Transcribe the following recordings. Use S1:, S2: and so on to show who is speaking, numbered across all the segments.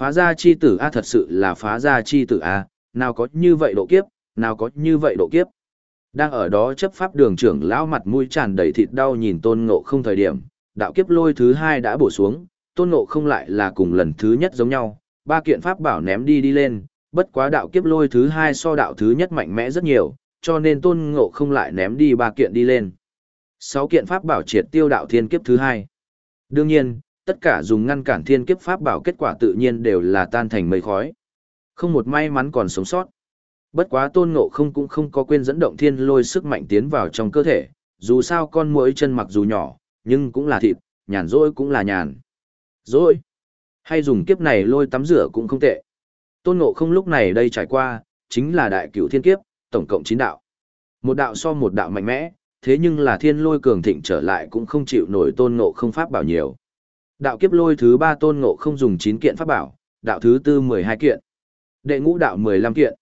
S1: Phá ra chi tử A thật sự là phá ra chi tử A, nào có như vậy độ kiếp, nào có như vậy độ kiếp. Đang ở đó chấp pháp đường trưởng lão mặt mũi tràn đầy thịt đau nhìn tôn ngộ không thời điểm, đạo kiếp lôi thứ hai đã bổ xuống, tôn ngộ không lại là cùng lần thứ nhất giống nhau, ba kiện pháp bảo ném đi đi lên, bất quá đạo kiếp lôi thứ hai so đạo thứ nhất mạnh mẽ rất nhiều, cho nên tôn ngộ không lại ném đi ba kiện đi lên. Sáu kiện pháp bảo triệt tiêu đạo thiên kiếp thứ hai. Đương nhiên, tất cả dùng ngăn cản thiên kiếp pháp bảo kết quả tự nhiên đều là tan thành mây khói. Không một may mắn còn sống sót. Bất quá tôn ngộ không cũng không có quên dẫn động thiên lôi sức mạnh tiến vào trong cơ thể, dù sao con muỗi chân mặc dù nhỏ, nhưng cũng là thịt, nhàn rỗi cũng là nhàn. Rỗi. Hay dùng kiếp này lôi tắm rửa cũng không tệ. Tôn ngộ không lúc này đây trải qua, chính là đại cửu thiên kiếp, tổng cộng 9 đạo. Một đạo so một đạo mạnh mẽ, thế nhưng là thiên lôi cường thịnh trở lại cũng không chịu nổi tôn ngộ không pháp bảo nhiều. Đạo kiếp lôi thứ ba tôn ngộ không dùng chín kiện pháp bảo, đạo thứ tư 12 kiện. Đệ ngũ đạo 15 kiện.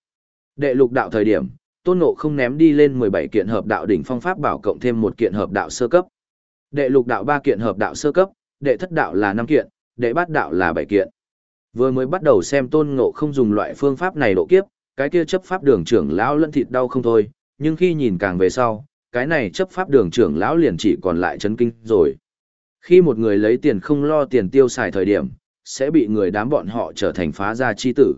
S1: Đệ lục đạo thời điểm, tôn ngộ không ném đi lên 17 kiện hợp đạo đỉnh phong pháp bảo cộng thêm một kiện hợp đạo sơ cấp. Đệ lục đạo ba kiện hợp đạo sơ cấp, đệ thất đạo là năm kiện, đệ bát đạo là bảy kiện. Vừa mới bắt đầu xem tôn ngộ không dùng loại phương pháp này độ kiếp, cái kia chấp pháp đường trưởng lão lẫn thịt đau không thôi, nhưng khi nhìn càng về sau, cái này chấp pháp đường trưởng lão liền chỉ còn lại chấn kinh rồi. Khi một người lấy tiền không lo tiền tiêu xài thời điểm, sẽ bị người đám bọn họ trở thành phá gia chi tử.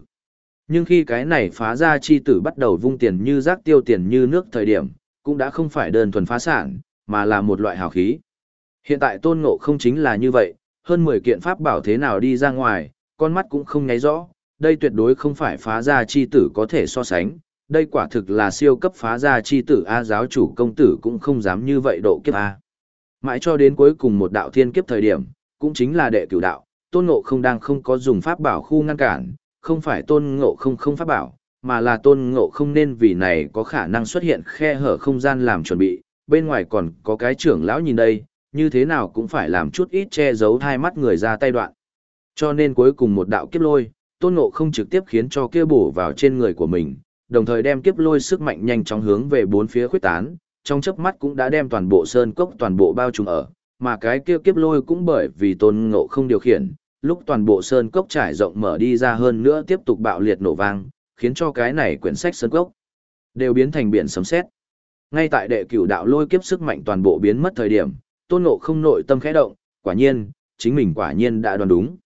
S1: Nhưng khi cái này phá gia chi tử bắt đầu vung tiền như rác tiêu tiền như nước thời điểm, cũng đã không phải đơn thuần phá sản, mà là một loại hào khí. Hiện tại tôn ngộ không chính là như vậy, hơn 10 kiện pháp bảo thế nào đi ra ngoài, con mắt cũng không nháy rõ, đây tuyệt đối không phải phá gia chi tử có thể so sánh, đây quả thực là siêu cấp phá gia chi tử A giáo chủ công tử cũng không dám như vậy độ kiếp A. Mãi cho đến cuối cùng một đạo thiên kiếp thời điểm, cũng chính là đệ cửu đạo, tôn ngộ không đang không có dùng pháp bảo khu ngăn cản, không phải tôn ngộ không không pháp bảo, mà là tôn ngộ không nên vì này có khả năng xuất hiện khe hở không gian làm chuẩn bị, bên ngoài còn có cái trưởng lão nhìn đây, như thế nào cũng phải làm chút ít che giấu hai mắt người ra tay đoạn. Cho nên cuối cùng một đạo kiếp lôi, tôn ngộ không trực tiếp khiến cho kia bổ vào trên người của mình, đồng thời đem kiếp lôi sức mạnh nhanh chóng hướng về bốn phía khuyết tán, trong chớp mắt cũng đã đem toàn bộ sơn cốc toàn bộ bao trùm ở, mà cái kia kiếp lôi cũng bởi vì tôn ngộ không điều khiển, lúc toàn bộ sơn cốc trải rộng mở đi ra hơn nữa tiếp tục bạo liệt nổ vang, khiến cho cái này quyển sách sơn cốc đều biến thành biển sấm sét. Ngay tại đệ cửu đạo lôi kiếp sức mạnh toàn bộ biến mất thời điểm, tôn ngộ không nội tâm khẽ động, quả nhiên, chính mình quả nhiên đã đoán đúng.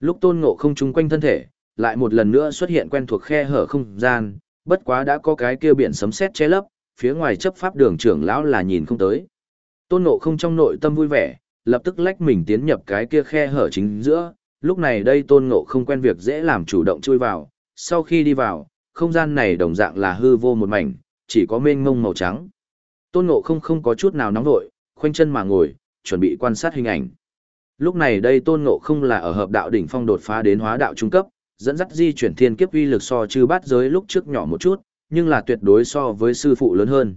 S1: Lúc tôn ngộ không chung quanh thân thể, lại một lần nữa xuất hiện quen thuộc khe hở không gian, bất quá đã có cái kia biển sấm sét che lấp, phía ngoài chấp pháp đường trưởng lão là nhìn không tới. Tôn ngộ không trong nội tâm vui vẻ, lập tức lách mình tiến nhập cái kia khe hở chính giữa, lúc này đây tôn ngộ không quen việc dễ làm chủ động chui vào, sau khi đi vào, không gian này đồng dạng là hư vô một mảnh, chỉ có mênh mông màu trắng. Tôn ngộ không không có chút nào nóng vội, khoanh chân mà ngồi, chuẩn bị quan sát hình ảnh. Lúc này đây tôn ngộ không là ở hợp đạo đỉnh phong đột phá đến hóa đạo trung cấp, dẫn dắt di chuyển thiên kiếp uy lực so chư bát giới lúc trước nhỏ một chút, nhưng là tuyệt đối so với sư phụ lớn hơn.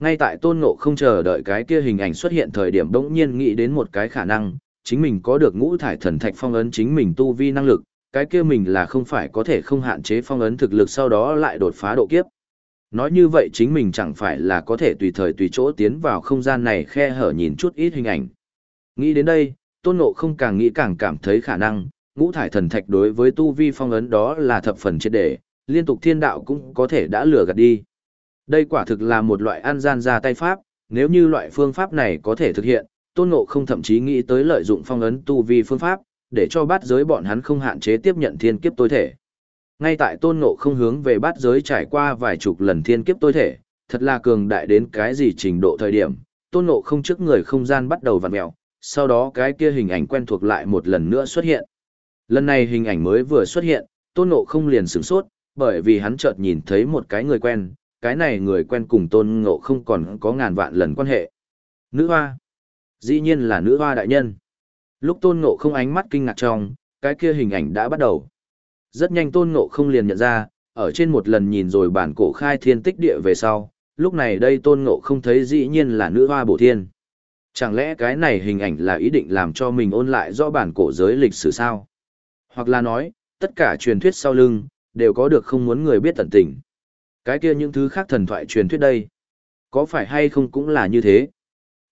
S1: Ngay tại tôn ngộ không chờ đợi cái kia hình ảnh xuất hiện thời điểm đống nhiên nghĩ đến một cái khả năng, chính mình có được ngũ thải thần thạch phong ấn chính mình tu vi năng lực, cái kia mình là không phải có thể không hạn chế phong ấn thực lực sau đó lại đột phá độ kiếp. Nói như vậy chính mình chẳng phải là có thể tùy thời tùy chỗ tiến vào không gian này khe hở nhìn chút ít hình ảnh. Nghĩ đến đây, tôn ngộ không càng nghĩ càng cảm thấy khả năng, ngũ thải thần thạch đối với tu vi phong ấn đó là thập phần chết để, liên tục thiên đạo cũng có thể đã lừa gạt đi. Đây quả thực là một loại an gian ra tay pháp, nếu như loại phương pháp này có thể thực hiện, tôn ngộ không thậm chí nghĩ tới lợi dụng phong ấn tu vi phương pháp, để cho bát giới bọn hắn không hạn chế tiếp nhận thiên kiếp tối thể. Ngay tại tôn ngộ không hướng về bát giới trải qua vài chục lần thiên kiếp tối thể, thật là cường đại đến cái gì trình độ thời điểm, tôn ngộ không trước người không gian bắt đầu vặn mẹo, sau đó cái kia hình ảnh quen thuộc lại một lần nữa xuất hiện. Lần này hình ảnh mới vừa xuất hiện, tôn ngộ không liền sửng sốt, bởi vì hắn chợt nhìn thấy một cái người quen, cái này người quen cùng tôn ngộ không còn có ngàn vạn lần quan hệ. Nữ hoa. Dĩ nhiên là nữ hoa đại nhân. Lúc tôn ngộ không ánh mắt kinh ngạc trong, cái kia hình ảnh đã bắt đầu. Rất nhanh tôn ngộ không liền nhận ra, ở trên một lần nhìn rồi bản cổ khai thiên tích địa về sau, lúc này đây tôn ngộ không thấy dĩ nhiên là nữ hoa bổ thiên. Chẳng lẽ cái này hình ảnh là ý định làm cho mình ôn lại rõ bản cổ giới lịch sử sao? Hoặc là nói, tất cả truyền thuyết sau lưng, đều có được không muốn người biết tận tình. Cái kia những thứ khác thần thoại truyền thuyết đây. Có phải hay không cũng là như thế?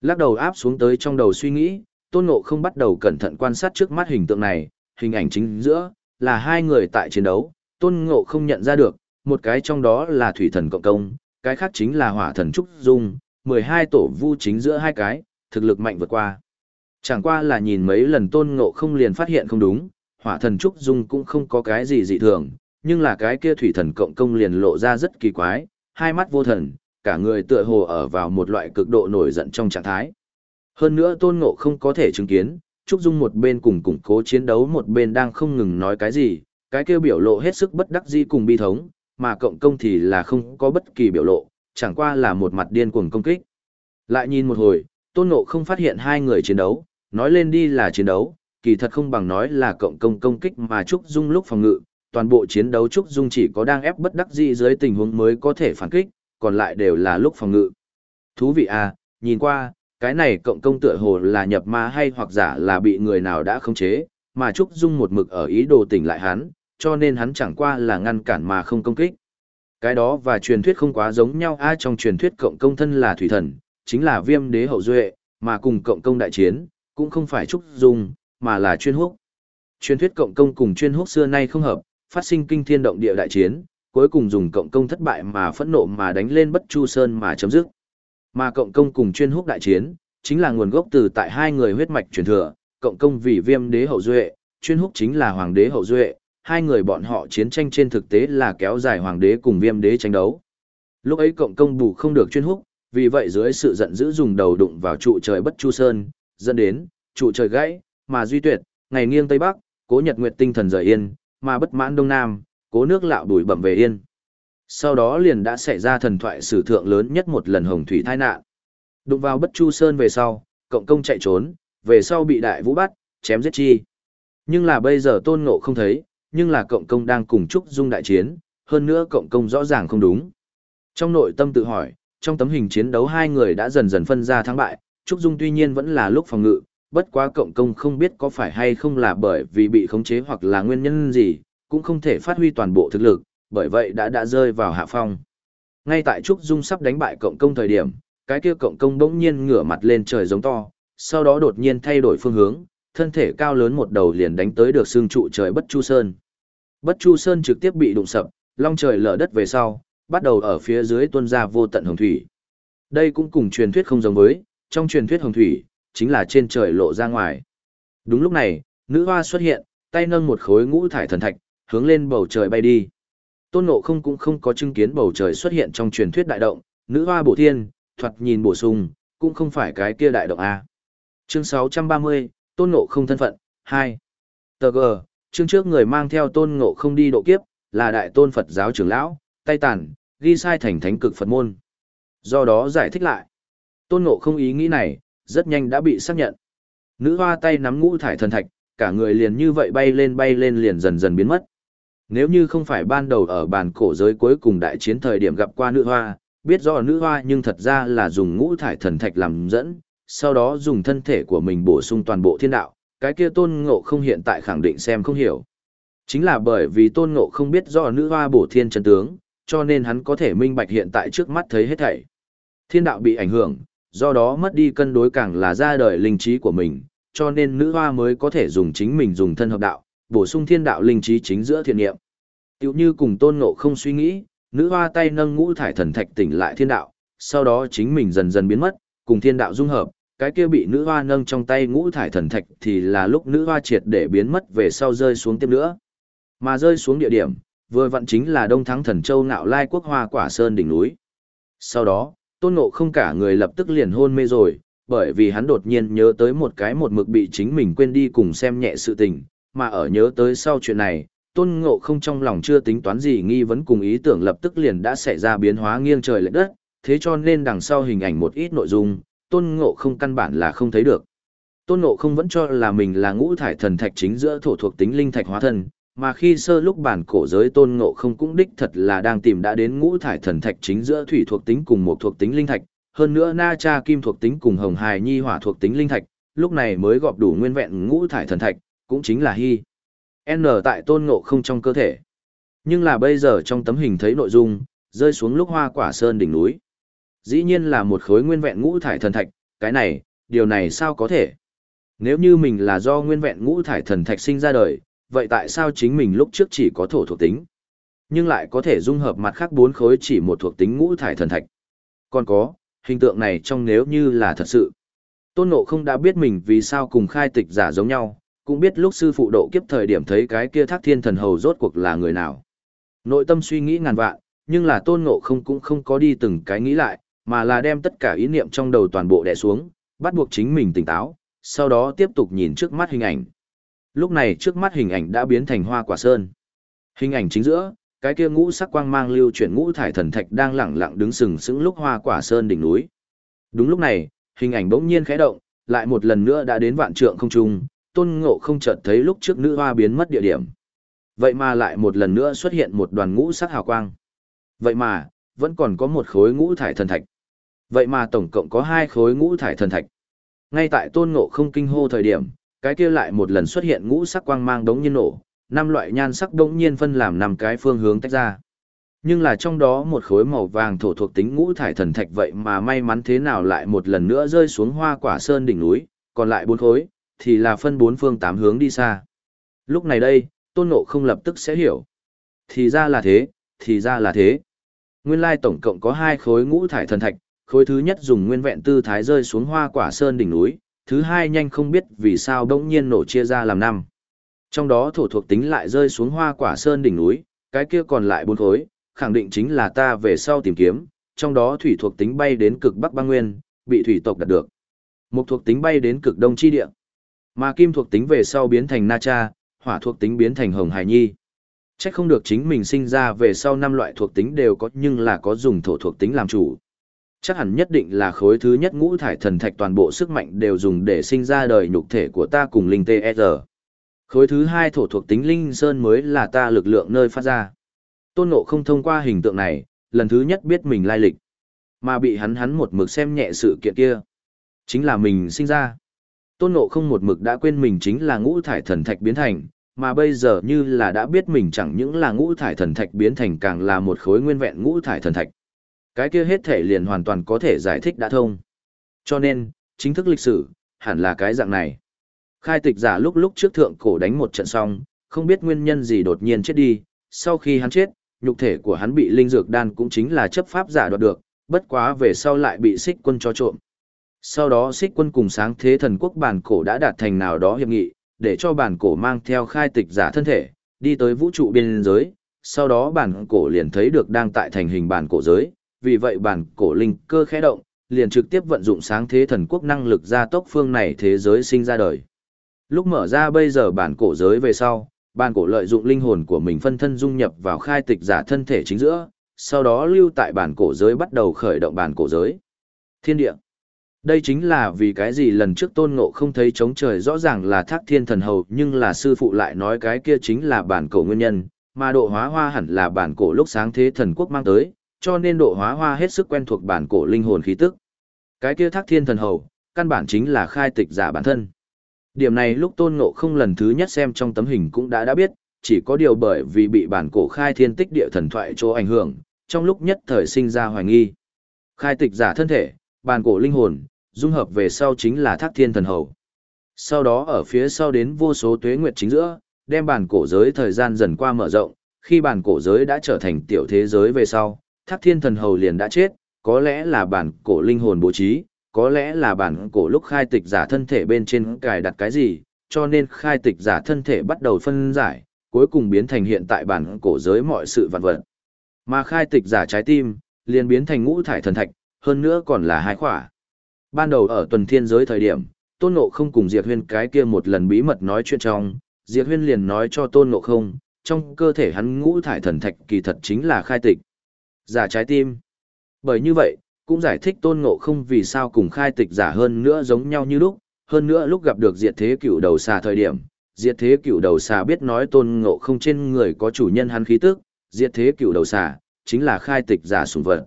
S1: Lắc đầu áp xuống tới trong đầu suy nghĩ, tôn ngộ không bắt đầu cẩn thận quan sát trước mắt hình tượng này, hình ảnh chính giữa, là hai người tại chiến đấu, tôn ngộ không nhận ra được, một cái trong đó là thủy thần cộng công, cái khác chính là hỏa thần Trúc Dung, 12 tổ vu chính giữa hai cái, thực lực mạnh vượt qua. Chẳng qua là nhìn mấy lần tôn ngộ không liền phát hiện không đúng, hỏa thần Trúc Dung cũng không có cái gì dị thường, nhưng là cái kia thủy thần cộng công liền lộ ra rất kỳ quái, hai mắt vô thần, cả người tựa hồ ở vào một loại cực độ nổi giận trong trạng thái. Hơn nữa tôn ngộ không có thể chứng kiến, Trúc Dung một bên cùng củng cố chiến đấu một bên đang không ngừng nói cái gì, cái kia biểu lộ hết sức bất đắc dĩ cùng bi thống, mà cộng công thì là không có bất kỳ biểu lộ, chẳng qua là một mặt điên cuồng công kích. Lại nhìn một hồi, tôn ngộ không phát hiện hai người chiến đấu, nói lên đi là chiến đấu, kỳ thật không bằng nói là cộng công công kích mà Trúc Dung lúc phòng ngự, toàn bộ chiến đấu Trúc Dung chỉ có đang ép bất đắc dĩ dưới tình huống mới có thể phản kích, còn lại đều là lúc phòng ngự. Thú vị à, nhìn qua, cái này cộng công tựa hồ là nhập ma hay hoặc giả là bị người nào đã khống chế, mà Trúc Dung một mực ở ý đồ tỉnh lại hắn, cho nên hắn chẳng qua là ngăn cản mà không công kích. Cái đó và truyền thuyết không quá giống nhau ai trong truyền thuyết cộng công thân là thủy thần, chính là viêm đế hậu duệ, mà cùng cộng công đại chiến, cũng không phải Trúc Dung, mà là chuyên húc. Truyền thuyết cộng công cùng chuyên húc xưa nay không hợp, phát sinh kinh thiên động địa đại chiến, cuối cùng dùng cộng công thất bại mà phẫn nộ mà đánh lên bất chu sơn mà chấm dứt. Mà cộng công cùng chuyên húc đại chiến, chính là nguồn gốc từ tại hai người huyết mạch truyền thừa, cộng công vì viêm đế hậu duệ, chuyên húc chính là hoàng đế hậu duệ, hai người bọn họ chiến tranh trên thực tế là kéo dài hoàng đế cùng viêm đế tranh đấu. Lúc ấy cộng công bù không được chuyên húc, vì vậy dưới sự giận dữ dùng đầu đụng vào trụ trời bất chu sơn, dẫn đến trụ trời gãy, mà duy tuyệt, ngày nghiêng tây bắc, cố nhật nguyệt tinh thần rời yên, mà bất mãn đông nam, cố nước lạo đuổi bẩm về yên. Sau đó liền đã xảy ra thần thoại sử thượng lớn nhất một lần hồng thủy tai nạn. Đụng vào bất chu sơn về sau, cộng công chạy trốn, về sau bị đại vũ bắt, chém giết chi. Nhưng là bây giờ tôn ngộ không thấy, nhưng là cộng công đang cùng Trúc Dung đại chiến, hơn nữa cộng công rõ ràng không đúng. Trong nội tâm tự hỏi, trong tấm hình chiến đấu hai người đã dần dần phân ra thắng bại, Trúc Dung tuy nhiên vẫn là lúc phòng ngự, bất quá cộng công không biết có phải hay không là bởi vì bị khống chế hoặc là nguyên nhân gì, cũng không thể phát huy toàn bộ thực lực, bởi vậy đã đã rơi vào hạ phong. Ngay tại Trúc Dung sắp đánh bại cộng công thời điểm, cái kia cộng công bỗng nhiên ngửa mặt lên trời giống to, sau đó đột nhiên thay đổi phương hướng, thân thể cao lớn một đầu liền đánh tới được xương trụ trời Bất Chu Sơn. Bất Chu Sơn trực tiếp bị đụng sập, long trời lở đất về sau, bắt đầu ở phía dưới tuôn ra vô tận hồng thủy. Đây cũng cùng truyền thuyết không giống với, trong truyền thuyết hồng thủy, chính là trên trời lộ ra ngoài. Đúng lúc này, nữ hoa xuất hiện, tay nâng một khối ngũ thải thần thạch, hướng lên bầu trời bay đi. Tôn Ngộ không cũng không có chứng kiến bầu trời xuất hiện trong truyền thuyết đại động, nữ hoa bổ thiên, thoạt nhìn bổ sung, cũng không phải cái kia đại động A. Chương 630, Tôn Ngộ không thân phận, 2. Tờ G, chương trước người mang theo Tôn Ngộ không đi độ kiếp, là đại tôn Phật giáo trưởng lão, tay tản, ghi sai thành thánh cực Phật môn. Do đó giải thích lại. Tôn Ngộ không ý nghĩ này, rất nhanh đã bị xác nhận. Nữ hoa tay nắm ngũ thải thần thạch, cả người liền như vậy bay lên bay lên liền dần dần biến mất. Nếu như không phải ban đầu ở bàn cổ giới cuối cùng đại chiến thời điểm gặp qua nữ hoa, biết rõ nữ hoa nhưng thật ra là dùng ngũ thải thần thạch làm dẫn, sau đó dùng thân thể của mình bổ sung toàn bộ thiên đạo, cái kia tôn ngộ không hiện tại khẳng định xem không hiểu. Chính là bởi vì tôn ngộ không biết rõ nữ hoa bổ thiên chân tướng, cho nên hắn có thể minh bạch hiện tại trước mắt thấy hết thảy. Thiên đạo bị ảnh hưởng, do đó mất đi cân đối càng là ra đời linh trí của mình, cho nên nữ hoa mới có thể dùng chính mình dùng thân hợp đạo, bổ sung thiên đạo linh trí chính giữa thiện niệm. Tiểu như cùng tôn ngộ không suy nghĩ, nữ hoa tay nâng ngũ thải thần thạch tỉnh lại thiên đạo, sau đó chính mình dần dần biến mất, cùng thiên đạo dung hợp, cái kia bị nữ hoa nâng trong tay ngũ thải thần thạch thì là lúc nữ hoa triệt để biến mất về sau rơi xuống tiếp nữa. Mà rơi xuống địa điểm, vừa vặn chính là Đông Thắng Thần Châu Ngạo Lai Quốc Hoa Quả Sơn đỉnh núi. Sau đó, Tôn Ngộ không cả người lập tức liền hôn mê rồi, bởi vì hắn đột nhiên nhớ tới một cái một mực bị chính mình quên đi cùng xem nhẹ sự tình, mà ở nhớ tới sau chuyện này, Tôn Ngộ không trong lòng chưa tính toán gì nghi vấn cùng ý tưởng lập tức liền đã xảy ra biến hóa nghiêng trời lệch đất, thế cho nên đằng sau hình ảnh một ít nội dung, Tôn Ngộ không căn bản là không thấy được. Tôn Ngộ không vẫn cho là mình là ngũ thải thần thạch chính giữa thổ thuộc tính linh thạch hóa thân, mà khi sơ lúc bản cổ giới tôn ngộ không cũng đích thật là đang tìm đã đến ngũ thải thần thạch chính giữa thủy thuộc tính cùng một thuộc tính linh thạch, hơn nữa na cha kim thuộc tính cùng hồng hài nhi hỏa thuộc tính linh thạch, lúc này mới gọp đủ nguyên vẹn ngũ thải thần thạch, cũng chính là hy. N tại tôn ngộ không trong cơ thể. Nhưng là bây giờ trong tấm hình thấy nội dung, rơi xuống lúc hoa quả sơn đỉnh núi. Dĩ nhiên là một khối nguyên vẹn ngũ thải thần thạch, cái này, điều này sao có thể? Nếu như mình là do nguyên vẹn ngũ thải thần thạch sinh ra đời, vậy tại sao chính mình lúc trước chỉ có thổ thuộc tính? Nhưng lại có thể dung hợp mặt khác bốn khối chỉ một thuộc tính ngũ thải thần thạch. Còn có, hình tượng này trong nếu như là thật sự. Tôn Ngộ không đã biết mình vì sao cùng khai tịch giả giống nhau, cũng biết lúc sư phụ độ kiếp thời điểm thấy cái kia thác thiên thần hầu rốt cuộc là người nào. Nội tâm suy nghĩ ngàn vạn, nhưng là Tôn Ngộ không cũng không có đi từng cái nghĩ lại, mà là đem tất cả ý niệm trong đầu toàn bộ đè xuống, bắt buộc chính mình tỉnh táo, sau đó tiếp tục nhìn trước mắt hình ảnh. Lúc này trước mắt hình ảnh đã biến thành hoa quả sơn. Hình ảnh chính giữa, cái kia ngũ sắc quang mang lưu chuyển ngũ thải thần thạch đang lẳng lặng đứng sừng sững lúc hoa quả sơn đỉnh núi. Đúng lúc này, hình ảnh bỗng nhiên khẽ động, lại một lần nữa đã đến vạn trượng không trung, tôn ngộ không chợt thấy lúc trước nữ hoa biến mất địa điểm. Vậy mà lại một lần nữa xuất hiện một đoàn ngũ sắc hào quang. Vậy mà, vẫn còn có một khối ngũ thải thần thạch. Vậy mà tổng cộng có hai khối ngũ thải thần thạch. Ngay tại tôn ngộ không kinh hô thời điểm, cái kia lại một lần xuất hiện ngũ sắc quang mang đống nhiên nổ, năm loại nhan sắc đống nhiên phân làm năm cái phương hướng tách ra. Nhưng là trong đó một khối màu vàng thổ thuộc tính ngũ thải thần thạch vậy mà may mắn thế nào lại một lần nữa rơi xuống hoa quả sơn đỉnh núi, còn lại bốn khối, thì là phân bốn phương tám hướng đi xa. Lúc này đây, tôn ngộ không lập tức sẽ hiểu. Thì ra là thế, thì ra là thế. Nguyên lai tổng cộng có hai khối ngũ thải thần thạch, khối thứ nhất dùng nguyên vẹn tư thái rơi xuống hoa quả sơn đỉnh núi, thứ hai nhanh không biết vì sao bỗng nhiên nổ chia ra làm năm. Trong đó thổ thuộc tính lại rơi xuống hoa quả sơn đỉnh núi, cái kia còn lại bốn khối, khẳng định chính là ta về sau tìm kiếm, trong đó thủy thuộc tính bay đến cực bắc băng nguyên, bị thủy tộc đạt được. Mục thuộc tính bay đến cực đông chi địa. Mà kim thuộc tính về sau biến thành Na Cha, hỏa thuộc tính biến thành Hồng Hải Nhi. Chắc không được chính mình sinh ra về sau năm loại thuộc tính đều có nhưng là có dùng thổ thuộc tính làm chủ. Chắc hẳn nhất định là khối thứ nhất ngũ thải thần thạch toàn bộ sức mạnh đều dùng để sinh ra đời nhục thể của ta cùng linh TR. E khối thứ hai thổ thuộc tính linh sơn mới là ta lực lượng nơi phát ra. Tôn Ngộ không thông qua hình tượng này, lần thứ nhất biết mình lai lịch. Mà bị hắn hắn một mực xem nhẹ sự kiện kia. Chính là mình sinh ra. Tôn Ngộ không một mực đã quên mình chính là ngũ thải thần thạch biến thành, mà bây giờ như là đã biết mình chẳng những là ngũ thải thần thạch biến thành càng là một khối nguyên vẹn ngũ thải thần thạch. Cái kia hết thể liền hoàn toàn có thể giải thích đã thông. Cho nên, chính thức lịch sử, hẳn là cái dạng này. Khai tịch giả lúc lúc trước thượng cổ đánh một trận xong, không biết nguyên nhân gì đột nhiên chết đi, sau khi hắn chết, nhục thể của hắn bị linh dược đan cũng chính là chấp pháp giả đoạt được, bất quá về sau lại bị xích quân cho trộm. Sau đó xích quân cùng sáng thế thần quốc bản cổ đã đạt thành nào đó hiệp nghị, để cho bản cổ mang theo khai tịch giả thân thể, đi tới vũ trụ biên giới, sau đó bản cổ liền thấy được đang tại thành hình bản cổ giới, vì vậy bản cổ linh cơ khẽ động, liền trực tiếp vận dụng sáng thế thần quốc năng lực gia tốc phương này thế giới sinh ra đời. Lúc mở ra bây giờ bản cổ giới về sau, bản cổ lợi dụng linh hồn của mình phân thân dung nhập vào khai tịch giả thân thể chính giữa, sau đó lưu tại bản cổ giới bắt đầu khởi động bản cổ giới. Thiên địa. Đây chính là vì cái gì lần trước tôn ngộ không thấy chống trời rõ ràng là thác thiên thần hầu nhưng là sư phụ lại nói cái kia chính là bản cổ nguyên nhân, mà độ hóa hoa hẳn là bản cổ lúc sáng thế thần quốc mang tới, cho nên độ hóa hoa hết sức quen thuộc bản cổ linh hồn khí tức. Cái kia thác thiên thần hầu, căn bản chính là khai tịch giả bản thân. Điểm này lúc tôn ngộ không lần thứ nhất xem trong tấm hình cũng đã đã biết, chỉ có điều bởi vì bị bản cổ khai thiên tích địa thần thoại chỗ ảnh hưởng, trong lúc nhất thời sinh ra hoài nghi. Khai tịch giả thân thể, bản cổ linh hồn, dung hợp về sau chính là thác thiên thần hầu. Sau đó ở phía sau đến vô số tuế nguyệt chính giữa, đem bản cổ giới thời gian dần qua mở rộng, khi bản cổ giới đã trở thành tiểu thế giới về sau, thác thiên thần hầu liền đã chết, có lẽ là bản cổ linh hồn bố trí, có lẽ là bản cổ lúc khai tịch giả thân thể bên trên cài đặt cái gì, cho nên khai tịch giả thân thể bắt đầu phân giải, cuối cùng biến thành hiện tại bản cổ giới mọi sự vạn vật. Mà khai tịch giả trái tim, liền biến thành ngũ thải thần thạch, hơn nữa còn là hai khỏa. Ban đầu ở tuần thiên giới thời điểm, Tôn Ngộ không cùng Diệt Huyên cái kia một lần bí mật nói chuyện trong, Diệt Huyên liền nói cho Tôn Ngộ không, trong cơ thể hắn ngũ thải thần thạch kỳ thật chính là khai tịch. Giả trái tim. Bởi như vậy, cũng giải thích tôn ngộ không vì sao cùng khai tịch giả hơn nữa giống nhau như lúc, hơn nữa lúc gặp được diệt thế cựu đầu xà thời điểm, diệt thế cựu đầu xà biết nói tôn ngộ không trên người có chủ nhân hắn khí tức, diệt thế cựu đầu xà, chính là khai tịch giả sùng vật.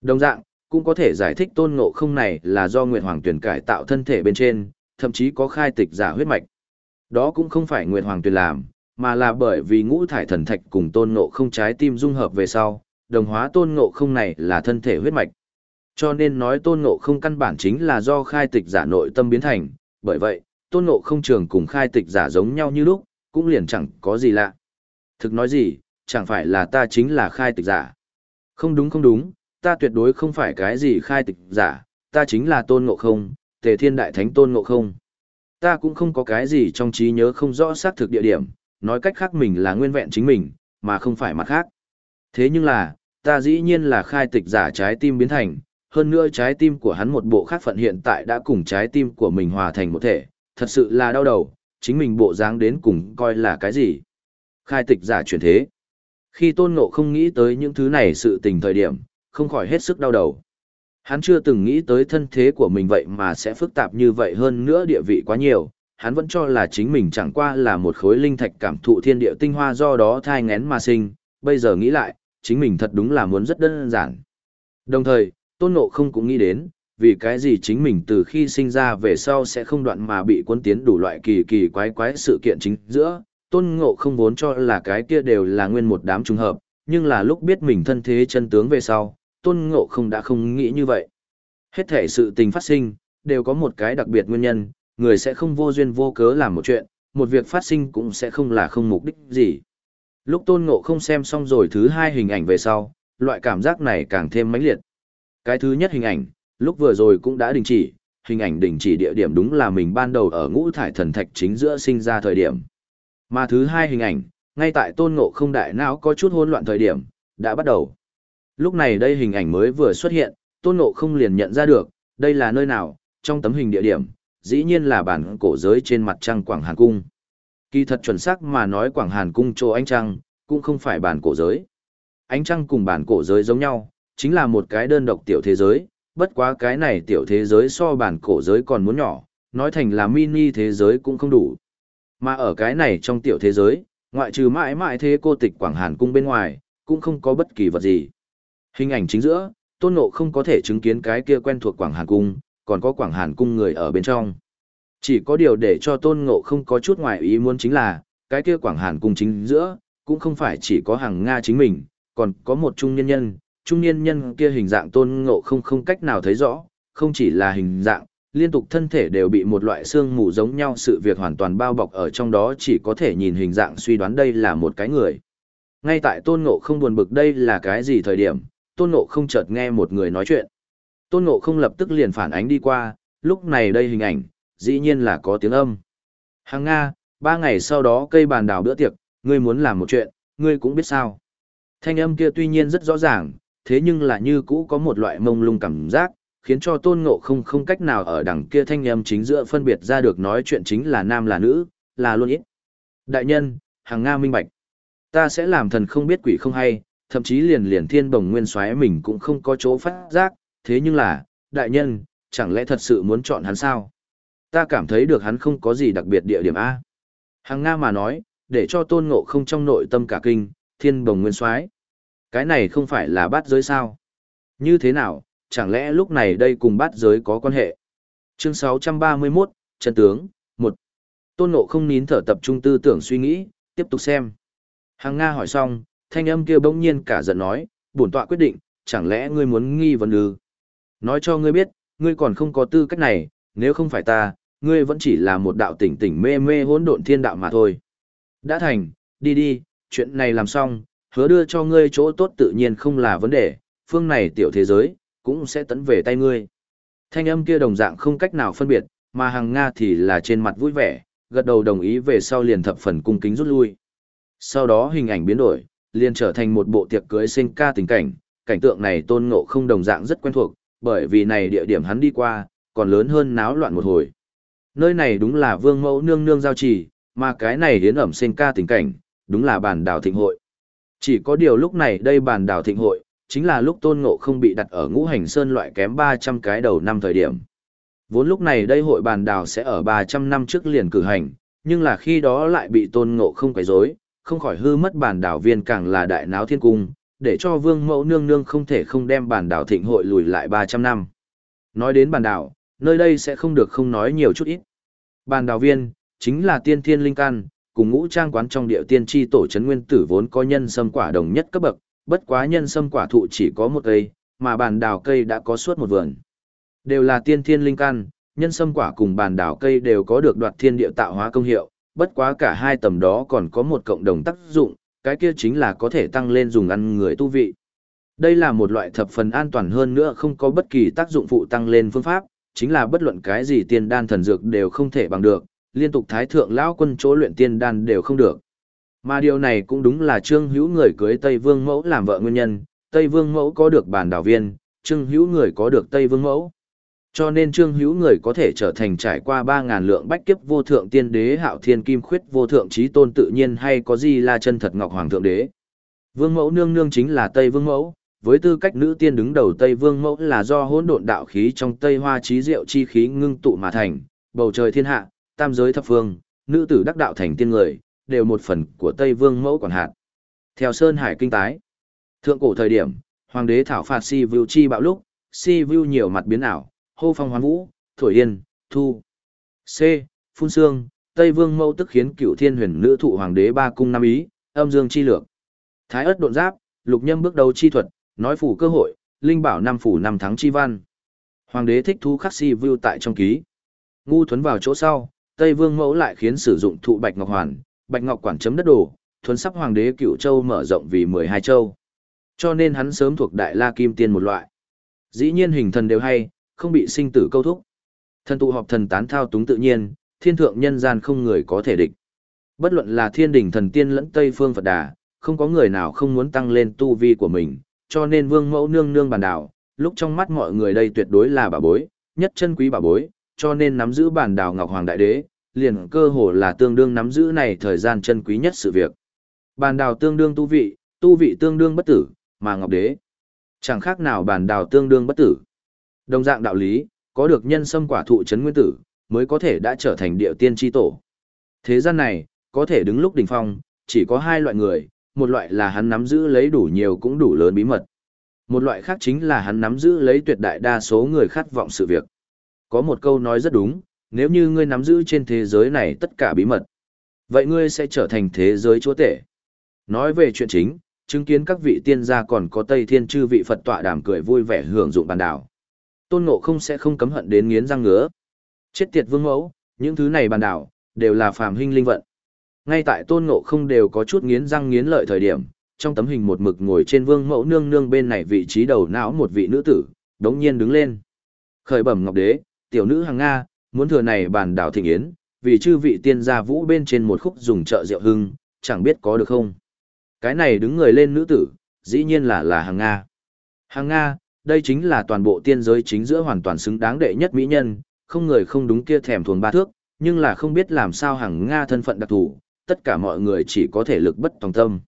S1: Đồng dạng, cũng có thể giải thích tôn ngộ không này là do Nguyệt Hoàng Tuyền cải tạo thân thể bên trên, thậm chí có khai tịch giả huyết mạch. Đó cũng không phải Nguyệt Hoàng Tuyền làm, mà là bởi vì ngũ thải thần thạch cùng tôn ngộ không trái tim dung hợp về sau, đồng hóa tôn ngộ không này là thân thể huyết mạch. Cho nên nói tôn ngộ không căn bản chính là do khai tịch giả nội tâm biến thành, bởi vậy, tôn ngộ không trường cùng khai tịch giả giống nhau như lúc, cũng liền chẳng có gì lạ. Thực nói gì, chẳng phải là ta chính là khai tịch giả. Không đúng không đúng, ta tuyệt đối không phải cái gì khai tịch giả, ta chính là tôn ngộ không, tề thiên đại thánh tôn ngộ không. Ta cũng không có cái gì trong trí nhớ không rõ xác thực địa điểm, nói cách khác mình là nguyên vẹn chính mình, mà không phải mặt khác. Thế nhưng là, ta dĩ nhiên là khai tịch giả trái tim biến thành, hơn nữa trái tim của hắn một bộ khác phận hiện tại đã cùng trái tim của mình hòa thành một thể, thật sự là đau đầu, chính mình bộ dáng đến cùng coi là cái gì. Khai tịch giả chuyển thế. Khi tôn ngộ không nghĩ tới những thứ này sự tình thời điểm, không khỏi hết sức đau đầu. Hắn chưa từng nghĩ tới thân thế của mình vậy mà sẽ phức tạp như vậy hơn nữa địa vị quá nhiều, hắn vẫn cho là chính mình chẳng qua là một khối linh thạch cảm thụ thiên địa tinh hoa do đó thai ngén mà sinh, bây giờ nghĩ lại, chính mình thật đúng là muốn rất đơn giản. Đồng thời, Tôn Ngộ không cũng nghĩ đến, vì cái gì chính mình từ khi sinh ra về sau sẽ không đoạn mà bị quân tiến đủ loại kỳ kỳ quái quái sự kiện chính giữa. Tôn Ngộ không vốn cho là cái kia đều là nguyên một đám trùng hợp, nhưng là lúc biết mình thân thế chân tướng về sau, Tôn Ngộ không đã không nghĩ như vậy. Hết thể sự tình phát sinh, đều có một cái đặc biệt nguyên nhân, người sẽ không vô duyên vô cớ làm một chuyện, một việc phát sinh cũng sẽ không là không mục đích gì. Lúc Tôn Ngộ không xem xong rồi thứ hai hình ảnh về sau, loại cảm giác này càng thêm mãnh liệt. Cái thứ nhất hình ảnh, lúc vừa rồi cũng đã đình chỉ, hình ảnh đình chỉ địa điểm đúng là mình ban đầu ở ngũ thải thần thạch chính giữa sinh ra thời điểm. Mà thứ hai hình ảnh, ngay tại tôn ngộ không đại não có chút hỗn loạn thời điểm, đã bắt đầu. Lúc này đây hình ảnh mới vừa xuất hiện, tôn ngộ không liền nhận ra được, đây là nơi nào, trong tấm hình địa điểm, dĩ nhiên là bản cổ giới trên mặt trăng Quảng Hàn Cung. Kỳ thật chuẩn xác mà nói Quảng Hàn Cung chỗ ánh trăng, cũng không phải bản cổ giới. Ánh trăng cùng bản cổ giới giống nhau, chính là một cái đơn độc tiểu thế giới, bất quá cái này tiểu thế giới so bản cổ giới còn muốn nhỏ, nói thành là mini thế giới cũng không đủ. Mà ở cái này trong tiểu thế giới, ngoại trừ mãi mãi thế cô tịch Quảng Hàn Cung bên ngoài, cũng không có bất kỳ vật gì. Hình ảnh chính giữa, Tôn Ngộ không có thể chứng kiến cái kia quen thuộc Quảng Hàn Cung, còn có Quảng Hàn Cung người ở bên trong. Chỉ có điều để cho Tôn Ngộ không có chút ngoài ý muốn chính là, cái kia Quảng Hàn Cung chính giữa, cũng không phải chỉ có hàng Nga chính mình, còn có một trung nhân nhân, trung niên nhân kia hình dạng tôn ngộ không không cách nào thấy rõ, không chỉ là hình dạng, liên tục thân thể đều bị một loại xương mù giống nhau sự việc hoàn toàn bao bọc ở trong đó chỉ có thể nhìn hình dạng suy đoán đây là một cái người. Ngay tại tôn ngộ không buồn bực đây là cái gì thời điểm, tôn ngộ không chợt nghe một người nói chuyện. Tôn ngộ không lập tức liền phản ánh đi qua, lúc này đây hình ảnh, dĩ nhiên là có tiếng âm. Hàng Nga, ba ngày sau đó cây bàn đào bữa tiệc, ngươi muốn làm một chuyện, ngươi cũng biết sao. Thanh âm kia tuy nhiên rất rõ ràng, thế nhưng là như cũ có một loại mông lung cảm giác, khiến cho tôn ngộ không không cách nào ở đằng kia thanh âm chính giữa phân biệt ra được nói chuyện chính là nam là nữ, là luôn ít. Đại nhân, hàng Nga minh bạch. Ta sẽ làm thần không biết quỷ không hay, thậm chí liền liền thiên bồng nguyên xoáy mình cũng không có chỗ phát giác, thế nhưng là, đại nhân, chẳng lẽ thật sự muốn chọn hắn sao? Ta cảm thấy được hắn không có gì đặc biệt địa điểm A. Hàng Nga mà nói, để cho tôn ngộ không trong nội tâm cả kinh, thiên bồng nguyên soái cái này không phải là bát giới sao? Như thế nào, chẳng lẽ lúc này đây cùng bát giới có quan hệ? Chương 631, chân tướng, 1. Tôn Ngộ không nín thở tập trung tư tưởng suy nghĩ, tiếp tục xem. Hàng Nga hỏi xong, thanh âm kia bỗng nhiên cả giận nói, bổn tọa quyết định, chẳng lẽ ngươi muốn nghi vấn ư? Nói cho ngươi biết, ngươi còn không có tư cách này, nếu không phải ta, ngươi vẫn chỉ là một đạo tỉnh tỉnh mê mê hỗn độn thiên đạo mà thôi. Đã thành, đi đi, chuyện này làm xong, hứa đưa cho ngươi chỗ tốt tự nhiên không là vấn đề, phương này tiểu thế giới, cũng sẽ tấn về tay ngươi. Thanh âm kia đồng dạng không cách nào phân biệt, mà hàng Nga thì là trên mặt vui vẻ, gật đầu đồng ý về sau liền thập phần cung kính rút lui. Sau đó hình ảnh biến đổi, liền trở thành một bộ tiệc cưới sinh ca tình cảnh, cảnh tượng này tôn ngộ không đồng dạng rất quen thuộc, bởi vì này địa điểm hắn đi qua, còn lớn hơn náo loạn một hồi. Nơi này đúng là vương mẫu nương nương giao trì, mà cái này hiến ẩm sinh ca tình cảnh, đúng là bản đảo thịnh hội. Chỉ có điều lúc này đây bàn đảo thịnh hội, chính là lúc tôn ngộ không bị đặt ở ngũ hành sơn loại kém 300 cái đầu năm thời điểm. Vốn lúc này đây hội bàn đảo sẽ ở 300 năm trước liền cử hành, nhưng là khi đó lại bị tôn ngộ không quấy rối, không khỏi hư mất bàn đảo viên càng là đại náo thiên cung, để cho vương mẫu nương nương không thể không đem bàn đảo thịnh hội lùi lại 300 năm. Nói đến bàn đảo, nơi đây sẽ không được không nói nhiều chút ít. Bàn đào viên, chính là tiên thiên linh căn, cùng ngũ trang quán trong địa tiên tri tổ chấn nguyên tử vốn có nhân sâm quả đồng nhất cấp bậc, bất quá nhân sâm quả thụ chỉ có một cây, mà bàn đào cây đã có suốt một vườn. Đều là tiên thiên linh căn, nhân sâm quả cùng bàn đào cây đều có được đoạt thiên địa tạo hóa công hiệu, bất quá cả hai tầm đó còn có một cộng đồng tác dụng, cái kia chính là có thể tăng lên dùng ăn người tu vị. Đây là một loại thập phần an toàn hơn nữa không có bất kỳ tác dụng phụ tăng lên phương pháp, chính là bất luận cái gì tiên đan thần dược đều không thể bằng được, liên tục thái thượng lão quân chỗ luyện tiên đan đều không được. Mà điều này cũng đúng là Trương Hữu người cưới Tây Vương Mẫu làm vợ nguyên nhân, Tây Vương Mẫu có được bản đảo viên, Trương Hữu người có được Tây Vương Mẫu. Cho nên Trương Hữu người có thể trở thành trải qua 3000 lượng bách kiếp vô thượng tiên đế hạo thiên kim khuyết vô thượng trí tôn tự nhiên hay có gì là chân thật ngọc hoàng thượng đế. Vương Mẫu nương nương chính là Tây Vương Mẫu, với tư cách nữ tiên đứng đầu Tây Vương Mẫu là do hỗn độn đạo khí trong Tây Hoa trí diệu chi khí ngưng tụ mà thành, bầu trời thiên hạ, tam giới thập phương, nữ tử đắc đạo thành tiên người, đều một phần của Tây Vương Mẫu quản hạt. Theo Sơn Hải kinh tái, thượng cổ thời điểm, hoàng đế thảo phạt Si Vưu chi bạo lúc, Si Vưu nhiều mặt biến ảo, hô phong hoán vũ, thổi yên, thu. C. Phun sương Tây Vương Mẫu tức khiến cựu thiên huyền nữ thụ hoàng đế ba cung năm ý, âm dương chi lược. Thái ất độn giáp, lục nhâm bước đầu chi thuật, nói phủ cơ hội, linh bảo năm phủ năm tháng chi văn. Hoàng đế thích thú khắc si view tại trong ký. Ngu thuấn vào chỗ sau, Tây Vương mẫu lại khiến sử dụng thụ bạch ngọc hoàn, bạch ngọc quản chấm đất đồ, thuấn sắp hoàng đế cựu châu mở rộng vì 12 châu. Cho nên hắn sớm thuộc đại la kim tiên một loại. Dĩ nhiên hình thần đều hay, không bị sinh tử câu thúc. Thần tụ họp thần tán thao túng tự nhiên, thiên thượng nhân gian không người có thể địch. Bất luận là thiên đình thần tiên lẫn Tây phương Phật Đà, không có người nào không muốn tăng lên tu vi của mình, cho nên vương mẫu nương nương bản đảo, lúc trong mắt mọi người đây tuyệt đối là bà bối, nhất chân quý bà bối, cho nên nắm giữ bản đảo Ngọc Hoàng Đại Đế, liền cơ hồ là tương đương nắm giữ này thời gian chân quý nhất sự việc. Bản đảo tương đương tu vị, tu vị tương đương bất tử, mà Ngọc Đế chẳng khác nào bản đảo tương đương bất tử. Đồng dạng đạo lý, có được nhân sâm quả thụ chấn nguyên tử, mới có thể đã trở thành địa tiên tri tổ. Thế gian này, có thể đứng lúc đỉnh phong, chỉ có hai loại người, một loại là hắn nắm giữ lấy đủ nhiều cũng đủ lớn bí mật. Một loại khác chính là hắn nắm giữ lấy tuyệt đại đa số người khát vọng sự việc. Có một câu nói rất đúng, nếu như ngươi nắm giữ trên thế giới này tất cả bí mật, vậy ngươi sẽ trở thành thế giới chúa tể. Nói về chuyện chính, chứng kiến các vị tiên gia còn có Tây Thiên chư vị Phật tọa đàm cười vui vẻ hưởng dụng bàn đảo. Tôn Ngộ không sẽ không cấm hận đến nghiến răng ngứa. Chết tiệt vương mẫu, những thứ này bàn đảo, đều là phàm hình linh vận. Ngay tại tôn ngộ không đều có chút nghiến răng nghiến lợi thời điểm, trong tấm hình một mực ngồi trên vương mẫu nương nương bên này vị trí đầu não một vị nữ tử, đống nhiên đứng lên. Khởi bẩm ngọc đế, tiểu nữ hàng Nga, muốn thừa này bàn đảo thịnh yến, vì chư vị tiên gia vũ bên trên một khúc dùng trợ rượu hưng, chẳng biết có được không. Cái này đứng người lên nữ tử, dĩ nhiên là là hàng Nga. Hàng Nga, đây chính là toàn bộ tiên giới chính giữa hoàn toàn xứng đáng đệ nhất mỹ nhân, không người không đúng kia thèm thuồng ba thước, nhưng là không biết làm sao hàng Nga thân phận đặc thù, tất cả mọi người chỉ có thể lực bất tòng tâm.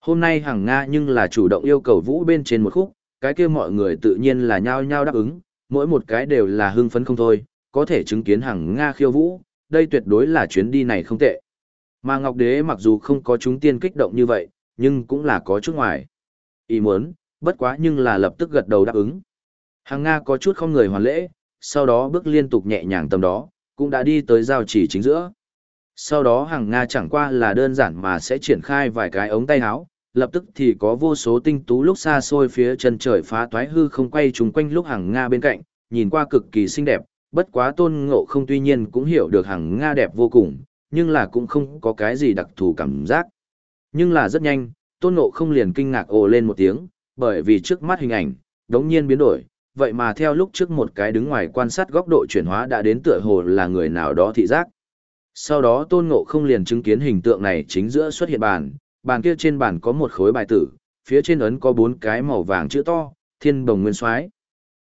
S1: Hôm nay hàng Nga nhưng là chủ động yêu cầu vũ bên trên một khúc, cái kia mọi người tự nhiên là nhao nhao đáp ứng, mỗi một cái đều là hưng phấn không thôi, có thể chứng kiến hàng Nga khiêu vũ, đây tuyệt đối là chuyến đi này không tệ. Mà Ngọc Đế mặc dù không có chúng tiên kích động như vậy, nhưng cũng là có chút ngoài. Ý muốn, bất quá nhưng là lập tức gật đầu đáp ứng. Hàng Nga có chút không người hoàn lễ, sau đó bước liên tục nhẹ nhàng tầm đó, cũng đã đi tới giao chỉ chính giữa. Sau đó hàng Nga chẳng qua là đơn giản mà sẽ triển khai vài cái ống tay áo, lập tức thì có vô số tinh tú lúc xa xôi phía chân trời phá toái hư không quay trùng quanh lúc hàng Nga bên cạnh, nhìn qua cực kỳ xinh đẹp, bất quá tôn ngộ không tuy nhiên cũng hiểu được hàng Nga đẹp vô cùng, nhưng là cũng không có cái gì đặc thù cảm giác. Nhưng là rất nhanh, tôn ngộ không liền kinh ngạc ồ lên một tiếng, bởi vì trước mắt hình ảnh, đống nhiên biến đổi, vậy mà theo lúc trước một cái đứng ngoài quan sát góc độ chuyển hóa đã đến tựa hồ là người nào đó thị giác. Sau đó tôn ngộ không liền chứng kiến hình tượng này chính giữa xuất hiện bàn, bàn kia trên bàn có một khối bài tử, phía trên ấn có bốn cái màu vàng chữ to, thiên đồng nguyên soái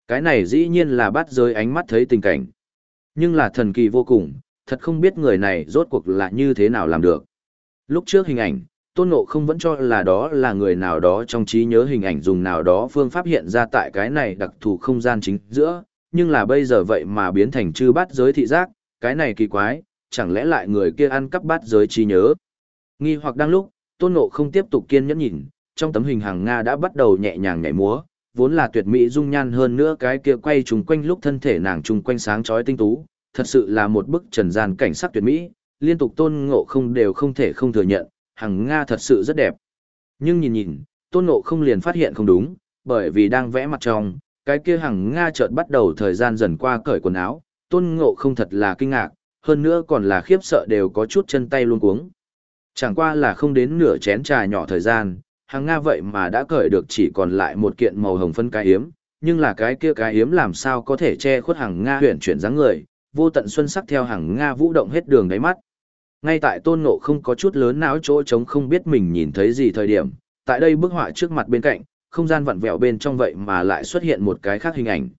S1: Cái này dĩ nhiên là bắt rơi ánh mắt thấy tình cảnh. Nhưng là thần kỳ vô cùng, thật không biết người này rốt cuộc là như thế nào làm được. Lúc trước hình ảnh, tôn ngộ không vẫn cho là đó là người nào đó trong trí nhớ hình ảnh dùng nào đó phương pháp hiện ra tại cái này đặc thù không gian chính giữa, nhưng là bây giờ vậy mà biến thành chư bát giới thị giác, cái này kỳ quái, chẳng lẽ lại người kia ăn cắp bát giới trí nhớ. Nghi hoặc đang lúc, tôn ngộ không tiếp tục kiên nhẫn nhìn, trong tấm hình hàng Nga đã bắt đầu nhẹ nhàng nhảy múa, vốn là tuyệt mỹ dung nhan hơn nữa cái kia quay trùng quanh lúc thân thể nàng trùng quanh sáng chói tinh tú, thật sự là một bức trần gian cảnh sắc tuyệt mỹ, liên tục tôn ngộ không đều không thể không thừa nhận, hàng Nga thật sự rất đẹp. Nhưng nhìn nhìn, tôn ngộ không liền phát hiện không đúng, bởi vì đang vẽ mặt trong, cái kia hàng Nga chợt bắt đầu thời gian dần qua cởi quần áo, tôn ngộ không thật là kinh ngạc, hơn nữa còn là khiếp sợ đều có chút chân tay luôn cuống. Chẳng qua là không đến nửa chén trà nhỏ thời gian, hàng Nga vậy mà đã cởi được chỉ còn lại một kiện màu hồng phân cái hiếm, nhưng là cái kia cái hiếm làm sao có thể che khuất hàng Nga huyển chuyển dáng người, vô tận xuân sắc theo hàng Nga vũ động hết đường đáy mắt. Ngay tại tôn ngộ không có chút lớn não chỗ trống không biết mình nhìn thấy gì thời điểm, tại đây bức họa trước mặt bên cạnh, không gian vặn vẹo bên trong vậy mà lại xuất hiện một cái khác hình ảnh.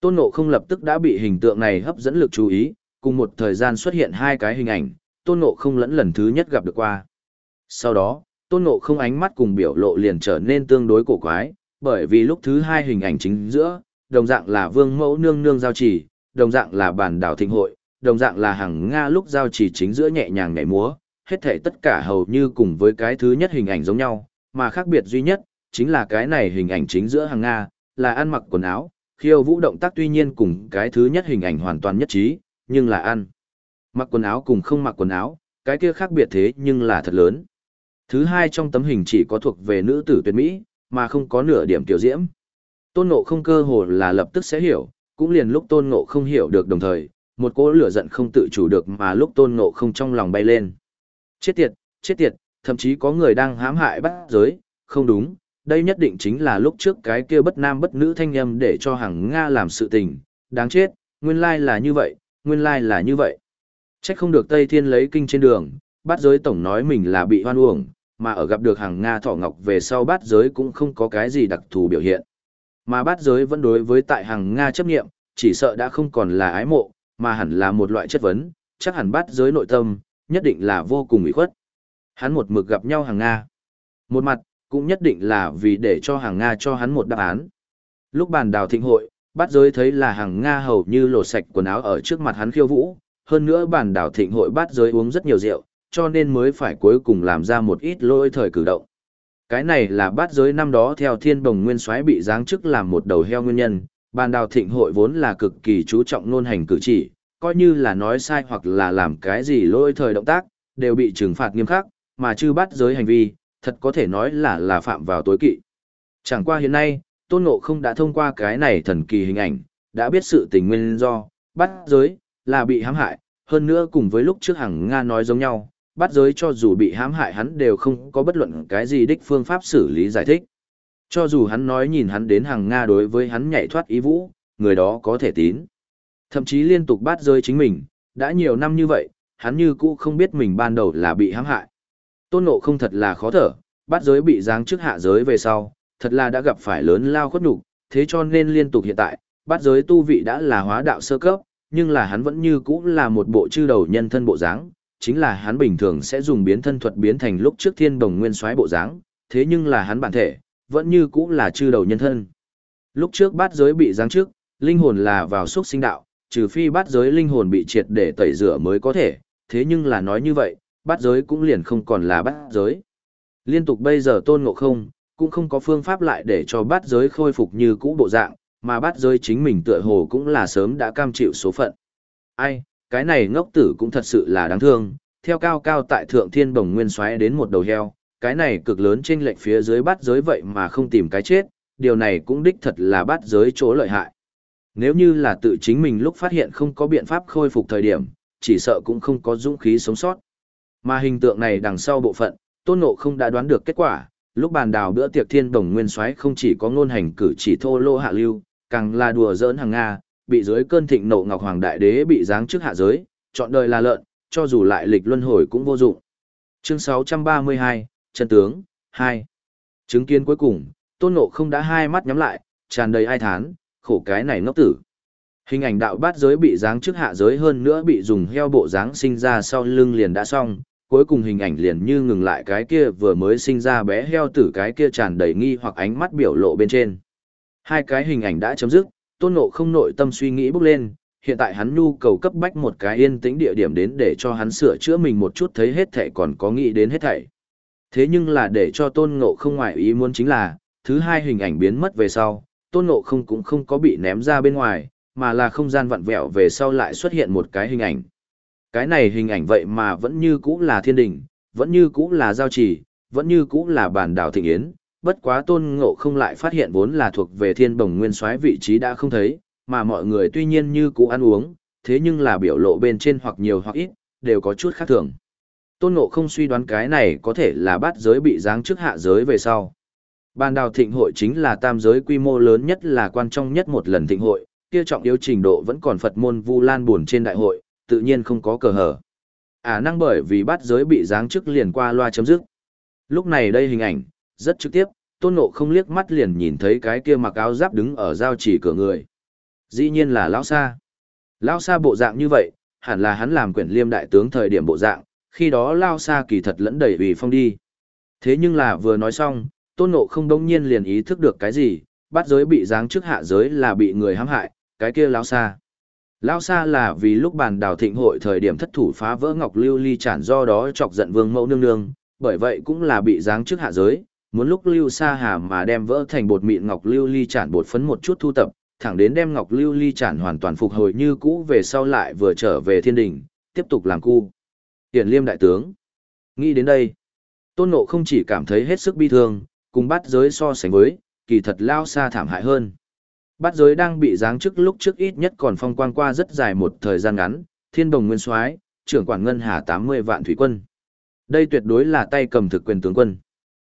S1: Tôn ngộ không lập tức đã bị hình tượng này hấp dẫn lực chú ý, cùng một thời gian xuất hiện hai cái hình ảnh, tôn ngộ không lẫn lần thứ nhất gặp được qua. Sau đó, tôn ngộ không ánh mắt cùng biểu lộ liền trở nên tương đối cổ quái, bởi vì lúc thứ hai hình ảnh chính giữa, đồng dạng là vương mẫu nương nương giao chỉ, đồng dạng là bản đảo thịnh hội, đồng dạng là hàng Nga lúc giao chỉ chính giữa nhẹ nhàng nhảy múa, hết thể tất cả hầu như cùng với cái thứ nhất hình ảnh giống nhau, mà khác biệt duy nhất, chính là cái này hình ảnh chính giữa hàng Nga, là ăn mặc quần áo, khiêu vũ động tác tuy nhiên cùng cái thứ nhất hình ảnh hoàn toàn nhất trí, nhưng là ăn. Mặc quần áo cùng không mặc quần áo, cái kia khác biệt thế nhưng là thật lớn. Thứ hai trong tấm hình chỉ có thuộc về nữ tử tuyệt mỹ, mà không có nửa điểm tiểu diễm. Tôn ngộ không cơ hồ là lập tức sẽ hiểu, cũng liền lúc tôn ngộ không hiểu được đồng thời, một cỗ lửa giận không tự chủ được mà lúc tôn ngộ không trong lòng bay lên. Chết tiệt, chết tiệt, thậm chí có người đang hãm hại bắt giới, không đúng, đây nhất định chính là lúc trước cái kia bất nam bất nữ thanh âm để cho hàng Nga làm sự tình, đáng chết, nguyên lai là như vậy, nguyên lai là như vậy. Trách không được Tây Thiên lấy kinh trên đường, bát giới tổng nói mình là bị hoan uổng, mà ở gặp được hàng Nga thọ ngọc về sau bát giới cũng không có cái gì đặc thù biểu hiện. Mà bát giới vẫn đối với tại hàng Nga chấp nghiệm, chỉ sợ đã không còn là ái mộ, mà hẳn là một loại chất vấn, chắc hẳn bát giới nội tâm, nhất định là vô cùng ủy khuất. Hắn một mực gặp nhau hàng Nga. Một mặt, cũng nhất định là vì để cho hàng Nga cho hắn một đáp án. Lúc bàn đào thịnh hội, bát giới thấy là hàng Nga hầu như lột sạch quần áo ở trước mặt hắn khiêu vũ, hơn nữa bản đảo thịnh hội bát giới uống rất nhiều rượu, cho nên mới phải cuối cùng làm ra một ít lỗi thời cử động. Cái này là bát giới năm đó theo thiên bồng nguyên soái bị giáng chức làm một đầu heo nguyên nhân, bàn đào thịnh hội vốn là cực kỳ chú trọng nôn hành cử chỉ, coi như là nói sai hoặc là làm cái gì lỗi thời động tác, đều bị trừng phạt nghiêm khắc, mà chư bát giới hành vi, thật có thể nói là là phạm vào tối kỵ. Chẳng qua hiện nay, Tôn Ngộ không đã thông qua cái này thần kỳ hình ảnh, đã biết sự tình nguyên do, bắt giới, là bị hãm hại, hơn nữa cùng với lúc trước hàng Nga nói giống nhau, bắt giới cho dù bị hãm hại hắn đều không có bất luận cái gì đích phương pháp xử lý giải thích. Cho dù hắn nói nhìn hắn đến hàng Nga đối với hắn nhảy thoát ý vũ, người đó có thể tín. Thậm chí liên tục bắt giới chính mình, đã nhiều năm như vậy, hắn như cũ không biết mình ban đầu là bị hãm hại. Tôn ngộ không thật là khó thở, bắt giới bị giáng trước hạ giới về sau, thật là đã gặp phải lớn lao khuất nhục, thế cho nên liên tục hiện tại, bát giới tu vị đã là hóa đạo sơ cấp, nhưng là hắn vẫn như cũ là một bộ chư đầu nhân thân bộ dáng, chính là hắn bình thường sẽ dùng biến thân thuật biến thành lúc trước thiên đồng nguyên soái bộ dáng, thế nhưng là hắn bản thể, vẫn như cũ là chư đầu nhân thân. Lúc trước bát giới bị giáng trước, linh hồn là vào xuất sinh đạo, trừ phi bát giới linh hồn bị triệt để tẩy rửa mới có thể, thế nhưng là nói như vậy, bát giới cũng liền không còn là bát giới. Liên tục bây giờ tôn ngộ không, cũng không có phương pháp lại để cho bát giới khôi phục như cũ bộ dạng, mà bát giới chính mình tựa hồ cũng là sớm đã cam chịu số phận. Ai, cái này ngốc tử cũng thật sự là đáng thương, theo cao cao tại thượng thiên bồng nguyên xoáy đến một đầu heo, cái này cực lớn trên lệnh phía dưới bát giới vậy mà không tìm cái chết, điều này cũng đích thật là bát giới chỗ lợi hại. Nếu như là tự chính mình lúc phát hiện không có biện pháp khôi phục thời điểm, chỉ sợ cũng không có dũng khí sống sót. Mà hình tượng này đằng sau bộ phận, tôn ngộ không đã đoán được kết quả, lúc bàn đào bữa tiệc thiên đồng nguyên soái không chỉ có ngôn hành cử chỉ thô lô hạ lưu, càng là đùa giỡn hàng Nga, bị dưới cơn thịnh nộ Ngọc Hoàng Đại Đế bị giáng trước hạ giới, chọn đời là lợn, cho dù lại lịch luân hồi cũng vô dụng. Chương 632, Chân tướng, 2. Chứng kiến cuối cùng, Tôn Ngộ không đã hai mắt nhắm lại, tràn đầy ai thán, khổ cái này ngốc tử. Hình ảnh đạo bát giới bị giáng trước hạ giới hơn nữa bị dùng heo bộ dáng sinh ra sau lưng liền đã xong, cuối cùng hình ảnh liền như ngừng lại cái kia vừa mới sinh ra bé heo tử cái kia tràn đầy nghi hoặc ánh mắt biểu lộ bên trên. Hai cái hình ảnh đã chấm dứt, tôn ngộ không nội tâm suy nghĩ bước lên, hiện tại hắn nhu cầu cấp bách một cái yên tĩnh địa điểm đến để cho hắn sửa chữa mình một chút thấy hết thảy còn có nghĩ đến hết thảy. Thế nhưng là để cho tôn ngộ không ngoại ý muốn chính là, thứ hai hình ảnh biến mất về sau, tôn ngộ không cũng không có bị ném ra bên ngoài, mà là không gian vặn vẹo về sau lại xuất hiện một cái hình ảnh. Cái này hình ảnh vậy mà vẫn như cũ là thiên đình, vẫn như cũ là giao trì, vẫn như cũ là bản đảo thịnh yến, bất quá tôn ngộ không lại phát hiện vốn là thuộc về thiên bồng nguyên soái vị trí đã không thấy, mà mọi người tuy nhiên như cũ ăn uống, thế nhưng là biểu lộ bên trên hoặc nhiều hoặc ít, đều có chút khác thường. Tôn Ngộ không suy đoán cái này có thể là bát giới bị giáng trước hạ giới về sau. Bàn đào thịnh hội chính là tam giới quy mô lớn nhất là quan trọng nhất một lần thịnh hội, kia trọng yếu trình độ vẫn còn Phật môn Vu Lan buồn trên đại hội, tự nhiên không có cờ hở. À năng bởi vì bát giới bị giáng trước liền qua loa chấm dứt. Lúc này đây hình ảnh, rất trực tiếp, tôn ngộ không liếc mắt liền nhìn thấy cái kia mặc áo giáp đứng ở giao chỉ cửa người. Dĩ nhiên là lão sa. Lão sa bộ dạng như vậy, hẳn là hắn làm quyển liêm đại tướng thời điểm bộ dạng, khi đó lao sa kỳ thật lẫn đầy vì phong đi. Thế nhưng là vừa nói xong, tôn ngộ không đông nhiên liền ý thức được cái gì, bắt giới bị giáng trước hạ giới là bị người hãm hại, cái kia lão sa. Lão sa là vì lúc bàn đào thịnh hội thời điểm thất thủ phá vỡ ngọc lưu ly chản do đó chọc giận vương mẫu nương nương, bởi vậy cũng là bị giáng trước hạ giới, muốn lúc lưu sa hà mà đem vỡ thành bột mịn ngọc lưu ly chản bột phấn một chút thu tập, thẳng đến đem ngọc lưu ly chản hoàn toàn phục hồi như cũ về sau lại vừa trở về thiên đình, tiếp tục làm cu. Hiển liêm đại tướng. Nghĩ đến đây, tôn nộ không chỉ cảm thấy hết sức bi thương, cùng bắt giới so sánh với, kỳ thật lao xa thảm hại hơn. Bát giới đang bị giáng chức lúc trước ít nhất còn phong quang qua rất dài một thời gian ngắn, thiên đồng nguyên soái trưởng quản ngân hà 80 vạn thủy quân. Đây tuyệt đối là tay cầm thực quyền tướng quân.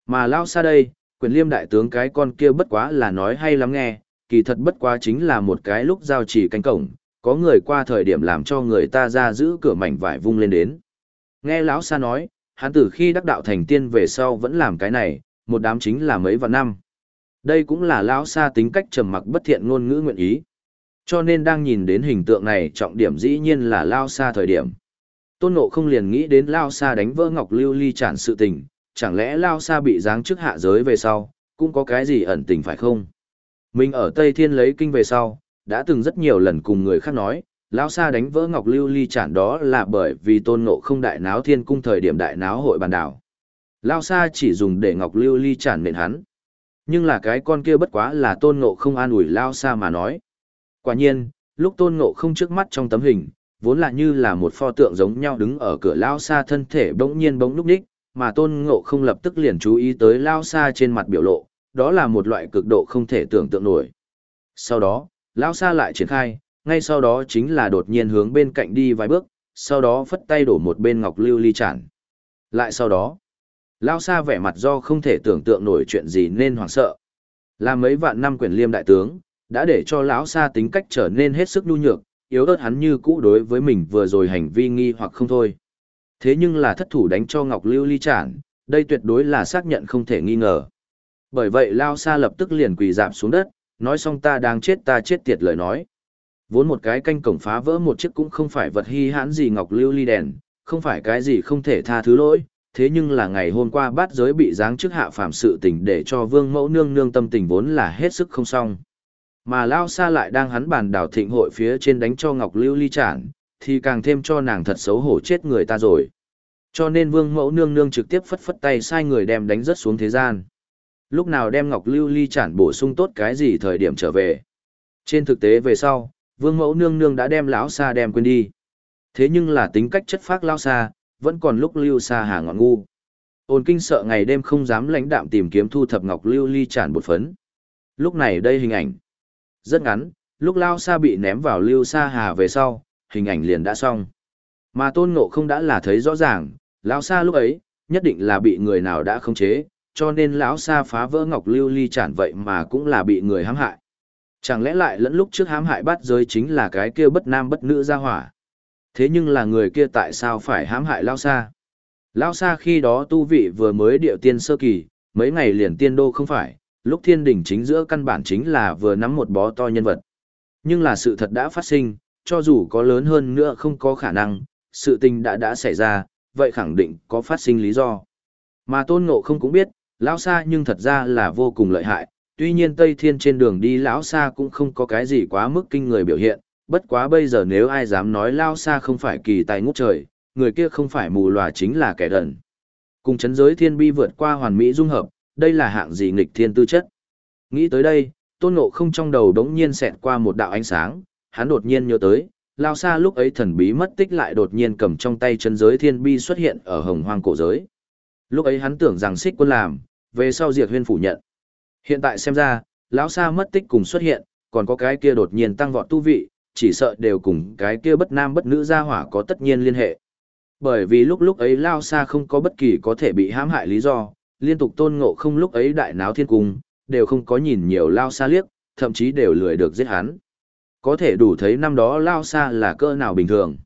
S1: Mà lao xa đây, quyền liêm đại tướng cái con kia bất quá là nói hay lắm nghe, kỳ thật bất quá chính là một cái lúc giao chỉ cánh cổng, có người qua thời điểm làm cho người ta ra giữ cửa mảnh vải vung lên đến. Nghe lão xa nói, hắn từ khi đắc đạo thành tiên về sau vẫn làm cái này, một đám chính là mấy vạn năm. Đây cũng là lão Sa tính cách trầm mặc bất thiện ngôn ngữ nguyện ý. Cho nên đang nhìn đến hình tượng này trọng điểm dĩ nhiên là lao Sa thời điểm. Tôn Ngộ không liền nghĩ đến lao Sa đánh vỡ ngọc lưu ly tràn sự tình, chẳng lẽ lao Sa bị giáng trước hạ giới về sau, cũng có cái gì ẩn tình phải không? Mình ở Tây Thiên lấy kinh về sau, đã từng rất nhiều lần cùng người khác nói, lão sa đánh vỡ ngọc lưu ly chản đó là bởi vì tôn ngộ không đại náo thiên cung thời điểm đại náo hội bàn đảo. Lão sa chỉ dùng để ngọc lưu ly chản nện hắn. Nhưng là cái con kia bất quá là tôn ngộ không an ủi lão sa mà nói. Quả nhiên, lúc tôn ngộ không trước mắt trong tấm hình, vốn là như là một pho tượng giống nhau đứng ở cửa lão sa thân thể bỗng nhiên bỗng núp đích, mà tôn ngộ không lập tức liền chú ý tới lão sa trên mặt biểu lộ, đó là một loại cực độ không thể tưởng tượng nổi. Sau đó, lão sa lại triển khai, ngay sau đó chính là đột nhiên hướng bên cạnh đi vài bước, sau đó phất tay đổ một bên ngọc lưu ly chản. Lại sau đó, lão sa vẻ mặt do không thể tưởng tượng nổi chuyện gì nên hoảng sợ. Là mấy vạn năm quyền liêm đại tướng, đã để cho lão sa tính cách trở nên hết sức nhu nhược, yếu ớt hắn như cũ đối với mình vừa rồi hành vi nghi hoặc không thôi. Thế nhưng là thất thủ đánh cho Ngọc Lưu Ly chản, đây tuyệt đối là xác nhận không thể nghi ngờ. Bởi vậy Lao Sa lập tức liền quỳ dạp xuống đất, nói xong ta đang chết ta chết tiệt lời nói. Vốn một cái canh cổng phá vỡ một chiếc cũng không phải vật hy hãn gì ngọc lưu ly đèn, không phải cái gì không thể tha thứ lỗi, thế nhưng là ngày hôm qua bát giới bị giáng trước hạ phạm sự tình để cho vương mẫu nương nương tâm tình vốn là hết sức không xong. Mà Lao Sa lại đang hắn bàn đảo thịnh hội phía trên đánh cho ngọc lưu ly chản, thì càng thêm cho nàng thật xấu hổ chết người ta rồi. Cho nên vương mẫu nương nương trực tiếp phất phất tay sai người đem đánh rất xuống thế gian. Lúc nào đem ngọc lưu ly chản bổ sung tốt cái gì thời điểm trở về. Trên thực tế về sau, vương mẫu nương nương đã đem lão xa đem quên đi thế nhưng là tính cách chất phác lao xa vẫn còn lúc lưu xa hà ngọn ngu. Ôn kinh sợ ngày đêm không dám lãnh đạm tìm kiếm thu thập ngọc lưu ly tràn bột phấn. Lúc này đây hình ảnh. Rất ngắn, lúc lao xa bị ném vào lưu xa hà về sau, hình ảnh liền đã xong. Mà tôn ngộ không đã là thấy rõ ràng lão xa lúc ấy, nhất định là bị người nào đã khống chế, cho nên lão xa phá vỡ ngọc lưu ly tràn vậy mà cũng là bị người hãm hại. Chẳng lẽ lại lẫn lúc trước hãm hại bắt giới chính là cái kia bất nam bất nữ ra hỏa. Thế nhưng là người kia tại sao phải hãm hại Lao Sa? Lao Sa khi đó tu vị vừa mới điệu tiên sơ kỳ, mấy ngày liền tiên đô không phải, lúc thiên đỉnh chính giữa căn bản chính là vừa nắm một bó to nhân vật. Nhưng là sự thật đã phát sinh, cho dù có lớn hơn nữa không có khả năng, sự tình đã đã xảy ra, vậy khẳng định có phát sinh lý do. Mà tôn ngộ không cũng biết, Lão Sa nhưng thật ra là vô cùng lợi hại, tuy nhiên Tây Thiên trên đường đi lão Sa cũng không có cái gì quá mức kinh người biểu hiện, bất quá bây giờ nếu ai dám nói Lao xa không phải kỳ tài ngút trời, người kia không phải mù lòa chính là kẻ đần. Cùng chấn giới thiên bi vượt qua hoàn mỹ dung hợp, đây là hạng gì nghịch thiên tư chất. Nghĩ tới đây, tôn ngộ không trong đầu đống nhiên xẹt qua một đạo ánh sáng, hắn đột nhiên nhớ tới, lao xa lúc ấy thần bí mất tích lại đột nhiên cầm trong tay chân giới thiên bi xuất hiện ở hồng hoang cổ giới. Lúc ấy hắn tưởng rằng xích quân làm, về sau diệt huyên phủ nhận. Hiện tại xem ra, lão sa mất tích cùng xuất hiện, còn có cái kia đột nhiên tăng vọt tu vị, chỉ sợ đều cùng cái kia bất nam bất nữ gia hỏa có tất nhiên liên hệ. Bởi vì lúc lúc ấy Lao Sa không có bất kỳ có thể bị hãm hại lý do, liên tục tôn ngộ không lúc ấy đại náo thiên cung, đều không có nhìn nhiều Lao Sa liếc, thậm chí đều lười được giết hắn. Có thể đủ thấy năm đó Lao Sa là cỡ nào bình thường.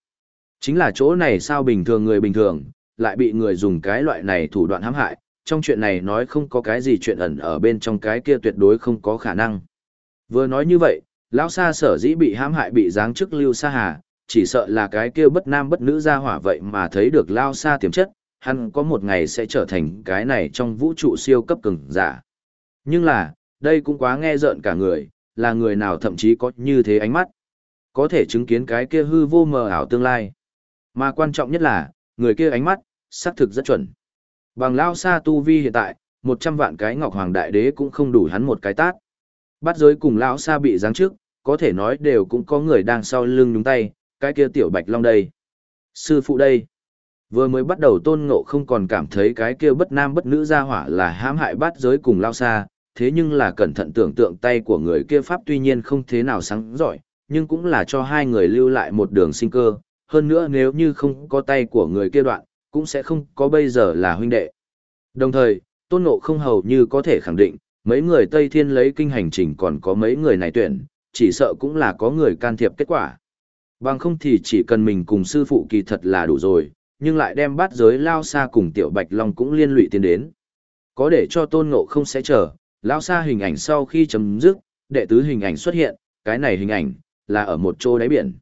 S1: Chính là chỗ này sao bình thường người bình thường, lại bị người dùng cái loại này thủ đoạn hãm hại, trong chuyện này nói không có cái gì chuyện ẩn ở bên trong cái kia tuyệt đối không có khả năng. Vừa nói như vậy, lão sa sở dĩ bị hãm hại bị giáng chức lưu sa hà, chỉ sợ là cái kia bất nam bất nữ ra hỏa vậy mà thấy được lao sa tiềm chất, hắn có một ngày sẽ trở thành cái này trong vũ trụ siêu cấp cường giả. Nhưng là, đây cũng quá nghe rợn cả người, là người nào thậm chí có như thế ánh mắt. Có thể chứng kiến cái kia hư vô mờ ảo tương lai. Mà quan trọng nhất là, người kia ánh mắt, xác thực rất chuẩn. Bằng lao sa tu vi hiện tại, 100 vạn cái ngọc hoàng đại đế cũng không đủ hắn một cái tát. Bắt giới cùng lão sa bị giáng trước, có thể nói đều cũng có người đang sau lưng nhúng tay, cái kia tiểu bạch long đây. Sư phụ đây. Vừa mới bắt đầu tôn ngộ không còn cảm thấy cái kia bất nam bất nữ ra hỏa là hãm hại bát giới cùng lao xa thế nhưng là cẩn thận tưởng tượng tay của người kia pháp tuy nhiên không thế nào sáng giỏi, nhưng cũng là cho hai người lưu lại một đường sinh cơ, hơn nữa nếu như không có tay của người kia đoạn, cũng sẽ không có bây giờ là huynh đệ. Đồng thời, tôn ngộ không hầu như có thể khẳng định, mấy người Tây Thiên lấy kinh hành trình còn có mấy người này tuyển, chỉ sợ cũng là có người can thiệp kết quả. Bằng không thì chỉ cần mình cùng sư phụ kỳ thật là đủ rồi, nhưng lại đem bắt giới lao xa cùng tiểu bạch long cũng liên lụy tiến đến. Có để cho tôn ngộ không sẽ chờ, lao xa hình ảnh sau khi chấm dứt, đệ tứ hình ảnh xuất hiện, cái này hình ảnh, là ở một chỗ đáy biển.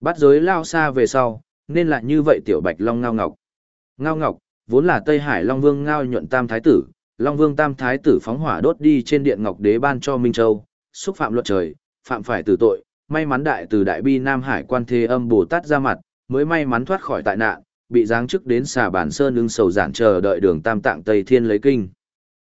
S1: bắt giới lao xa về sau, nên là như vậy tiểu bạch long ngao ngọc. Ngao ngọc, vốn là Tây Hải Long Vương ngao nhuận tam thái tử, Long Vương tam thái tử phóng hỏa đốt đi trên điện ngọc đế ban cho Minh Châu, xúc phạm luật trời, phạm phải tử tội, may mắn đại từ đại bi Nam Hải quan thế âm Bồ Tát ra mặt, mới may mắn thoát khỏi tại nạn, bị giáng chức đến xà bản sơn ưng sầu giản chờ đợi đường tam tạng Tây Thiên lấy kinh.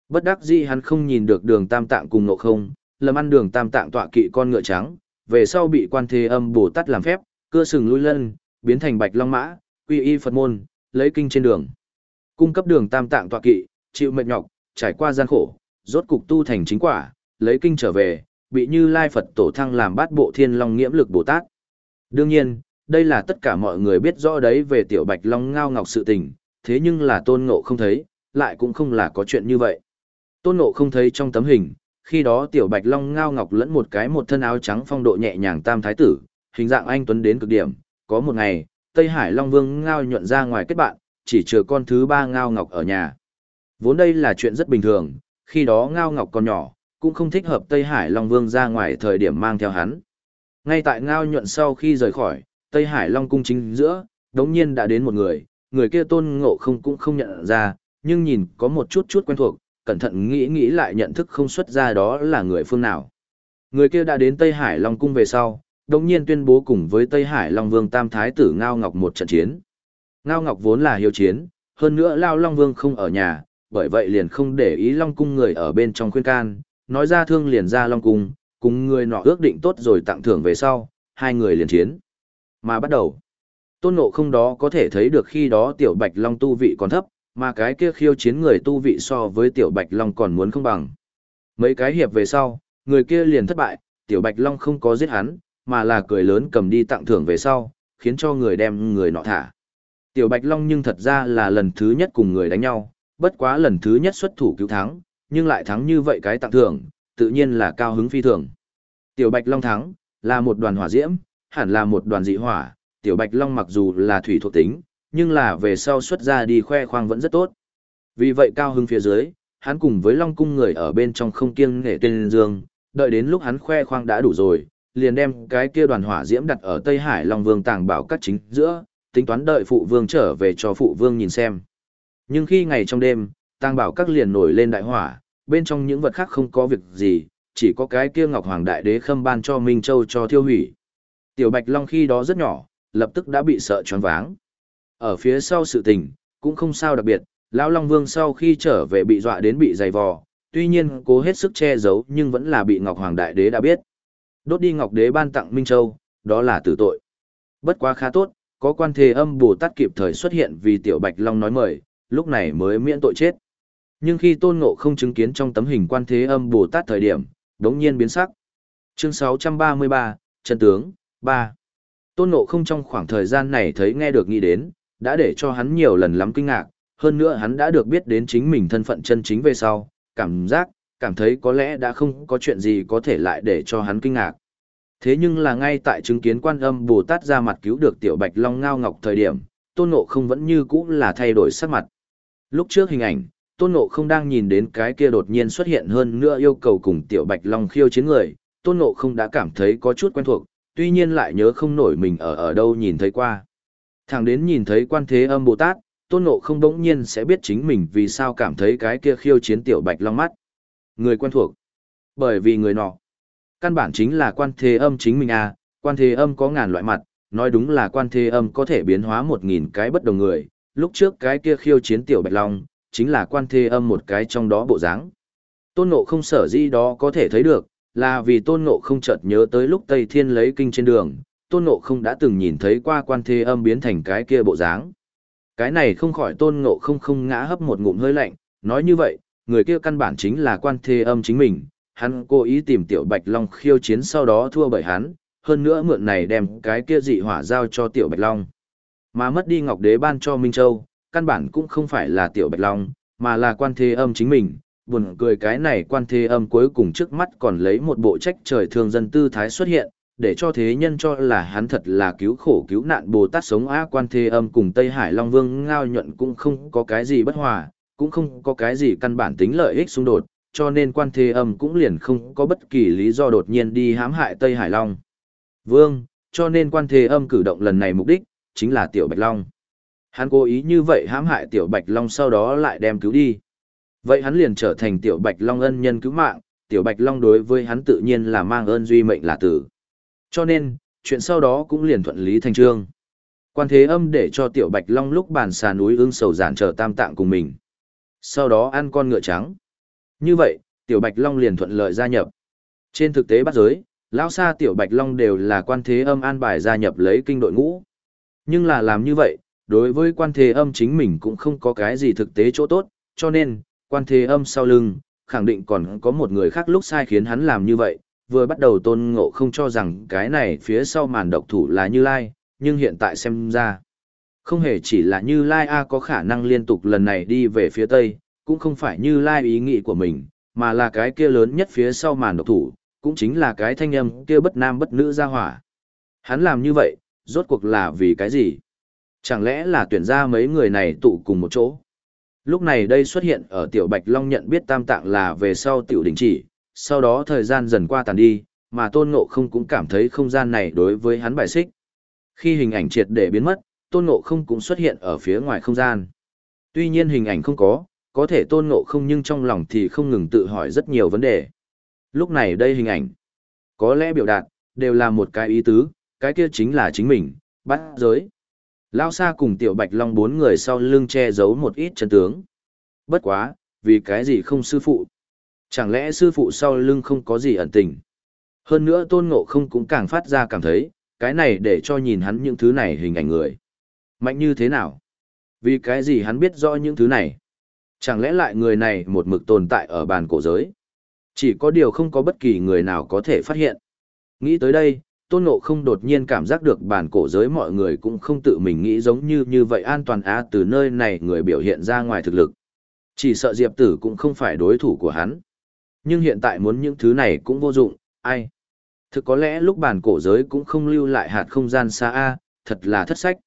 S1: Bất đắc dĩ hắn không nhìn được đường tam tạng cùng ngộ không, lầm ăn đường tam tạng tọa kỵ con ngựa trắng, về sau bị quan thế âm Bồ Tát làm phép, cưa sừng lui lân, biến thành bạch long mã, quy y Phật môn, lấy kinh trên đường. Cung cấp đường tam tạng tọa kỵ, chịu mệt nhọc, trải qua gian khổ, rốt cục tu thành chính quả, lấy kinh trở về, bị Như Lai Phật tổ thăng làm bát bộ thiên long nghiễm lực Bồ Tát. Đương nhiên, đây là tất cả mọi người biết rõ đấy về tiểu bạch long ngao ngọc sự tình, thế nhưng là tôn ngộ không thấy, lại cũng không là có chuyện như vậy. Tôn ngộ không thấy trong tấm hình, khi đó tiểu bạch long ngao ngọc lẫn một cái một thân áo trắng phong độ nhẹ nhàng tam thái tử, hình dạng anh tuấn đến cực điểm, có một ngày, Tây Hải Long Vương ngao nhuận ra ngoài kết bạn, chỉ chừa con thứ ba ngao ngọc ở nhà. Vốn đây là chuyện rất bình thường, khi đó ngao ngọc còn nhỏ, cũng không thích hợp Tây Hải Long Vương ra ngoài thời điểm mang theo hắn. Ngay tại ngao nhuận sau khi rời khỏi, Tây Hải Long cung chính giữa, đống nhiên đã đến một người, người kia tôn ngộ không cũng không nhận ra, nhưng nhìn có một chút chút quen thuộc, cẩn thận nghĩ nghĩ lại nhận thức không xuất ra đó là người phương nào. Người kia đã đến Tây Hải Long cung về sau, đống nhiên tuyên bố cùng với Tây Hải Long Vương Tam Thái tử Ngao Ngọc một trận chiến. Ngao Ngọc vốn là hiếu chiến, hơn nữa Lao Long Vương không ở nhà, bởi vậy liền không để ý Long Cung người ở bên trong khuyên can, nói ra thương liền ra Long Cung, cùng người nọ ước định tốt rồi tặng thưởng về sau, hai người liền chiến. Mà bắt đầu, tôn ngộ không đó có thể thấy được khi đó Tiểu Bạch Long tu vị còn thấp, mà cái kia khiêu chiến người tu vị so với Tiểu Bạch Long còn muốn không bằng. Mấy cái hiệp về sau, người kia liền thất bại, Tiểu Bạch Long không có giết hắn, mà là cười lớn cầm đi tặng thưởng về sau, khiến cho người đem người nọ thả. Tiểu Bạch Long nhưng thật ra là lần thứ nhất cùng người đánh nhau, bất quá lần thứ nhất xuất thủ cứu thắng, nhưng lại thắng như vậy cái tặng thưởng, tự nhiên là cao hứng phi thường. Tiểu Bạch Long thắng, là một đoàn hỏa diễm, hẳn là một đoàn dị hỏa, Tiểu Bạch Long mặc dù là thủy thuộc tính, nhưng là về sau xuất ra đi khoe khoang vẫn rất tốt. Vì vậy cao hứng phía dưới, hắn cùng với Long cung người ở bên trong không kiêng nghệ tên dương, đợi đến lúc hắn khoe khoang đã đủ rồi, liền đem cái kia đoàn hỏa diễm đặt ở Tây Hải Long Vương tàng bảo cắt chính giữa, tính toán đợi phụ vương trở về cho phụ vương nhìn xem. Nhưng khi ngày trong đêm, Tang bảo các liền nổi lên đại hỏa, bên trong những vật khác không có việc gì, chỉ có cái kia Ngọc Hoàng Đại Đế khâm ban cho Minh Châu cho thiêu hủy. Tiểu Bạch Long khi đó rất nhỏ, lập tức đã bị sợ choáng váng. Ở phía sau sự tình, cũng không sao đặc biệt, Lão Long Vương sau khi trở về bị dọa đến bị dày vò, tuy nhiên cố hết sức che giấu nhưng vẫn là bị Ngọc Hoàng Đại Đế đã biết. Đốt đi Ngọc Đế ban tặng Minh Châu, đó là tử tội. Bất quá khá tốt, có quan thề âm Bồ Tát kịp thời xuất hiện vì Tiểu Bạch Long nói mời, lúc này mới miễn tội chết. Nhưng khi Tôn Ngộ không chứng kiến trong tấm hình quan thế âm Bồ Tát thời điểm, đống nhiên biến sắc. Chương 633, chân tướng, ba Tôn Ngộ không trong khoảng thời gian này thấy nghe được nghĩ đến, đã để cho hắn nhiều lần lắm kinh ngạc, hơn nữa hắn đã được biết đến chính mình thân phận chân chính về sau, cảm giác, cảm thấy có lẽ đã không có chuyện gì có thể lại để cho hắn kinh ngạc. Thế nhưng là ngay tại chứng kiến quan âm Bồ Tát ra mặt cứu được tiểu bạch long ngao ngọc thời điểm, tôn ngộ không vẫn như cũ là thay đổi sắc mặt. Lúc trước hình ảnh, tôn ngộ không đang nhìn đến cái kia đột nhiên xuất hiện hơn nữa yêu cầu cùng tiểu bạch long khiêu chiến người, tôn ngộ không đã cảm thấy có chút quen thuộc, tuy nhiên lại nhớ không nổi mình ở ở đâu nhìn thấy qua. Thẳng đến nhìn thấy quan thế âm Bồ Tát, tôn ngộ không bỗng nhiên sẽ biết chính mình vì sao cảm thấy cái kia khiêu chiến tiểu bạch long mắt. Người quen thuộc. Bởi vì người nọ. Căn bản chính là quan thế âm chính mình à, quan thế âm có ngàn loại mặt, nói đúng là quan thế âm có thể biến hóa một nghìn cái bất đồng người, lúc trước cái kia khiêu chiến tiểu bạch long, chính là quan thế âm một cái trong đó bộ dáng. Tôn ngộ không sở di đó có thể thấy được, là vì tôn ngộ không chợt nhớ tới lúc Tây Thiên lấy kinh trên đường, tôn ngộ không đã từng nhìn thấy qua quan thế âm biến thành cái kia bộ dáng. Cái này không khỏi tôn ngộ không không ngã hấp một ngụm hơi lạnh, nói như vậy, người kia căn bản chính là quan thế âm chính mình, hắn cố ý tìm tiểu bạch long khiêu chiến sau đó thua bởi hắn, hơn nữa mượn này đem cái kia dị hỏa giao cho tiểu bạch long. Mà mất đi ngọc đế ban cho Minh Châu, căn bản cũng không phải là tiểu bạch long, mà là quan thế âm chính mình. Buồn cười cái này quan thế âm cuối cùng trước mắt còn lấy một bộ trách trời thương dân tư thái xuất hiện, để cho thế nhân cho là hắn thật là cứu khổ cứu nạn Bồ Tát sống á quan thế âm cùng Tây Hải Long Vương ngao nhuận cũng không có cái gì bất hòa, cũng không có cái gì căn bản tính lợi ích xung đột, cho nên quan thế âm cũng liền không có bất kỳ lý do đột nhiên đi hãm hại Tây Hải Long. Vương, cho nên quan thế âm cử động lần này mục đích, chính là Tiểu Bạch Long. Hắn cố ý như vậy hãm hại Tiểu Bạch Long sau đó lại đem cứu đi. Vậy hắn liền trở thành Tiểu Bạch Long ân nhân cứu mạng, Tiểu Bạch Long đối với hắn tự nhiên là mang ơn duy mệnh là tử. Cho nên, chuyện sau đó cũng liền thuận lý thành trương. Quan thế âm để cho Tiểu Bạch Long lúc bàn xà núi ương sầu giản trở tam tạng cùng mình. Sau đó ăn con ngựa trắng. Như vậy, Tiểu Bạch Long liền thuận lợi gia nhập. Trên thực tế bắt giới, lão Sa Tiểu Bạch Long đều là quan thế âm an bài gia nhập lấy kinh đội ngũ. Nhưng là làm như vậy, đối với quan thế âm chính mình cũng không có cái gì thực tế chỗ tốt, cho nên, quan thế âm sau lưng, khẳng định còn có một người khác lúc sai khiến hắn làm như vậy, vừa bắt đầu tôn ngộ không cho rằng cái này phía sau màn độc thủ là Như Lai, nhưng hiện tại xem ra, không hề chỉ là Như Lai A có khả năng liên tục lần này đi về phía Tây, cũng không phải Như Lai ý nghĩ của mình, mà là cái kia lớn nhất phía sau màn độc thủ, cũng chính là cái thanh âm kia bất nam bất nữ ra hỏa. Hắn làm như vậy, rốt cuộc là vì cái gì? Chẳng lẽ là tuyển ra mấy người này tụ cùng một chỗ? Lúc này đây xuất hiện ở Tiểu Bạch Long nhận biết tam tạng là về sau Tiểu Đình Chỉ, sau đó thời gian dần qua tàn đi, mà Tôn Ngộ không cũng cảm thấy không gian này đối với hắn bài xích. Khi hình ảnh triệt để biến mất, Tôn Ngộ không cũng xuất hiện ở phía ngoài không gian. Tuy nhiên hình ảnh không có, có thể Tôn Ngộ không nhưng trong lòng thì không ngừng tự hỏi rất nhiều vấn đề. Lúc này đây hình ảnh, có lẽ biểu đạt, đều là một cái ý tứ, cái kia chính là chính mình, bắt giới. Lao xa cùng tiểu bạch long bốn người sau lưng che giấu một ít chân tướng. Bất quá, vì cái gì không sư phụ? Chẳng lẽ sư phụ sau lưng không có gì ẩn tình? Hơn nữa tôn ngộ không cũng càng phát ra cảm thấy, cái này để cho nhìn hắn những thứ này hình ảnh người. Mạnh như thế nào? Vì cái gì hắn biết rõ những thứ này? Chẳng lẽ lại người này một mực tồn tại ở bàn cổ giới? Chỉ có điều không có bất kỳ người nào có thể phát hiện. Nghĩ tới đây, tôn ngộ không đột nhiên cảm giác được bản cổ giới mọi người cũng không tự mình nghĩ giống như như vậy an toàn á từ nơi này người biểu hiện ra ngoài thực lực. Chỉ sợ Diệp tử cũng không phải đối thủ của hắn. Nhưng hiện tại muốn những thứ này cũng vô dụng, ai? Thực có lẽ lúc bản cổ giới cũng không lưu lại hạt không gian xa A, thật là thất sách.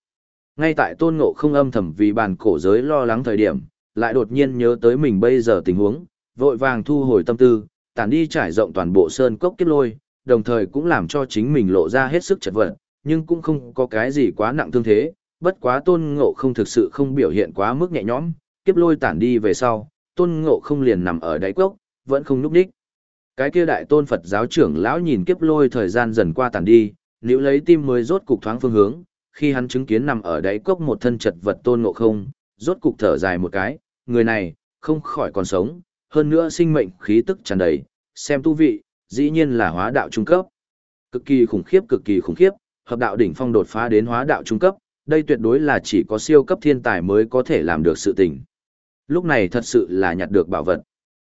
S1: Ngay tại tôn ngộ không âm thầm vì bản cổ giới lo lắng thời điểm, lại đột nhiên nhớ tới mình bây giờ tình huống, vội vàng thu hồi tâm tư, tản đi trải rộng toàn bộ sơn cốc kiếp lôi, đồng thời cũng làm cho chính mình lộ ra hết sức chật vật, nhưng cũng không có cái gì quá nặng thương thế, bất quá tôn ngộ không thực sự không biểu hiện quá mức nhẹ nhõm, kiếp lôi tản đi về sau, tôn ngộ không liền nằm ở đáy cốc, vẫn không núp đích. Cái kia đại tôn Phật giáo trưởng lão nhìn kiếp lôi thời gian dần qua tản đi, nếu lấy tim mới rốt cục thoáng phương hướng, khi hắn chứng kiến nằm ở đáy cốc một thân chật vật tôn ngộ không, rốt cục thở dài một cái, người này, không khỏi còn sống, hơn nữa sinh mệnh khí tức tràn đầy, xem tu vị, dĩ nhiên là hóa đạo trung cấp. Cực kỳ khủng khiếp cực kỳ khủng khiếp, hợp đạo đỉnh phong đột phá đến hóa đạo trung cấp, đây tuyệt đối là chỉ có siêu cấp thiên tài mới có thể làm được sự tình. Lúc này thật sự là nhặt được bảo vật.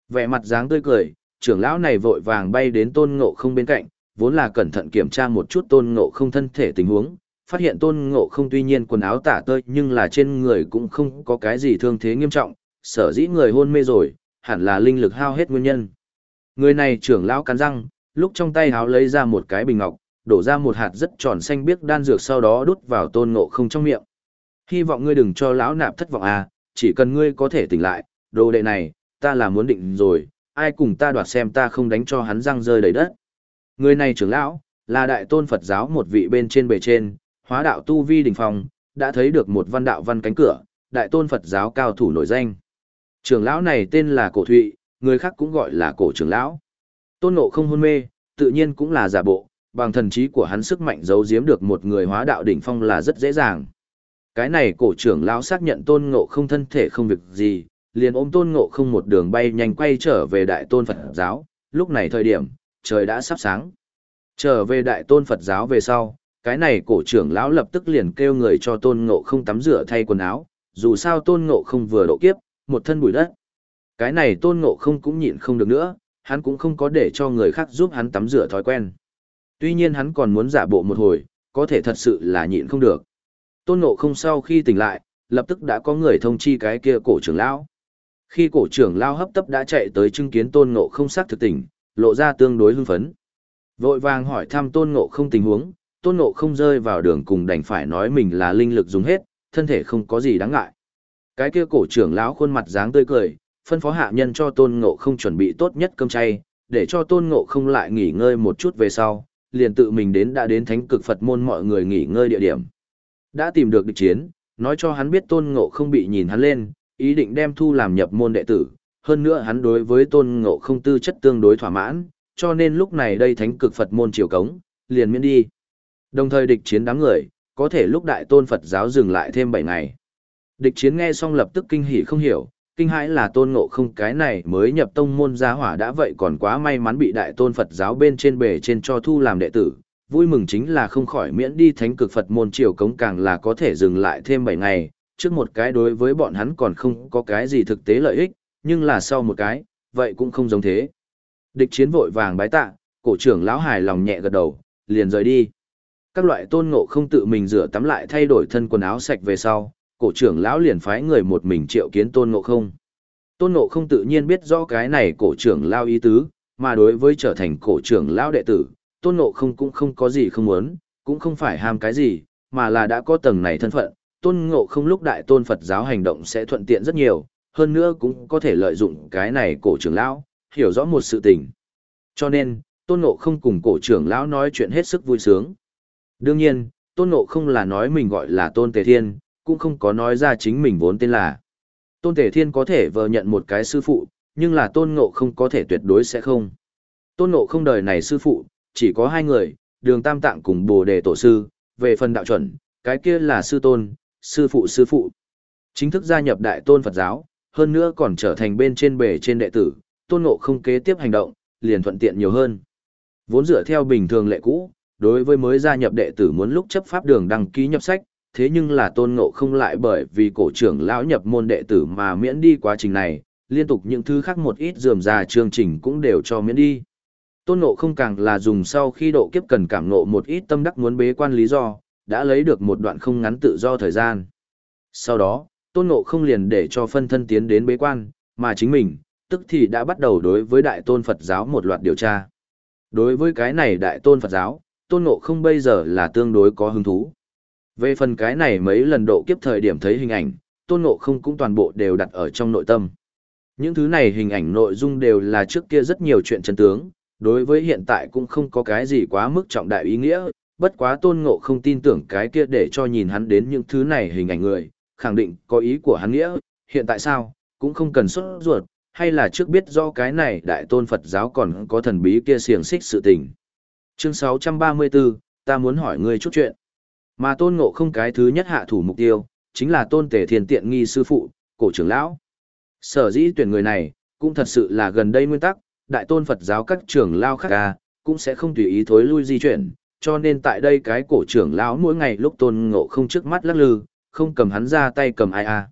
S1: Vẻ mặt dáng tươi cười, trưởng lão này vội vàng bay đến tôn ngộ không bên cạnh, vốn là cẩn thận kiểm tra một chút tôn ngộ không thân thể tình huống, phát hiện tôn ngộ không tuy nhiên quần áo tả tơi nhưng là trên người cũng không có cái gì thương thế nghiêm trọng, sở dĩ người hôn mê rồi, hẳn là linh lực hao hết nguyên nhân. Người này trưởng lão cắn răng, lúc trong tay háo lấy ra một cái bình ngọc, đổ ra một hạt rất tròn xanh biếc đan dược sau đó đút vào tôn ngộ không trong miệng. Hy vọng ngươi đừng cho lão nạp thất vọng à, chỉ cần ngươi có thể tỉnh lại, đồ đệ này, ta là muốn định rồi, ai cùng ta đoạt xem ta không đánh cho hắn răng rơi đầy đất. Người này trưởng lão, là đại tôn Phật giáo một vị bên trên bề trên, hóa đạo tu vi đỉnh phong, đã thấy được một văn đạo văn cánh cửa, đại tôn Phật giáo cao thủ nổi danh. Trưởng lão này tên là Cổ Thụy, người khác cũng gọi là Cổ trưởng lão. Tôn Ngộ không hôn mê, tự nhiên cũng là giả bộ, bằng thần trí của hắn sức mạnh giấu giếm được một người hóa đạo đỉnh phong là rất dễ dàng. Cái này cổ trưởng lão xác nhận Tôn Ngộ không thân thể không việc gì, liền ôm Tôn Ngộ không một đường bay nhanh quay trở về đại tôn Phật giáo, lúc này thời điểm, trời đã sắp sáng. Trở về đại tôn Phật giáo về sau, cái này cổ trưởng lão lập tức liền kêu người cho tôn ngộ không tắm rửa thay quần áo, dù sao tôn ngộ không vừa độ kiếp, một thân bụi đất. Cái này tôn ngộ không cũng nhịn không được nữa, hắn cũng không có để cho người khác giúp hắn tắm rửa thói quen. Tuy nhiên hắn còn muốn giả bộ một hồi, có thể thật sự là nhịn không được. Tôn ngộ không sau khi tỉnh lại, lập tức đã có người thông chi cái kia cổ trưởng lão. Khi cổ trưởng lão hấp tấp đã chạy tới chứng kiến tôn ngộ không xác thực tỉnh, lộ ra tương đối hưng phấn. Vội vàng hỏi thăm tôn ngộ không tình huống, tôn ngộ không rơi vào đường cùng đành phải nói mình là linh lực dùng hết, thân thể không có gì đáng ngại. Cái kia cổ trưởng lão khuôn mặt dáng tươi cười, phân phó hạ nhân cho tôn ngộ không chuẩn bị tốt nhất cơm chay, để cho tôn ngộ không lại nghỉ ngơi một chút về sau, liền tự mình đến đã đến thánh cực Phật môn mọi người nghỉ ngơi địa điểm. Đã tìm được địch chiến, nói cho hắn biết tôn ngộ không bị nhìn hắn lên, ý định đem thu làm nhập môn đệ tử, hơn nữa hắn đối với tôn ngộ không tư chất tương đối thỏa mãn, cho nên lúc này đây thánh cực Phật môn triều cống, liền miễn đi. Đồng thời địch chiến đám người, có thể lúc đại tôn Phật giáo dừng lại thêm 7 ngày. Địch chiến nghe xong lập tức kinh hỉ không hiểu, kinh hãi là tôn ngộ không cái này mới nhập tông môn gia hỏa đã vậy còn quá may mắn bị đại tôn Phật giáo bên trên bề trên cho thu làm đệ tử. Vui mừng chính là không khỏi miễn đi thánh cực Phật môn triều cống càng là có thể dừng lại thêm 7 ngày, trước một cái đối với bọn hắn còn không có cái gì thực tế lợi ích, nhưng là sau một cái, vậy cũng không giống thế. Địch chiến vội vàng bái tạ, cổ trưởng lão hài lòng nhẹ gật đầu, liền rời đi. Các loại tôn ngộ không tự mình rửa tắm lại thay đổi thân quần áo sạch về sau, cổ trưởng lão liền phái người một mình triệu kiến tôn ngộ không. Tôn ngộ không tự nhiên biết rõ cái này cổ trưởng lao ý tứ, mà đối với trở thành cổ trưởng lão đệ tử, tôn ngộ không cũng không có gì không muốn, cũng không phải ham cái gì, mà là đã có tầng này thân phận, tôn ngộ không lúc đại tôn Phật giáo hành động sẽ thuận tiện rất nhiều, hơn nữa cũng có thể lợi dụng cái này cổ trưởng lão, hiểu rõ một sự tình. Cho nên, tôn ngộ không cùng cổ trưởng lão nói chuyện hết sức vui sướng. Đương nhiên, tôn ngộ không là nói mình gọi là tôn tề thiên, cũng không có nói ra chính mình vốn tên là. Tôn thể thiên có thể vờ nhận một cái sư phụ, nhưng là tôn ngộ không có thể tuyệt đối sẽ không. Tôn ngộ không đời này sư phụ, chỉ có hai người, đường tam tạng cùng bồ đề tổ sư, về phần đạo chuẩn, cái kia là sư tôn, sư phụ sư phụ. Chính thức gia nhập đại tôn Phật giáo, hơn nữa còn trở thành bên trên bề trên đệ tử, tôn ngộ không kế tiếp hành động, liền thuận tiện nhiều hơn. Vốn dựa theo bình thường lệ cũ, đối với mới gia nhập đệ tử muốn lúc chấp pháp đường đăng ký nhập sách, thế nhưng là tôn ngộ không lại bởi vì cổ trưởng lão nhập môn đệ tử mà miễn đi quá trình này, liên tục những thứ khác một ít dườm già chương trình cũng đều cho miễn đi. Tôn ngộ không càng là dùng sau khi độ kiếp cần cảm ngộ một ít tâm đắc muốn bế quan lý do, đã lấy được một đoạn không ngắn tự do thời gian. Sau đó, tôn ngộ không liền để cho phân thân tiến đến bế quan, mà chính mình, tức thì đã bắt đầu đối với đại tôn Phật giáo một loạt điều tra. Đối với cái này đại tôn Phật giáo, tôn ngộ không bây giờ là tương đối có hứng thú. Về phần cái này mấy lần độ kiếp thời điểm thấy hình ảnh, tôn ngộ không cũng toàn bộ đều đặt ở trong nội tâm. Những thứ này hình ảnh nội dung đều là trước kia rất nhiều chuyện chân tướng, đối với hiện tại cũng không có cái gì quá mức trọng đại ý nghĩa, bất quá tôn ngộ không tin tưởng cái kia để cho nhìn hắn đến những thứ này hình ảnh người, khẳng định có ý của hắn nghĩa, hiện tại sao, cũng không cần xuất ruột, hay là trước biết do cái này đại tôn Phật giáo còn có thần bí kia siềng xích sự tình. Chương 634, ta muốn hỏi ngươi chút chuyện. Mà tôn ngộ không cái thứ nhất hạ thủ mục tiêu, chính là tôn tể thiền tiện nghi sư phụ, cổ trưởng lão. Sở dĩ tuyển người này, cũng thật sự là gần đây nguyên tắc, đại tôn Phật giáo các trưởng lao khác ca, cũng sẽ không tùy ý thối lui di chuyển, cho nên tại đây cái cổ trưởng lão mỗi ngày lúc tôn ngộ không trước mắt lắc lư, không cầm hắn ra tay cầm ai a.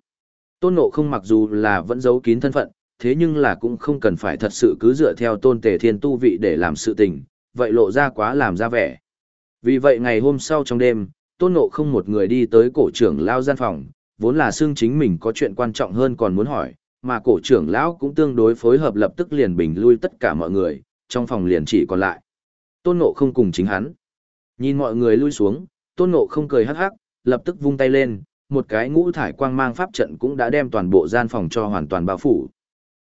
S1: Tôn ngộ không mặc dù là vẫn giấu kín thân phận, thế nhưng là cũng không cần phải thật sự cứ dựa theo tôn tề thiên tu vị để làm sự tình, vậy lộ ra quá làm ra vẻ. Vì vậy ngày hôm sau trong đêm, tôn ngộ không một người đi tới cổ trưởng lao gian phòng, vốn là xương chính mình có chuyện quan trọng hơn còn muốn hỏi, mà cổ trưởng lão cũng tương đối phối hợp lập tức liền bình lui tất cả mọi người, trong phòng liền chỉ còn lại. Tôn ngộ không cùng chính hắn. Nhìn mọi người lui xuống, tôn ngộ không cười hắc hắc, lập tức vung tay lên, một cái ngũ thải quang mang pháp trận cũng đã đem toàn bộ gian phòng cho hoàn toàn bao phủ.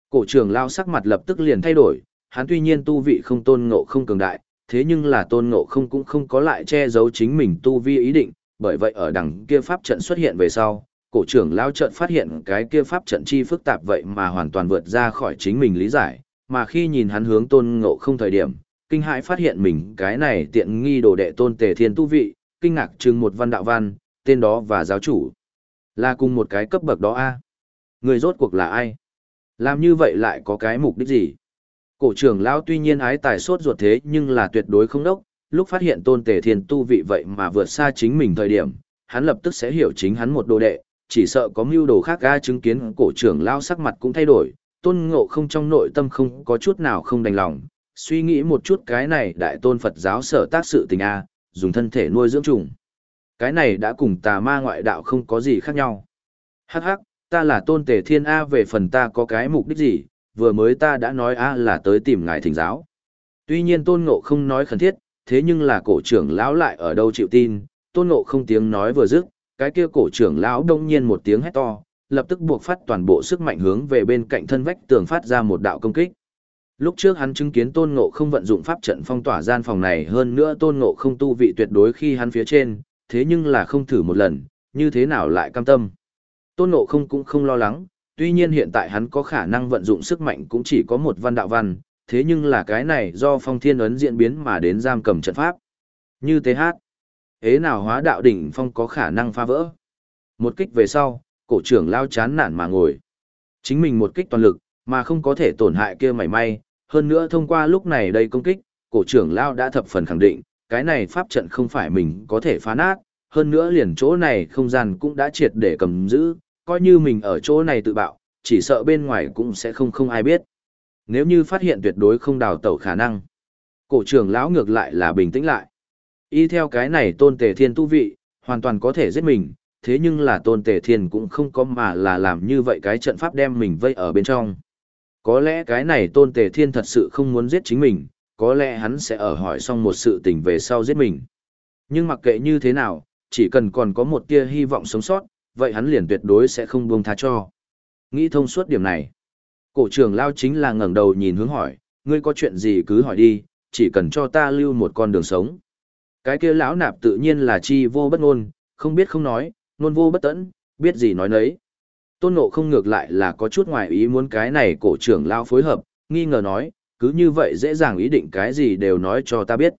S1: Cổ trưởng lao sắc mặt lập tức liền thay đổi, hắn tuy nhiên tu vị không tôn ngộ không cường đại, thế nhưng là tôn ngộ không cũng không có lại che giấu chính mình tu vi ý định, bởi vậy ở đằng kia pháp trận xuất hiện về sau, cổ trưởng lao trận phát hiện cái kia pháp trận chi phức tạp vậy mà hoàn toàn vượt ra khỏi chính mình lý giải, mà khi nhìn hắn hướng tôn ngộ không thời điểm, kinh hãi phát hiện mình cái này tiện nghi đồ đệ tôn tề thiên tu vị, kinh ngạc chừng một văn đạo văn, tên đó và giáo chủ. Là cùng một cái cấp bậc đó a Người rốt cuộc là ai? Làm như vậy lại có cái mục đích gì? Cổ trưởng lão tuy nhiên ái tài sốt ruột thế nhưng là tuyệt đối không đốc, lúc phát hiện tôn tề thiên tu vị vậy mà vượt xa chính mình thời điểm, hắn lập tức sẽ hiểu chính hắn một đồ đệ, chỉ sợ có mưu đồ khác ga chứng kiến cổ trưởng lão sắc mặt cũng thay đổi, tôn ngộ không trong nội tâm không có chút nào không đành lòng, suy nghĩ một chút cái này đại tôn Phật giáo sở tác sự tình A, dùng thân thể nuôi dưỡng trùng. Cái này đã cùng tà ma ngoại đạo không có gì khác nhau. Hắc hắc, ta là tôn tề thiên A về phần ta có cái mục đích gì, vừa mới ta đã nói A là tới tìm ngài thỉnh giáo. Tuy nhiên tôn ngộ không nói khẩn thiết, thế nhưng là cổ trưởng lão lại ở đâu chịu tin, tôn ngộ không tiếng nói vừa dứt, cái kia cổ trưởng lão đông nhiên một tiếng hét to, lập tức buộc phát toàn bộ sức mạnh hướng về bên cạnh thân vách tường phát ra một đạo công kích. Lúc trước hắn chứng kiến tôn ngộ không vận dụng pháp trận phong tỏa gian phòng này hơn nữa tôn ngộ không tu vị tuyệt đối khi hắn phía trên, thế nhưng là không thử một lần, như thế nào lại cam tâm. Tôn ngộ không cũng không lo lắng, tuy nhiên hiện tại hắn có khả năng vận dụng sức mạnh cũng chỉ có một văn đạo văn, thế nhưng là cái này do phong thiên ấn diễn biến mà đến giam cầm trận pháp. Như thế hát, ế nào hóa đạo đỉnh phong có khả năng phá vỡ. Một kích về sau, cổ trưởng lao chán nản mà ngồi. Chính mình một kích toàn lực, mà không có thể tổn hại kia mảy may, hơn nữa thông qua lúc này đây công kích, cổ trưởng lao đã thập phần khẳng định, cái này pháp trận không phải mình có thể phá nát, hơn nữa liền chỗ này không gian cũng đã triệt để cầm giữ, coi như mình ở chỗ này tự bạo, chỉ sợ bên ngoài cũng sẽ không không ai biết. Nếu như phát hiện tuyệt đối không đào tẩu khả năng, cổ trưởng lão ngược lại là bình tĩnh lại. Y theo cái này tôn tề thiên tu vị, hoàn toàn có thể giết mình, thế nhưng là tôn tề thiên cũng không có mà là làm như vậy cái trận pháp đem mình vây ở bên trong. Có lẽ cái này tôn tề thiên thật sự không muốn giết chính mình, có lẽ hắn sẽ ở hỏi xong một sự tình về sau giết mình. Nhưng mặc kệ như thế nào, chỉ cần còn có một tia hy vọng sống sót, vậy hắn liền tuyệt đối sẽ không buông tha cho. Nghĩ thông suốt điểm này. Cổ trưởng lao chính là ngẩng đầu nhìn hướng hỏi, ngươi có chuyện gì cứ hỏi đi, chỉ cần cho ta lưu một con đường sống. Cái kia lão nạp tự nhiên là chi vô bất ngôn, không biết không nói, luôn vô bất tẫn, biết gì nói nấy. Tôn Ngộ không ngược lại là có chút ngoài ý muốn cái này cổ trưởng lao phối hợp, nghi ngờ nói, cứ như vậy dễ dàng ý định cái gì đều nói cho ta biết.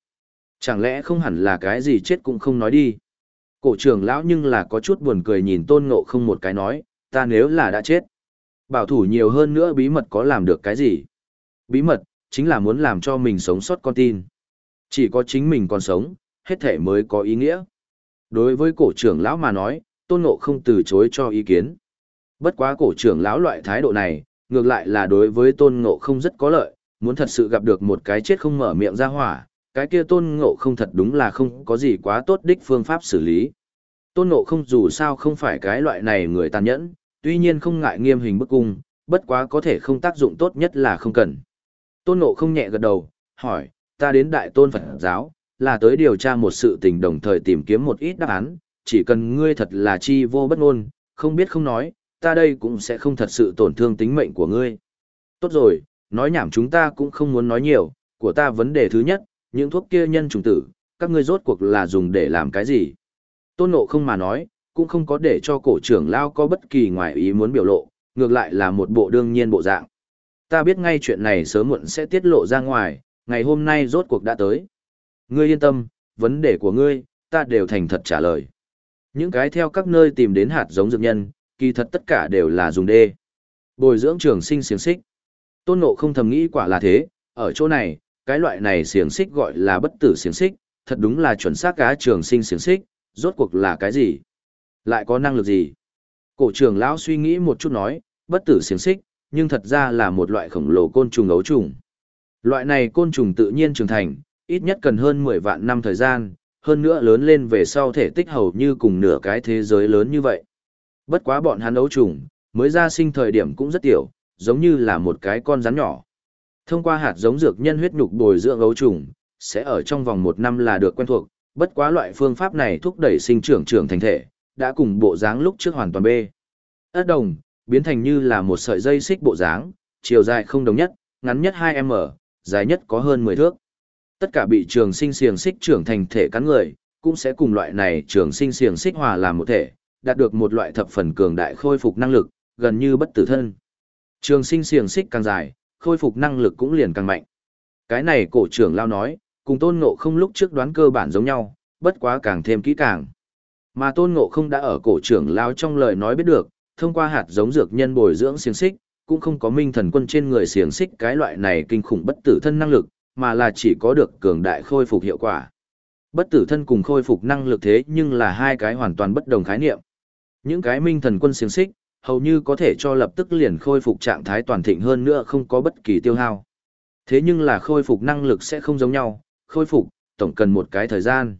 S1: Chẳng lẽ không hẳn là cái gì chết cũng không nói đi. Cổ trưởng lão nhưng là có chút buồn cười nhìn Tôn Ngộ không một cái nói, ta nếu là đã chết. Bảo thủ nhiều hơn nữa bí mật có làm được cái gì? Bí mật, chính là muốn làm cho mình sống sót con tin. Chỉ có chính mình còn sống, hết thể mới có ý nghĩa. Đối với cổ trưởng lão mà nói, Tôn Ngộ không từ chối cho ý kiến. Bất quá cổ trưởng lão loại thái độ này, ngược lại là đối với tôn ngộ không rất có lợi, muốn thật sự gặp được một cái chết không mở miệng ra hỏa, cái kia tôn ngộ không thật đúng là không có gì quá tốt đích phương pháp xử lý. Tôn ngộ không dù sao không phải cái loại này người tàn nhẫn, tuy nhiên không ngại nghiêm hình bức cung, bất quá có thể không tác dụng tốt nhất là không cần. Tôn ngộ không nhẹ gật đầu, hỏi, ta đến đại tôn Phật giáo, là tới điều tra một sự tình đồng thời tìm kiếm một ít đáp án, chỉ cần ngươi thật là chi vô bất ngôn, không biết không nói, ta đây cũng sẽ không thật sự tổn thương tính mệnh của ngươi. Tốt rồi, nói nhảm chúng ta cũng không muốn nói nhiều, của ta vấn đề thứ nhất, những thuốc kia nhân trùng tử, các ngươi rốt cuộc là dùng để làm cái gì? Tôn nộ không mà nói, cũng không có để cho cổ trưởng lao có bất kỳ ngoài ý muốn biểu lộ, ngược lại là một bộ đương nhiên bộ dạng. Ta biết ngay chuyện này sớm muộn sẽ tiết lộ ra ngoài, ngày hôm nay rốt cuộc đã tới. Ngươi yên tâm, vấn đề của ngươi, ta đều thành thật trả lời. Những cái theo các nơi tìm đến hạt giống dược nhân, kỳ thật tất cả đều là dùng đê. Bồi dưỡng trường sinh xiềng xích. Tôn Ngộ không thầm nghĩ quả là thế, ở chỗ này, cái loại này xiềng xích gọi là bất tử xiềng xích, thật đúng là chuẩn xác cá trường sinh xiềng xích, rốt cuộc là cái gì? Lại có năng lực gì? Cổ trưởng lão suy nghĩ một chút nói, bất tử xiềng xích, nhưng thật ra là một loại khổng lồ côn trùng ấu trùng. Loại này côn trùng tự nhiên trưởng thành, ít nhất cần hơn 10 vạn năm thời gian, hơn nữa lớn lên về sau thể tích hầu như cùng nửa cái thế giới lớn như vậy. Bất quá bọn hắn ấu trùng, mới ra sinh thời điểm cũng rất tiểu, giống như là một cái con rắn nhỏ. Thông qua hạt giống dược nhân huyết nhục bồi dưỡng ấu trùng, sẽ ở trong vòng một năm là được quen thuộc, bất quá loại phương pháp này thúc đẩy sinh trưởng trưởng thành thể, đã cùng bộ dáng lúc trước hoàn toàn bê. Ất đồng, biến thành như là một sợi dây xích bộ dáng, chiều dài không đồng nhất, ngắn nhất 2m, dài nhất có hơn 10 thước. Tất cả bị trường sinh xiềng xích trưởng thành thể cắn người, cũng sẽ cùng loại này trường sinh xiềng xích hòa làm một thể, đạt được một loại thập phần cường đại khôi phục năng lực, gần như bất tử thân. Trường sinh xiềng xích càng dài, khôi phục năng lực cũng liền càng mạnh. Cái này cổ trưởng lao nói, cùng tôn ngộ không lúc trước đoán cơ bản giống nhau, bất quá càng thêm kỹ càng. Mà tôn ngộ không đã ở cổ trưởng lao trong lời nói biết được, thông qua hạt giống dược nhân bồi dưỡng xiềng xích, cũng không có minh thần quân trên người xiềng xích cái loại này kinh khủng bất tử thân năng lực, mà là chỉ có được cường đại khôi phục hiệu quả. Bất tử thân cùng khôi phục năng lực thế nhưng là hai cái hoàn toàn bất đồng khái niệm. Những cái minh thần quân xiềng xích, hầu như có thể cho lập tức liền khôi phục trạng thái toàn thịnh hơn nữa không có bất kỳ tiêu hao. Thế nhưng là khôi phục năng lực sẽ không giống nhau, khôi phục, tổng cần một cái thời gian.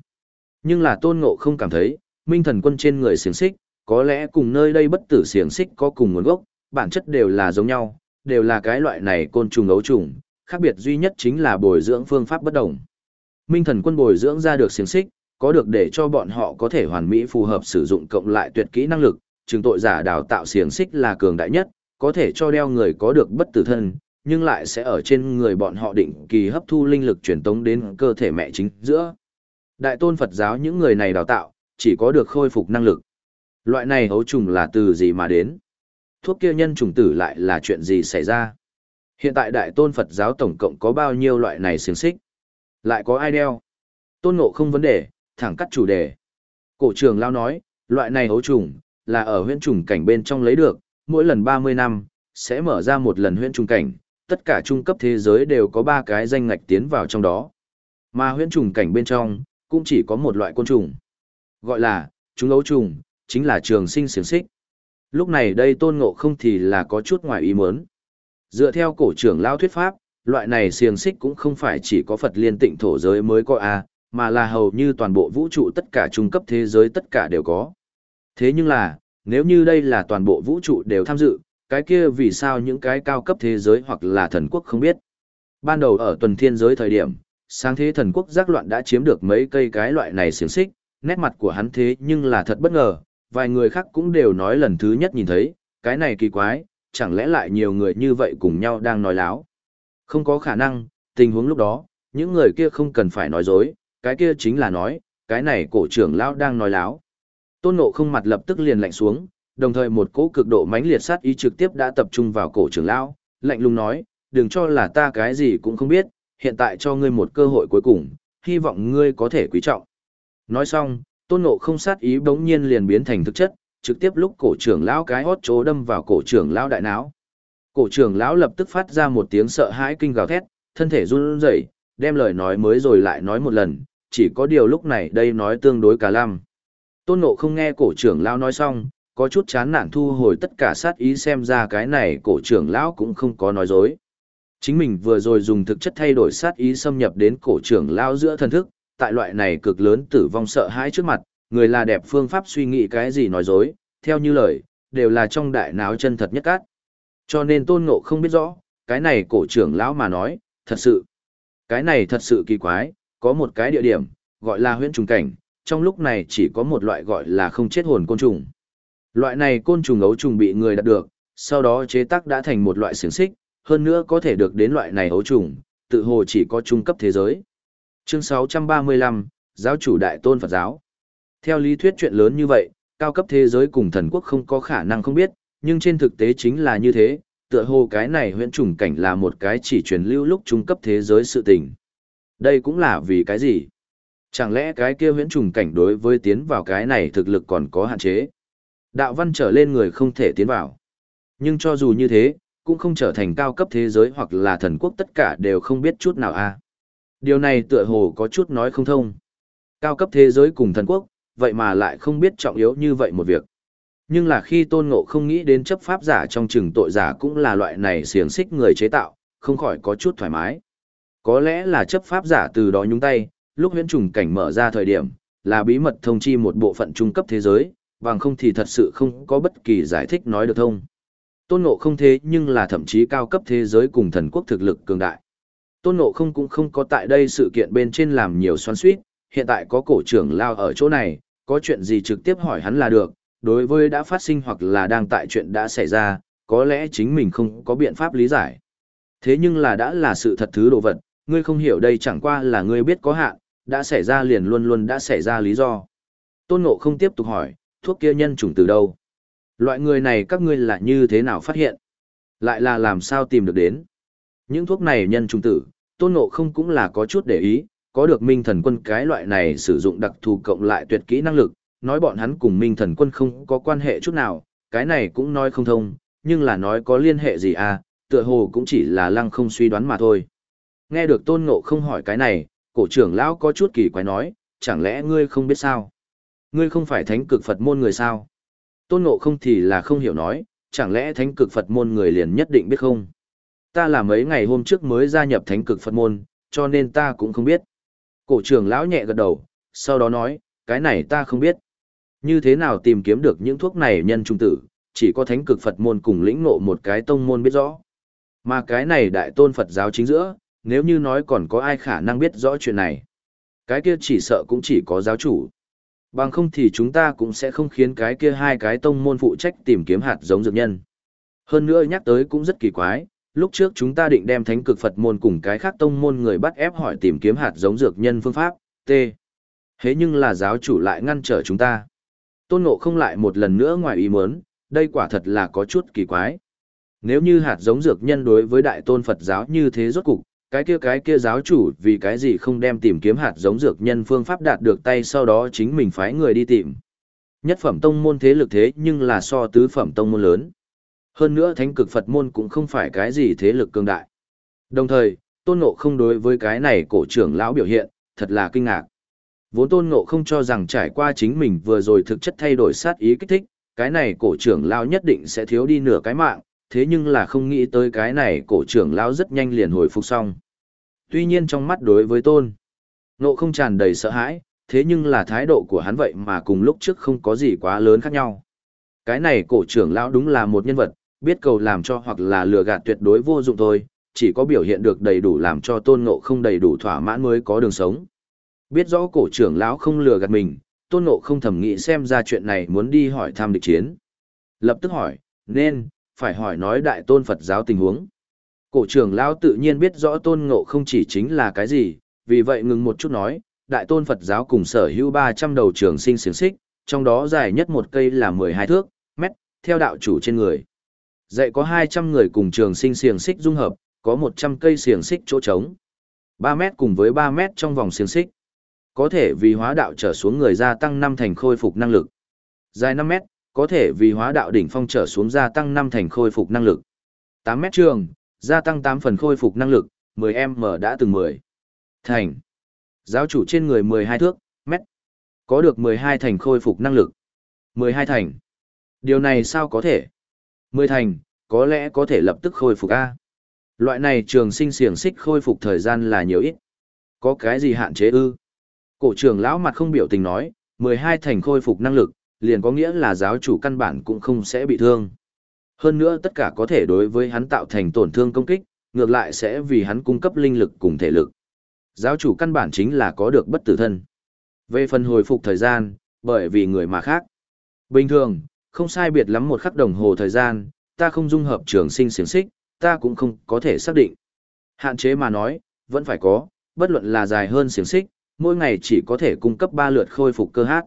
S1: Nhưng là tôn ngộ không cảm thấy, minh thần quân trên người siềng xích, có lẽ cùng nơi đây bất tử siềng xích có cùng nguồn gốc, bản chất đều là giống nhau, đều là cái loại này côn trùng ấu trùng, khác biệt duy nhất chính là bồi dưỡng phương pháp bất đồng. Minh thần quân bồi dưỡng ra được siềng xích, có được để cho bọn họ có thể hoàn mỹ phù hợp sử dụng cộng lại tuyệt kỹ năng lực, trường tội giả đào tạo xiềng xích là cường đại nhất, có thể cho đeo người có được bất tử thân, nhưng lại sẽ ở trên người bọn họ định kỳ hấp thu linh lực truyền tống đến cơ thể mẹ chính giữa. Đại tôn Phật giáo những người này đào tạo, chỉ có được khôi phục năng lực. Loại này hấu trùng là từ gì mà đến? Thuốc kia nhân trùng tử lại là chuyện gì xảy ra? Hiện tại đại tôn Phật giáo tổng cộng có bao nhiêu loại này xiềng xích? Lại có ai đeo? Tôn ngộ không vấn đề, thẳng cắt chủ đề. Cổ trường lao nói, loại này hấu trùng, là ở huyễn trùng cảnh bên trong lấy được, mỗi lần 30 năm, sẽ mở ra một lần huyễn trùng cảnh, tất cả trung cấp thế giới đều có 3 cái danh ngạch tiến vào trong đó. Mà huyễn trùng cảnh bên trong, cũng chỉ có một loại côn trùng. Gọi là, chúng lấu trùng, chính là trường sinh xiềng xích. Lúc này đây tôn ngộ không thì là có chút ngoài ý muốn. Dựa theo cổ trưởng lao thuyết pháp, loại này xiềng xích cũng không phải chỉ có Phật liên tịnh thổ giới mới có a, mà là hầu như toàn bộ vũ trụ tất cả trung cấp thế giới tất cả đều có. Thế nhưng là, nếu như đây là toàn bộ vũ trụ đều tham dự, cái kia vì sao những cái cao cấp thế giới hoặc là thần quốc không biết. Ban đầu ở tuần thiên giới thời điểm, sáng thế thần quốc giác loạn đã chiếm được mấy cây cái loại này xiềng xích, nét mặt của hắn thế nhưng là thật bất ngờ, vài người khác cũng đều nói lần thứ nhất nhìn thấy, cái này kỳ quái, chẳng lẽ lại nhiều người như vậy cùng nhau đang nói láo. Không có khả năng, tình huống lúc đó, những người kia không cần phải nói dối, cái kia chính là nói, cái này cổ trưởng lão đang nói láo. Tôn Ngộ không mặt lập tức liền lạnh xuống, đồng thời một cỗ cực độ mãnh liệt sát ý trực tiếp đã tập trung vào cổ trưởng lão, lạnh lùng nói, đừng cho là ta cái gì cũng không biết, hiện tại cho ngươi một cơ hội cuối cùng, hy vọng ngươi có thể quý trọng. Nói xong, Tôn Ngộ không sát ý bỗng nhiên liền biến thành thực chất, trực tiếp lúc cổ trưởng lão cái hót chố đâm vào cổ trưởng lão đại não. Cổ trưởng lão lập tức phát ra một tiếng sợ hãi kinh gào thét, thân thể run rẩy, đem lời nói mới rồi lại nói một lần, chỉ có điều lúc này đây nói tương đối cả lăm. Tôn Ngộ không nghe cổ trưởng lão nói xong, có chút chán nản thu hồi tất cả sát ý xem ra cái này cổ trưởng lão cũng không có nói dối. Chính mình vừa rồi dùng thực chất thay đổi sát ý xâm nhập đến cổ trưởng lão giữa thân thức, tại loại này cực lớn tử vong sợ hãi trước mặt, người là đẹp phương pháp suy nghĩ cái gì nói dối, theo như lời, đều là trong đại náo chân thật nhất cát. Cho nên tôn ngộ không biết rõ, cái này cổ trưởng lão mà nói, thật sự. Cái này thật sự kỳ quái, có một cái địa điểm, gọi là huyễn trùng cảnh, trong lúc này chỉ có một loại gọi là không chết hồn côn trùng. Loại này côn trùng ấu trùng bị người đặt được, sau đó chế tác đã thành một loại xiềng xích, hơn nữa có thể được đến loại này ấu trùng, tự hồ chỉ có trung cấp thế giới. Chương 635, Giáo chủ Đại Tôn Phật Giáo Theo lý thuyết chuyện lớn như vậy, cao cấp thế giới cùng thần quốc không có khả năng không biết, nhưng trên thực tế chính là như thế, tựa hồ cái này huyễn trùng cảnh là một cái chỉ truyền lưu lúc trung cấp thế giới sự tình. Đây cũng là vì cái gì? Chẳng lẽ cái kia huyễn trùng cảnh đối với tiến vào cái này thực lực còn có hạn chế? Đạo văn trở lên người không thể tiến vào. Nhưng cho dù như thế, cũng không trở thành cao cấp thế giới hoặc là thần quốc tất cả đều không biết chút nào a. Điều này tựa hồ có chút nói không thông. Cao cấp thế giới cùng thần quốc, vậy mà lại không biết trọng yếu như vậy một việc. Nhưng là khi tôn ngộ không nghĩ đến chấp pháp giả trong chừng tội giả cũng là loại này xiềng xích người chế tạo, không khỏi có chút thoải mái. Có lẽ là chấp pháp giả từ đó nhúng tay, lúc huyễn trùng cảnh mở ra thời điểm, là bí mật thông chi một bộ phận trung cấp thế giới, bằng không thì thật sự không có bất kỳ giải thích nói được thông. Tôn ngộ không thế nhưng là thậm chí cao cấp thế giới cùng thần quốc thực lực cường đại. Tôn ngộ không cũng không có tại đây sự kiện bên trên làm nhiều xoắn suýt, hiện tại có cổ trưởng lao ở chỗ này, có chuyện gì trực tiếp hỏi hắn là được, đối với đã phát sinh hoặc là đang tại chuyện đã xảy ra, có lẽ chính mình không có biện pháp lý giải. Thế nhưng là đã là sự thật thứ đồ vật, ngươi không hiểu đây chẳng qua là ngươi biết có hạn, đã xảy ra liền luôn luôn đã xảy ra lý do. Tôn Ngộ không tiếp tục hỏi, thuốc kia nhân chủng từ đâu? Loại người này các ngươi là như thế nào phát hiện? Lại là làm sao tìm được đến? Những thuốc này nhân trùng tử, Tôn Ngộ không cũng là có chút để ý, có được minh thần quân cái loại này sử dụng đặc thù cộng lại tuyệt kỹ năng lực, nói bọn hắn cùng minh thần quân không có quan hệ chút nào, cái này cũng nói không thông, nhưng là nói có liên hệ gì à, tựa hồ cũng chỉ là lăng không suy đoán mà thôi. Nghe được tôn ngộ không hỏi cái này, cổ trưởng lão có chút kỳ quái nói, chẳng lẽ ngươi không biết sao? Ngươi không phải thánh cực Phật môn người sao? Tôn ngộ không thì là không hiểu nói, chẳng lẽ thánh cực Phật môn người liền nhất định biết không? Ta là mấy ngày hôm trước mới gia nhập thánh cực Phật môn, cho nên ta cũng không biết. Cổ trưởng lão nhẹ gật đầu, sau đó nói, cái này ta không biết. Như thế nào tìm kiếm được những thuốc này nhân trung tử, chỉ có thánh cực Phật môn cùng lĩnh ngộ một cái tông môn biết rõ. Mà cái này đại tôn Phật giáo chính giữa, nếu như nói còn có ai khả năng biết rõ chuyện này. Cái kia chỉ sợ cũng chỉ có giáo chủ. Bằng không thì chúng ta cũng sẽ không khiến cái kia hai cái tông môn phụ trách tìm kiếm hạt giống dược nhân. Hơn nữa nhắc tới cũng rất kỳ quái, lúc trước chúng ta định đem thánh cực Phật môn cùng cái khác tông môn người bắt ép hỏi tìm kiếm hạt giống dược nhân phương pháp, T. Thế nhưng là giáo chủ lại ngăn trở chúng ta. Tôn ngộ không lại một lần nữa ngoài ý muốn, đây quả thật là có chút kỳ quái. Nếu như hạt giống dược nhân đối với đại tôn Phật giáo như thế rốt cục, cái kia cái kia giáo chủ vì cái gì không đem tìm kiếm hạt giống dược nhân phương pháp đạt được tay sau đó chính mình phái người đi tìm. Nhất phẩm tông môn thế lực thế nhưng là so tứ phẩm tông môn lớn. Hơn nữa thánh cực Phật môn cũng không phải cái gì thế lực cường đại. Đồng thời, tôn ngộ không đối với cái này cổ trưởng lão biểu hiện, thật là kinh ngạc. Vốn tôn ngộ không cho rằng trải qua chính mình vừa rồi thực chất thay đổi sát ý kích thích, cái này cổ trưởng lão nhất định sẽ thiếu đi nửa cái mạng, thế nhưng là không nghĩ tới cái này cổ trưởng lão rất nhanh liền hồi phục xong. Tuy nhiên trong mắt đối với tôn, nộ không tràn đầy sợ hãi, thế nhưng là thái độ của hắn vậy mà cùng lúc trước không có gì quá lớn khác nhau. Cái này cổ trưởng lão đúng là một nhân vật, biết cầu làm cho hoặc là lừa gạt tuyệt đối vô dụng thôi, chỉ có biểu hiện được đầy đủ làm cho tôn ngộ không đầy đủ thỏa mãn mới có đường sống. Biết rõ cổ trưởng lão không lừa gạt mình, tôn ngộ không thầm nghĩ xem ra chuyện này muốn đi hỏi thăm địch chiến. Lập tức hỏi, nên, phải hỏi nói đại tôn Phật giáo tình huống. Cổ trưởng lão tự nhiên biết rõ tôn ngộ không chỉ chính là cái gì, vì vậy ngừng một chút nói, đại tôn Phật giáo cùng sở hữu 300 đầu trường sinh xiềng xích, trong đó dài nhất một cây là 12 thước, mét, theo đạo chủ trên người. Dạy có 200 người cùng trường sinh xiềng xích dung hợp, có 100 cây xiềng xích chỗ trống. 3 mét cùng với 3 mét trong vòng xiềng xích. Có thể vì hóa đạo trở xuống người gia tăng 5 thành khôi phục năng lực. Dài 5 mét, có thể vì hóa đạo đỉnh phong trở xuống gia tăng 5 thành khôi phục năng lực. 8 mét trường, gia tăng 8 phần khôi phục năng lực, 10M đã từng 10. Thành. Giáo chủ trên người 12 thước, mét. Có được 12 thành khôi phục năng lực. 12 thành. Điều này sao có thể? 10 thành, có lẽ có thể lập tức khôi phục A. Loại này trường sinh siềng xích khôi phục thời gian là nhiều ít. Có cái gì hạn chế ư? Cổ trưởng lão mặt không biểu tình nói, 12 thành khôi phục năng lực, liền có nghĩa là giáo chủ căn bản cũng không sẽ bị thương. Hơn nữa tất cả có thể đối với hắn tạo thành tổn thương công kích, ngược lại sẽ vì hắn cung cấp linh lực cùng thể lực. Giáo chủ căn bản chính là có được bất tử thân. Về phần hồi phục thời gian, bởi vì người mà khác. Bình thường, không sai biệt lắm một khắc đồng hồ thời gian, ta không dung hợp trường sinh xiềng xích, ta cũng không có thể xác định. Hạn chế mà nói, vẫn phải có, bất luận là dài hơn xiềng xích, mỗi ngày chỉ có thể cung cấp 3 lượt khôi phục cơ hát.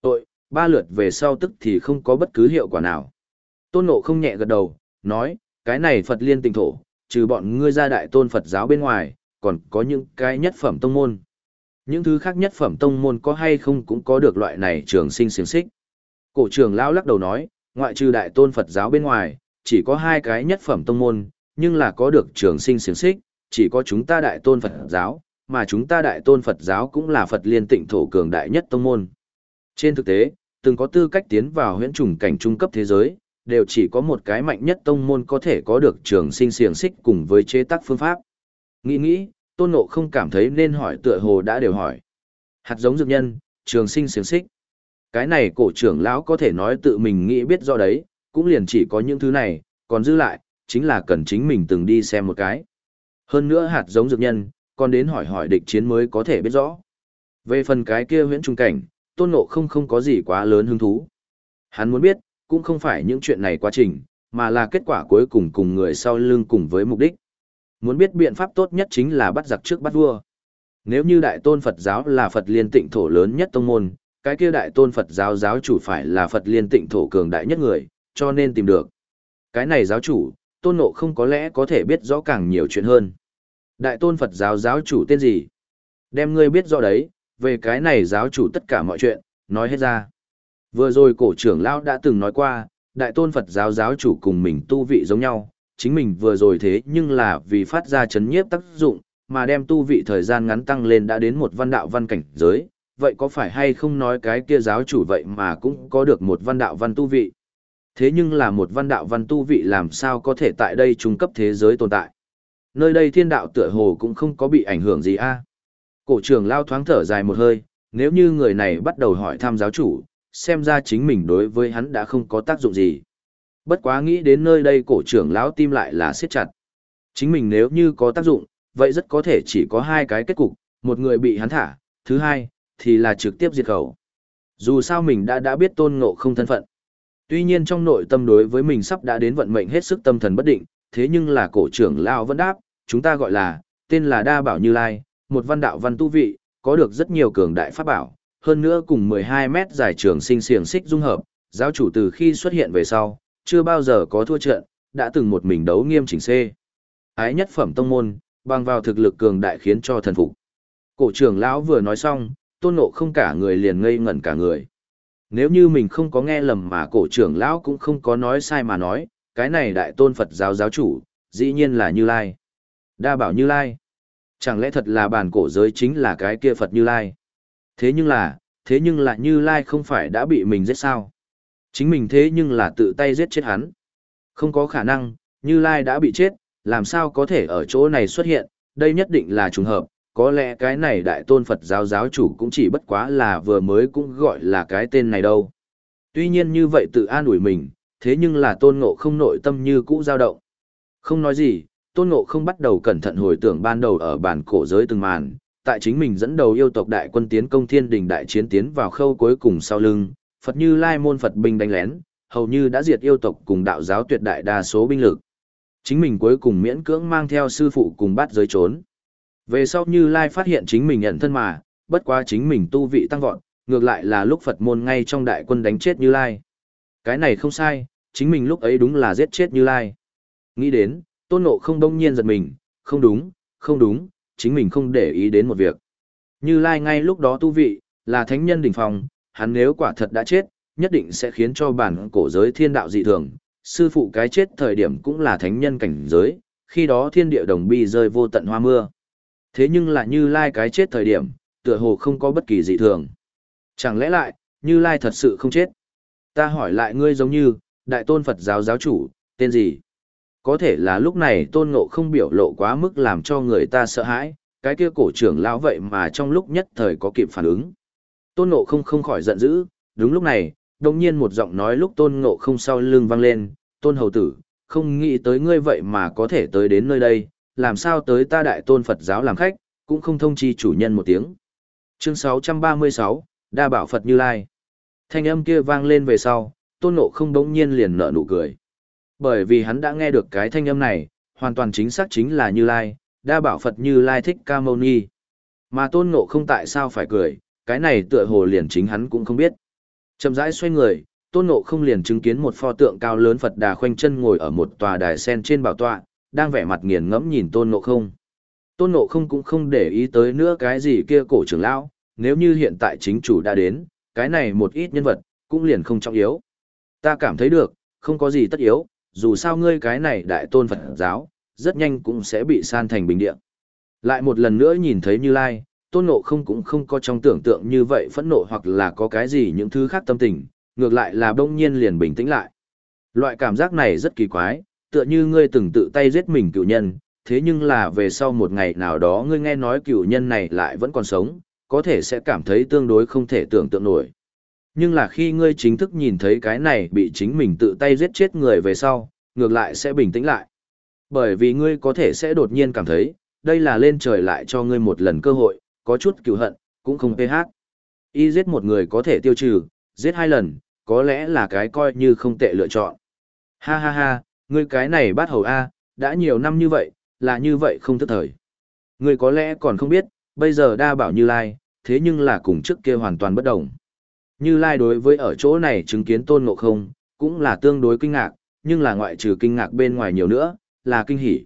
S1: Tội, ba lượt về sau tức thì không có bất cứ hiệu quả nào. Tôn Ngộ không nhẹ gật đầu, nói, cái này Phật liên tình thổ, trừ bọn ngươi ra đại tôn Phật giáo bên ngoài, còn có những cái nhất phẩm tông môn. Những thứ khác nhất phẩm tông môn có hay không cũng có được loại này trường sinh xiềng xích. Cổ trường lão lắc đầu nói, ngoại trừ đại tôn Phật giáo bên ngoài, chỉ có hai cái nhất phẩm tông môn, nhưng là có được trường sinh xiềng xích, chỉ có chúng ta đại tôn Phật giáo, mà chúng ta đại tôn Phật giáo cũng là Phật liên tịnh thổ cường đại nhất tông môn. Trên thực tế, từng có tư cách tiến vào huyễn trùng cảnh trung cấp thế giới, đều chỉ có một cái mạnh nhất tông môn có thể có được trường sinh xiềng xích cùng với chế tác phương pháp. Nghĩ nghĩ, tôn ngộ không cảm thấy nên hỏi tựa hồ đã đều hỏi. Hạt giống dược nhân, trường sinh xiềng xích. Cái này cổ trưởng lão có thể nói tự mình nghĩ biết rõ đấy, cũng liền chỉ có những thứ này, còn giữ lại, chính là cần chính mình từng đi xem một cái. Hơn nữa hạt giống dược nhân, còn đến hỏi hỏi địch chiến mới có thể biết rõ. Về phần cái kia huyễn trung cảnh, tôn ngộ không không có gì quá lớn hứng thú. Hắn muốn biết, cũng không phải những chuyện này quá trình, mà là kết quả cuối cùng cùng người sau lưng cùng với mục đích. Muốn biết biện pháp tốt nhất chính là bắt giặc trước bắt vua. Nếu như đại tôn Phật giáo là Phật liên tịnh thổ lớn nhất tông môn, cái kia đại tôn Phật giáo giáo chủ phải là Phật liên tịnh thổ cường đại nhất người, cho nên tìm được. Cái này giáo chủ, tôn nộ không có lẽ có thể biết rõ càng nhiều chuyện hơn. Đại tôn Phật giáo giáo chủ tên gì? Đem ngươi biết rõ đấy, về cái này giáo chủ tất cả mọi chuyện, nói hết ra. Vừa rồi cổ trưởng lão đã từng nói qua, đại tôn Phật giáo giáo chủ cùng mình tu vị giống nhau, chính mình vừa rồi thế nhưng là vì phát ra chấn nhiếp tác dụng, mà đem tu vị thời gian ngắn tăng lên đã đến một văn đạo văn cảnh giới, vậy có phải hay không nói cái kia giáo chủ vậy mà cũng có được một văn đạo văn tu vị? Thế nhưng là một văn đạo văn tu vị làm sao có thể tại đây trung cấp thế giới tồn tại? Nơi đây thiên đạo tựa hồ cũng không có bị ảnh hưởng gì a. Cổ trưởng lao thoáng thở dài một hơi, nếu như người này bắt đầu hỏi thăm giáo chủ, xem ra chính mình đối với hắn đã không có tác dụng gì. Bất quá nghĩ đến nơi đây cổ trưởng lão tim lại là siết chặt. Chính mình nếu như có tác dụng, vậy rất có thể chỉ có hai cái kết cục, một người bị hắn thả, thứ hai, thì là trực tiếp diệt khẩu. Dù sao mình đã đã biết tôn ngộ không thân phận. Tuy nhiên trong nội tâm đối với mình sắp đã đến vận mệnh hết sức tâm thần bất định, thế nhưng là cổ trưởng lão vẫn đáp, chúng ta gọi là, tên là Đa Bảo Như Lai, một văn đạo văn tu vị, có được rất nhiều cường đại pháp bảo, hơn nữa cùng 12 mét dài trường sinh xiềng xích dung hợp, giáo chủ từ khi xuất hiện về sau, chưa bao giờ có thua trận, đã từng một mình đấu nghiêm chỉnh C. Ái nhất phẩm tông môn, bằng vào thực lực cường đại khiến cho thần phục. Cổ trưởng lão vừa nói xong, tôn nộ không cả người liền ngây ngẩn cả người. Nếu như mình không có nghe lầm mà cổ trưởng lão cũng không có nói sai mà nói, cái này đại tôn Phật giáo giáo chủ, dĩ nhiên là Như Lai. Đa bảo Như Lai. Chẳng lẽ thật là bản cổ giới chính là cái kia Phật Như Lai? Thế nhưng là, thế nhưng là Như Lai không phải đã bị mình giết sao? Chính mình thế nhưng là tự tay giết chết hắn. Không có khả năng, Như Lai đã bị chết, làm sao có thể ở chỗ này xuất hiện, đây nhất định là trùng hợp, có lẽ cái này đại tôn Phật giáo giáo chủ cũng chỉ bất quá là vừa mới cũng gọi là cái tên này đâu. Tuy nhiên như vậy tự an ủi mình, thế nhưng là tôn ngộ không nội tâm như cũ dao động. Không nói gì, tôn ngộ không bắt đầu cẩn thận hồi tưởng ban đầu ở bản cổ giới từng màn, tại chính mình dẫn đầu yêu tộc đại quân tiến công thiên đình đại chiến tiến vào khâu cuối cùng sau lưng, Phật như lai môn Phật binh đánh lén, hầu như đã diệt yêu tộc cùng đạo giáo tuyệt đại đa số binh lực. Chính mình cuối cùng miễn cưỡng mang theo sư phụ cùng bắt giới trốn. Về sau như lai phát hiện chính mình nhận thân mà, bất quá chính mình tu vị tăng vọt, ngược lại là lúc Phật môn ngay trong đại quân đánh chết như lai. Cái này không sai, chính mình lúc ấy đúng là giết chết như lai. Nghĩ đến, tôn nộ không đông nhiên giật mình, không đúng, không đúng, chính mình không để ý đến một việc. Như Lai ngay lúc đó tu vị, là thánh nhân đỉnh phong, hắn nếu quả thật đã chết, nhất định sẽ khiến cho bản cổ giới thiên đạo dị thường. Sư phụ cái chết thời điểm cũng là thánh nhân cảnh giới, khi đó thiên địa đồng bi rơi vô tận hoa mưa. Thế nhưng là Như Lai cái chết thời điểm, tựa hồ không có bất kỳ dị thường. Chẳng lẽ lại, Như Lai thật sự không chết? Ta hỏi lại ngươi giống như, Đại Tôn Phật giáo giáo chủ, tên gì? Có thể là lúc này tôn ngộ không biểu lộ quá mức làm cho người ta sợ hãi, cái kia cổ trưởng lão vậy mà trong lúc nhất thời có kịp phản ứng. Tôn ngộ không không khỏi giận dữ, đúng lúc này, đồng nhiên một giọng nói lúc tôn ngộ không sau lưng vang lên, tôn hầu tử, không nghĩ tới ngươi vậy mà có thể tới đến nơi đây, làm sao tới ta đại tôn Phật giáo làm khách, cũng không thông chi chủ nhân một tiếng. Chương 636, Đa Bảo Phật Như Lai. Thanh âm kia vang lên về sau, tôn ngộ không đống nhiên liền nở nụ cười. Bởi vì hắn đã nghe được cái thanh âm này, hoàn toàn chính xác chính là Như Lai, đa bảo Phật Như Lai thích ca mâu ni. Mà tôn ngộ không tại sao phải cười, cái này tựa hồ liền chính hắn cũng không biết. Chậm rãi xoay người, tôn ngộ không liền chứng kiến một pho tượng cao lớn Phật đà khoanh chân ngồi ở một tòa đài sen trên bảo tọa, đang vẻ mặt nghiền ngẫm nhìn tôn ngộ không. Tôn ngộ không cũng không để ý tới nữa cái gì kia cổ trưởng lão, nếu như hiện tại chính chủ đã đến, cái này một ít nhân vật, cũng liền không trọng yếu. Ta cảm thấy được, không có gì tất yếu, dù sao ngươi cái này đại tôn Phật giáo, rất nhanh cũng sẽ bị san thành bình địa. Lại một lần nữa nhìn thấy Như Lai, tôn nộ không cũng không có trong tưởng tượng như vậy phẫn nộ hoặc là có cái gì những thứ khác tâm tình, ngược lại là đông nhiên liền bình tĩnh lại. Loại cảm giác này rất kỳ quái, tựa như ngươi từng tự tay giết mình cựu nhân, thế nhưng là về sau một ngày nào đó ngươi nghe nói cựu nhân này lại vẫn còn sống, có thể sẽ cảm thấy tương đối không thể tưởng tượng nổi. Nhưng là khi ngươi chính thức nhìn thấy cái này bị chính mình tự tay giết chết người về sau, ngược lại sẽ bình tĩnh lại. Bởi vì ngươi có thể sẽ đột nhiên cảm thấy, đây là lên trời lại cho ngươi một lần cơ hội, có chút cựu hận, cũng không ph. Y giết một người có thể tiêu trừ, giết hai lần, có lẽ là cái coi như không tệ lựa chọn. Ha ha ha, ngươi cái này bắt hầu A, đã nhiều năm như vậy, là như vậy không thức thời. Ngươi có lẽ còn không biết, bây giờ đa bảo Như Lai, thế nhưng là cùng trước kia hoàn toàn bất đồng. Như Lai đối với ở chỗ này chứng kiến tôn ngộ không, cũng là tương đối kinh ngạc, nhưng là ngoại trừ kinh ngạc bên ngoài nhiều nữa, là kinh hỉ.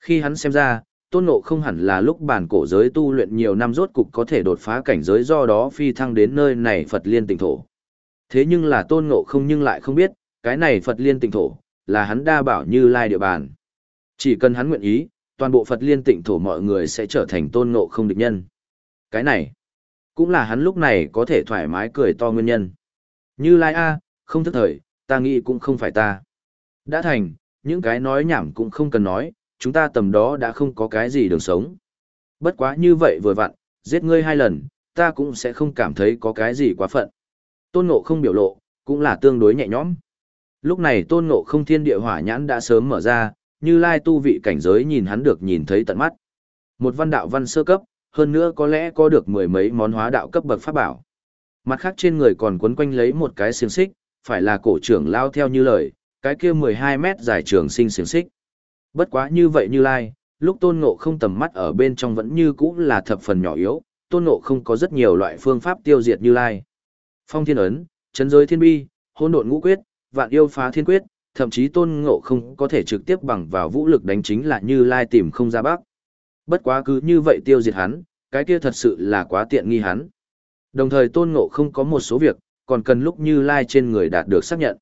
S1: Khi hắn xem ra, tôn ngộ không hẳn là lúc bản cổ giới tu luyện nhiều năm rốt cục có thể đột phá cảnh giới do đó phi thăng đến nơi này Phật liên tỉnh thổ. Thế nhưng là tôn ngộ không nhưng lại không biết, cái này Phật liên tỉnh thổ, là hắn đa bảo như lai địa bàn. Chỉ cần hắn nguyện ý, toàn bộ Phật liên tịnh thổ mọi người sẽ trở thành tôn ngộ không địch nhân. Cái này, cũng là hắn lúc này có thể thoải mái cười to nguyên nhân. Như Lai A, không thức thời, ta nghĩ cũng không phải ta. Đã thành, những cái nói nhảm cũng không cần nói, chúng ta tầm đó đã không có cái gì đường sống. Bất quá như vậy vừa vặn, giết ngươi hai lần, ta cũng sẽ không cảm thấy có cái gì quá phận. Tôn ngộ không biểu lộ, cũng là tương đối nhẹ nhõm. Lúc này tôn ngộ không thiên địa hỏa nhãn đã sớm mở ra, như lai tu vị cảnh giới nhìn hắn được nhìn thấy tận mắt. Một văn đạo văn sơ cấp, hơn nữa có lẽ có được mười mấy món hóa đạo cấp bậc pháp bảo. Mặt khác trên người còn quấn quanh lấy một cái xiềng xích, phải là cổ trưởng lao theo như lời, cái kia 12 mét dài trường sinh xiềng xích. Bất quá như vậy như lai, lúc tôn ngộ không tầm mắt ở bên trong vẫn như cũ là thập phần nhỏ yếu, tôn ngộ không có rất nhiều loại phương pháp tiêu diệt như lai. Phong thiên ấn, chấn giới thiên bi, hôn độn ngũ quyết, vạn yêu phá thiên quyết, thậm chí tôn ngộ không có thể trực tiếp bằng vào vũ lực đánh chính là như lai tìm không ra bắc. Bất quá cứ như vậy tiêu diệt hắn, cái kia thật sự là quá tiện nghi hắn. Đồng thời tôn ngộ không có một số việc, còn cần lúc như lai trên người đạt được xác nhận.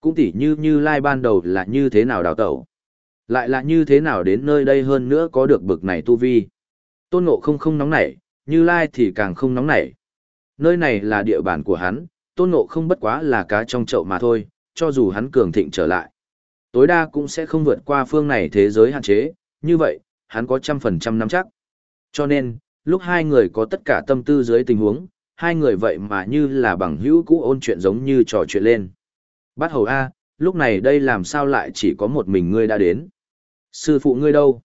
S1: Cũng tỉ như như lai ban đầu là như thế nào đào tẩu. Lại là như thế nào đến nơi đây hơn nữa có được bực này tu vi. Tôn ngộ không không nóng nảy, như lai thì càng không nóng nảy. Nơi này là địa bàn của hắn, tôn ngộ không bất quá là cá trong chậu mà thôi, cho dù hắn cường thịnh trở lại. Tối đa cũng sẽ không vượt qua phương này thế giới hạn chế, như vậy, hắn có trăm phần trăm nắm chắc. Cho nên, lúc hai người có tất cả tâm tư dưới tình huống, hai người vậy mà như là bằng hữu cũ ôn chuyện giống như trò chuyện lên. Bắt hầu A, lúc này đây làm sao lại chỉ có một mình ngươi đã đến? Sư phụ ngươi đâu?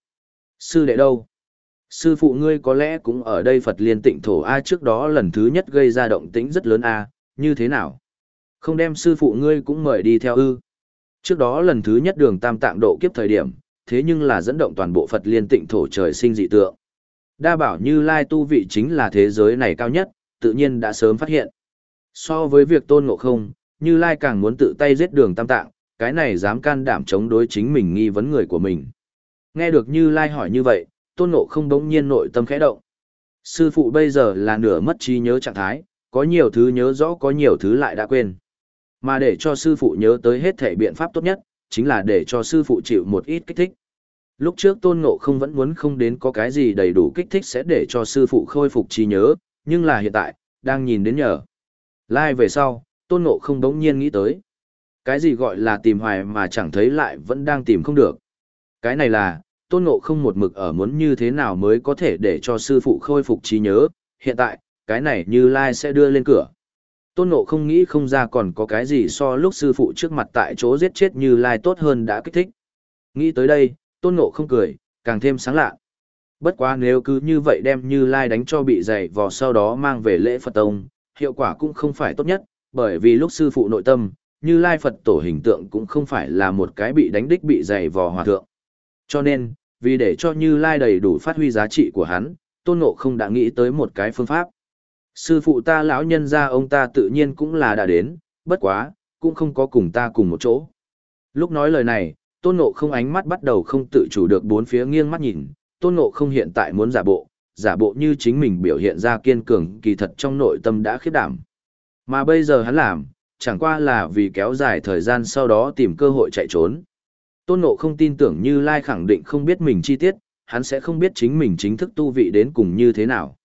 S1: Sư đệ đâu? Sư phụ ngươi có lẽ cũng ở đây Phật liên tịnh thổ A trước đó lần thứ nhất gây ra động tĩnh rất lớn A, như thế nào? Không đem sư phụ ngươi cũng mời đi theo ư. Trước đó lần thứ nhất đường tam tạng độ kiếp thời điểm, thế nhưng là dẫn động toàn bộ Phật liên tịnh thổ trời sinh dị tượng. Đa bảo như lai tu vị chính là thế giới này cao nhất, tự nhiên đã sớm phát hiện. So với việc tôn ngộ không, như lai càng muốn tự tay giết đường tam tạng, cái này dám can đảm chống đối chính mình nghi vấn người của mình. Nghe được như lai hỏi như vậy, tôn ngộ không đống nhiên nội tâm khẽ động. Sư phụ bây giờ là nửa mất trí nhớ trạng thái, có nhiều thứ nhớ rõ có nhiều thứ lại đã quên. Mà để cho sư phụ nhớ tới hết thể biện pháp tốt nhất, chính là để cho sư phụ chịu một ít kích thích. Lúc trước tôn ngộ không vẫn muốn không đến có cái gì đầy đủ kích thích sẽ để cho sư phụ khôi phục trí nhớ, nhưng là hiện tại, đang nhìn đến nhờ. Lai về sau, tôn ngộ không đống nhiên nghĩ tới. Cái gì gọi là tìm hoài mà chẳng thấy lại vẫn đang tìm không được. Cái này là, tôn ngộ không một mực ở muốn như thế nào mới có thể để cho sư phụ khôi phục trí nhớ, hiện tại, cái này như Lai sẽ đưa lên cửa. Tôn Ngộ không nghĩ không ra còn có cái gì so lúc sư phụ trước mặt tại chỗ giết chết như Lai tốt hơn đã kích thích. Nghĩ tới đây, Tôn Ngộ không cười, càng thêm sáng lạ. Bất quá nếu cứ như vậy đem như Lai đánh cho bị dày vò sau đó mang về lễ Phật Tông, hiệu quả cũng không phải tốt nhất, bởi vì lúc sư phụ nội tâm, như Lai Phật tổ hình tượng cũng không phải là một cái bị đánh đích bị dày vò hòa thượng. Cho nên, vì để cho như Lai đầy đủ phát huy giá trị của hắn, Tôn Ngộ không đã nghĩ tới một cái phương pháp sư phụ ta lão nhân ra ông ta tự nhiên cũng là đã đến, bất quá, cũng không có cùng ta cùng một chỗ. Lúc nói lời này, tôn ngộ không ánh mắt bắt đầu không tự chủ được bốn phía nghiêng mắt nhìn, tôn ngộ không hiện tại muốn giả bộ, giả bộ như chính mình biểu hiện ra kiên cường kỳ thật trong nội tâm đã khiếp đảm. Mà bây giờ hắn làm, chẳng qua là vì kéo dài thời gian sau đó tìm cơ hội chạy trốn. Tôn ngộ không tin tưởng như Lai khẳng định không biết mình chi tiết, hắn sẽ không biết chính mình chính thức tu vị đến cùng như thế nào.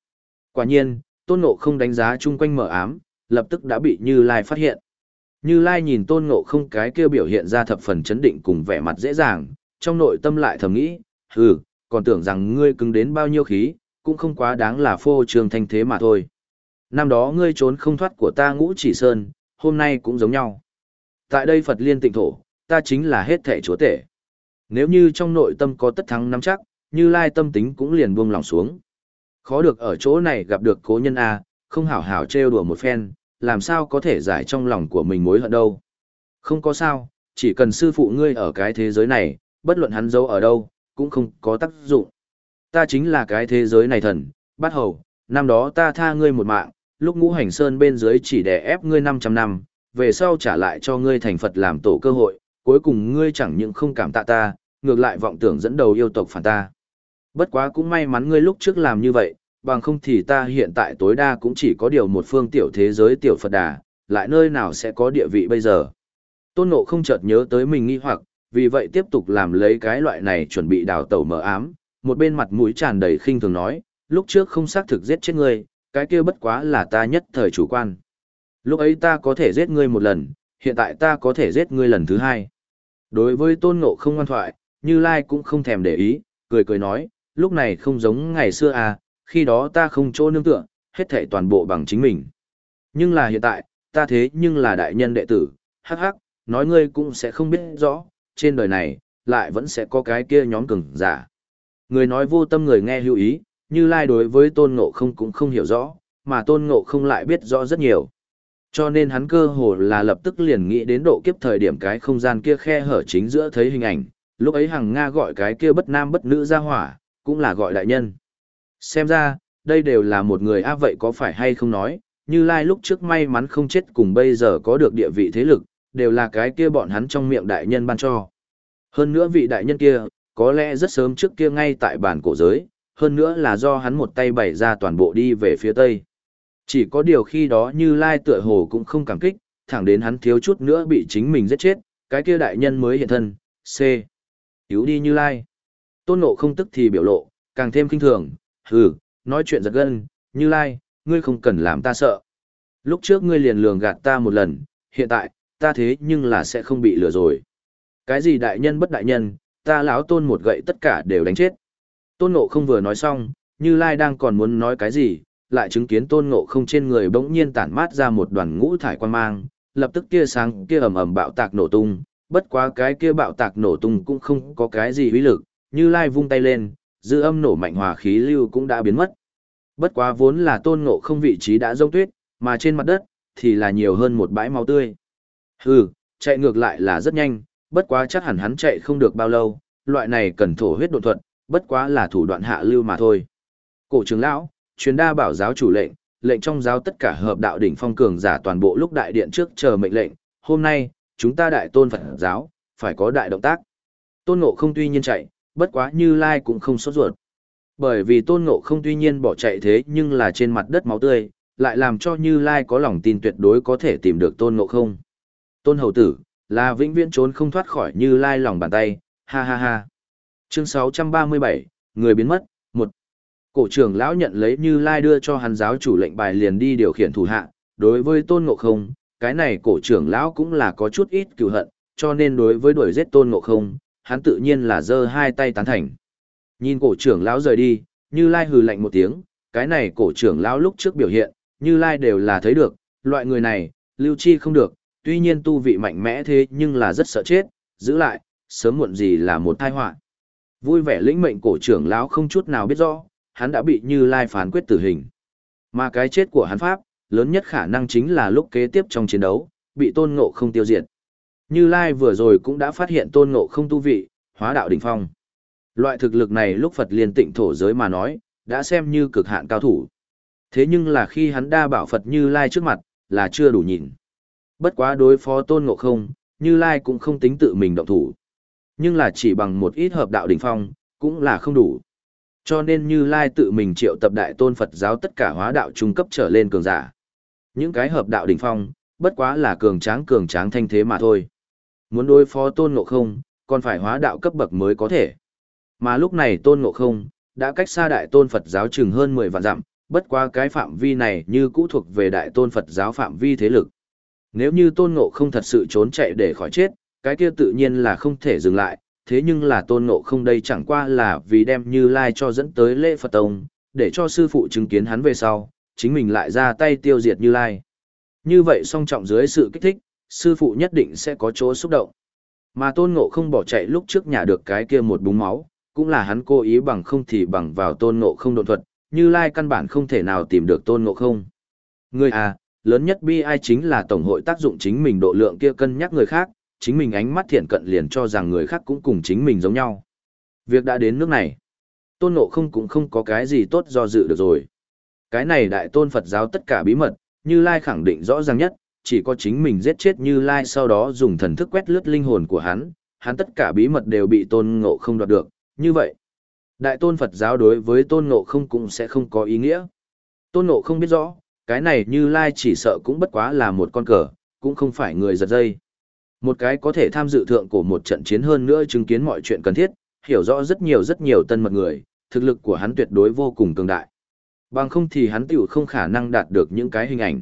S1: Quả nhiên, tôn ngộ không đánh giá chung quanh mở ám, lập tức đã bị Như Lai phát hiện. Như Lai nhìn tôn ngộ không cái kia biểu hiện ra thập phần chấn định cùng vẻ mặt dễ dàng, trong nội tâm lại thầm nghĩ, hừ, còn tưởng rằng ngươi cứng đến bao nhiêu khí, cũng không quá đáng là phô trường thanh thế mà thôi. Năm đó ngươi trốn không thoát của ta ngũ chỉ sơn, hôm nay cũng giống nhau. Tại đây Phật liên tịnh thổ, ta chính là hết thể chúa tể. Nếu như trong nội tâm có tất thắng nắm chắc, như lai tâm tính cũng liền buông lòng xuống. Khó được ở chỗ này gặp được cố nhân A, không hảo hảo trêu đùa một phen, làm sao có thể giải trong lòng của mình mối hận đâu. Không có sao, chỉ cần sư phụ ngươi ở cái thế giới này, bất luận hắn giấu ở đâu, cũng không có tác dụng. Ta chính là cái thế giới này thần, bắt hầu, năm đó ta tha ngươi một mạng, lúc ngũ hành sơn bên dưới chỉ để ép ngươi 500 năm, về sau trả lại cho ngươi thành Phật làm tổ cơ hội, cuối cùng ngươi chẳng những không cảm tạ ta, ngược lại vọng tưởng dẫn đầu yêu tộc phản ta. Bất quá cũng may mắn ngươi lúc trước làm như vậy, bằng không thì ta hiện tại tối đa cũng chỉ có điều một phương tiểu thế giới tiểu Phật đà, lại nơi nào sẽ có địa vị bây giờ. Tôn Ngộ không chợt nhớ tới mình nghi hoặc, vì vậy tiếp tục làm lấy cái loại này chuẩn bị đào tẩu mở ám, một bên mặt mũi tràn đầy khinh thường nói, lúc trước không xác thực giết chết ngươi, cái kia bất quá là ta nhất thời chủ quan. Lúc ấy ta có thể giết ngươi một lần, hiện tại ta có thể giết ngươi lần thứ hai. Đối với tôn ngộ không ngoan thoại, Như Lai cũng không thèm để ý, cười cười nói, lúc này không giống ngày xưa à, khi đó ta không chỗ nương tựa, hết thảy toàn bộ bằng chính mình. Nhưng là hiện tại, ta thế nhưng là đại nhân đệ tử, hắc hắc, nói ngươi cũng sẽ không biết rõ, trên đời này, lại vẫn sẽ có cái kia nhóm cường giả. Người nói vô tâm người nghe hữu ý, như lai đối với tôn ngộ không cũng không hiểu rõ, mà tôn ngộ không lại biết rõ rất nhiều. Cho nên hắn cơ hồ là lập tức liền nghĩ đến độ kiếp thời điểm cái không gian kia khe hở chính giữa thấy hình ảnh, lúc ấy hằng Nga gọi cái kia bất nam bất nữ ra hỏa, cũng là gọi đại nhân. Xem ra, đây đều là một người ác vậy có phải hay không nói, như lai lúc trước may mắn không chết cùng bây giờ có được địa vị thế lực, đều là cái kia bọn hắn trong miệng đại nhân ban cho. Hơn nữa vị đại nhân kia, có lẽ rất sớm trước kia ngay tại bản cổ giới, hơn nữa là do hắn một tay bày ra toàn bộ đi về phía tây. Chỉ có điều khi đó như lai tựa hồ cũng không cảm kích, thẳng đến hắn thiếu chút nữa bị chính mình giết chết, cái kia đại nhân mới hiện thân, C. Yếu đi như lai. Tôn nộ không tức thì biểu lộ, càng thêm kinh thường, hừ, nói chuyện giật gân, như lai, ngươi không cần làm ta sợ. Lúc trước ngươi liền lường gạt ta một lần, hiện tại, ta thế nhưng là sẽ không bị lừa rồi. Cái gì đại nhân bất đại nhân, ta lão tôn một gậy tất cả đều đánh chết. Tôn ngộ không vừa nói xong, như lai đang còn muốn nói cái gì, lại chứng kiến tôn ngộ không trên người bỗng nhiên tản mát ra một đoàn ngũ thải quan mang, lập tức kia sáng kia ầm ầm bạo tạc nổ tung, bất quá cái kia bạo tạc nổ tung cũng không có cái gì uy lực, như lai vung tay lên, dư âm nổ mạnh hòa khí lưu cũng đã biến mất. Bất quá vốn là tôn ngộ không vị trí đã rông tuyết, mà trên mặt đất, thì là nhiều hơn một bãi máu tươi. Hừ, chạy ngược lại là rất nhanh, bất quá chắc hẳn hắn chạy không được bao lâu, loại này cần thổ huyết đột thuật, bất quá là thủ đoạn hạ lưu mà thôi. Cổ trưởng lão, truyền đa bảo giáo chủ lệnh, lệnh trong giáo tất cả hợp đạo đỉnh phong cường giả toàn bộ lúc đại điện trước chờ mệnh lệnh, hôm nay, chúng ta đại tôn Phật giáo, phải có đại động tác. Tôn ngộ không tuy nhiên chạy, bất quá như lai cũng không sốt ruột. Bởi vì tôn ngộ không tuy nhiên bỏ chạy thế nhưng là trên mặt đất máu tươi, lại làm cho như lai có lòng tin tuyệt đối có thể tìm được tôn ngộ không. Tôn hầu tử, là vĩnh viễn trốn không thoát khỏi như lai lòng bàn tay, ha ha ha. Chương 637, người biến mất, một Cổ trưởng lão nhận lấy như lai đưa cho hắn giáo chủ lệnh bài liền đi điều khiển thủ hạ, đối với tôn ngộ không, cái này cổ trưởng lão cũng là có chút ít cựu hận, cho nên đối với đuổi giết tôn ngộ không, hắn tự nhiên là giơ hai tay tán thành. Nhìn cổ trưởng lão rời đi, như lai hừ lạnh một tiếng, cái này cổ trưởng lão lúc trước biểu hiện, như lai đều là thấy được, loại người này, lưu chi không được, tuy nhiên tu vị mạnh mẽ thế nhưng là rất sợ chết, giữ lại, sớm muộn gì là một tai họa. Vui vẻ lĩnh mệnh cổ trưởng lão không chút nào biết rõ, hắn đã bị Như Lai phán quyết tử hình. Mà cái chết của hắn pháp, lớn nhất khả năng chính là lúc kế tiếp trong chiến đấu, bị Tôn Ngộ không tiêu diệt. Như Lai vừa rồi cũng đã phát hiện Tôn Ngộ không tu vị, hóa đạo đỉnh phong. Loại thực lực này lúc Phật liên tịnh thổ giới mà nói, đã xem như cực hạn cao thủ. Thế nhưng là khi hắn đa bảo Phật Như Lai trước mặt, là chưa đủ nhìn. Bất quá đối phó tôn ngộ không, Như Lai cũng không tính tự mình động thủ. Nhưng là chỉ bằng một ít hợp đạo đỉnh phong, cũng là không đủ. Cho nên Như Lai tự mình triệu tập đại tôn Phật giáo tất cả hóa đạo trung cấp trở lên cường giả. Những cái hợp đạo đỉnh phong, bất quá là cường tráng cường tráng thanh thế mà thôi. Muốn đối phó tôn ngộ không, còn phải hóa đạo cấp bậc mới có thể. Mà lúc này tôn ngộ không, đã cách xa đại tôn Phật giáo chừng hơn 10 vạn dặm, bất quá cái phạm vi này như cũ thuộc về đại tôn Phật giáo phạm vi thế lực. Nếu như tôn ngộ không thật sự trốn chạy để khỏi chết, cái kia tự nhiên là không thể dừng lại, thế nhưng là tôn ngộ không đây chẳng qua là vì đem Như Lai cho dẫn tới lễ Phật Tông, để cho sư phụ chứng kiến hắn về sau, chính mình lại ra tay tiêu diệt Như Lai. Như vậy song trọng dưới sự kích thích, sư phụ nhất định sẽ có chỗ xúc động. Mà tôn ngộ không bỏ chạy lúc trước nhà được cái kia một búng máu, cũng là hắn cố ý bằng không thì bằng vào tôn ngộ không đột thuật, như lai căn bản không thể nào tìm được tôn ngộ không. Người à, lớn nhất bi ai chính là tổng hội tác dụng chính mình độ lượng kia cân nhắc người khác, chính mình ánh mắt thiện cận liền cho rằng người khác cũng cùng chính mình giống nhau. Việc đã đến nước này, tôn ngộ không cũng không có cái gì tốt do dự được rồi. Cái này đại tôn Phật giáo tất cả bí mật, như lai khẳng định rõ ràng nhất, chỉ có chính mình giết chết Như Lai sau đó dùng thần thức quét lướt linh hồn của hắn, hắn tất cả bí mật đều bị tôn ngộ không đoạt được, như vậy. Đại tôn Phật giáo đối với tôn ngộ không cũng sẽ không có ý nghĩa. Tôn ngộ không biết rõ, cái này Như Lai chỉ sợ cũng bất quá là một con cờ, cũng không phải người giật dây. Một cái có thể tham dự thượng của một trận chiến hơn nữa chứng kiến mọi chuyện cần thiết, hiểu rõ rất nhiều rất nhiều tân mật người, thực lực của hắn tuyệt đối vô cùng cường đại. Bằng không thì hắn tiểu không khả năng đạt được những cái hình ảnh.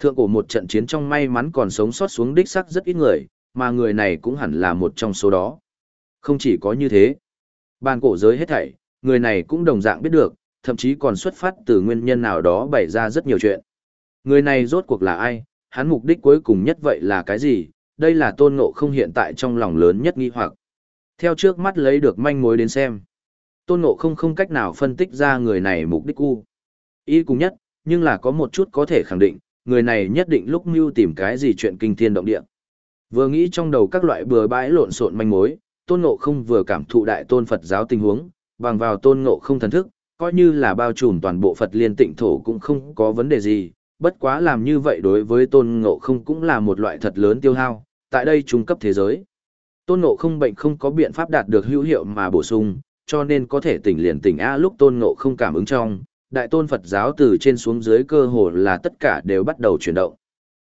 S1: Thượng cổ một trận chiến trong may mắn còn sống sót xuống đích sắc rất ít người, mà người này cũng hẳn là một trong số đó. Không chỉ có như thế, bàn cổ giới hết thảy, người này cũng đồng dạng biết được, thậm chí còn xuất phát từ nguyên nhân nào đó bày ra rất nhiều chuyện. Người này rốt cuộc là ai, hắn mục đích cuối cùng nhất vậy là cái gì, đây là tôn ngộ không hiện tại trong lòng lớn nhất nghi hoặc. Theo trước mắt lấy được manh mối đến xem, tôn ngộ không không cách nào phân tích ra người này mục đích u. Ý cùng nhất, nhưng là có một chút có thể khẳng định, người này nhất định lúc mưu tìm cái gì chuyện kinh thiên động địa. Vừa nghĩ trong đầu các loại bừa bãi lộn xộn manh mối, tôn ngộ không vừa cảm thụ đại tôn Phật giáo tình huống, bằng vào tôn ngộ không thần thức, coi như là bao trùm toàn bộ Phật liên tịnh thổ cũng không có vấn đề gì, bất quá làm như vậy đối với tôn ngộ không cũng là một loại thật lớn tiêu hao, tại đây trung cấp thế giới. Tôn ngộ không bệnh không có biện pháp đạt được hữu hiệu mà bổ sung, cho nên có thể tỉnh liền tỉnh A lúc tôn ngộ không cảm ứng trong, đại tôn Phật giáo từ trên xuống dưới cơ hồ là tất cả đều bắt đầu chuyển động.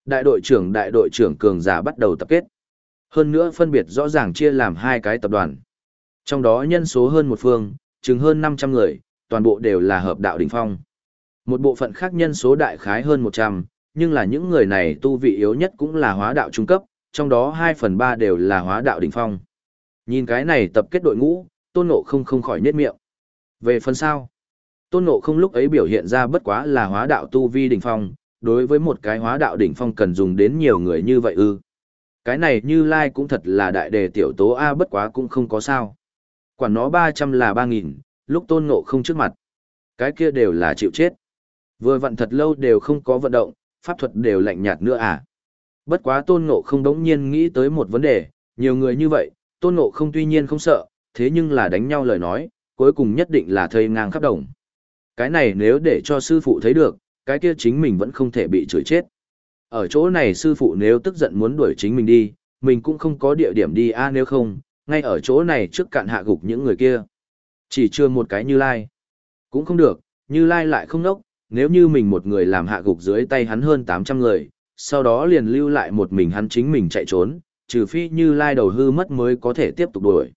S1: Đại đội trưởng đại đội trưởng cường giả bắt đầu tập kết. Hơn nữa phân biệt rõ ràng chia làm hai cái tập đoàn. Trong đó nhân số hơn một phương, chừng hơn 500 người, toàn bộ đều là hợp đạo đỉnh phong. Một bộ phận khác nhân số đại khái hơn 100, nhưng là những người này tu vị yếu nhất cũng là hóa đạo trung cấp, trong đó 2 phần 3 đều là hóa đạo đỉnh phong. Nhìn cái này tập kết đội ngũ, tôn ngộ không không khỏi nhết miệng. Về phần sau, Tôn Ngộ không lúc ấy biểu hiện ra bất quá là hóa đạo tu vi đỉnh phong, đối với một cái hóa đạo đỉnh phong cần dùng đến nhiều người như vậy ư. Cái này như lai cũng thật là đại đề tiểu tố A bất quá cũng không có sao. Quản nó 300 là 3.000, lúc tôn ngộ không trước mặt. Cái kia đều là chịu chết. Vừa vận thật lâu đều không có vận động, pháp thuật đều lạnh nhạt nữa à. Bất quá tôn ngộ không đống nhiên nghĩ tới một vấn đề, nhiều người như vậy, tôn ngộ không tuy nhiên không sợ, thế nhưng là đánh nhau lời nói, cuối cùng nhất định là thây ngang khắp đồng. Cái này nếu để cho sư phụ thấy được, cái kia chính mình vẫn không thể bị chửi chết. Ở chỗ này sư phụ nếu tức giận muốn đuổi chính mình đi, mình cũng không có địa điểm đi a nếu không, ngay ở chỗ này trước cạn hạ gục những người kia. Chỉ chưa một cái như lai. Cũng không được, như lai lại không nốc, nếu như mình một người làm hạ gục dưới tay hắn hơn 800 người, sau đó liền lưu lại một mình hắn chính mình chạy trốn, trừ phi như lai đầu hư mất mới có thể tiếp tục đuổi.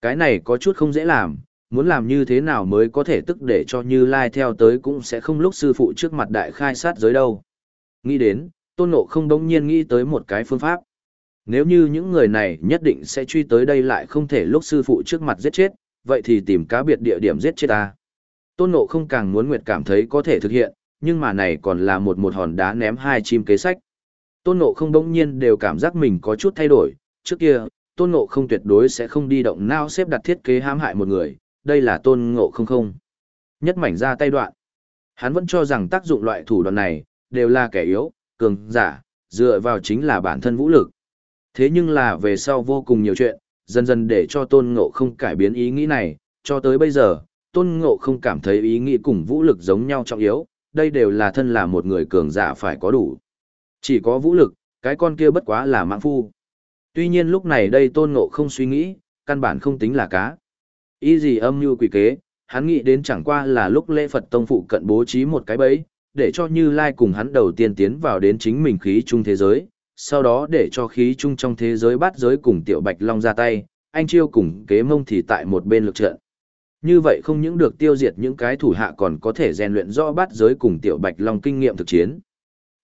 S1: Cái này có chút không dễ làm, muốn làm như thế nào mới có thể tức để cho Như Lai theo tới cũng sẽ không lúc sư phụ trước mặt đại khai sát giới đâu. Nghĩ đến, Tôn Ngộ không đống nhiên nghĩ tới một cái phương pháp. Nếu như những người này nhất định sẽ truy tới đây lại không thể lúc sư phụ trước mặt giết chết, vậy thì tìm cá biệt địa điểm giết chết ta. Tôn Ngộ không càng muốn nguyệt cảm thấy có thể thực hiện, nhưng mà này còn là một một hòn đá ném hai chim kế sách. Tôn Ngộ không đống nhiên đều cảm giác mình có chút thay đổi, trước kia, Tôn Ngộ không tuyệt đối sẽ không đi động nào xếp đặt thiết kế hãm hại một người, đây là tôn ngộ không không. Nhất mảnh ra tay đoạn. Hắn vẫn cho rằng tác dụng loại thủ đoạn này, đều là kẻ yếu, cường, giả, dựa vào chính là bản thân vũ lực. Thế nhưng là về sau vô cùng nhiều chuyện, dần dần để cho tôn ngộ không cải biến ý nghĩ này, cho tới bây giờ, tôn ngộ không cảm thấy ý nghĩ cùng vũ lực giống nhau trọng yếu, đây đều là thân là một người cường giả phải có đủ. Chỉ có vũ lực, cái con kia bất quá là mạng phu. Tuy nhiên lúc này đây tôn ngộ không suy nghĩ, căn bản không tính là cá. Ý gì âm mưu quỷ kế, hắn nghĩ đến chẳng qua là lúc lễ Phật tông phụ cận bố trí một cái bẫy, để cho Như Lai cùng hắn đầu tiên tiến vào đến chính mình khí trung thế giới, sau đó để cho khí trung trong thế giới bắt giới cùng Tiểu Bạch Long ra tay, anh chiêu cùng kế mông thì tại một bên lực trận. Như vậy không những được tiêu diệt những cái thủ hạ còn có thể rèn luyện rõ bắt giới cùng Tiểu Bạch Long kinh nghiệm thực chiến.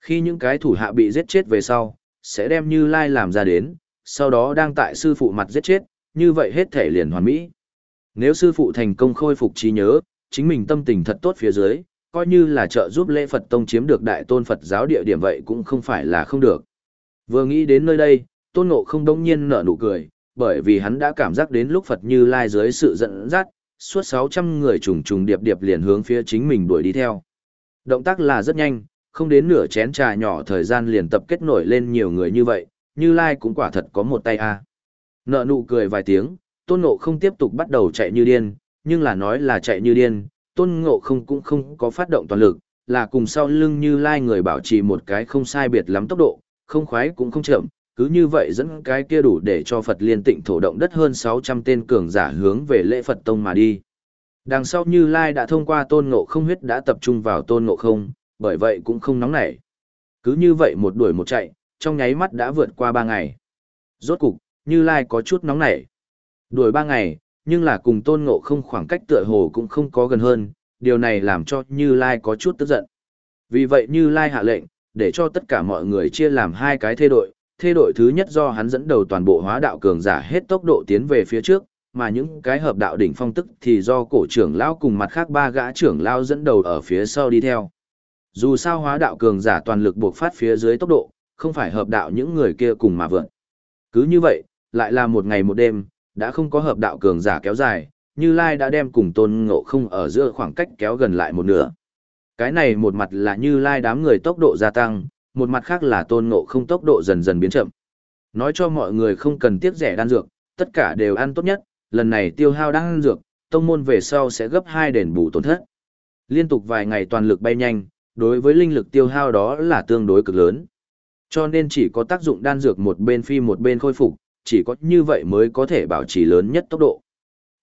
S1: Khi những cái thủ hạ bị giết chết về sau, sẽ đem Như Lai làm ra đến, sau đó đang tại sư phụ mặt giết chết, như vậy hết thể liền hoàn mỹ. Nếu sư phụ thành công khôi phục trí nhớ, chính mình tâm tình thật tốt phía dưới, coi như là trợ giúp lễ Phật Tông chiếm được đại tôn Phật giáo địa điểm vậy cũng không phải là không được. Vừa nghĩ đến nơi đây, tôn ngộ không đông nhiên nở nụ cười, bởi vì hắn đã cảm giác đến lúc Phật Như Lai dưới sự dẫn dắt, suốt 600 người trùng trùng điệp điệp liền hướng phía chính mình đuổi đi theo. Động tác là rất nhanh, không đến nửa chén trà nhỏ thời gian liền tập kết nổi lên nhiều người như vậy, Như Lai cũng quả thật có một tay a. Nợ nụ cười vài tiếng, Tôn Ngộ không tiếp tục bắt đầu chạy như điên, nhưng là nói là chạy như điên, Tôn Ngộ không cũng không có phát động toàn lực, là cùng sau lưng Như Lai người bảo trì một cái không sai biệt lắm tốc độ, không khoái cũng không chậm, cứ như vậy dẫn cái kia đủ để cho Phật liên tịnh thổ động đất hơn 600 tên cường giả hướng về lễ Phật Tông mà đi. Đằng sau Như Lai đã thông qua tôn ngộ không huyết đã tập trung vào tôn ngộ không, bởi vậy cũng không nóng nảy. Cứ như vậy một đuổi một chạy, trong nháy mắt đã vượt qua ba ngày. Rốt cục, Như Lai có chút nóng nảy. Đuổi ba ngày, nhưng là cùng tôn ngộ không khoảng cách tựa hồ cũng không có gần hơn, điều này làm cho Như Lai có chút tức giận. Vì vậy Như Lai hạ lệnh, để cho tất cả mọi người chia làm hai cái thê đội, thê đội thứ nhất do hắn dẫn đầu toàn bộ hóa đạo cường giả hết tốc độ tiến về phía trước, mà những cái hợp đạo đỉnh phong tức thì do cổ trưởng lão cùng mặt khác ba gã trưởng lão dẫn đầu ở phía sau đi theo. Dù sao hóa đạo cường giả toàn lực buộc phát phía dưới tốc độ, không phải hợp đạo những người kia cùng mà vượn. Cứ như vậy, lại là một ngày một đêm, đã không có hợp đạo cường giả kéo dài, Như Lai đã đem cùng tôn ngộ không ở giữa khoảng cách kéo gần lại một nửa. Cái này một mặt là Như Lai đám người tốc độ gia tăng, một mặt khác là tôn ngộ không tốc độ dần dần biến chậm. Nói cho mọi người không cần tiếc rẻ đan dược, tất cả đều ăn tốt nhất, lần này tiêu hao đan dược, tông môn về sau sẽ gấp hai đền bù tổn thất. Liên tục vài ngày toàn lực bay nhanh, đối với linh lực tiêu hao đó là tương đối cực lớn. Cho nên chỉ có tác dụng đan dược một bên phi một bên khôi phục, chỉ có như vậy mới có thể bảo trì lớn nhất tốc độ.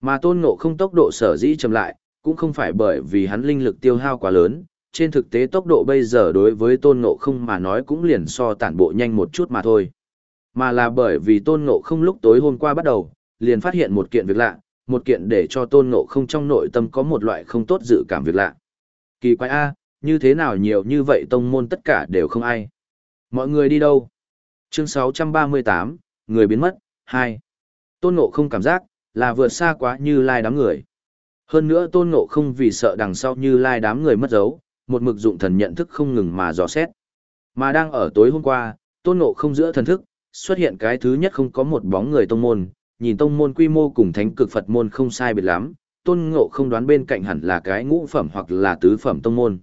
S1: Mà tôn ngộ không tốc độ sở dĩ chậm lại, cũng không phải bởi vì hắn linh lực tiêu hao quá lớn, trên thực tế tốc độ bây giờ đối với tôn ngộ không mà nói cũng liền so tản bộ nhanh một chút mà thôi. Mà là bởi vì tôn ngộ không lúc tối hôm qua bắt đầu, liền phát hiện một kiện việc lạ, một kiện để cho tôn ngộ không trong nội tâm có một loại không tốt dự cảm việc lạ. Kỳ quái A, như thế nào nhiều như vậy tông môn tất cả đều không ai. Mọi người đi đâu? Chương 638, người biến mất, Hai, Tôn ngộ không cảm giác, là vượt xa quá như lai đám người. Hơn nữa tôn ngộ không vì sợ đằng sau như lai đám người mất dấu, một mực dụng thần nhận thức không ngừng mà dò xét. Mà đang ở tối hôm qua, tôn ngộ không giữa thần thức, xuất hiện cái thứ nhất không có một bóng người tông môn, nhìn tông môn quy mô cùng thánh cực Phật môn không sai biệt lắm, tôn ngộ không đoán bên cạnh hẳn là cái ngũ phẩm hoặc là tứ phẩm tông môn.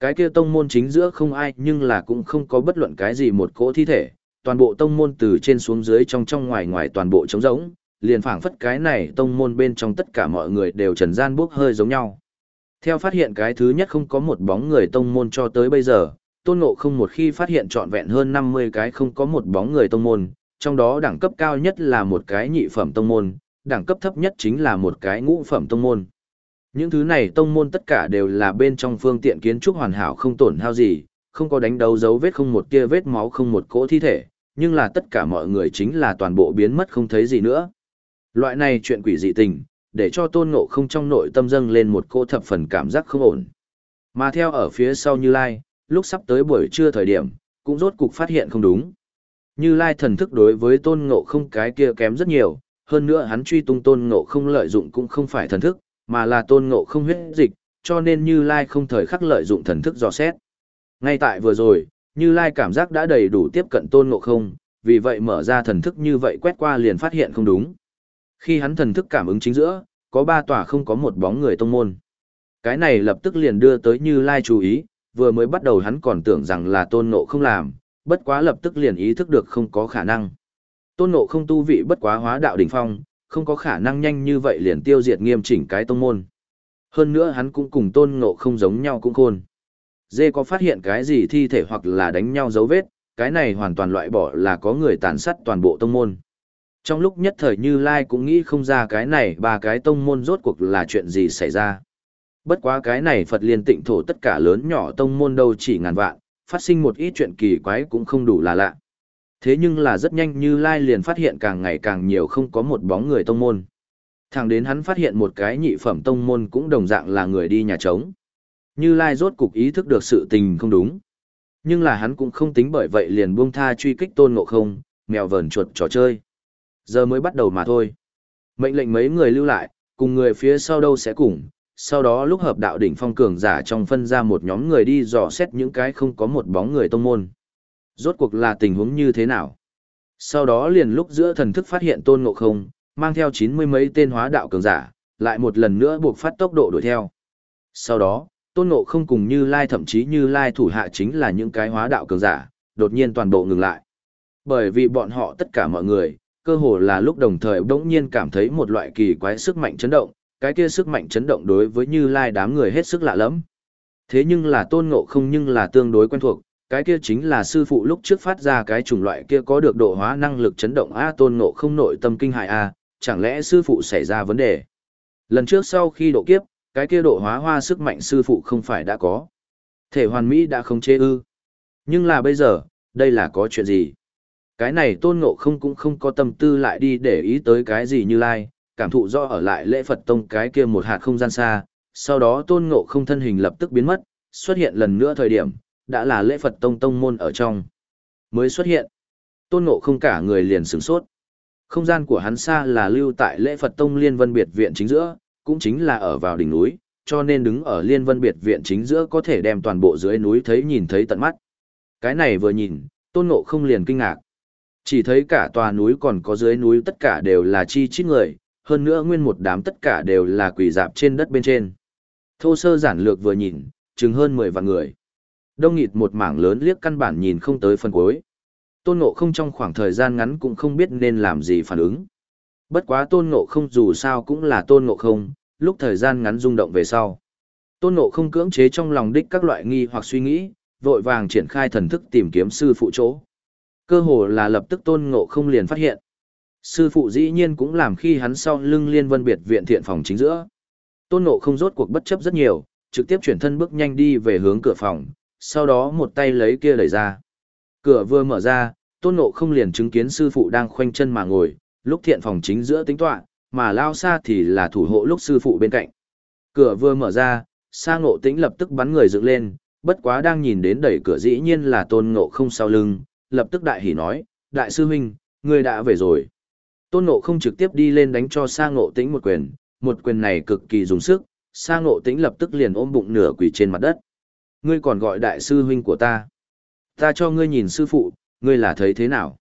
S1: Cái kia tông môn chính giữa không ai nhưng là cũng không có bất luận cái gì một cỗ thi thể, toàn bộ tông môn từ trên xuống dưới trong trong ngoài ngoài toàn bộ trống rỗng, liền phảng phất cái này tông môn bên trong tất cả mọi người đều trần gian bốc hơi giống nhau. Theo phát hiện cái thứ nhất không có một bóng người tông môn cho tới bây giờ, tôn ngộ không một khi phát hiện trọn vẹn hơn 50 cái không có một bóng người tông môn, trong đó đẳng cấp cao nhất là một cái nhị phẩm tông môn, đẳng cấp thấp nhất chính là một cái ngũ phẩm tông môn. Những thứ này tông môn tất cả đều là bên trong phương tiện kiến trúc hoàn hảo không tổn hao gì, không có đánh đấu dấu vết không một tia vết máu không một cỗ thi thể, nhưng là tất cả mọi người chính là toàn bộ biến mất không thấy gì nữa. Loại này chuyện quỷ dị tình, để cho tôn ngộ không trong nội tâm dâng lên một cô thập phần cảm giác không ổn. Mà theo ở phía sau Như Lai, lúc sắp tới buổi trưa thời điểm, cũng rốt cục phát hiện không đúng. Như Lai thần thức đối với tôn ngộ không cái kia kém rất nhiều, hơn nữa hắn truy tung tôn ngộ không lợi dụng cũng không phải thần thức, mà là tôn ngộ không huyết dịch, cho nên Như Lai không thời khắc lợi dụng thần thức dò xét. Ngay tại vừa rồi, Như Lai cảm giác đã đầy đủ tiếp cận tôn ngộ không, vì vậy mở ra thần thức như vậy quét qua liền phát hiện không đúng. Khi hắn thần thức cảm ứng chính giữa, có ba tòa không có một bóng người tông môn. Cái này lập tức liền đưa tới Như Lai chú ý, vừa mới bắt đầu hắn còn tưởng rằng là tôn ngộ không làm, bất quá lập tức liền ý thức được không có khả năng. Tôn ngộ không tu vị bất quá hóa đạo đỉnh phong, không có khả năng nhanh như vậy liền tiêu diệt nghiêm chỉnh cái tông môn. Hơn nữa hắn cũng cùng tôn ngộ không giống nhau cũng khôn. Dê có phát hiện cái gì thi thể hoặc là đánh nhau dấu vết, cái này hoàn toàn loại bỏ là có người tàn sát toàn bộ tông môn. Trong lúc nhất thời Như Lai cũng nghĩ không ra cái này ba cái tông môn rốt cuộc là chuyện gì xảy ra. Bất quá cái này Phật liên tịnh thổ tất cả lớn nhỏ tông môn đâu chỉ ngàn vạn, phát sinh một ít chuyện kỳ quái cũng không đủ là lạ. Thế nhưng là rất nhanh Như Lai liền phát hiện càng ngày càng nhiều không có một bóng người tông môn. Thẳng đến hắn phát hiện một cái nhị phẩm tông môn cũng đồng dạng là người đi nhà trống. Như Lai rốt cục ý thức được sự tình không đúng. Nhưng là hắn cũng không tính bởi vậy liền buông tha truy kích tôn ngộ không, mèo vờn chuột trò chơi. Giờ mới bắt đầu mà thôi. Mệnh lệnh mấy người lưu lại, cùng người phía sau đâu sẽ cùng, sau đó lúc hợp đạo đỉnh phong cường giả trong phân ra một nhóm người đi dò xét những cái không có một bóng người tông môn. Rốt cuộc là tình huống như thế nào? Sau đó liền lúc giữa thần thức phát hiện tôn ngộ không, mang theo chín mươi mấy tên hóa đạo cường giả, lại một lần nữa buộc phát tốc độ đuổi theo. Sau đó, tôn ngộ không cùng như lai thậm chí như lai thủ hạ chính là những cái hóa đạo cường giả, đột nhiên toàn bộ ngừng lại. Bởi vì bọn họ tất cả mọi người, cơ hồ là lúc đồng thời bỗng nhiên cảm thấy một loại kỳ quái sức mạnh chấn động, cái kia sức mạnh chấn động đối với như lai đám người hết sức lạ lẫm. Thế nhưng là tôn ngộ không nhưng là tương đối quen thuộc, cái kia chính là sư phụ lúc trước phát ra cái chủng loại kia có được độ hóa năng lực chấn động A tôn ngộ không nội tâm kinh hại A, chẳng lẽ sư phụ xảy ra vấn đề. Lần trước sau khi độ kiếp, cái kia độ hóa hoa sức mạnh sư phụ không phải đã có. Thể hoàn mỹ đã không chế ư. Nhưng là bây giờ, đây là có chuyện gì? Cái này tôn ngộ không cũng không có tâm tư lại đi để ý tới cái gì như lai, cảm thụ do ở lại lễ Phật tông cái kia một hạt không gian xa, sau đó tôn ngộ không thân hình lập tức biến mất, xuất hiện lần nữa thời điểm, đã là lễ Phật tông tông môn ở trong. Mới xuất hiện, tôn ngộ không cả người liền sửng sốt. Không gian của hắn xa là lưu tại lễ Phật tông liên vân biệt viện chính giữa, cũng chính là ở vào đỉnh núi, cho nên đứng ở liên vân biệt viện chính giữa có thể đem toàn bộ dưới núi thấy nhìn thấy tận mắt. Cái này vừa nhìn, tôn ngộ không liền kinh ngạc. Chỉ thấy cả tòa núi còn có dưới núi tất cả đều là chi chít người, hơn nữa nguyên một đám tất cả đều là quỷ dạp trên đất bên trên. Thô sơ giản lược vừa nhìn, chừng hơn 10 vạn người. Đông nghịt một mảng lớn liếc căn bản nhìn không tới phần cuối. Tôn Ngộ không trong khoảng thời gian ngắn cũng không biết nên làm gì phản ứng. Bất quá Tôn Ngộ không dù sao cũng là Tôn Ngộ không, lúc thời gian ngắn rung động về sau. Tôn Ngộ không cưỡng chế trong lòng đích các loại nghi hoặc suy nghĩ, vội vàng triển khai thần thức tìm kiếm sư phụ chỗ. Cơ hồ là lập tức Tôn Ngộ không liền phát hiện. Sư phụ dĩ nhiên cũng làm khi hắn sau lưng liên vân biệt viện thiện phòng chính giữa. Tôn Ngộ không rốt cuộc bất chấp rất nhiều, trực tiếp chuyển thân bước nhanh đi về hướng cửa phòng, sau đó một tay lấy kia đẩy ra. Cửa vừa mở ra, Tôn Ngộ không liền chứng kiến sư phụ đang khoanh chân mà ngồi, lúc thiện phòng chính giữa tính tọa, mà lao xa thì là thủ hộ lúc sư phụ bên cạnh. Cửa vừa mở ra, Sa Ngộ Tĩnh lập tức bắn người dựng lên, bất quá đang nhìn đến đẩy cửa dĩ nhiên là Tôn Ngộ không sau lưng, lập tức đại hỉ nói, đại sư huynh, ngươi đã về rồi. Tôn Ngộ không trực tiếp đi lên đánh cho Sa Ngộ Tĩnh một quyền, một quyền này cực kỳ dùng sức, Sa Ngộ Tĩnh lập tức liền ôm bụng nửa quỳ trên mặt đất. Ngươi còn gọi đại sư huynh của ta. Ta cho ngươi nhìn sư phụ, ngươi là thấy thế nào?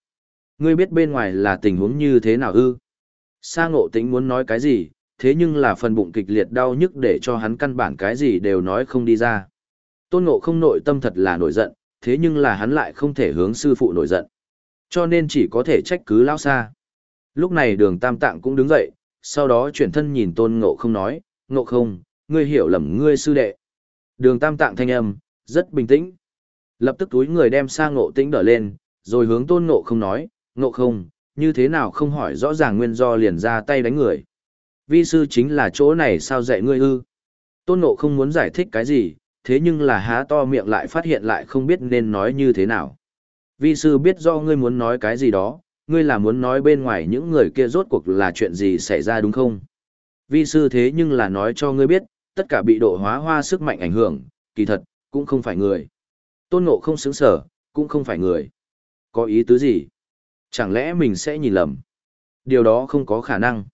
S1: Ngươi biết bên ngoài là tình huống như thế nào ư? Sa Ngộ Tĩnh muốn nói cái gì, thế nhưng là phần bụng kịch liệt đau nhức để cho hắn căn bản cái gì đều nói không đi ra. Tôn Ngộ không nội tâm thật là nổi giận, thế nhưng là hắn lại không thể hướng sư phụ nổi giận. Cho nên chỉ có thể trách cứ lao xa. Lúc này đường tam tạng cũng đứng dậy, sau đó chuyển thân nhìn tôn ngộ không nói, ngộ không, ngươi hiểu lầm ngươi sư đệ. Đường tam tạng thanh âm, rất bình tĩnh. Lập tức túi người đem sang ngộ tĩnh đỡ lên, rồi hướng tôn ngộ không nói, ngộ không, như thế nào không hỏi rõ ràng nguyên do liền ra tay đánh người. Vi sư chính là chỗ này sao dạy ngươi ư. Tôn ngộ không muốn giải thích cái gì, thế nhưng là há to miệng lại phát hiện lại không biết nên nói như thế nào. Vi sư biết do ngươi muốn nói cái gì đó, ngươi là muốn nói bên ngoài những người kia rốt cuộc là chuyện gì xảy ra đúng không? Vi sư thế nhưng là nói cho ngươi biết, tất cả bị độ hóa hoa sức mạnh ảnh hưởng, kỳ thật, cũng không phải người. Tôn ngộ không xứng sở, cũng không phải người. Có ý tứ gì? Chẳng lẽ mình sẽ nhìn lầm? Điều đó không có khả năng.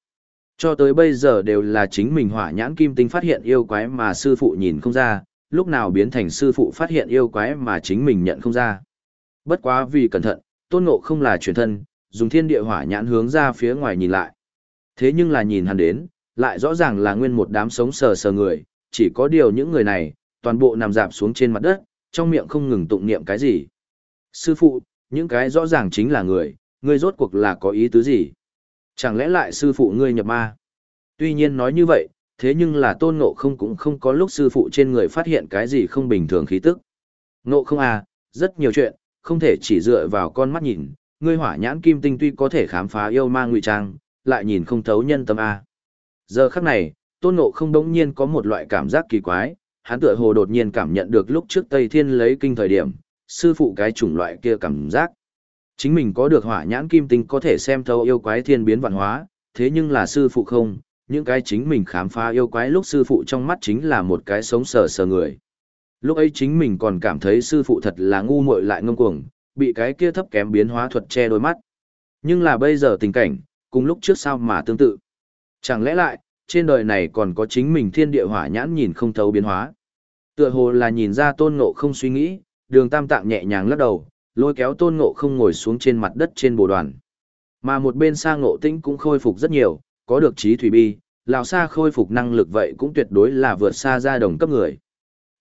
S1: Cho tới bây giờ đều là chính mình hỏa nhãn kim tinh phát hiện yêu quái mà sư phụ nhìn không ra, lúc nào biến thành sư phụ phát hiện yêu quái mà chính mình nhận không ra. Bất quá vì cẩn thận, tôn ngộ không là truyền thân, dùng thiên địa hỏa nhãn hướng ra phía ngoài nhìn lại. Thế nhưng là nhìn hắn đến, lại rõ ràng là nguyên một đám sống sờ sờ người, chỉ có điều những người này, toàn bộ nằm dạp xuống trên mặt đất, trong miệng không ngừng tụng niệm cái gì. Sư phụ, những cái rõ ràng chính là người, ngươi rốt cuộc là có ý tứ gì? Chẳng lẽ lại sư phụ ngươi nhập ma? Tuy nhiên nói như vậy, thế nhưng là tôn ngộ không cũng không có lúc sư phụ trên người phát hiện cái gì không bình thường khí tức. Ngộ không à, rất nhiều chuyện, không thể chỉ dựa vào con mắt nhìn, ngươi hỏa nhãn kim tinh tuy có thể khám phá yêu ma ngụy trang, lại nhìn không thấu nhân tâm a. Giờ khắc này, Tôn Ngộ không đống nhiên có một loại cảm giác kỳ quái, hắn tựa hồ đột nhiên cảm nhận được lúc trước Tây Thiên lấy kinh thời điểm, sư phụ cái chủng loại kia cảm giác. Chính mình có được hỏa nhãn kim tinh có thể xem thấu yêu quái thiên biến vạn hóa, thế nhưng là sư phụ không, những cái chính mình khám phá yêu quái lúc sư phụ trong mắt chính là một cái sống sờ sờ người. Lúc ấy chính mình còn cảm thấy sư phụ thật là ngu muội lại ngông cuồng, bị cái kia thấp kém biến hóa thuật che đôi mắt. Nhưng là bây giờ tình cảnh, cùng lúc trước sao mà tương tự. Chẳng lẽ lại, trên đời này còn có chính mình thiên địa hỏa nhãn nhìn không thấu biến hóa. Tựa hồ là nhìn ra tôn ngộ không suy nghĩ, đường tam tạng nhẹ nhàng lắc đầu, lôi kéo tôn ngộ không ngồi xuống trên mặt đất trên bồ đoàn. Mà một bên sang ngộ tĩnh cũng khôi phục rất nhiều, có được trí thủy bi, lão xa khôi phục năng lực vậy cũng tuyệt đối là vượt xa ra đồng cấp người.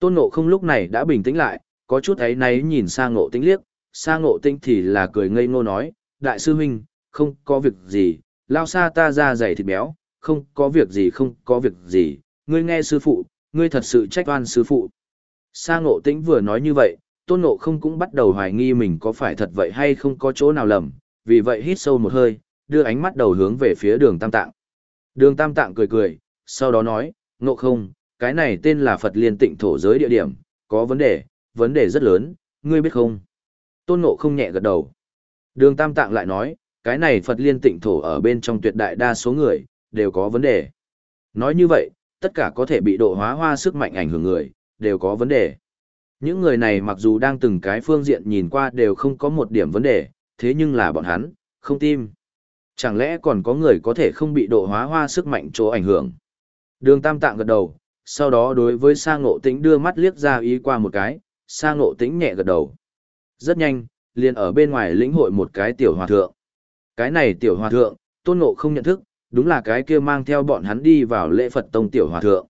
S1: Tôn ngộ không lúc này đã bình tĩnh lại, có chút ấy náy nhìn sang ngộ tĩnh liếc, sang ngộ tĩnh thì là cười ngây ngô nói, đại sư huynh, không có việc gì, lao xa ta ra dày thịt béo, không có việc gì không có việc gì, ngươi nghe sư phụ, ngươi thật sự trách oan sư phụ. Sa ngộ tĩnh vừa nói như vậy, tôn ngộ không cũng bắt đầu hoài nghi mình có phải thật vậy hay không có chỗ nào lầm, vì vậy hít sâu một hơi, đưa ánh mắt đầu hướng về phía đường tam tạng. Đường tam tạng cười cười, sau đó nói, ngộ không, cái này tên là Phật liên tịnh thổ giới địa điểm, có vấn đề, vấn đề rất lớn, ngươi biết không? Tôn ngộ không nhẹ gật đầu. Đường tam tạng lại nói, cái này Phật liên tịnh thổ ở bên trong tuyệt đại đa số người, đều có vấn đề. Nói như vậy, tất cả có thể bị độ hóa hoa sức mạnh ảnh hưởng người, đều có vấn đề. Những người này mặc dù đang từng cái phương diện nhìn qua đều không có một điểm vấn đề, thế nhưng là bọn hắn, không tim. Chẳng lẽ còn có người có thể không bị độ hóa hoa sức mạnh chỗ ảnh hưởng? Đường Tam Tạng gật đầu, sau đó đối với Sa Ngộ Tĩnh đưa mắt liếc ra ý qua một cái, Sa Ngộ Tĩnh nhẹ gật đầu. Rất nhanh, liền ở bên ngoài lĩnh hội một cái tiểu hòa thượng. Cái này tiểu hòa thượng, Tôn Ngộ không nhận thức, đúng là cái kia mang theo bọn hắn đi vào lễ Phật Tông tiểu hòa thượng.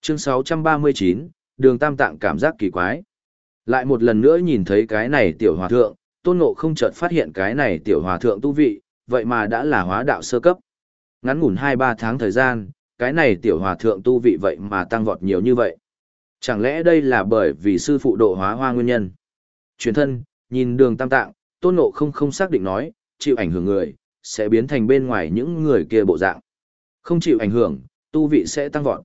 S1: Chương 639, đường Tam Tạng cảm giác kỳ quái. Lại một lần nữa nhìn thấy cái này tiểu hòa thượng, Tôn Ngộ không chợt phát hiện cái này tiểu hòa thượng tu vị, vậy mà đã là hóa đạo sơ cấp. Ngắn ngủn 2-3 tháng thời gian, cái này tiểu hòa thượng tu vị vậy mà tăng vọt nhiều như vậy. Chẳng lẽ đây là bởi vì sư phụ độ hóa hoa nguyên nhân? chuyển thân, nhìn đường tam tạng, tôn ngộ không không xác định nói, chịu ảnh hưởng người, sẽ biến thành bên ngoài những người kia bộ dạng. Không chịu ảnh hưởng, tu vị sẽ tăng vọt.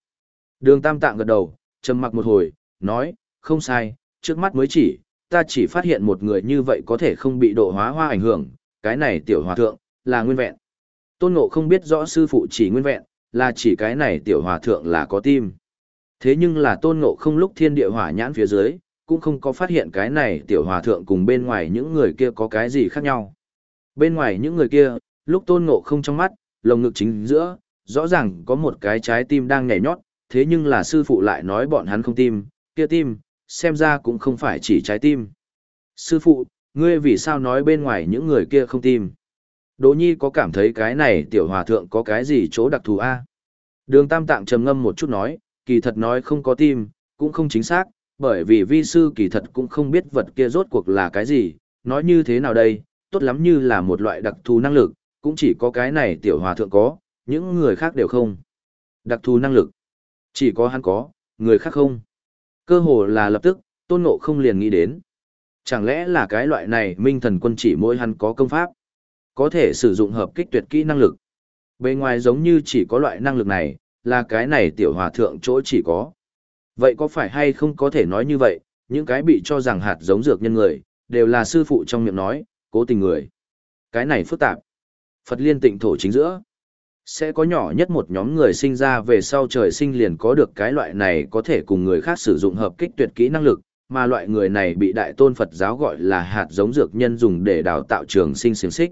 S1: Đường tam tạng gật đầu, trầm mặc một hồi, nói, không sai, trước mắt mới chỉ, ta chỉ phát hiện một người như vậy có thể không bị độ hóa hoa ảnh hưởng, cái này tiểu hòa thượng, là nguyên vẹn. Tôn ngộ không biết rõ sư phụ chỉ nguyên vẹn, là chỉ cái này tiểu hòa thượng là có tim. Thế nhưng là tôn ngộ không lúc thiên địa hỏa nhãn phía dưới, cũng không có phát hiện cái này tiểu hòa thượng cùng bên ngoài những người kia có cái gì khác nhau. Bên ngoài những người kia, lúc tôn ngộ không trong mắt, lồng ngực chính giữa, rõ ràng có một cái trái tim đang nhảy nhót, thế nhưng là sư phụ lại nói bọn hắn không tim, kia tim, xem ra cũng không phải chỉ trái tim. Sư phụ, ngươi vì sao nói bên ngoài những người kia không tim? Đỗ Nhi có cảm thấy cái này tiểu hòa thượng có cái gì chỗ đặc thù a? Đường Tam Tạng trầm ngâm một chút nói, kỳ thật nói không có tim, cũng không chính xác, bởi vì vi sư kỳ thật cũng không biết vật kia rốt cuộc là cái gì, nói như thế nào đây, tốt lắm như là một loại đặc thù năng lực, cũng chỉ có cái này tiểu hòa thượng có, những người khác đều không. Đặc thù năng lực, chỉ có hắn có, người khác không. Cơ hồ là lập tức, tôn ngộ không liền nghĩ đến. Chẳng lẽ là cái loại này minh thần quân chỉ mỗi hắn có công pháp, có thể sử dụng hợp kích tuyệt kỹ năng lực. Bên ngoài giống như chỉ có loại năng lực này, là cái này tiểu hòa thượng chỗ chỉ có. Vậy có phải hay không có thể nói như vậy, những cái bị cho rằng hạt giống dược nhân người, đều là sư phụ trong miệng nói, cố tình người. Cái này phức tạp. Phật liên tịnh thổ chính giữa. Sẽ có nhỏ nhất một nhóm người sinh ra về sau trời sinh liền có được cái loại này có thể cùng người khác sử dụng hợp kích tuyệt kỹ năng lực, mà loại người này bị đại tôn Phật giáo gọi là hạt giống dược nhân dùng để đào tạo trường sinh xiềng xích.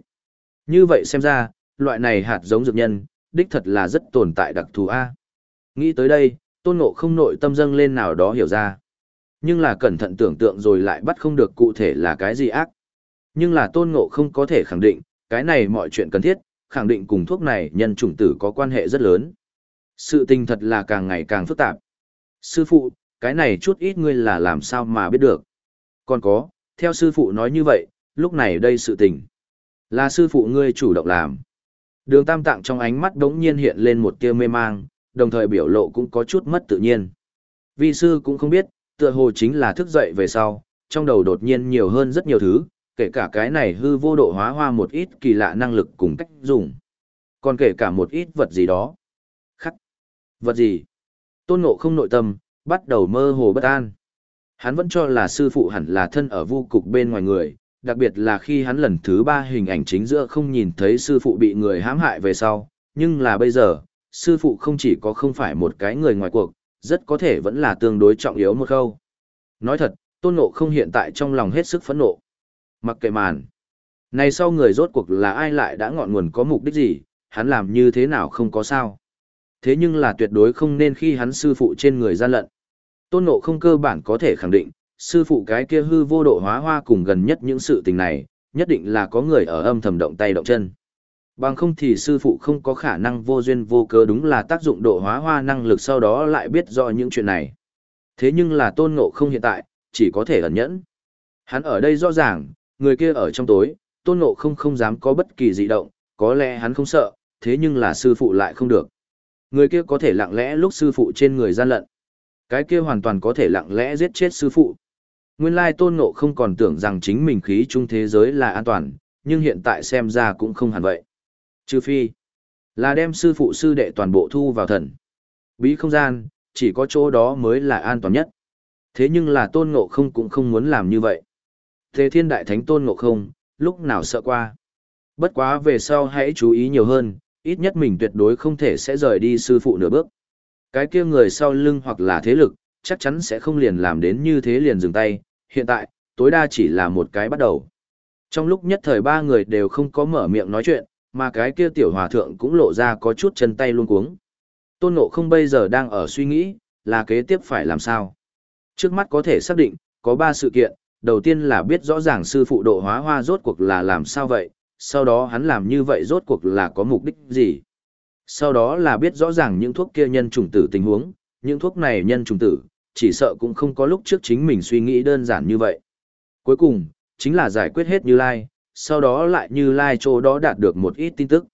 S1: Như vậy xem ra, loại này hạt giống dược nhân, đích thật là rất tồn tại đặc thù A. Nghĩ tới đây, tôn ngộ không nội tâm dâng lên nào đó hiểu ra. Nhưng là cẩn thận tưởng tượng rồi lại bắt không được cụ thể là cái gì ác. Nhưng là tôn ngộ không có thể khẳng định, cái này mọi chuyện cần thiết, khẳng định cùng thuốc này nhân chủng tử có quan hệ rất lớn. Sự tình thật là càng ngày càng phức tạp. Sư phụ, cái này chút ít ngươi là làm sao mà biết được. Còn có, theo sư phụ nói như vậy, lúc này đây sự tình. Là sư phụ ngươi chủ động làm. Đường tam tạng trong ánh mắt đống nhiên hiện lên một tia mê mang, đồng thời biểu lộ cũng có chút mất tự nhiên. Vi sư cũng không biết, tựa hồ chính là thức dậy về sau, trong đầu đột nhiên nhiều hơn rất nhiều thứ, kể cả cái này hư vô độ hóa hoa một ít kỳ lạ năng lực cùng cách dùng. Còn kể cả một ít vật gì đó. Khắc. Vật gì? Tôn ngộ không nội tâm, bắt đầu mơ hồ bất an. Hắn vẫn cho là sư phụ hẳn là thân ở vu cục bên ngoài người, đặc biệt là khi hắn lần thứ ba hình ảnh chính giữa không nhìn thấy sư phụ bị người hãm hại về sau, nhưng là bây giờ, sư phụ không chỉ có không phải một cái người ngoài cuộc, rất có thể vẫn là tương đối trọng yếu một khâu. Nói thật, tôn ngộ không hiện tại trong lòng hết sức phẫn nộ. Mặc kệ màn. Này sau người rốt cuộc là ai lại đã ngọn nguồn có mục đích gì, hắn làm như thế nào không có sao. Thế nhưng là tuyệt đối không nên khi hắn sư phụ trên người gian lận. Tôn Ngộ không cơ bản có thể khẳng định, sư phụ cái kia hư vô độ hóa hoa cùng gần nhất những sự tình này, nhất định là có người ở âm thầm động tay động chân. Bằng không thì sư phụ không có khả năng vô duyên vô cớ đúng là tác dụng độ hóa hoa năng lực sau đó lại biết rõ những chuyện này. Thế nhưng là tôn ngộ không hiện tại, chỉ có thể ẩn nhẫn. Hắn ở đây rõ ràng, người kia ở trong tối, tôn ngộ không không dám có bất kỳ dị động, có lẽ hắn không sợ, thế nhưng là sư phụ lại không được. Người kia có thể lặng lẽ lúc sư phụ trên người gian lận. Cái kia hoàn toàn có thể lặng lẽ giết chết sư phụ. Nguyên lai tôn ngộ không còn tưởng rằng chính mình khí trung thế giới là an toàn, nhưng hiện tại xem ra cũng không hẳn vậy. Trừ phi, là đem sư phụ sư đệ toàn bộ thu vào thần. Bí không gian, chỉ có chỗ đó mới là an toàn nhất. Thế nhưng là tôn ngộ không cũng không muốn làm như vậy. Thế thiên đại thánh tôn ngộ không, lúc nào sợ qua. Bất quá về sau hãy chú ý nhiều hơn, ít nhất mình tuyệt đối không thể sẽ rời đi sư phụ nửa bước. Cái kia người sau lưng hoặc là thế lực, chắc chắn sẽ không liền làm đến như thế liền dừng tay, hiện tại, tối đa chỉ là một cái bắt đầu. Trong lúc nhất thời ba người đều không có mở miệng nói chuyện, mà cái kia tiểu hòa thượng cũng lộ ra có chút chân tay luôn cuống. Tôn Ngộ không bây giờ đang ở suy nghĩ, là kế tiếp phải làm sao. Trước mắt có thể xác định, có ba sự kiện, đầu tiên là biết rõ ràng sư phụ độ hóa hoa rốt cuộc là làm sao vậy, sau đó hắn làm như vậy rốt cuộc là có mục đích gì. Sau đó là biết rõ ràng những thuốc kia nhân trùng tử tình huống, những thuốc này nhân trùng tử, chỉ sợ cũng không có lúc trước chính mình suy nghĩ đơn giản như vậy. Cuối cùng, chính là giải quyết hết Như Lai, sau đó lại Như Lai chỗ đó đạt được một ít tin tức.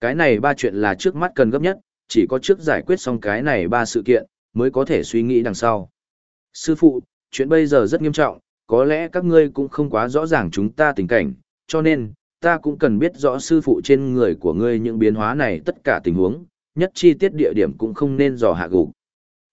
S1: Cái này ba chuyện là trước mắt cần gấp nhất, chỉ có trước giải quyết xong cái này ba sự kiện, mới có thể suy nghĩ đằng sau. Sư phụ, chuyện bây giờ rất nghiêm trọng, có lẽ các ngươi cũng không quá rõ ràng chúng ta tình cảnh, cho nên, ta cũng cần biết rõ sư phụ trên người của ngươi những biến hóa này tất cả tình huống, nhất chi tiết địa điểm cũng không nên dò hạ gục.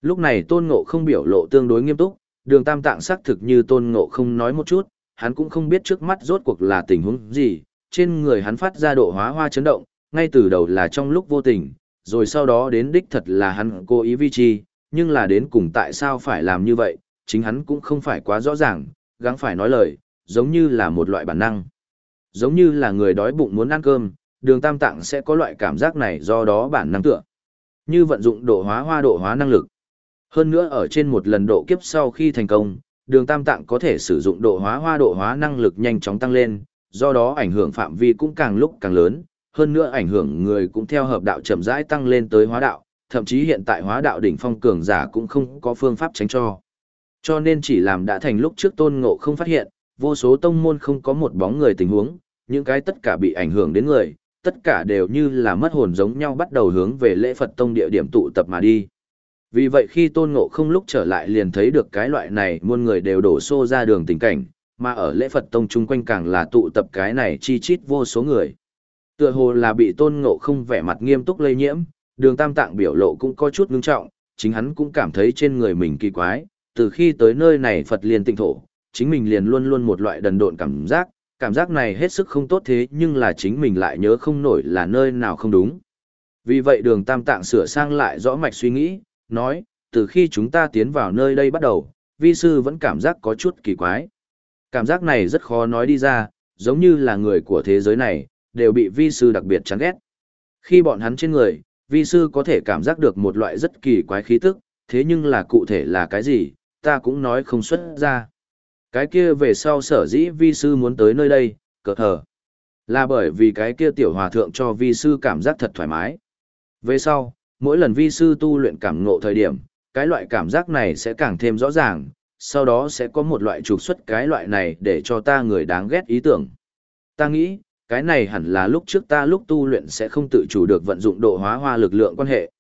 S1: Lúc này tôn ngộ không biểu lộ tương đối nghiêm túc, đường tam tạng xác thực như tôn ngộ không nói một chút, hắn cũng không biết trước mắt rốt cuộc là tình huống gì, trên người hắn phát ra độ hóa hoa chấn động, ngay từ đầu là trong lúc vô tình, rồi sau đó đến đích thật là hắn cố ý vi chi, nhưng là đến cùng tại sao phải làm như vậy, chính hắn cũng không phải quá rõ ràng, gắng phải nói lời, giống như là một loại bản năng. Giống như là người đói bụng muốn ăn cơm, đường tam tạng sẽ có loại cảm giác này do đó bản năng tựa. Như vận dụng độ hóa hoa độ hóa năng lực. Hơn nữa ở trên một lần độ kiếp sau khi thành công, đường tam tạng có thể sử dụng độ hóa hoa độ hóa năng lực nhanh chóng tăng lên, do đó ảnh hưởng phạm vi cũng càng lúc càng lớn, hơn nữa ảnh hưởng người cũng theo hợp đạo chậm rãi tăng lên tới hóa đạo, thậm chí hiện tại hóa đạo đỉnh phong cường giả cũng không có phương pháp tránh cho. Cho nên chỉ làm đã thành lúc trước tôn ngộ không phát hiện, vô số tông môn không có một bóng người tình huống, những cái tất cả bị ảnh hưởng đến người, tất cả đều như là mất hồn giống nhau bắt đầu hướng về lễ Phật tông địa điểm tụ tập mà đi. Vì vậy khi tôn ngộ không lúc trở lại liền thấy được cái loại này muôn người đều đổ xô ra đường tình cảnh, mà ở lễ Phật tông chung quanh càng là tụ tập cái này chi chít vô số người. Tựa hồ là bị tôn ngộ không vẻ mặt nghiêm túc lây nhiễm, đường tam tạng biểu lộ cũng có chút ngưng trọng, chính hắn cũng cảm thấy trên người mình kỳ quái, từ khi tới nơi này Phật liền tịnh thổ, chính mình liền luôn luôn một loại đần độn cảm giác, cảm giác này hết sức không tốt thế nhưng là chính mình lại nhớ không nổi là nơi nào không đúng. Vì vậy đường tam tạng sửa sang lại rõ mạch suy nghĩ, nói, từ khi chúng ta tiến vào nơi đây bắt đầu, vi sư vẫn cảm giác có chút kỳ quái. Cảm giác này rất khó nói đi ra, giống như là người của thế giới này, đều bị vi sư đặc biệt chán ghét. Khi bọn hắn trên người, vi sư có thể cảm giác được một loại rất kỳ quái khí tức, thế nhưng là cụ thể là cái gì, ta cũng nói không xuất ra. Cái kia về sau sở dĩ vi sư muốn tới nơi đây, cờ hở Là bởi vì cái kia tiểu hòa thượng cho vi sư cảm giác thật thoải mái. Về sau, mỗi lần vi sư tu luyện cảm ngộ thời điểm, cái loại cảm giác này sẽ càng thêm rõ ràng, sau đó sẽ có một loại trục xuất cái loại này để cho ta người đáng ghét ý tưởng. Ta nghĩ, cái này hẳn là lúc trước ta lúc tu luyện sẽ không tự chủ được vận dụng độ hóa hoa lực lượng quan hệ.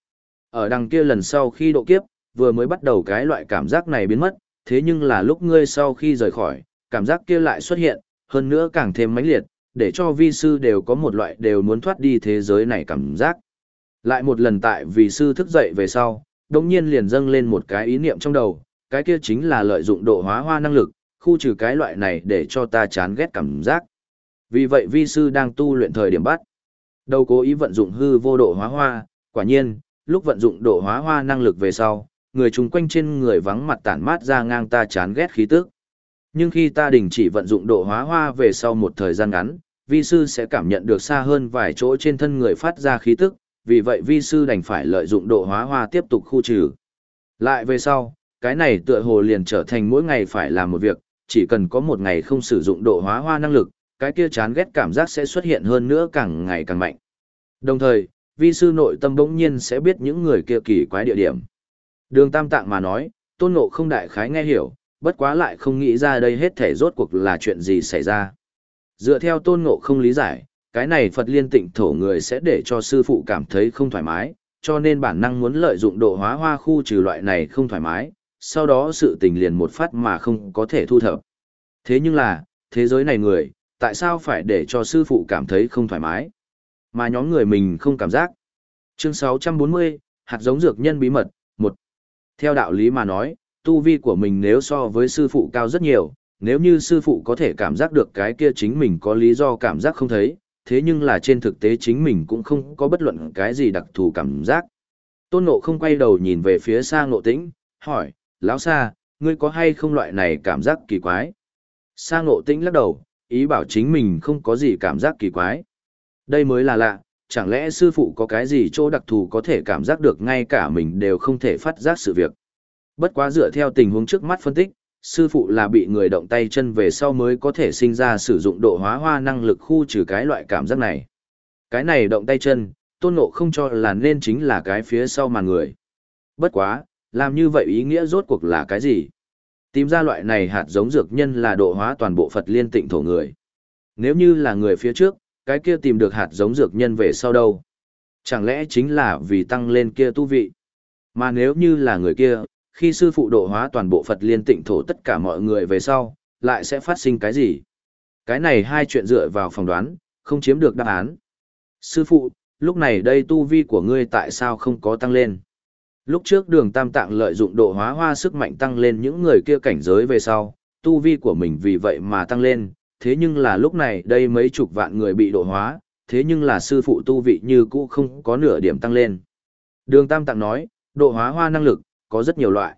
S1: Ở đằng kia lần sau khi độ kiếp, vừa mới bắt đầu cái loại cảm giác này biến mất, thế nhưng là lúc ngươi sau khi rời khỏi, cảm giác kia lại xuất hiện, hơn nữa càng thêm mãnh liệt, để cho vi sư đều có một loại đều muốn thoát đi thế giới này cảm giác. Lại một lần tại vì sư thức dậy về sau, đồng nhiên liền dâng lên một cái ý niệm trong đầu, cái kia chính là lợi dụng độ hóa hoa năng lực, khu trừ cái loại này để cho ta chán ghét cảm giác. Vì vậy vi sư đang tu luyện thời điểm bắt. Đầu cố ý vận dụng hư vô độ hóa hoa, quả nhiên, lúc vận dụng độ hóa hoa năng lực về sau, người chung quanh trên người vắng mặt tản mát ra ngang ta chán ghét khí tức. Nhưng khi ta đình chỉ vận dụng độ hóa hoa về sau một thời gian ngắn, vi sư sẽ cảm nhận được xa hơn vài chỗ trên thân người phát ra khí tức, vì vậy vi sư đành phải lợi dụng độ hóa hoa tiếp tục khu trừ. Lại về sau, cái này tựa hồ liền trở thành mỗi ngày phải làm một việc, chỉ cần có một ngày không sử dụng độ hóa hoa năng lực, cái kia chán ghét cảm giác sẽ xuất hiện hơn nữa càng ngày càng mạnh. Đồng thời, vi sư nội tâm bỗng nhiên sẽ biết những người kia kỳ quái địa điểm. Đường tam tạng mà nói, tôn ngộ không đại khái nghe hiểu, bất quá lại không nghĩ ra đây hết thể rốt cuộc là chuyện gì xảy ra. Dựa theo tôn ngộ không lý giải, cái này Phật liên tịnh thổ người sẽ để cho sư phụ cảm thấy không thoải mái, cho nên bản năng muốn lợi dụng độ hóa hoa khu trừ loại này không thoải mái, sau đó sự tình liền một phát mà không có thể thu thập. Thế nhưng là, thế giới này người, tại sao phải để cho sư phụ cảm thấy không thoải mái? Mà nhóm người mình không cảm giác. Chương 640, hạt giống dược nhân bí mật, 1. Theo đạo lý mà nói, tu vi của mình nếu so với sư phụ cao rất nhiều, nếu như sư phụ có thể cảm giác được cái kia chính mình có lý do cảm giác không thấy, thế nhưng là trên thực tế chính mình cũng không có bất luận cái gì đặc thù cảm giác. Tôn Ngộ không quay đầu nhìn về phía xa Ngộ Tĩnh, hỏi, lão xa, ngươi có hay không loại này cảm giác kỳ quái? Sa Ngộ Tĩnh lắc đầu, ý bảo chính mình không có gì cảm giác kỳ quái. Đây mới là lạ, chẳng lẽ sư phụ có cái gì chỗ đặc thù có thể cảm giác được ngay cả mình đều không thể phát giác sự việc. Bất quá dựa theo tình huống trước mắt phân tích, sư phụ là bị người động tay chân về sau mới có thể sinh ra sử dụng độ hóa hoa năng lực khu trừ cái loại cảm giác này. Cái này động tay chân, tôn ngộ không cho là nên chính là cái phía sau màn người. Bất quá, làm như vậy ý nghĩa rốt cuộc là cái gì? Tìm ra loại này hạt giống dược nhân là độ hóa toàn bộ Phật liên tịnh thổ người. Nếu như là người phía trước, cái kia tìm được hạt giống dược nhân về sau đâu? Chẳng lẽ chính là vì tăng lên kia tu vị? Mà nếu như là người kia, khi sư phụ độ hóa toàn bộ Phật liên tịnh thổ tất cả mọi người về sau, lại sẽ phát sinh cái gì? Cái này hai chuyện dựa vào phỏng đoán, không chiếm được đáp án. Sư phụ, lúc này đây tu vi của ngươi tại sao không có tăng lên? Lúc trước đường tam tạng lợi dụng độ hóa hoa sức mạnh tăng lên những người kia cảnh giới về sau, tu vi của mình vì vậy mà tăng lên, thế nhưng là lúc này đây mấy chục vạn người bị độ hóa, thế nhưng là sư phụ tu vị như cũ không có nửa điểm tăng lên. Đường tam tạng nói, độ hóa hoa năng lực, có rất nhiều loại.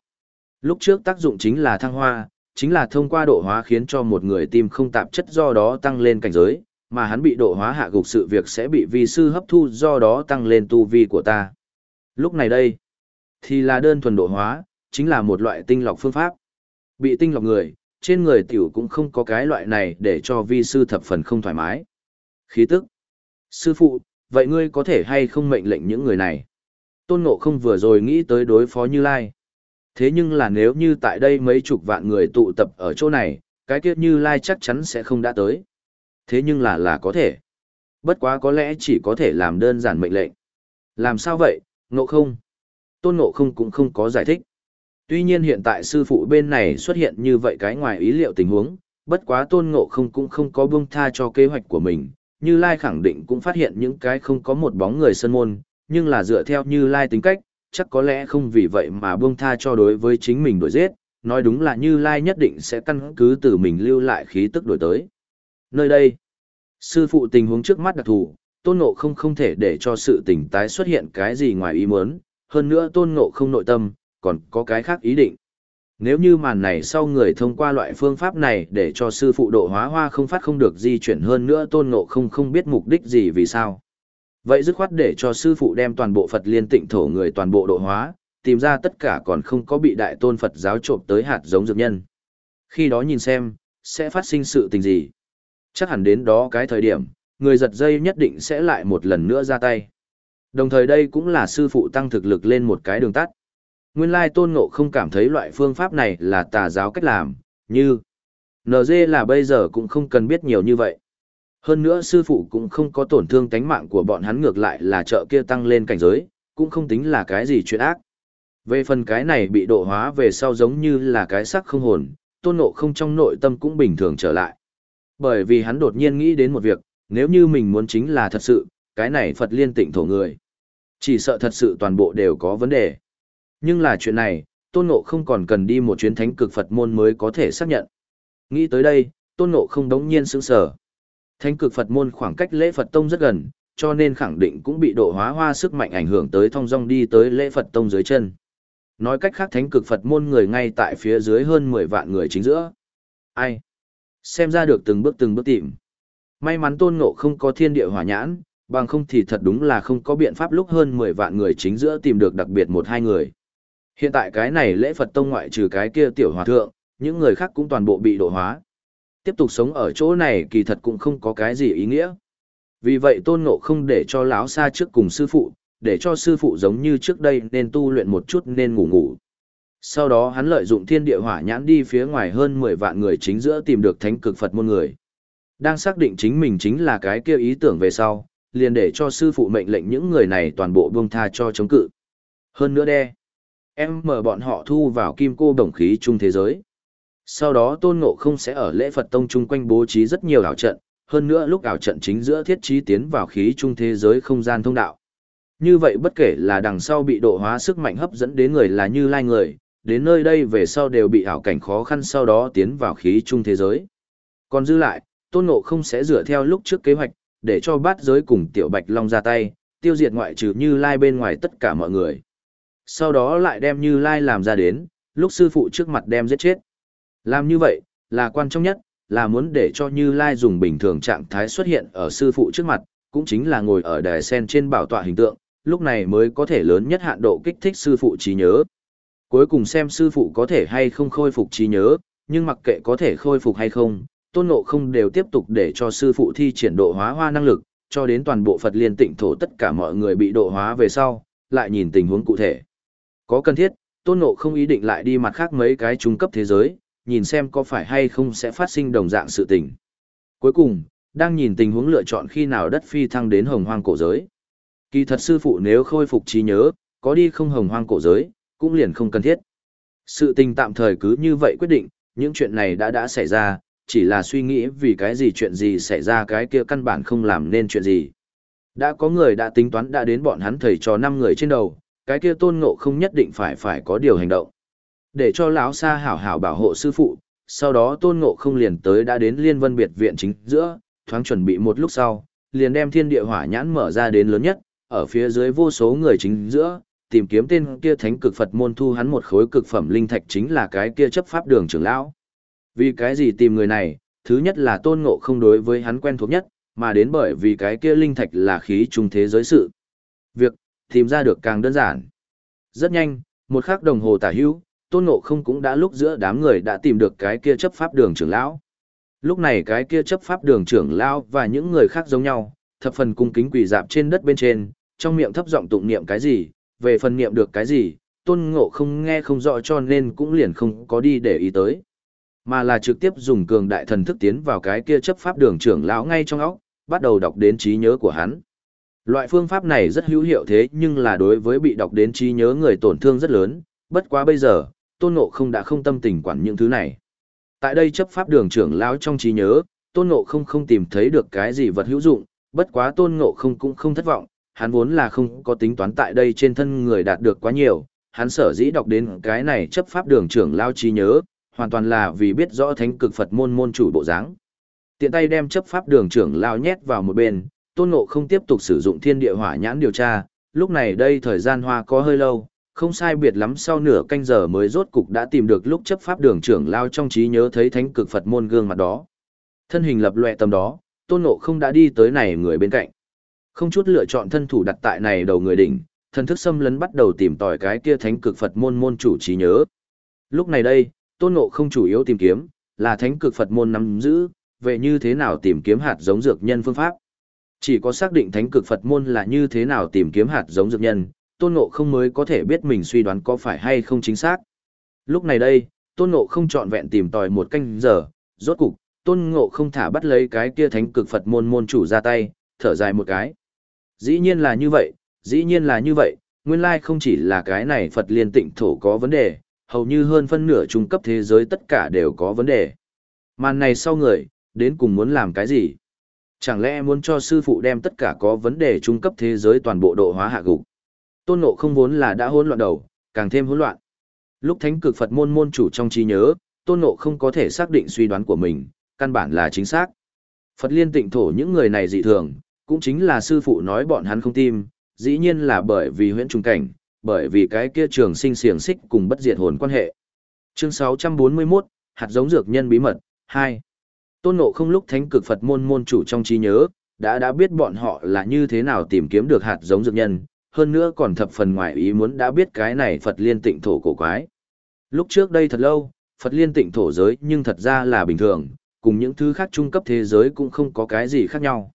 S1: Lúc trước tác dụng chính là thăng hoa, chính là thông qua độ hóa khiến cho một người tim không tạp chất do đó tăng lên cảnh giới, mà hắn bị độ hóa hạ gục sự việc sẽ bị vi sư hấp thu do đó tăng lên tu vi của ta. Lúc này đây, thì là đơn thuần độ hóa, chính là một loại tinh lọc phương pháp. Bị tinh lọc người, trên người tiểu cũng không có cái loại này để cho vi sư thập phần không thoải mái. Khí tức. Sư phụ, vậy ngươi có thể hay không mệnh lệnh những người này? Tôn Ngộ không vừa rồi nghĩ tới đối phó Như Lai. Thế nhưng là nếu như tại đây mấy chục vạn người tụ tập ở chỗ này, cái kiếp Như Lai chắc chắn sẽ không đã tới. Thế nhưng là là có thể. Bất quá có lẽ chỉ có thể làm đơn giản mệnh lệnh. Làm sao vậy, Ngộ không? Tôn Ngộ không cũng không có giải thích. Tuy nhiên hiện tại sư phụ bên này xuất hiện như vậy cái ngoài ý liệu tình huống, bất quá Tôn Ngộ không cũng không có buông tha cho kế hoạch của mình. Như Lai khẳng định cũng phát hiện những cái không có một bóng người sân môn, nhưng là dựa theo Như Lai tính cách, chắc có lẽ không vì vậy mà buông tha cho đối với chính mình đổi giết, nói đúng là Như Lai nhất định sẽ căn cứ từ mình lưu lại khí tức đổi tới. Nơi đây, sư phụ tình huống trước mắt đặc thù, tôn ngộ không không thể để cho sự tình tái xuất hiện cái gì ngoài ý muốn, hơn nữa tôn ngộ không nội tâm, còn có cái khác ý định. Nếu như màn này sau người thông qua loại phương pháp này để cho sư phụ độ hóa hoa không phát không được di chuyển hơn nữa tôn ngộ không không biết mục đích gì vì sao. Vậy dứt khoát để cho sư phụ đem toàn bộ Phật liên tịnh thổ người toàn bộ độ hóa, tìm ra tất cả còn không có bị đại tôn Phật giáo trộm tới hạt giống dược nhân. Khi đó nhìn xem, sẽ phát sinh sự tình gì. Chắc hẳn đến đó cái thời điểm, người giật dây nhất định sẽ lại một lần nữa ra tay. Đồng thời đây cũng là sư phụ tăng thực lực lên một cái đường tắt. Nguyên lai tôn ngộ không cảm thấy loại phương pháp này là tà giáo cách làm, như NG là bây giờ cũng không cần biết nhiều như vậy. Hơn nữa sư phụ cũng không có tổn thương tánh mạng của bọn hắn ngược lại là chợ kia tăng lên cảnh giới, cũng không tính là cái gì chuyện ác. Về phần cái này bị độ hóa về sau giống như là cái sắc không hồn, tôn ngộ không trong nội tâm cũng bình thường trở lại. Bởi vì hắn đột nhiên nghĩ đến một việc, nếu như mình muốn chính là thật sự, cái này Phật liên tịnh thổ người. Chỉ sợ thật sự toàn bộ đều có vấn đề. Nhưng là chuyện này, tôn ngộ không còn cần đi một chuyến thánh cực Phật môn mới có thể xác nhận. Nghĩ tới đây, tôn ngộ không đống nhiên sững sở. Thánh cực Phật môn khoảng cách lễ Phật tông rất gần, cho nên khẳng định cũng bị độ hóa hoa sức mạnh ảnh hưởng tới thong dong đi tới lễ Phật tông dưới chân. Nói cách khác thánh cực Phật môn người ngay tại phía dưới hơn 10 vạn người chính giữa. Ai? Xem ra được từng bước từng bước tìm. May mắn tôn ngộ không có thiên địa hỏa nhãn, bằng không thì thật đúng là không có biện pháp lúc hơn 10 vạn người chính giữa tìm được đặc biệt một hai người. Hiện tại cái này lễ Phật tông ngoại trừ cái kia tiểu hòa thượng, những người khác cũng toàn bộ bị độ hóa. Tiếp tục sống ở chỗ này kỳ thật cũng không có cái gì ý nghĩa. Vì vậy tôn ngộ không để cho lão xa trước cùng sư phụ, để cho sư phụ giống như trước đây nên tu luyện một chút nên ngủ ngủ. Sau đó hắn lợi dụng thiên địa hỏa nhãn đi phía ngoài hơn 10 vạn người chính giữa tìm được thánh cực Phật môn người. Đang xác định chính mình chính là cái kia ý tưởng về sau, liền để cho sư phụ mệnh lệnh những người này toàn bộ buông tha cho chống cự. Hơn nữa đe, em mở bọn họ thu vào kim cô đồng khí chung thế giới. Sau đó tôn ngộ không sẽ ở lễ Phật tông chung quanh bố trí rất nhiều ảo trận, hơn nữa lúc ảo trận chính giữa thiết trí tiến vào khí chung thế giới không gian thông đạo. Như vậy bất kể là đằng sau bị độ hóa sức mạnh hấp dẫn đến người là như lai người, đến nơi đây về sau đều bị ảo cảnh khó khăn sau đó tiến vào khí chung thế giới. Còn dư lại, tôn ngộ không sẽ dựa theo lúc trước kế hoạch, để cho bát giới cùng tiểu bạch long ra tay, tiêu diệt ngoại trừ như lai bên ngoài tất cả mọi người. Sau đó lại đem như lai làm ra đến, lúc sư phụ trước mặt đem giết chết. Làm như vậy, là quan trọng nhất, là muốn để cho như lai dùng bình thường trạng thái xuất hiện ở sư phụ trước mặt, cũng chính là ngồi ở đài sen trên bảo tọa hình tượng, lúc này mới có thể lớn nhất hạn độ kích thích sư phụ trí nhớ. Cuối cùng xem sư phụ có thể hay không khôi phục trí nhớ, nhưng mặc kệ có thể khôi phục hay không, tôn ngộ không đều tiếp tục để cho sư phụ thi triển độ hóa hoa năng lực, cho đến toàn bộ Phật liên tịnh thổ tất cả mọi người bị độ hóa về sau, lại nhìn tình huống cụ thể. Có cần thiết, tôn ngộ không ý định lại đi mặt khác mấy cái trung cấp thế giới, nhìn xem có phải hay không sẽ phát sinh đồng dạng sự tình. Cuối cùng, đang nhìn tình huống lựa chọn khi nào đất phi thăng đến hồng hoang cổ giới. Kỳ thật sư phụ nếu khôi phục trí nhớ, có đi không hồng hoang cổ giới, cũng liền không cần thiết. Sự tình tạm thời cứ như vậy quyết định, những chuyện này đã đã xảy ra, chỉ là suy nghĩ vì cái gì chuyện gì xảy ra cái kia căn bản không làm nên chuyện gì. Đã có người đã tính toán đã đến bọn hắn thầy cho 5 người trên đầu, cái kia tôn ngộ không nhất định phải phải có điều hành động. Để cho lão sa hảo hảo bảo hộ sư phụ, sau đó tôn ngộ không liền tới đã đến liên vân biệt viện chính giữa, thoáng chuẩn bị một lúc sau, liền đem thiên địa hỏa nhãn mở ra đến lớn nhất, ở phía dưới vô số người chính giữa, tìm kiếm tên kia thánh cực Phật môn thu hắn một khối cực phẩm linh thạch chính là cái kia chấp pháp đường trưởng lão. Vì cái gì tìm người này, thứ nhất là tôn ngộ không đối với hắn quen thuộc nhất, mà đến bởi vì cái kia linh thạch là khí trung thế giới sự. Việc, tìm ra được càng đơn giản. Rất nhanh, một khắc đồng hồ tả hữu, tôn ngộ không cũng đã lúc giữa đám người đã tìm được cái kia chấp pháp đường trưởng lão. Lúc này cái kia chấp pháp đường trưởng lão và những người khác giống nhau, thập phần cung kính quỳ dạp trên đất bên trên, trong miệng thấp giọng tụng niệm cái gì, về phần niệm được cái gì, tôn ngộ không nghe không rõ cho nên cũng liền không có đi để ý tới. Mà là trực tiếp dùng cường đại thần thức tiến vào cái kia chấp pháp đường trưởng lão ngay trong óc, bắt đầu đọc đến trí nhớ của hắn. Loại phương pháp này rất hữu hiệu thế nhưng là đối với bị đọc đến trí nhớ người tổn thương rất lớn, bất quá bây giờ, tôn ngộ không đã không tâm tình quản những thứ này. Tại đây chấp pháp đường trưởng lão trong trí nhớ, tôn ngộ không không tìm thấy được cái gì vật hữu dụng, bất quá tôn ngộ không cũng không thất vọng, hắn vốn là không có tính toán tại đây trên thân người đạt được quá nhiều, hắn sở dĩ đọc đến cái này chấp pháp đường trưởng lao trí nhớ, hoàn toàn là vì biết rõ thánh cực Phật môn môn chủ bộ dáng. Tiện tay đem chấp pháp đường trưởng lao nhét vào một bên, tôn ngộ không tiếp tục sử dụng thiên địa hỏa nhãn điều tra, lúc này đây thời gian hoa có hơi lâu, không sai biệt lắm sau nửa canh giờ mới rốt cục đã tìm được lúc chấp pháp đường trưởng lao trong trí nhớ thấy thánh cực Phật môn gương mặt đó. Thân hình lập loè tầm đó, tôn ngộ không đã đi tới này người bên cạnh. Không chút lựa chọn thân thủ đặt tại này đầu người đỉnh, thần thức xâm lấn bắt đầu tìm tòi cái kia thánh cực Phật môn môn chủ trí nhớ. Lúc này đây, tôn ngộ không chủ yếu tìm kiếm, là thánh cực Phật môn nắm giữ, về như thế nào tìm kiếm hạt giống dược nhân phương pháp. Chỉ có xác định thánh cực Phật môn là như thế nào tìm kiếm hạt giống dược nhân, tôn ngộ không mới có thể biết mình suy đoán có phải hay không chính xác. Lúc này đây, tôn ngộ không chọn vẹn tìm tòi một canh giờ, rốt cục, tôn ngộ không thả bắt lấy cái kia thánh cực Phật môn môn chủ ra tay, thở dài một cái. Dĩ nhiên là như vậy, dĩ nhiên là như vậy, nguyên lai không chỉ là cái này Phật liên tịnh thổ có vấn đề, hầu như hơn phân nửa trung cấp thế giới tất cả đều có vấn đề. Màn này sau người, đến cùng muốn làm cái gì? Chẳng lẽ muốn cho sư phụ đem tất cả có vấn đề trung cấp thế giới toàn bộ độ hóa hạ gục? Tôn ngộ không vốn là đã hỗn loạn đầu, càng thêm hỗn loạn. Lúc thánh cực Phật môn môn chủ trong trí nhớ, tôn ngộ không có thể xác định suy đoán của mình, căn bản là chính xác. Phật liên tịnh thổ những người này dị thường, cũng chính là sư phụ nói bọn hắn không tim, dĩ nhiên là bởi vì huyễn trùng cảnh, bởi vì cái kia trường sinh xiềng xích cùng bất diệt hồn quan hệ. Chương 641, hạt giống dược nhân bí mật, 2. Tôn Ngộ không lúc thánh cực Phật môn môn chủ trong trí nhớ, đã đã biết bọn họ là như thế nào tìm kiếm được hạt giống dược nhân, hơn nữa còn thập phần ngoài ý muốn đã biết cái này Phật liên tịnh thổ cổ quái. Lúc trước đây thật lâu, Phật liên tịnh thổ giới nhưng thật ra là bình thường, cùng những thứ khác trung cấp thế giới cũng không có cái gì khác nhau.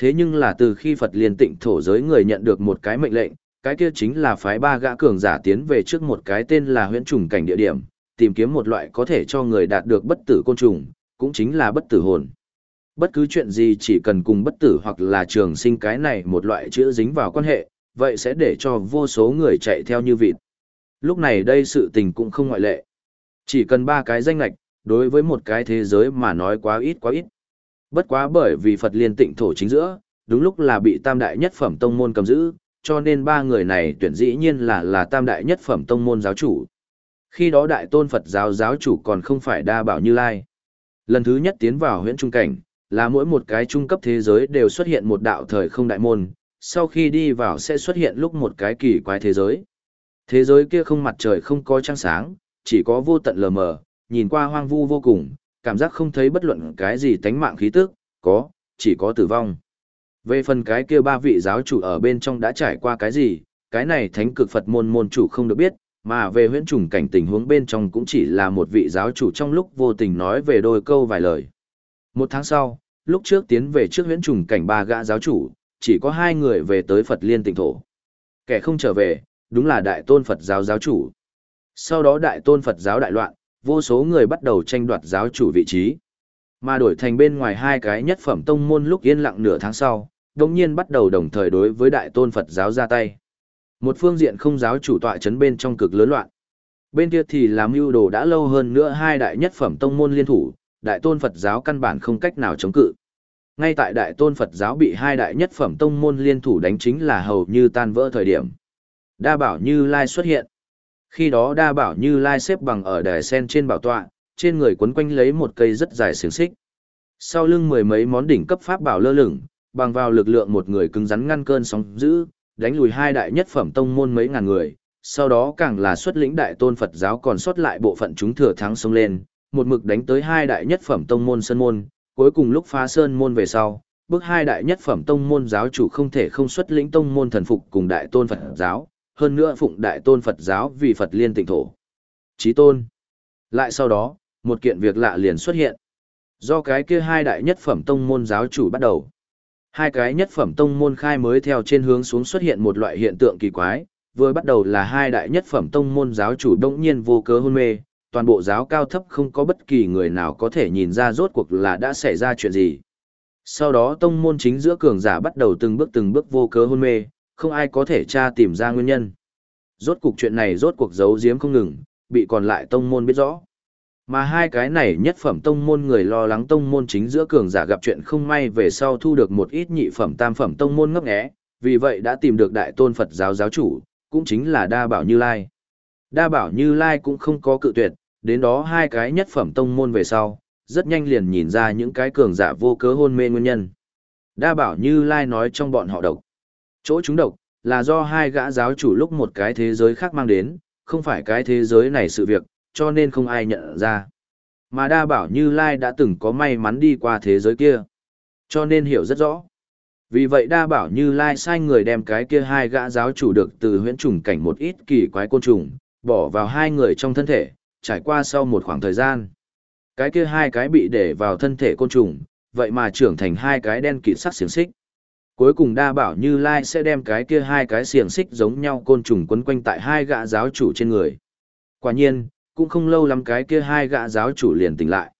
S1: Thế nhưng là từ khi Phật liên tịnh thổ giới người nhận được một cái mệnh lệnh, cái kia chính là phái ba gã cường giả tiến về trước một cái tên là huyễn trùng cảnh địa điểm, tìm kiếm một loại có thể cho người đạt được bất tử côn trùng, cũng chính là bất tử hồn. Bất cứ chuyện gì chỉ cần cùng bất tử hoặc là trường sinh cái này một loại chữ dính vào quan hệ, vậy sẽ để cho vô số người chạy theo như vịt. Lúc này đây sự tình cũng không ngoại lệ. Chỉ cần ba cái danh lạch, đối với một cái thế giới mà nói quá ít quá ít. Bất quá bởi vì Phật liên tịnh thổ chính giữa, đúng lúc là bị tam đại nhất phẩm tông môn cầm giữ, cho nên ba người này tuyển dĩ nhiên là là tam đại nhất phẩm tông môn giáo chủ. Khi đó đại tôn Phật giáo giáo chủ còn không phải đa bảo như lai. Lần thứ nhất tiến vào Huyễn trung cảnh, là mỗi một cái trung cấp thế giới đều xuất hiện một đạo thời không đại môn, sau khi đi vào sẽ xuất hiện lúc một cái kỳ quái thế giới. Thế giới kia không mặt trời không có trăng sáng, chỉ có vô tận lờ mờ, nhìn qua hoang vu vô cùng, cảm giác không thấy bất luận cái gì tánh mạng khí tức, có, chỉ có tử vong. Về phần cái kia ba vị giáo chủ ở bên trong đã trải qua cái gì, cái này thánh cực Phật môn môn chủ không được biết, mà về huyễn trùng cảnh tình huống bên trong cũng chỉ là một vị giáo chủ trong lúc vô tình nói về đôi câu vài lời. Một tháng sau, lúc trước tiến về trước huyễn trùng cảnh ba gã giáo chủ, chỉ có hai người về tới Phật liên tịnh thổ. Kẻ không trở về, đúng là đại tôn Phật giáo giáo chủ. Sau đó đại tôn Phật giáo đại loạn, vô số người bắt đầu tranh đoạt giáo chủ vị trí. Mà đổi thành bên ngoài hai cái nhất phẩm tông môn lúc yên lặng nửa tháng sau, đồng nhiên bắt đầu đồng thời đối với đại tôn Phật giáo ra tay. Một phương diện không giáo chủ tọa chấn bên trong cực lớn loạn. Bên kia thì làm mưu đồ đã lâu hơn nữa hai đại nhất phẩm tông môn liên thủ, đại tôn Phật giáo căn bản không cách nào chống cự. Ngay tại đại tôn Phật giáo bị hai đại nhất phẩm tông môn liên thủ đánh chính là hầu như tan vỡ thời điểm. Đa bảo Như Lai xuất hiện. Khi đó đa bảo Như Lai xếp bằng ở đài sen trên bảo tọa, trên người quấn quanh lấy một cây rất dài xiềng xích. Sau lưng mười mấy món đỉnh cấp pháp bảo lơ lửng, bằng vào lực lượng một người cứng rắn ngăn cơn sóng dữ, đánh lùi hai đại nhất phẩm tông môn mấy ngàn người, sau đó càng là xuất lĩnh đại tôn Phật giáo còn sót lại bộ phận chúng thừa thắng xông lên, một mực đánh tới hai đại nhất phẩm tông môn sơn môn, cuối cùng lúc phá sơn môn về sau, bước hai đại nhất phẩm tông môn giáo chủ không thể không xuất lĩnh tông môn thần phục cùng đại tôn Phật giáo, hơn nữa phụng đại tôn Phật giáo vì Phật liên tịnh thổ. Chí tôn. Lại sau đó, một kiện việc lạ liền xuất hiện. Do cái kia hai đại nhất phẩm tông môn giáo chủ bắt đầu. Hai cái nhất phẩm tông môn khai mới theo trên hướng xuống xuất hiện một loại hiện tượng kỳ quái, vừa bắt đầu là hai đại nhất phẩm tông môn giáo chủ đông nhiên vô cớ hôn mê, toàn bộ giáo cao thấp không có bất kỳ người nào có thể nhìn ra rốt cuộc là đã xảy ra chuyện gì. Sau đó tông môn chính giữa cường giả bắt đầu từng bước từng bước vô cớ hôn mê, không ai có thể tra tìm ra nguyên nhân. Rốt cuộc chuyện này rốt cuộc giấu giếm không ngừng, bị còn lại tông môn biết rõ. Mà hai cái này nhất phẩm tông môn người lo lắng tông môn chính giữa cường giả gặp chuyện không may về sau thu được một ít nhị phẩm tam phẩm tông môn ngấp nghé, vì vậy đã tìm được đại tôn Phật giáo giáo chủ, cũng chính là Đa Bảo Như Lai. Đa Bảo Như Lai cũng không có cự tuyệt, đến đó hai cái nhất phẩm tông môn về sau, rất nhanh liền nhìn ra những cái cường giả vô cớ hôn mê nguyên nhân. Đa Bảo Như Lai nói trong bọn họ độc. Chỗ chúng độc, là do hai gã giáo chủ lúc một cái thế giới khác mang đến, không phải cái thế giới này sự việc, cho nên không ai nhận ra. Mà đa bảo Như Lai đã từng có may mắn đi qua thế giới kia, cho nên hiểu rất rõ. Vì vậy đa bảo Như Lai sai người đem cái kia hai gã giáo chủ được từ huyễn trùng cảnh một ít kỳ quái côn trùng, bỏ vào hai người trong thân thể, trải qua sau một khoảng thời gian. Cái kia hai cái bị để vào thân thể côn trùng, vậy mà trưởng thành hai cái đen kịt sắc xiềng xích. Cuối cùng đa bảo Như Lai sẽ đem cái kia hai cái xiềng xích giống nhau côn trùng quấn quanh tại hai gã giáo chủ trên người. Quả nhiên, cũng không lâu lắm cái kia hai gã giáo chủ liền tỉnh lại.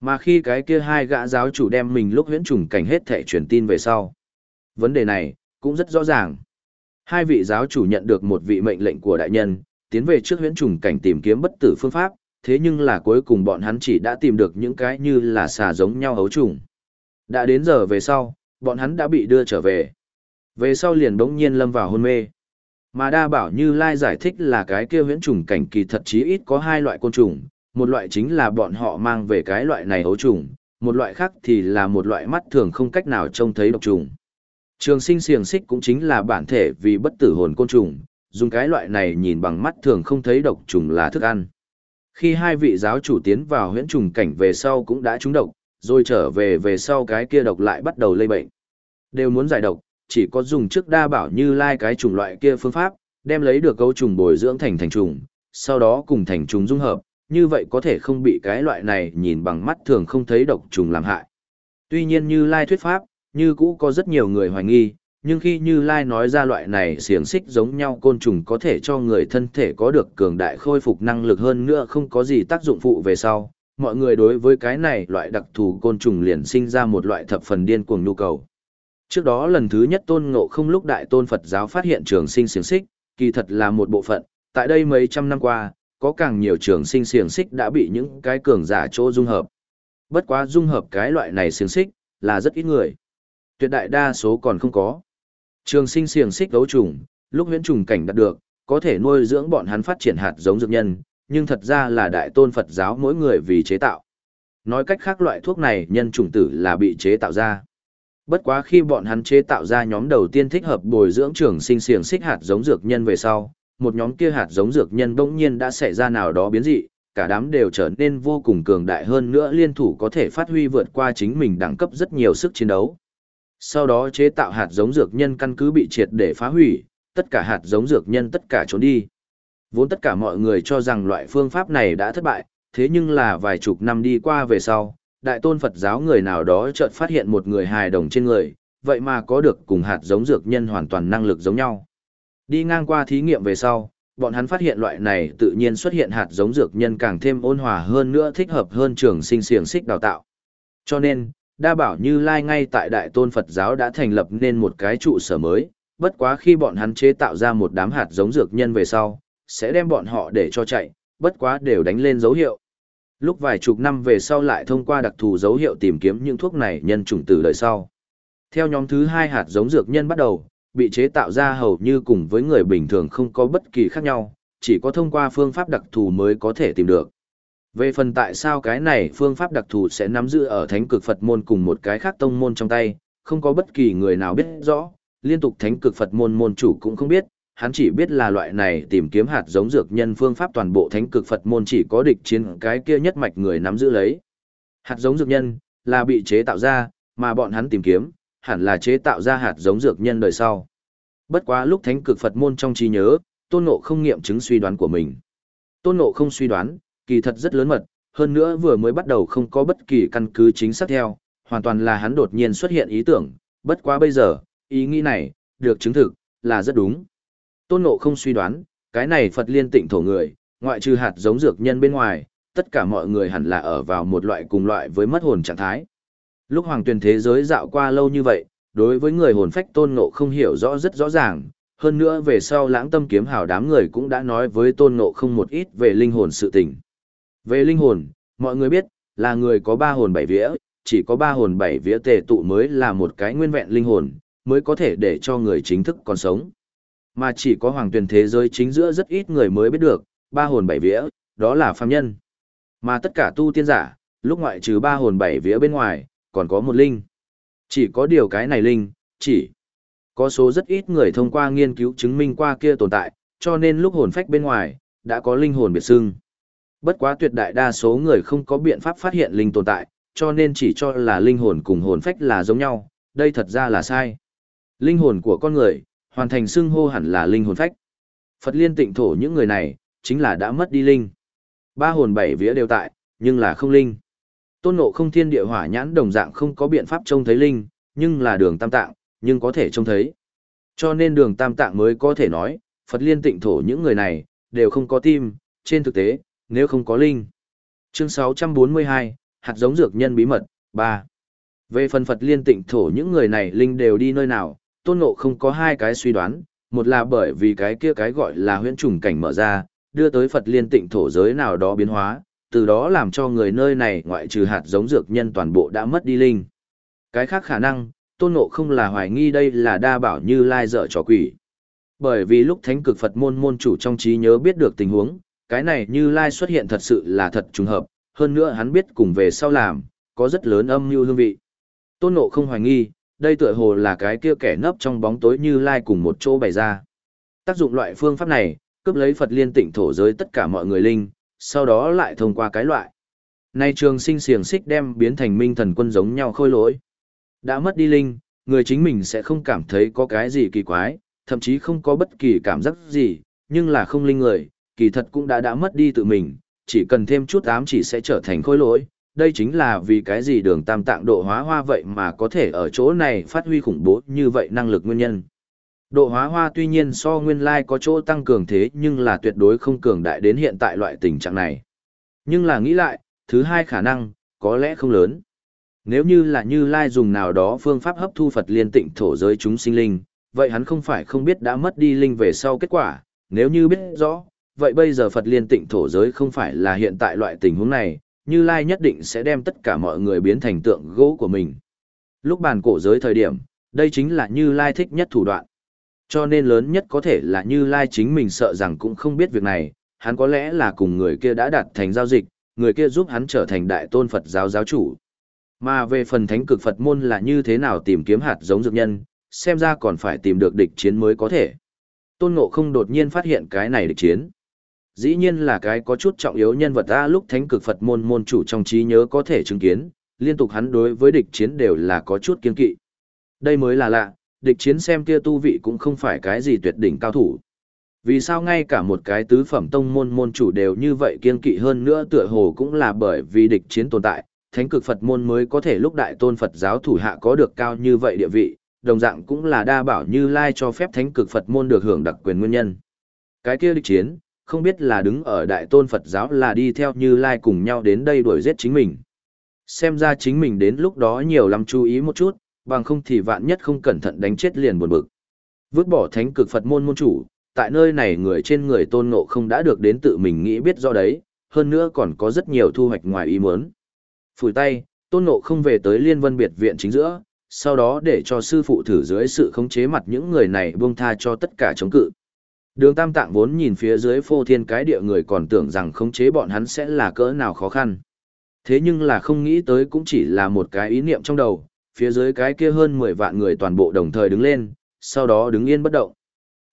S1: Mà khi cái kia hai gã giáo chủ đem mình lúc huyễn trùng cảnh hết thể truyền tin về sau. Vấn đề này, cũng rất rõ ràng. Hai vị giáo chủ nhận được một vị mệnh lệnh của đại nhân, tiến về trước huyễn trùng cảnh tìm kiếm bất tử phương pháp, thế nhưng là cuối cùng bọn hắn chỉ đã tìm được những cái như là xà giống nhau hấu trùng. Đã đến giờ về sau, bọn hắn đã bị đưa trở về. Về sau liền đống nhiên lâm vào hôn mê. Mà đa bảo như Lai giải thích là cái kia huyễn trùng cảnh kỳ thật chí ít có hai loại côn trùng, một loại chính là bọn họ mang về cái loại này ấu trùng, một loại khác thì là một loại mắt thường không cách nào trông thấy độc trùng. Trường sinh xiềng xích cũng chính là bản thể vì bất tử hồn côn trùng, dùng cái loại này nhìn bằng mắt thường không thấy độc trùng là thức ăn. Khi hai vị giáo chủ tiến vào huyễn trùng cảnh về sau cũng đã trúng độc, rồi trở về về sau cái kia độc lại bắt đầu lây bệnh. Đều muốn giải độc, chỉ có dùng trước đa bảo như lai cái chủng loại kia phương pháp, đem lấy được cấu trùng bồi dưỡng thành thành trùng, sau đó cùng thành trùng dung hợp, như vậy có thể không bị cái loại này nhìn bằng mắt thường không thấy độc trùng làm hại. Tuy nhiên như lai thuyết pháp, như cũ có rất nhiều người hoài nghi, nhưng khi Như Lai nói ra loại này xiềng xích giống nhau côn trùng có thể cho người thân thể có được cường đại khôi phục năng lực hơn nữa không có gì tác dụng phụ về sau, mọi người đối với cái này loại đặc thù côn trùng liền sinh ra một loại thập phần điên cuồng nhu cầu. Trước đó lần thứ nhất tôn ngộ không lúc đại tôn Phật giáo phát hiện trường sinh xiềng xích, kỳ thật là một bộ phận, tại đây mấy trăm năm qua, có càng nhiều trường sinh xiềng xích đã bị những cái cường giả chỗ dung hợp. Bất quá dung hợp cái loại này xiềng xích, là rất ít người. Tuyệt đại đa số còn không có. Trường sinh xiềng xích đấu trùng, lúc huyễn trùng cảnh đạt được, có thể nuôi dưỡng bọn hắn phát triển hạt giống dược nhân, nhưng thật ra là đại tôn Phật giáo mỗi người vì chế tạo. Nói cách khác loại thuốc này nhân trùng tử là bị chế tạo ra. Bất quá khi bọn hắn chế tạo ra nhóm đầu tiên thích hợp bồi dưỡng trưởng sinh xiềng xích hạt giống dược nhân về sau, một nhóm kia hạt giống dược nhân bỗng nhiên đã xảy ra nào đó biến dị, cả đám đều trở nên vô cùng cường đại hơn nữa liên thủ có thể phát huy vượt qua chính mình đẳng cấp rất nhiều sức chiến đấu. Sau đó chế tạo hạt giống dược nhân căn cứ bị triệt để phá hủy, tất cả hạt giống dược nhân tất cả trốn đi. Vốn tất cả mọi người cho rằng loại phương pháp này đã thất bại, thế nhưng là vài chục năm đi qua về sau, đại tôn Phật giáo người nào đó chợt phát hiện một người hài đồng trên người, vậy mà có được cùng hạt giống dược nhân hoàn toàn năng lực giống nhau. Đi ngang qua thí nghiệm về sau, bọn hắn phát hiện loại này tự nhiên xuất hiện hạt giống dược nhân càng thêm ôn hòa hơn nữa thích hợp hơn trường sinh xiềng xích đào tạo. Cho nên, đa bảo như lai ngay tại đại tôn Phật giáo đã thành lập nên một cái trụ sở mới, bất quá khi bọn hắn chế tạo ra một đám hạt giống dược nhân về sau, sẽ đem bọn họ để cho chạy, bất quá đều đánh lên dấu hiệu. Lúc vài chục năm về sau lại thông qua đặc thù dấu hiệu tìm kiếm những thuốc này nhân chủng từ đời sau. Theo nhóm thứ hai hạt giống dược nhân bắt đầu, bị chế tạo ra hầu như cùng với người bình thường không có bất kỳ khác nhau, chỉ có thông qua phương pháp đặc thù mới có thể tìm được. Về phần tại sao cái này phương pháp đặc thù sẽ nắm giữ ở thánh cực Phật môn cùng một cái khác tông môn trong tay, không có bất kỳ người nào biết rõ, liên tục thánh cực Phật môn môn chủ cũng không biết, hắn chỉ biết là loại này tìm kiếm hạt giống dược nhân phương pháp toàn bộ thánh cực Phật môn chỉ có địch chiến cái kia nhất mạch người nắm giữ lấy. Hạt giống dược nhân là bị chế tạo ra, mà bọn hắn tìm kiếm, hẳn là chế tạo ra hạt giống dược nhân đời sau. Bất quá lúc thánh cực Phật môn trong trí nhớ, tôn ngộ không nghiệm chứng suy đoán của mình. Tôn ngộ không suy đoán, kỳ thật rất lớn mật, hơn nữa vừa mới bắt đầu không có bất kỳ căn cứ chính xác theo, hoàn toàn là hắn đột nhiên xuất hiện ý tưởng, bất quá bây giờ, ý nghĩ này, được chứng thực, là rất đúng. Tôn Ngộ không suy đoán, cái này Phật liên tịnh thổ người, ngoại trừ hạt giống dược nhân bên ngoài, tất cả mọi người hẳn là ở vào một loại cùng loại với mất hồn trạng thái. Lúc hoàng tuyển thế giới dạo qua lâu như vậy, đối với người hồn phách Tôn Ngộ không hiểu rõ rất rõ ràng, hơn nữa về sau lãng tâm kiếm hào đám người cũng đã nói với Tôn Ngộ không một ít về linh hồn sự tình. Về linh hồn, mọi người biết, là người có ba hồn bảy vía, chỉ có ba hồn bảy vía tề tụ mới là một cái nguyên vẹn linh hồn, mới có thể để cho người chính thức còn sống. Mà chỉ có hoàng tuyển thế giới chính giữa rất ít người mới biết được, ba hồn bảy vía, đó là phàm nhân. Mà tất cả tu tiên giả, lúc ngoại trừ ba hồn bảy vía bên ngoài, còn có một linh. Chỉ có điều cái này linh, chỉ có số rất ít người thông qua nghiên cứu chứng minh qua kia tồn tại, cho nên lúc hồn phách bên ngoài, đã có linh hồn biệt xưng. Bất quá tuyệt đại đa số người không có biện pháp phát hiện linh tồn tại, cho nên chỉ cho là linh hồn cùng hồn phách là giống nhau, đây thật ra là sai. Linh hồn của con người, hoàn thành xưng hô hẳn là linh hồn phách. Phật liên tịnh thổ những người này, chính là đã mất đi linh. Ba hồn bảy vía đều tại, nhưng là không linh. Tôn ngộ không thiên địa hỏa nhãn đồng dạng không có biện pháp trông thấy linh, nhưng là đường tam tạng, nhưng có thể trông thấy. Cho nên đường tam tạng mới có thể nói, Phật liên tịnh thổ những người này, đều không có tim, trên thực tế, nếu không có linh. Chương 642, hạt giống dược nhân bí mật, 3. Về phần Phật liên tịnh thổ những người này linh đều đi nơi nào, tôn ngộ không có hai cái suy đoán, một là bởi vì cái kia cái gọi là huyễn trùng cảnh mở ra, đưa tới Phật liên tịnh thổ giới nào đó biến hóa, từ đó làm cho người nơi này ngoại trừ hạt giống dược nhân toàn bộ đã mất đi linh. Cái khác khả năng, tôn ngộ không là hoài nghi đây là đa bảo như lai dở trò quỷ. Bởi vì lúc thánh cực Phật môn môn chủ trong trí nhớ biết được tình huống, cái này như lai xuất hiện thật sự là thật trùng hợp, hơn nữa hắn biết cùng về sau làm, có rất lớn âm mưu hương vị. Tôn ngộ không hoài nghi, đây tựa hồ là cái kia kẻ nấp trong bóng tối như lai cùng một chỗ bày ra. Tác dụng loại phương pháp này, cướp lấy Phật liên tịnh thổ giới tất cả mọi người linh, sau đó lại thông qua cái loại. Nay trường sinh xiềng xích đem biến thành minh thần quân giống nhau khôi lỗi. Đã mất đi linh, người chính mình sẽ không cảm thấy có cái gì kỳ quái, thậm chí không có bất kỳ cảm giác gì, nhưng là không linh người, kỳ thật cũng đã đã mất đi tự mình, chỉ cần thêm chút ám chỉ sẽ trở thành khôi lỗi. Đây chính là vì cái gì đường tam tạng độ hóa hoa vậy mà có thể ở chỗ này phát huy khủng bố như vậy năng lực nguyên nhân. Độ hóa hoa tuy nhiên so nguyên lai có chỗ tăng cường thế nhưng là tuyệt đối không cường đại đến hiện tại loại tình trạng này. Nhưng là nghĩ lại, thứ hai khả năng, có lẽ không lớn. Nếu như là như lai dùng nào đó phương pháp hấp thu Phật liên tịnh thổ giới chúng sinh linh, vậy hắn không phải không biết đã mất đi linh về sau kết quả, nếu như biết rõ, vậy bây giờ Phật liên tịnh thổ giới không phải là hiện tại loại tình huống này, như lai nhất định sẽ đem tất cả mọi người biến thành tượng gỗ của mình. Lúc bàn cổ giới thời điểm, đây chính là như lai thích nhất thủ đoạn. Cho nên lớn nhất có thể là như lai chính mình sợ rằng cũng không biết việc này, hắn có lẽ là cùng người kia đã đạt thành giao dịch, người kia giúp hắn trở thành đại tôn Phật giáo giáo chủ. Mà về phần thánh cực Phật môn là như thế nào tìm kiếm hạt giống dược nhân, xem ra còn phải tìm được địch chiến mới có thể. Tôn Ngộ không đột nhiên phát hiện cái này địch chiến. Dĩ nhiên là cái có chút trọng yếu nhân vật ta lúc thánh cực Phật môn môn chủ trong trí nhớ có thể chứng kiến, liên tục hắn đối với địch chiến đều là có chút kiên kỵ. Đây mới là lạ, địch chiến xem kia tu vị cũng không phải cái gì tuyệt đỉnh cao thủ. Vì sao ngay cả một cái tứ phẩm tông môn môn chủ đều như vậy kiên kỵ hơn nữa tựa hồ cũng là bởi vì địch chiến tồn tại, thánh cực Phật môn mới có thể lúc đại tôn Phật giáo thủ hạ có được cao như vậy địa vị, đồng dạng cũng là đa bảo như lai cho phép thánh cực Phật môn được hưởng đặc quyền nguyên nhân. Cái kia địch chiến, không biết là đứng ở đại tôn Phật giáo là đi theo như lai cùng nhau đến đây đuổi giết chính mình. Xem ra chính mình đến lúc đó nhiều lắm chú ý một chút, bằng không thì vạn nhất không cẩn thận đánh chết liền buồn bực. Vứt bỏ thánh cực Phật môn môn chủ, tại nơi này người trên người tôn ngộ không đã được đến tự mình nghĩ biết do đấy, hơn nữa còn có rất nhiều thu hoạch ngoài ý muốn. Phủi tay, tôn ngộ không về tới liên vân biệt viện chính giữa, sau đó để cho sư phụ thử dưới sự khống chế mặt những người này buông tha cho tất cả chống cự. Đường tam tạng vốn nhìn phía dưới phô thiên cái địa người còn tưởng rằng khống chế bọn hắn sẽ là cỡ nào khó khăn. Thế nhưng là không nghĩ tới cũng chỉ là một cái ý niệm trong đầu, phía dưới cái kia hơn 10 vạn người toàn bộ đồng thời đứng lên, sau đó đứng yên bất động.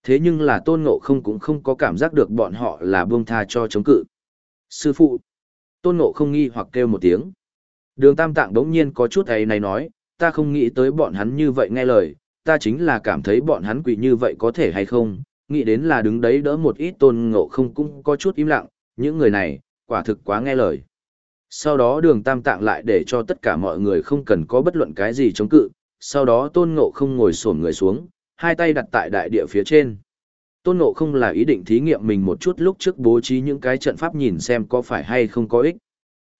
S1: Thế nhưng là tôn ngộ không cũng không có cảm giác được bọn họ là buông tha cho chống cự. Sư phụ! Tôn ngộ không nghi hoặc kêu một tiếng. Đường tam tạng đống nhiên có chút ấy này nói, ta không nghĩ tới bọn hắn như vậy nghe lời, ta chính là cảm thấy bọn hắn quỷ như vậy có thể hay không, nghĩ đến là đứng đấy đỡ một ít tôn ngộ không cũng có chút im lặng, những người này, quả thực quá nghe lời. Sau đó đường tam tạng lại để cho tất cả mọi người không cần có bất luận cái gì chống cự, sau đó tôn ngộ không ngồi xổm người xuống, hai tay đặt tại đại địa phía trên. Tôn ngộ không là ý định thí nghiệm mình một chút lúc trước bố trí những cái trận pháp nhìn xem có phải hay không có ích.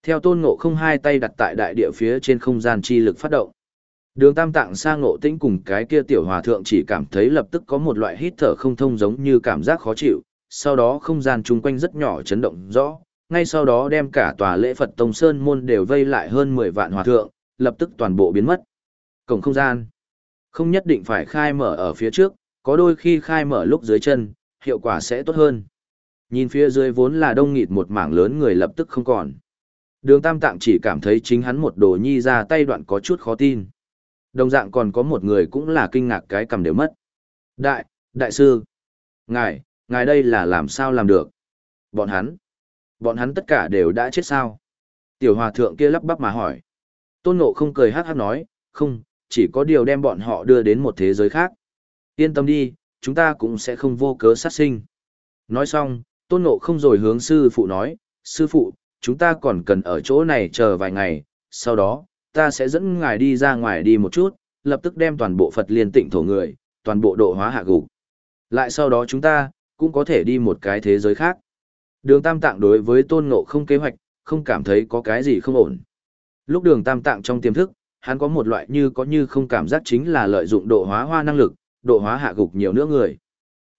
S1: Theo tôn ngộ không hai tay đặt tại đại địa phía trên không gian chi lực phát động. Đường tam tạng sang ngộ tĩnh cùng cái kia tiểu hòa thượng chỉ cảm thấy lập tức có một loại hít thở không thông giống như cảm giác khó chịu, sau đó không gian chung quanh rất nhỏ chấn động rõ, ngay sau đó đem cả tòa lễ Phật Tông Sơn môn đều vây lại hơn 10 vạn hòa thượng, lập tức toàn bộ biến mất. Cổng không gian. Không nhất định phải khai mở ở phía trước, có đôi khi khai mở lúc dưới chân, hiệu quả sẽ tốt hơn. Nhìn phía dưới vốn là đông nghịt một mảng lớn người lập tức không còn. Đường Tam Tạng chỉ cảm thấy chính hắn một đồ nhi ra tay đoạn có chút khó tin. Đồng dạng còn có một người cũng là kinh ngạc cái cầm đều mất. Đại, đại sư. Ngài, ngài đây là làm sao làm được? Bọn hắn. Bọn hắn tất cả đều đã chết sao? Tiểu hòa thượng kia lắp bắp mà hỏi. Tôn Ngộ không cười hát hát nói, không, chỉ có điều đem bọn họ đưa đến một thế giới khác. Yên tâm đi, chúng ta cũng sẽ không vô cớ sát sinh. Nói xong, Tôn Ngộ không rồi hướng sư phụ nói, sư phụ, chúng ta còn cần ở chỗ này chờ vài ngày, sau đó, ta sẽ dẫn ngài đi ra ngoài đi một chút, lập tức đem toàn bộ Phật liên tịnh thổ người, toàn bộ độ hóa hạ gục. Lại sau đó chúng ta, cũng có thể đi một cái thế giới khác. Đường Tam Tạng đối với tôn ngộ không kế hoạch, không cảm thấy có cái gì không ổn. Lúc đường Tam Tạng trong tiềm thức, hắn có một loại như có như không cảm giác chính là lợi dụng độ hóa hoa năng lực, độ hóa hạ gục nhiều nữa người.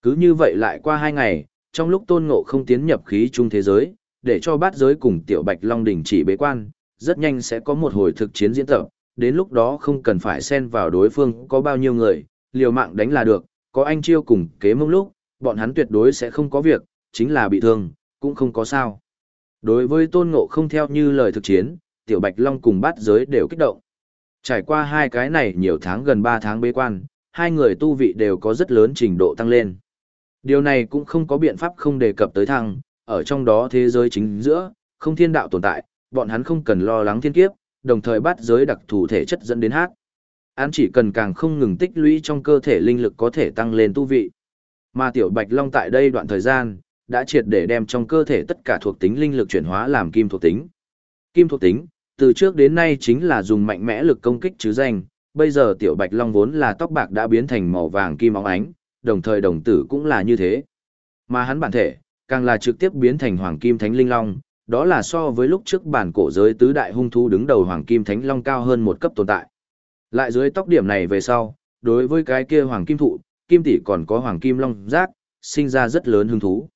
S1: Cứ như vậy lại qua hai ngày, trong lúc tôn ngộ không tiến nhập khí trung thế giới, để cho bát giới cùng tiểu bạch long đỉnh chỉ bế quan, rất nhanh sẽ có một hồi thực chiến diễn tập, đến lúc đó không cần phải xen vào đối phương có bao nhiêu người, liều mạng đánh là được, có anh chiêu cùng kế mông lúc, bọn hắn tuyệt đối sẽ không có việc, chính là bị thương, cũng không có sao. Đối với tôn ngộ không theo như lời thực chiến, tiểu bạch long cùng bát giới đều kích động. Trải qua hai cái này nhiều tháng gần 3 tháng bế quan, hai người tu vị đều có rất lớn trình độ tăng lên. Điều này cũng không có biện pháp không đề cập tới thăng, ở trong đó thế giới chính giữa, không thiên đạo tồn tại, bọn hắn không cần lo lắng thiên kiếp, đồng thời bắt giới đặc thù thể chất dẫn đến hát. Hắn chỉ cần càng không ngừng tích lũy trong cơ thể linh lực có thể tăng lên tu vị. Mà tiểu bạch long tại đây đoạn thời gian, đã triệt để đem trong cơ thể tất cả thuộc tính linh lực chuyển hóa làm kim thuộc tính. Kim thuộc tính, từ trước đến nay chính là dùng mạnh mẽ lực công kích chứ danh, bây giờ tiểu bạch long vốn là tóc bạc đã biến thành màu vàng kim óng ánh, đồng thời đồng tử cũng là như thế. Mà hắn bản thể, càng là trực tiếp biến thành hoàng kim thánh linh long, đó là so với lúc trước bản cổ giới tứ đại hung thú đứng đầu hoàng kim thánh long cao hơn một cấp tồn tại. Lại dưới tóc điểm này về sau, đối với cái kia hoàng kim thụ, kim tỷ còn có hoàng kim long giác, sinh ra rất lớn hứng thú.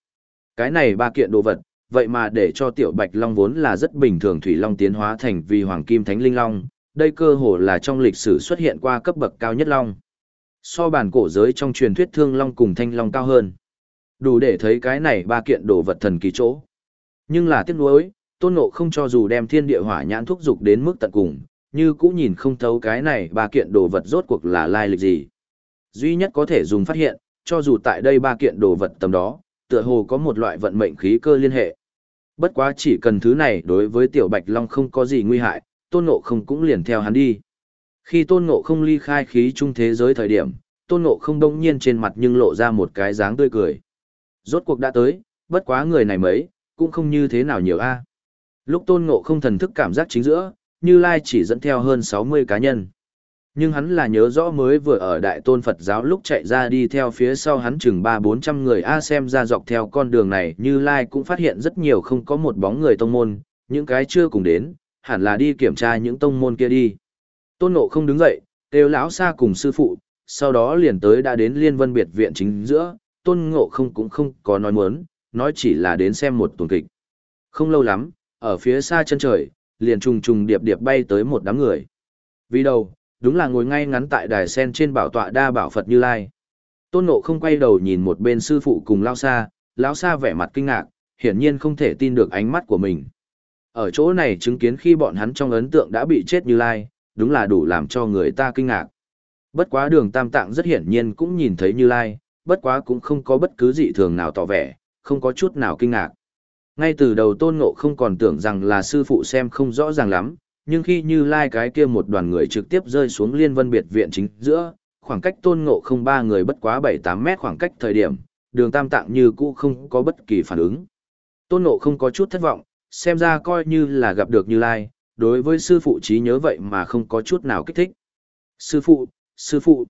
S1: Cái này ba kiện đồ vật, vậy mà để cho tiểu bạch long vốn là rất bình thường thủy long tiến hóa thành vì hoàng kim thánh linh long, đây cơ hồ là trong lịch sử xuất hiện qua cấp bậc cao nhất long. So bản cổ giới trong truyền thuyết thương long cùng thanh long cao hơn. Đủ để thấy cái này ba kiện đồ vật thần kỳ chỗ. Nhưng là tiếc nuối, tôn ngộ không cho dù đem thiên địa hỏa nhãn thúc dục đến mức tận cùng, như cũng nhìn không thấu cái này ba kiện đồ vật rốt cuộc là lai lịch gì. Duy nhất có thể dùng phát hiện, cho dù tại đây ba kiện đồ vật tầm đó, tựa hồ có một loại vận mệnh khí cơ liên hệ. Bất quá chỉ cần thứ này đối với tiểu bạch long không có gì nguy hại, tôn ngộ không cũng liền theo hắn đi. Khi tôn ngộ không ly khai khí trung thế giới thời điểm, tôn ngộ không đông nhiên trên mặt nhưng lộ ra một cái dáng tươi cười. Rốt cuộc đã tới, bất quá người này mấy, cũng không như thế nào nhiều a. Lúc tôn ngộ không thần thức cảm giác chính giữa, Như Lai chỉ dẫn theo hơn 60 cá nhân. Nhưng hắn là nhớ rõ mới vừa ở Đại Tôn Phật giáo lúc chạy ra đi theo phía sau hắn chừng 3-400 người A xem ra dọc theo con đường này Như Lai cũng phát hiện rất nhiều không có một bóng người tông môn, những cái chưa cùng đến, hẳn là đi kiểm tra những tông môn kia đi. Tôn Ngộ không đứng dậy, kêu lão xa cùng sư phụ, sau đó liền tới đã đến Liên Vân Biệt viện chính giữa, Tôn Ngộ không cũng không có nói muốn, nói chỉ là đến xem một tuần kịch. Không lâu lắm, ở phía xa chân trời, liền trùng trùng điệp điệp bay tới một đám người. Vì đầu, đúng là ngồi ngay ngắn tại đài sen trên bảo tọa đa bảo Phật Như Lai. Tôn Ngộ không quay đầu nhìn một bên sư phụ cùng lao xa, lão xa vẻ mặt kinh ngạc, hiển nhiên không thể tin được ánh mắt của mình. Ở chỗ này chứng kiến khi bọn hắn trong ấn tượng đã bị chết Như Lai, đúng là đủ làm cho người ta kinh ngạc. Bất quá đường tam tạng rất hiển nhiên cũng nhìn thấy Như Lai, bất quá cũng không có bất cứ dị thường nào tỏ vẻ, không có chút nào kinh ngạc. Ngay từ đầu tôn ngộ không còn tưởng rằng là sư phụ xem không rõ ràng lắm, nhưng khi như lai cái kia một đoàn người trực tiếp rơi xuống liên vân biệt viện chính giữa, khoảng cách tôn ngộ không ba người bất quá 7-8 mét khoảng cách thời điểm, đường tam tạng như cũ không có bất kỳ phản ứng. Tôn ngộ không có chút thất vọng, xem ra coi như là gặp được như lai, đối với sư phụ trí nhớ vậy mà không có chút nào kích thích. Sư phụ, sư phụ,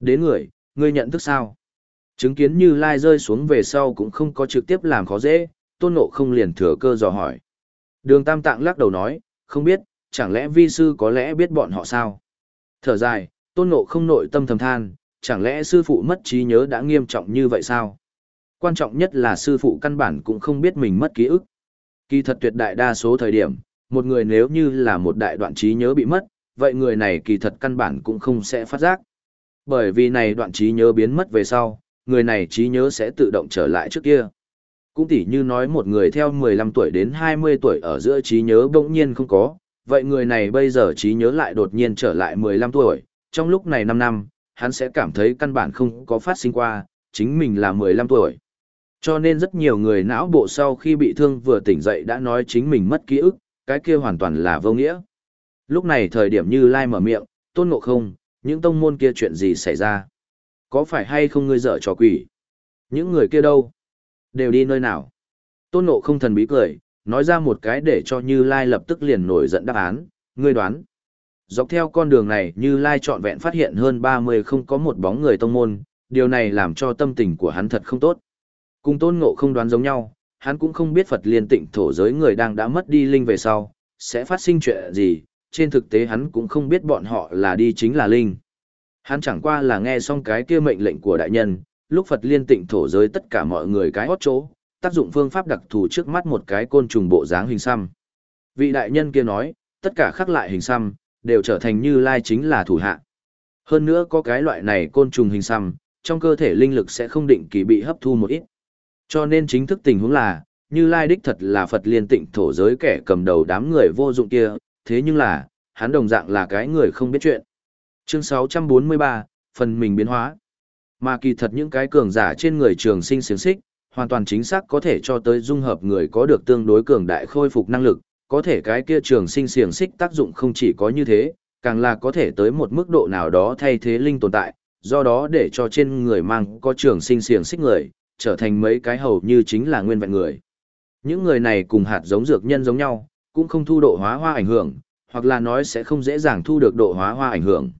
S1: đến người, ngươi nhận thức sao? Chứng kiến như lai rơi xuống về sau cũng không có trực tiếp làm khó dễ, tôn ngộ không liền thừa cơ dò hỏi. Đường tam tạng lắc đầu nói, không biết, chẳng lẽ vi sư có lẽ biết bọn họ sao? Thở dài, tôn ngộ không nội tâm thầm than, chẳng lẽ sư phụ mất trí nhớ đã nghiêm trọng như vậy sao? Quan trọng nhất là sư phụ căn bản cũng không biết mình mất ký ức. Kỳ thật tuyệt đại đa số thời điểm, một người nếu như là một đại đoạn trí nhớ bị mất, vậy người này kỳ thật căn bản cũng không sẽ phát giác. Bởi vì này đoạn trí nhớ biến mất về sau, người này trí nhớ sẽ tự động trở lại trước kia. Cũng tỉ như nói một người theo 15 tuổi đến 20 tuổi ở giữa trí nhớ bỗng nhiên không có, vậy người này bây giờ trí nhớ lại đột nhiên trở lại 15 tuổi, trong lúc này 5 năm, hắn sẽ cảm thấy căn bản không có phát sinh qua, chính mình là 15 tuổi. Cho nên rất nhiều người não bộ sau khi bị thương vừa tỉnh dậy đã nói chính mình mất ký ức, cái kia hoàn toàn là vô nghĩa. Lúc này thời điểm như Lai mở miệng, tôn ngộ không, những tông môn kia chuyện gì xảy ra? Có phải hay không ngươi dở trò quỷ? Những người kia đâu? Đều đi nơi nào? Tôn ngộ không thần bí cười, nói ra một cái để cho Như Lai lập tức liền nổi giận đáp án, ngươi đoán. Dọc theo con đường này Như Lai trọn vẹn phát hiện hơn 30 không có một bóng người tông môn, điều này làm cho tâm tình của hắn thật không tốt. Cùng tôn ngộ không đoán giống nhau, hắn cũng không biết Phật liên tịnh thổ giới người đang đã mất đi linh về sau, sẽ phát sinh chuyện gì, trên thực tế hắn cũng không biết bọn họ là đi chính là linh. Hắn chẳng qua là nghe xong cái kia mệnh lệnh của đại nhân, lúc Phật liên tịnh thổ giới tất cả mọi người cái hót chỗ, tác dụng phương pháp đặc thù trước mắt một cái côn trùng bộ dáng hình xăm. Vị đại nhân kia nói, tất cả khắc lại hình xăm, đều trở thành như lai chính là thủ hạ. Hơn nữa có cái loại này côn trùng hình xăm, trong cơ thể linh lực sẽ không định kỳ bị hấp thu một ít. Cho nên chính thức tình huống là, như lai đích thật là Phật liên tịnh thổ giới kẻ cầm đầu đám người vô dụng kia, thế nhưng là, hắn đồng dạng là cái người không biết chuyện. Chương 643, phần mình biến hóa. Mà kỳ thật những cái cường giả trên người trường sinh xiềng xích, hoàn toàn chính xác có thể cho tới dung hợp người có được tương đối cường đại khôi phục năng lực, có thể cái kia trường sinh xiềng xích tác dụng không chỉ có như thế, càng là có thể tới một mức độ nào đó thay thế linh tồn tại, do đó để cho trên người mang có trường sinh xiềng xích người, trở thành mấy cái hầu như chính là nguyên vẹn người. Những người này cùng hạt giống dược nhân giống nhau, cũng không thu độ hóa hoa ảnh hưởng, hoặc là nói sẽ không dễ dàng thu được độ hóa hoa ảnh hưởng.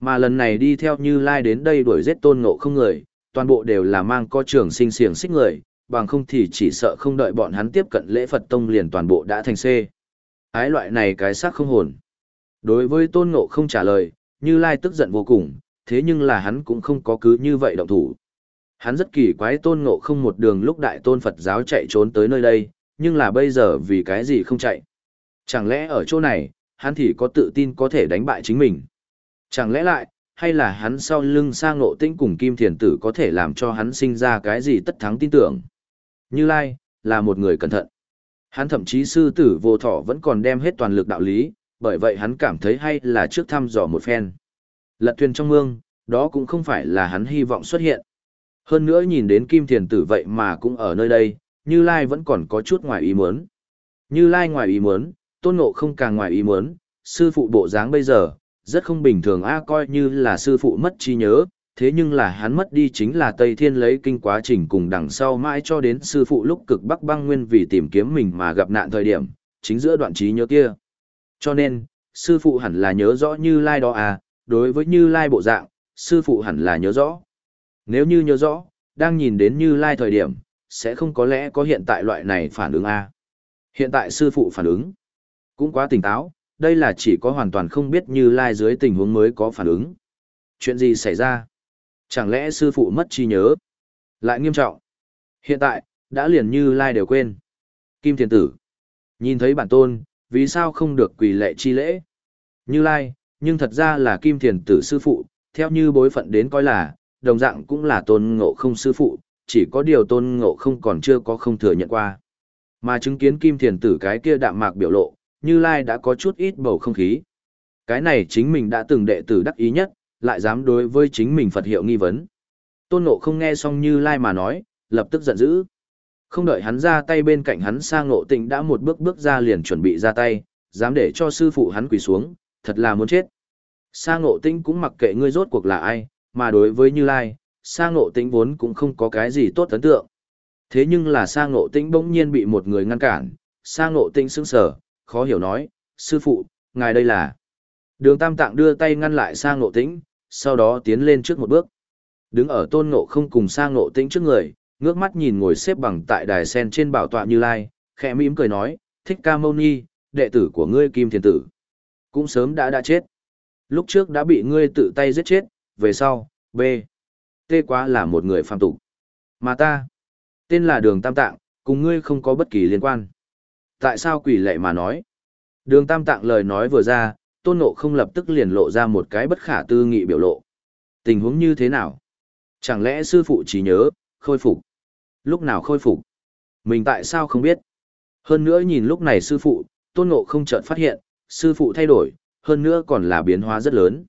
S1: Mà lần này đi theo Như Lai đến đây đuổi giết tôn ngộ không người, toàn bộ đều là mang co trường sinh xiềng xích người, bằng không thì chỉ sợ không đợi bọn hắn tiếp cận lễ Phật Tông liền toàn bộ đã thành xê. Ái loại này cái xác không hồn. Đối với tôn ngộ không trả lời, Như Lai tức giận vô cùng, thế nhưng là hắn cũng không có cứ như vậy động thủ. Hắn rất kỳ quái tôn ngộ không một đường lúc đại tôn Phật giáo chạy trốn tới nơi đây, nhưng là bây giờ vì cái gì không chạy. Chẳng lẽ ở chỗ này, hắn thì có tự tin có thể đánh bại chính mình. Chẳng lẽ lại, hay là hắn sau lưng sang ngộ tĩnh cùng kim thiền tử có thể làm cho hắn sinh ra cái gì tất thắng tin tưởng. Như Lai, là một người cẩn thận. Hắn thậm chí sư tử vô thọ vẫn còn đem hết toàn lực đạo lý, bởi vậy hắn cảm thấy hay là trước thăm dò một phen. Lật thuyền trong mương, đó cũng không phải là hắn hy vọng xuất hiện. Hơn nữa nhìn đến Kim Thiền Tử vậy mà cũng ở nơi đây, Như Lai vẫn còn có chút ngoài ý muốn. Như Lai ngoài ý muốn, Tôn Ngộ không càng ngoài ý muốn, sư phụ bộ dáng bây giờ, rất không bình thường a coi như là sư phụ mất trí nhớ, thế nhưng là hắn mất đi chính là Tây Thiên lấy kinh quá trình cùng đằng sau mãi cho đến sư phụ lúc cực Bắc băng nguyên vì tìm kiếm mình mà gặp nạn thời điểm, chính giữa đoạn trí nhớ kia. Cho nên, sư phụ hẳn là nhớ rõ Như Lai đó à, đối với Như Lai bộ dạng, sư phụ hẳn là nhớ rõ. Nếu như nhớ rõ, đang nhìn đến Như Lai thời điểm, sẽ không có lẽ có hiện tại loại này phản ứng A. Hiện tại sư phụ phản ứng, cũng quá tỉnh táo, đây là chỉ có hoàn toàn không biết Như Lai dưới tình huống mới có phản ứng. Chuyện gì xảy ra? Chẳng lẽ sư phụ mất trí nhớ? Lại nghiêm trọng. Hiện tại, đã liền Như Lai đều quên. Kim Thiền Tử. Nhìn thấy bản tôn, vì sao không được quỳ lệ chi lễ? Như Lai, nhưng thật ra là Kim Thiền Tử sư phụ, theo như bối phận đến coi là, đồng dạng cũng là tôn ngộ không sư phụ, chỉ có điều tôn ngộ không còn chưa có không thừa nhận qua. Mà chứng kiến Kim Thiền Tử cái kia đạm mạc biểu lộ, như Lai đã có chút ít bầu không khí. Cái này chính mình đã từng đệ tử đắc ý nhất, lại dám đối với chính mình Phật hiệu nghi vấn. Tôn ngộ không nghe xong Như Lai mà nói, lập tức giận dữ. Không đợi hắn ra tay bên cạnh hắn sang ngộ tịnh đã một bước bước ra liền chuẩn bị ra tay, dám để cho sư phụ hắn quỳ xuống, thật là muốn chết. Sang ngộ tĩnh cũng mặc kệ ngươi rốt cuộc là ai, mà đối với Như Lai, Sang ngộ tĩnh vốn cũng không có cái gì tốt ấn tượng. Thế nhưng là Sang ngộ tĩnh bỗng nhiên bị một người ngăn cản, Sang ngộ tĩnh sững sờ, khó hiểu nói, sư phụ, ngài đây là. Đường Tam Tạng đưa tay ngăn lại Sang ngộ tĩnh, sau đó tiến lên trước một bước. Đứng ở tôn ngộ không cùng Sang ngộ tĩnh trước người, ngước mắt nhìn ngồi xếp bằng tại đài sen trên bảo tọa Như Lai, khẽ mỉm cười nói, thích ca mâu ni, đệ tử của ngươi Kim Thiền Tử. Cũng sớm đã đã chết. Lúc trước đã bị ngươi tự tay giết chết, về sau, B. tê quá là một người phạm tục. Mà ta, tên là Đường Tam Tạng, cùng ngươi không có bất kỳ liên quan. Tại sao quỷ lệ mà nói? Đường Tam Tạng lời nói vừa ra, tôn nộ không lập tức liền lộ ra một cái bất khả tư nghị biểu lộ. Tình huống như thế nào? Chẳng lẽ sư phụ chỉ nhớ, khôi phục? Lúc nào khôi phục? Mình tại sao không biết? Hơn nữa nhìn lúc này sư phụ, tôn nộ không chợt phát hiện, sư phụ thay đổi, hơn nữa còn là biến hóa rất lớn.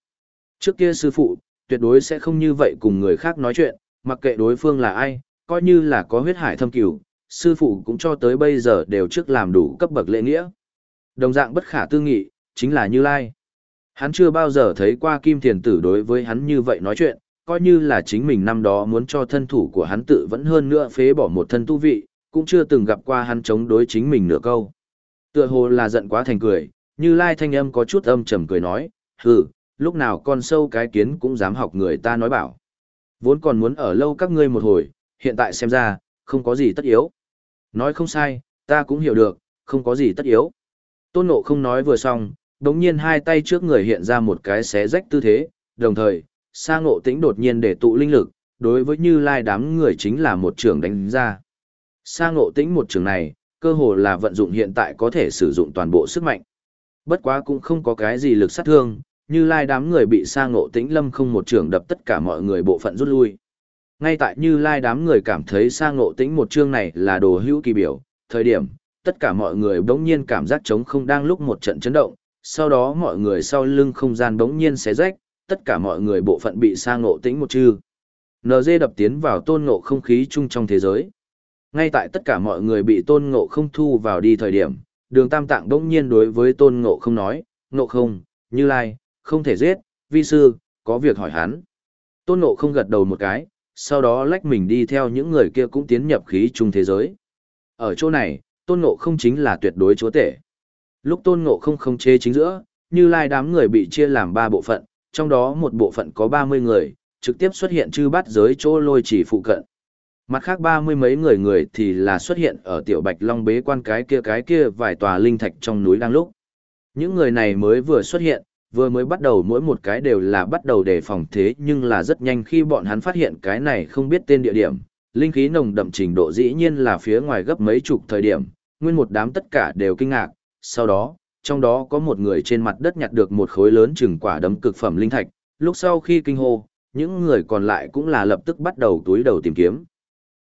S1: Trước kia sư phụ, tuyệt đối sẽ không như vậy cùng người khác nói chuyện, mặc kệ đối phương là ai, coi như là có huyết hải thâm cửu, sư phụ cũng cho tới bây giờ đều trước làm đủ cấp bậc lễ nghĩa. Đồng dạng bất khả tư nghị, chính là Như Lai. Hắn chưa bao giờ thấy qua Kim Thiền Tử đối với hắn như vậy nói chuyện, coi như là chính mình năm đó muốn cho thân thủ của hắn tự vẫn hơn nữa phế bỏ một thân tu vị, cũng chưa từng gặp qua hắn chống đối chính mình nửa câu. Tựa hồ là giận quá thành cười, như Lai thanh âm có chút âm trầm cười nói, hừ, lúc nào con sâu cái kiến cũng dám học người ta nói bảo. Vốn còn muốn ở lâu các ngươi một hồi, hiện tại xem ra, không có gì tất yếu. Nói không sai, ta cũng hiểu được, không có gì tất yếu. Tôn Ngộ không nói vừa xong, đống nhiên hai tay trước người hiện ra một cái xé rách tư thế, đồng thời, sa ngộ tĩnh đột nhiên để tụ linh lực, đối với như lai đám người chính là một trường đánh ra. Sa ngộ tĩnh một trường này, cơ hồ là vận dụng hiện tại có thể sử dụng toàn bộ sức mạnh. Bất quá cũng không có cái gì lực sát thương, như lai đám người bị sa ngộ tĩnh lâm không một trường đập tất cả mọi người bộ phận rút lui. Ngay tại như lai đám người cảm thấy sang ngộ tĩnh một chương này là đồ hữu kỳ biểu, thời điểm, tất cả mọi người bỗng nhiên cảm giác trống không đang lúc một trận chấn động, sau đó mọi người sau lưng không gian bỗng nhiên xé rách, tất cả mọi người bộ phận bị sang ngộ tĩnh một chư. NG đập tiến vào tôn ngộ không khí chung trong thế giới. Ngay tại tất cả mọi người bị tôn ngộ không thu vào đi thời điểm, đường tam tạng bỗng nhiên đối với tôn ngộ không nói, ngộ không, Như Lai, không thể giết, vi sư, có việc hỏi hắn. Tôn Ngộ không gật đầu một cái, sau đó lách mình đi theo những người kia cũng tiến nhập khí trung thế giới. Ở chỗ này, Tôn Ngộ không chính là tuyệt đối chúa tể. Lúc Tôn Ngộ không không chế chính giữa, Như Lai đám người bị chia làm ba bộ phận, trong đó một bộ phận có 30 người, trực tiếp xuất hiện chư bát giới chỗ lôi chỉ phụ cận. Mặt khác ba mươi mấy người người thì là xuất hiện ở tiểu bạch long bế quan cái kia cái kia vài tòa linh thạch trong núi đang lúc. Những người này mới vừa xuất hiện, vừa mới bắt đầu mỗi một cái đều là bắt đầu đề phòng thế nhưng là rất nhanh khi bọn hắn phát hiện cái này không biết tên địa điểm, linh khí nồng đậm trình độ dĩ nhiên là phía ngoài gấp mấy chục thời điểm, nguyên một đám tất cả đều kinh ngạc, sau đó, trong đó có một người trên mặt đất nhặt được một khối lớn chừng quả đấm cực phẩm linh thạch, lúc sau khi kinh hô, những người còn lại cũng là lập tức bắt đầu túi đầu tìm kiếm.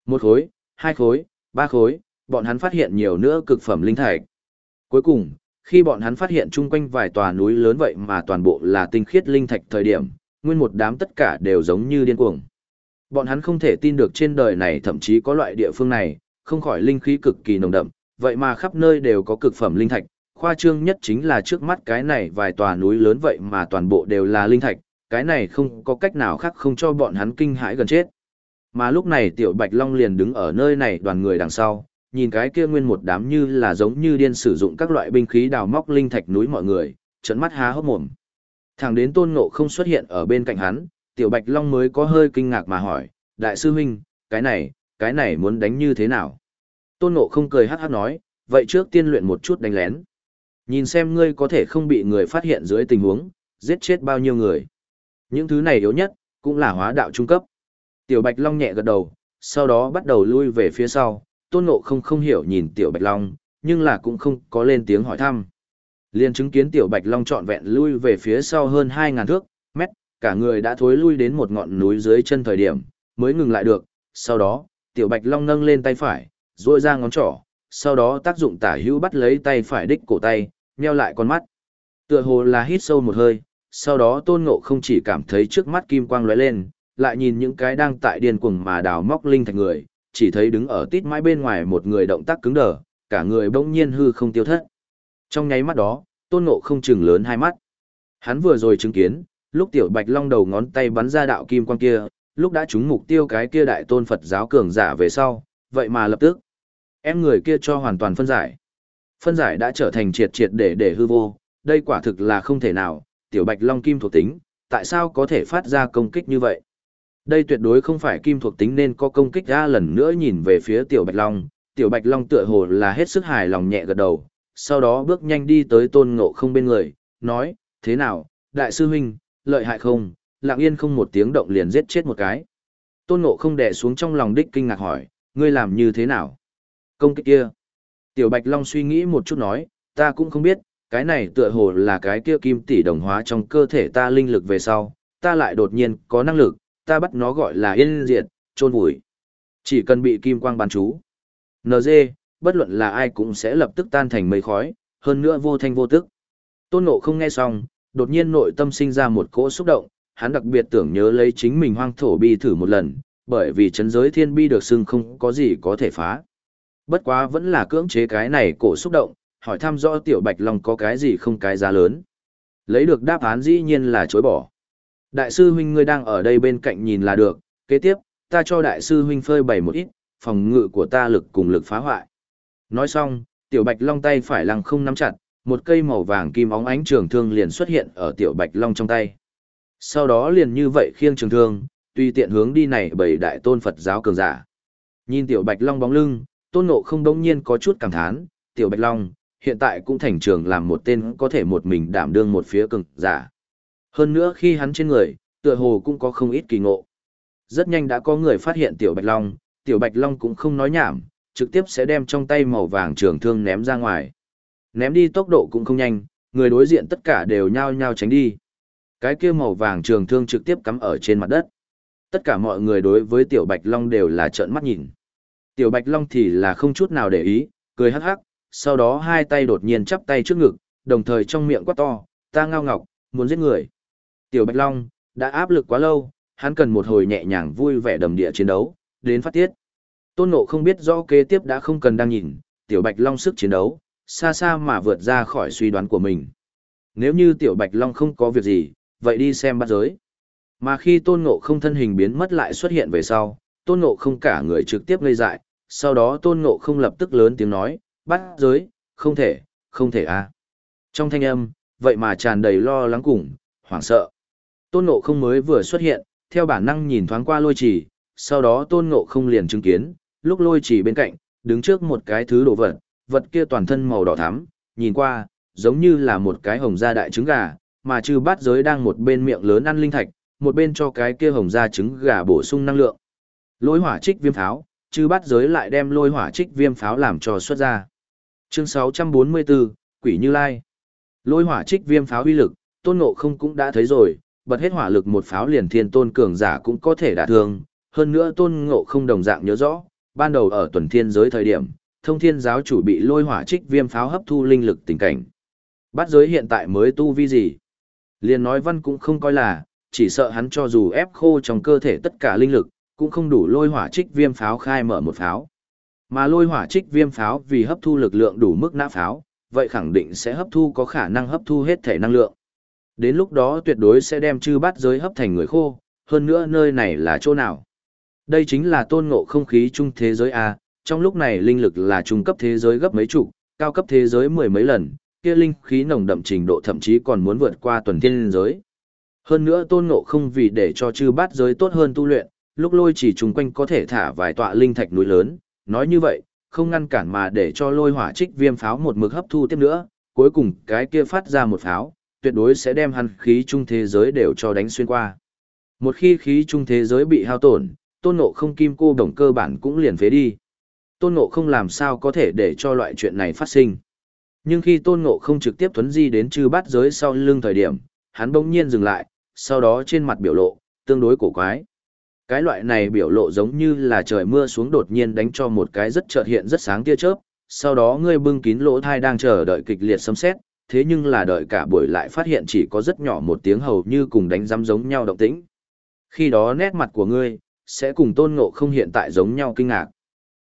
S1: Một khối, hai khối, ba khối, bọn hắn phát hiện nhiều nữa cực phẩm linh thạch. Cuối cùng, khi bọn hắn phát hiện chung quanh vài tòa núi lớn vậy mà toàn bộ là tinh khiết linh thạch thời điểm, nguyên một đám tất cả đều giống như điên cuồng. Bọn hắn không thể tin được trên đời này thậm chí có loại địa phương này, không khỏi linh khí cực kỳ nồng đậm, vậy mà khắp nơi đều có cực phẩm linh thạch, khoa trương nhất chính là trước mắt cái này vài tòa núi lớn vậy mà toàn bộ đều là linh thạch, cái này không có cách nào khác không cho bọn hắn kinh hãi gần chết. Mà lúc này tiểu Bạch Long liền đứng ở nơi này đoàn người đằng sau, nhìn cái kia nguyên một đám như là giống như điên sử dụng các loại binh khí đào móc linh thạch núi mọi người, trận mắt há hốc mồm. Thẳng đến tôn ngộ không xuất hiện ở bên cạnh hắn, tiểu Bạch Long mới có hơi kinh ngạc mà hỏi, đại sư huynh, cái này, cái này muốn đánh như thế nào? Tôn ngộ không cười hát hát nói, vậy trước tiên luyện một chút đánh lén. Nhìn xem ngươi có thể không bị người phát hiện dưới tình huống, giết chết bao nhiêu người. Những thứ này yếu nhất, cũng là hóa đạo trung cấp. Tiểu Bạch Long nhẹ gật đầu, sau đó bắt đầu lui về phía sau, Tôn Ngộ không không hiểu nhìn Tiểu Bạch Long, nhưng là cũng không có lên tiếng hỏi thăm. Liên chứng kiến Tiểu Bạch Long trọn vẹn lui về phía sau hơn 2.000 thước, mét, cả người đã thối lui đến một ngọn núi dưới chân thời điểm, mới ngừng lại được. Sau đó, Tiểu Bạch Long nâng lên tay phải, duỗi ra ngón trỏ, sau đó tác dụng tả hữu bắt lấy tay phải đích cổ tay, neo lại con mắt. Tựa hồ là hít sâu một hơi, sau đó Tôn Ngộ không chỉ cảm thấy trước mắt kim quang lóe lên, lại nhìn những cái đang tại điên cuồng mà đào móc linh thạch người, chỉ thấy đứng ở tít mãi bên ngoài một người động tác cứng đờ, cả người bỗng nhiên hư không tiêu thất. Trong nháy mắt đó, tôn ngộ không chừng lớn hai mắt. Hắn vừa rồi chứng kiến, lúc tiểu bạch long đầu ngón tay bắn ra đạo kim quang kia, lúc đã trúng mục tiêu cái kia đại tôn Phật giáo cường giả về sau, vậy mà lập tức, em người kia cho hoàn toàn phân giải. Phân giải đã trở thành triệt triệt để để hư vô, đây quả thực là không thể nào, tiểu bạch long kim thuộc tính, tại sao có thể phát ra công kích như vậy? Đây tuyệt đối không phải kim thuộc tính nên có công kích ra lần nữa nhìn về phía Tiểu Bạch Long, Tiểu Bạch Long tựa hồ là hết sức hài lòng nhẹ gật đầu, sau đó bước nhanh đi tới tôn ngộ không bên người, nói, thế nào, đại sư huynh, lợi hại không, lặng yên không một tiếng động liền giết chết một cái. Tôn ngộ không đè xuống trong lòng đích kinh ngạc hỏi, ngươi làm như thế nào? Công kích kia. Tiểu Bạch Long suy nghĩ một chút nói, ta cũng không biết, cái này tựa hồ là cái kia kim tỷ đồng hóa trong cơ thể ta linh lực về sau, ta lại đột nhiên có năng lực, ta bắt nó gọi là yên diệt, trôn vùi. Chỉ cần bị kim quang bắn chú. NG, bất luận là ai cũng sẽ lập tức tan thành mây khói, hơn nữa vô thanh vô tức. Tôn Ngộ không nghe xong, đột nhiên nội tâm sinh ra một cỗ xúc động, hắn đặc biệt tưởng nhớ lấy chính mình hoang thổ bi thử một lần, bởi vì chấn giới thiên bi được xưng không có gì có thể phá. Bất quá vẫn là cưỡng chế cái này cổ xúc động, hỏi thăm rõ tiểu bạch long có cái gì không cái giá lớn. Lấy được đáp án dĩ nhiên là chối bỏ. Đại sư huynh ngươi đang ở đây bên cạnh nhìn là được, kế tiếp, ta cho đại sư huynh phơi bày một ít, phòng ngự của ta lực cùng lực phá hoại. Nói xong, tiểu bạch long tay phải lăng không nắm chặt, một cây màu vàng kim óng ánh trường thương liền xuất hiện ở tiểu bạch long trong tay. Sau đó liền như vậy khiêng trường thương, tùy tiện hướng đi này bảy đại tôn Phật giáo cường giả. Nhìn tiểu bạch long bóng lưng, tôn ngộ không đống nhiên có chút cảm thán, tiểu bạch long, hiện tại cũng thành trường làm một tên có thể một mình đảm đương một phía cường giả. Hơn nữa khi hắn trên người, tựa hồ cũng có không ít kỳ ngộ. Rất nhanh đã có người phát hiện Tiểu Bạch Long, Tiểu Bạch Long cũng không nói nhảm, trực tiếp sẽ đem trong tay màu vàng trường thương ném ra ngoài. Ném đi tốc độ cũng không nhanh, người đối diện tất cả đều nhao nhao tránh đi. Cái kia màu vàng trường thương trực tiếp cắm ở trên mặt đất. Tất cả mọi người đối với Tiểu Bạch Long đều là trợn mắt nhìn. Tiểu Bạch Long thì là không chút nào để ý, cười hắc hắc, sau đó hai tay đột nhiên chắp tay trước ngực, đồng thời trong miệng quát to, ta ngao ngọc, muốn giết người. Tiểu Bạch Long, đã áp lực quá lâu, hắn cần một hồi nhẹ nhàng vui vẻ đầm địa chiến đấu, đến phát tiết. Tôn Ngộ không biết rõ kế tiếp đã không cần đang nhìn, Tiểu Bạch Long sức chiến đấu, xa xa mà vượt ra khỏi suy đoán của mình. Nếu như tiểu bạch long không có việc gì, vậy đi xem bắt giới. Mà khi tôn ngộ không thân hình biến mất lại xuất hiện về sau, tôn ngộ không cả người trực tiếp ngây dại, sau đó tôn ngộ không lập tức lớn tiếng nói, bắt giới, không thể, không thể à. Trong thanh âm, vậy mà tràn đầy lo lắng cùng, hoảng sợ. Tôn ngộ không mới vừa xuất hiện, theo bản năng nhìn thoáng qua lôi trì, sau đó tôn ngộ không liền chứng kiến, lúc lôi trì bên cạnh, đứng trước một cái thứ đồ vật, vật kia toàn thân màu đỏ thắm, nhìn qua, giống như là một cái hồng da đại trứng gà, mà chư bát giới đang một bên miệng lớn ăn linh thạch, một bên cho cái kia hồng da trứng gà bổ sung năng lượng. Lôi hỏa trích viêm pháo, chư bát giới lại đem lôi hỏa trích viêm pháo làm cho xuất ra. Chương 644, Quỷ Như Lai. Lôi hỏa trích viêm pháo uy lực, tôn ngộ không cũng đã thấy rồi, bật hết hỏa lực một pháo liền thiên tôn cường giả cũng có thể đả thương. Hơn nữa tôn ngộ không đồng dạng nhớ rõ, ban đầu ở tuần thiên giới thời điểm, thông thiên giáo chủ bị lôi hỏa trích viêm pháo hấp thu linh lực tình cảnh. Bát giới hiện tại mới tu vi gì? Liền nói văn cũng không coi là, chỉ sợ hắn cho dù ép khô trong cơ thể tất cả linh lực, cũng không đủ lôi hỏa trích viêm pháo khai mở một pháo. Mà lôi hỏa trích viêm pháo vì hấp thu lực lượng đủ mức nã pháo, vậy khẳng định sẽ hấp thu có khả năng hấp thu hết thể năng lượng. Đến lúc đó tuyệt đối sẽ đem chư bát giới hấp thành người khô, hơn nữa nơi này là chỗ nào. Đây chính là tôn ngộ không khí trung thế giới A, trong lúc này linh lực là trung cấp thế giới gấp mấy chục, cao cấp thế giới mười mấy lần, kia linh khí nồng đậm trình độ thậm chí còn muốn vượt qua tuần thiên giới. Hơn nữa tôn ngộ không vì để cho chư bát giới tốt hơn tu luyện, lúc lôi chỉ chung quanh có thể thả vài tọa linh thạch núi lớn, nói như vậy, không ngăn cản mà để cho lôi hỏa trích viêm pháo một mực hấp thu tiếp nữa, cuối cùng cái kia phát ra một pháo, tuyệt đối sẽ đem hàn khí trung thế giới đều cho đánh xuyên qua. Một khi khí trung thế giới bị hao tổn, tôn ngộ không kim cô đồng cơ bản cũng liền phế đi. Tôn ngộ không làm sao có thể để cho loại chuyện này phát sinh. Nhưng khi tôn ngộ không trực tiếp thuấn di đến chư bát giới sau lưng thời điểm, hắn bỗng nhiên dừng lại, sau đó trên mặt biểu lộ, tương đối cổ quái. Cái loại này biểu lộ giống như là trời mưa xuống đột nhiên đánh cho một cái rất chợt hiện rất sáng tia chớp, sau đó ngươi bưng kín lỗ thai đang chờ đợi kịch liệt sấm sét, thế nhưng là đợi cả buổi lại phát hiện chỉ có rất nhỏ một tiếng hầu như cùng đánh giám giống nhau động tĩnh. Khi đó nét mặt của ngươi, sẽ cùng tôn ngộ không hiện tại giống nhau kinh ngạc.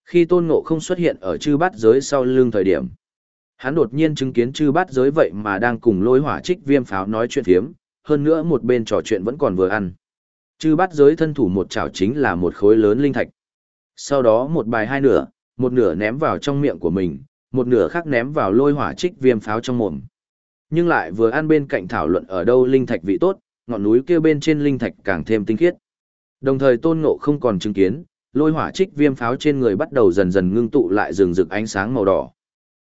S1: Khi tôn ngộ không xuất hiện ở chư bát giới sau lưng thời điểm, hắn đột nhiên chứng kiến chư bát giới vậy mà đang cùng lôi hỏa trích viêm pháo nói chuyện thiếm, hơn nữa một bên trò chuyện vẫn còn vừa ăn. Chư bát giới thân thủ một chảo chính là một khối lớn linh thạch. Sau đó một bài hai nửa, một nửa ném vào trong miệng của mình, một nửa khác ném vào lôi hỏa trích viêm pháo trong mồm. Nhưng lại vừa ăn bên cạnh thảo luận ở đâu linh thạch vị tốt, ngọn núi kia bên trên linh thạch càng thêm tinh khiết. Đồng thời tôn ngộ không còn chứng kiến, lôi hỏa trích viêm pháo trên người bắt đầu dần dần ngưng tụ lại rừng rực ánh sáng màu đỏ.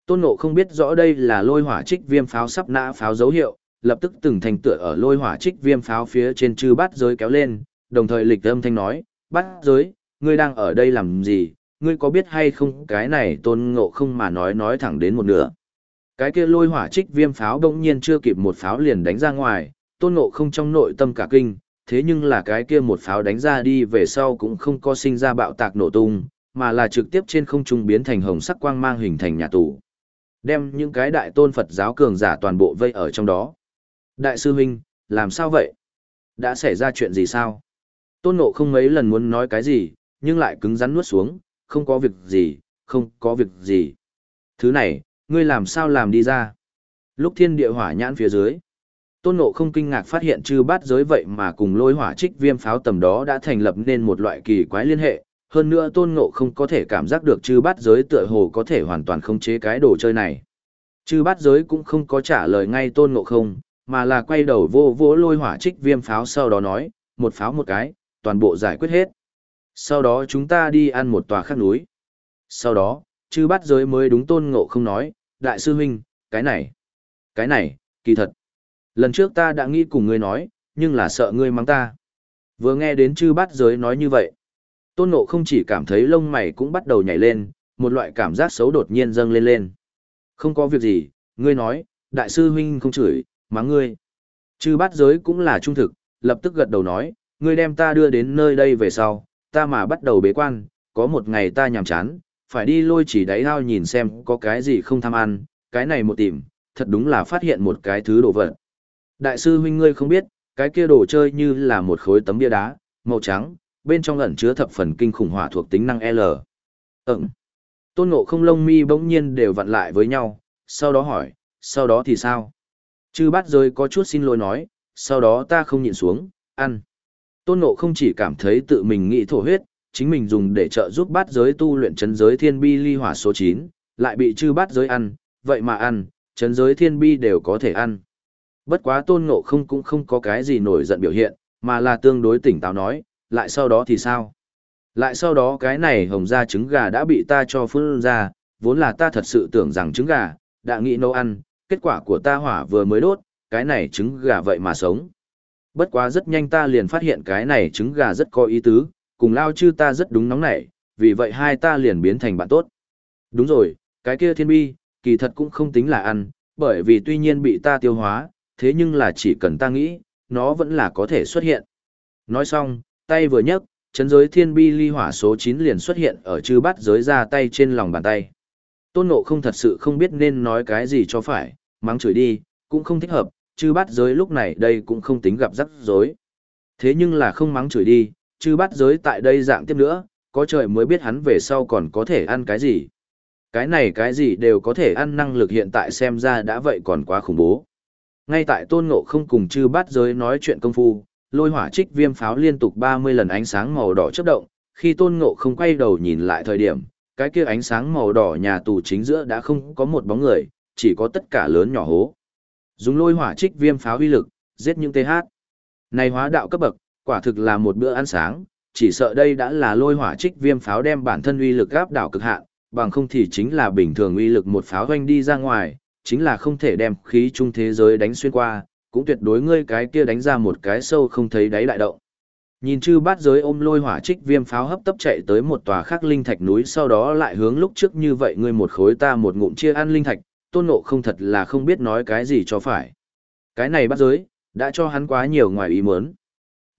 S1: Tôn ngộ không biết rõ đây là lôi hỏa trích viêm pháo sắp nã pháo dấu hiệu, lập tức từng thành tựa ở lôi hỏa trích viêm pháo phía trên chư bát giới kéo lên, đồng thời lịch âm thanh nói, bát giới, ngươi đang ở đây làm gì, ngươi có biết hay không cái này tôn ngộ không mà nói nói thẳng đến một nửa. Cái kia lôi hỏa trích viêm pháo đông nhiên chưa kịp một pháo liền đánh ra ngoài, tôn ngộ không trong nội tâm cả kinh, thế nhưng là cái kia một pháo đánh ra đi về sau cũng không có sinh ra bạo tạc nổ tung, mà là trực tiếp trên không trung biến thành hồng sắc quang mang hình thành nhà tù. Đem những cái đại tôn Phật giáo cường giả toàn bộ vây ở trong đó. Đại sư huynh, làm sao vậy? Đã xảy ra chuyện gì sao? Tôn Ngộ không mấy lần muốn nói cái gì, nhưng lại cứng rắn nuốt xuống, không có việc gì, không có việc gì. Thứ này, ngươi làm sao làm đi ra? Lúc thiên địa hỏa nhãn phía dưới, Tôn Ngộ không kinh ngạc phát hiện chư bát giới vậy mà cùng lôi hỏa trích viêm pháo tầm đó đã thành lập nên một loại kỳ quái liên hệ. Hơn nữa Tôn Ngộ không có thể cảm giác được chư bát giới tựa hồ có thể hoàn toàn khống chế cái đồ chơi này. Chư bát giới cũng không có trả lời ngay Tôn Ngộ không, mà là quay đầu vô vô lôi hỏa trích viêm pháo sau đó nói, một pháo một cái, toàn bộ giải quyết hết. Sau đó chúng ta đi ăn một tòa khác núi. Sau đó, chư bắt giới mới đúng tôn ngộ không nói, đại sư huynh, cái này, cái này, kỳ thật. Lần trước ta đã nghĩ cùng ngươi nói, nhưng là sợ ngươi mắng ta. Vừa nghe đến chư bắt giới nói như vậy. Tôn ngộ không chỉ cảm thấy lông mày cũng bắt đầu nhảy lên, một loại cảm giác xấu đột nhiên dâng lên lên. Không có việc gì, ngươi nói, đại sư huynh không chửi, mắng ngươi. Chư bát giới cũng là trung thực, lập tức gật đầu nói, ngươi đem ta đưa đến nơi đây về sau, ta mà bắt đầu bế quan, có một ngày ta nhàm chán, phải đi lôi chỉ đáy ao nhìn xem có cái gì không tham ăn, cái này một tìm, thật đúng là phát hiện một cái thứ đồ vật. Đại sư huynh ngươi không biết, cái kia đồ chơi như là một khối tấm bia đá, màu trắng, bên trong ẩn chứa thập phần kinh khủng hỏa thuộc tính năng L. Ừm. Tôn ngộ không lông mi bỗng nhiên đều vặn lại với nhau, sau đó hỏi, sau đó thì sao? Chư bát giới có chút xin lỗi nói, sau đó ta không nhịn xuống, ăn. Tôn Ngộ không chỉ cảm thấy tự mình nghĩ thổ huyết, chính mình dùng để trợ giúp bát giới tu luyện chấn giới thiên bi ly hỏa số 9, lại bị chư bát giới ăn, vậy mà ăn, chấn giới thiên bi đều có thể ăn. Bất quá Tôn Ngộ không cũng không có cái gì nổi giận biểu hiện, mà là tương đối tỉnh táo nói, lại sau đó thì sao? Lại sau đó cái này hồng ra trứng gà đã bị ta cho phun ra, vốn là ta thật sự tưởng rằng trứng gà, đã nghĩ nấu ăn, kết quả của ta hỏa vừa mới đốt, cái này trứng gà vậy mà sống. Bất quá rất nhanh ta liền phát hiện cái này trứng gà rất có ý tứ, cùng lao chư ta rất đúng nóng nảy, vì vậy hai ta liền biến thành bạn tốt. Đúng rồi, cái kia thiên bi, kỳ thật cũng không tính là ăn, bởi vì tuy nhiên bị ta tiêu hóa, thế nhưng là chỉ cần ta nghĩ, nó vẫn là có thể xuất hiện. Nói xong, tay vừa nhấc, chấn giới thiên bi ly hỏa số 9 liền xuất hiện ở chư bắt giới ra tay trên lòng bàn tay. Tôn Ngộ không thật sự không biết nên nói cái gì cho phải, mắng chửi đi, cũng không thích hợp, chư bát giới lúc này đây cũng không tính gặp rắc rối. Thế nhưng là không mắng chửi đi, chư bát giới tại đây dạng tiếp nữa, có trời mới biết hắn về sau còn có thể ăn cái gì. Cái này cái gì đều có thể ăn năng lực hiện tại xem ra đã vậy còn quá khủng bố. Ngay tại tôn ngộ không cùng chư bát giới nói chuyện công phu, lôi hỏa trích viêm pháo liên tục 30 lần ánh sáng màu đỏ chớp động, khi tôn ngộ không quay đầu nhìn lại thời điểm, cái kia ánh sáng màu đỏ nhà tù chính giữa đã không có một bóng người, chỉ có tất cả lớn nhỏ hố. Dùng lôi hỏa trích viêm pháo uy lực, giết những TH. Này hóa đạo cấp bậc, quả thực là một bữa ăn sáng, chỉ sợ đây đã là lôi hỏa trích viêm pháo đem bản thân uy lực áp đảo cực hạn, bằng không thì chính là bình thường uy lực một pháo hoanh đi ra ngoài, chính là không thể đem khí trung thế giới đánh xuyên qua, cũng tuyệt đối ngươi cái kia đánh ra một cái sâu không thấy đáy đại động. Nhìn chư bát giới ôm lôi hỏa trích viêm pháo hấp tấp chạy tới một tòa khác linh thạch núi sau đó lại hướng lúc trước như vậy ngươi một khối ta một ngụm chia ăn linh thạch, tôn ngộ không thật là không biết nói cái gì cho phải. Cái này bắt giới, đã cho hắn quá nhiều ngoài ý muốn.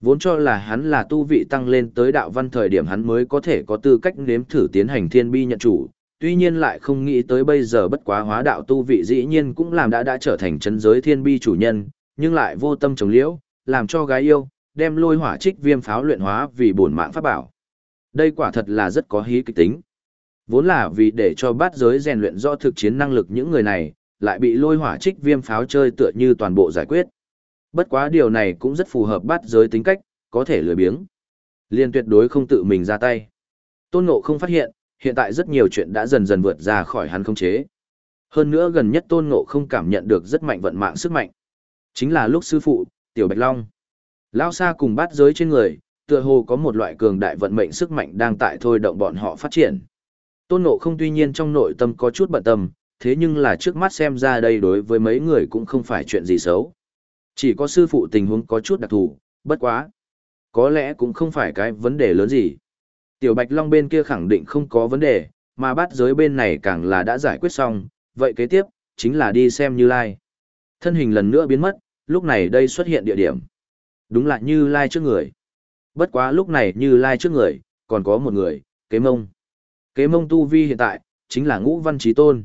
S1: Vốn cho là hắn là tu vị tăng lên tới đạo văn thời điểm hắn mới có thể có tư cách nếm thử tiến hành thiên bi nhận chủ, tuy nhiên lại không nghĩ tới bây giờ bất quá hóa đạo tu vị dĩ nhiên cũng làm đã đã trở thành chân giới thiên bi chủ nhân, nhưng lại vô tâm chống liễu, làm cho gái yêu, đem lôi hỏa trích viêm pháo luyện hóa vì bổn mạng pháp bảo. Đây quả thật là rất có hí kịch tính. Vốn là vì để cho bát giới rèn luyện rõ thực chiến năng lực những người này, lại bị lôi hỏa trích viêm pháo chơi tựa như toàn bộ giải quyết. Bất quá điều này cũng rất phù hợp bát giới tính cách, có thể lười biếng. Liên tuyệt đối không tự mình ra tay. Tôn Ngộ không phát hiện, hiện tại rất nhiều chuyện đã dần dần vượt ra khỏi hắn không chế. Hơn nữa gần nhất Tôn Ngộ không cảm nhận được rất mạnh vận mạng sức mạnh. Chính là lúc sư phụ, Tiểu Bạch Long. Lao xa cùng bát giới trên người, tựa hồ có một loại cường đại vận mệnh sức mạnh đang tại thôi động bọn họ phát triển. Tôn Ngộ không tuy nhiên trong nội tâm có chút bận tâm, thế nhưng là trước mắt xem ra đây đối với mấy người cũng không phải chuyện gì xấu. Chỉ có sư phụ tình huống có chút đặc thù, bất quá. Có lẽ cũng không phải cái vấn đề lớn gì. Tiểu Bạch Long bên kia khẳng định không có vấn đề, mà bát giới bên này càng là đã giải quyết xong, vậy kế tiếp, chính là đi xem Như Lai. Thân hình lần nữa biến mất, lúc này đây xuất hiện địa điểm. Đúng là Như Lai trước người. Bất quá lúc này Như Lai trước người, còn có một người, kế mông. Kế mông tu vi hiện tại, chính là ngũ văn trí tôn.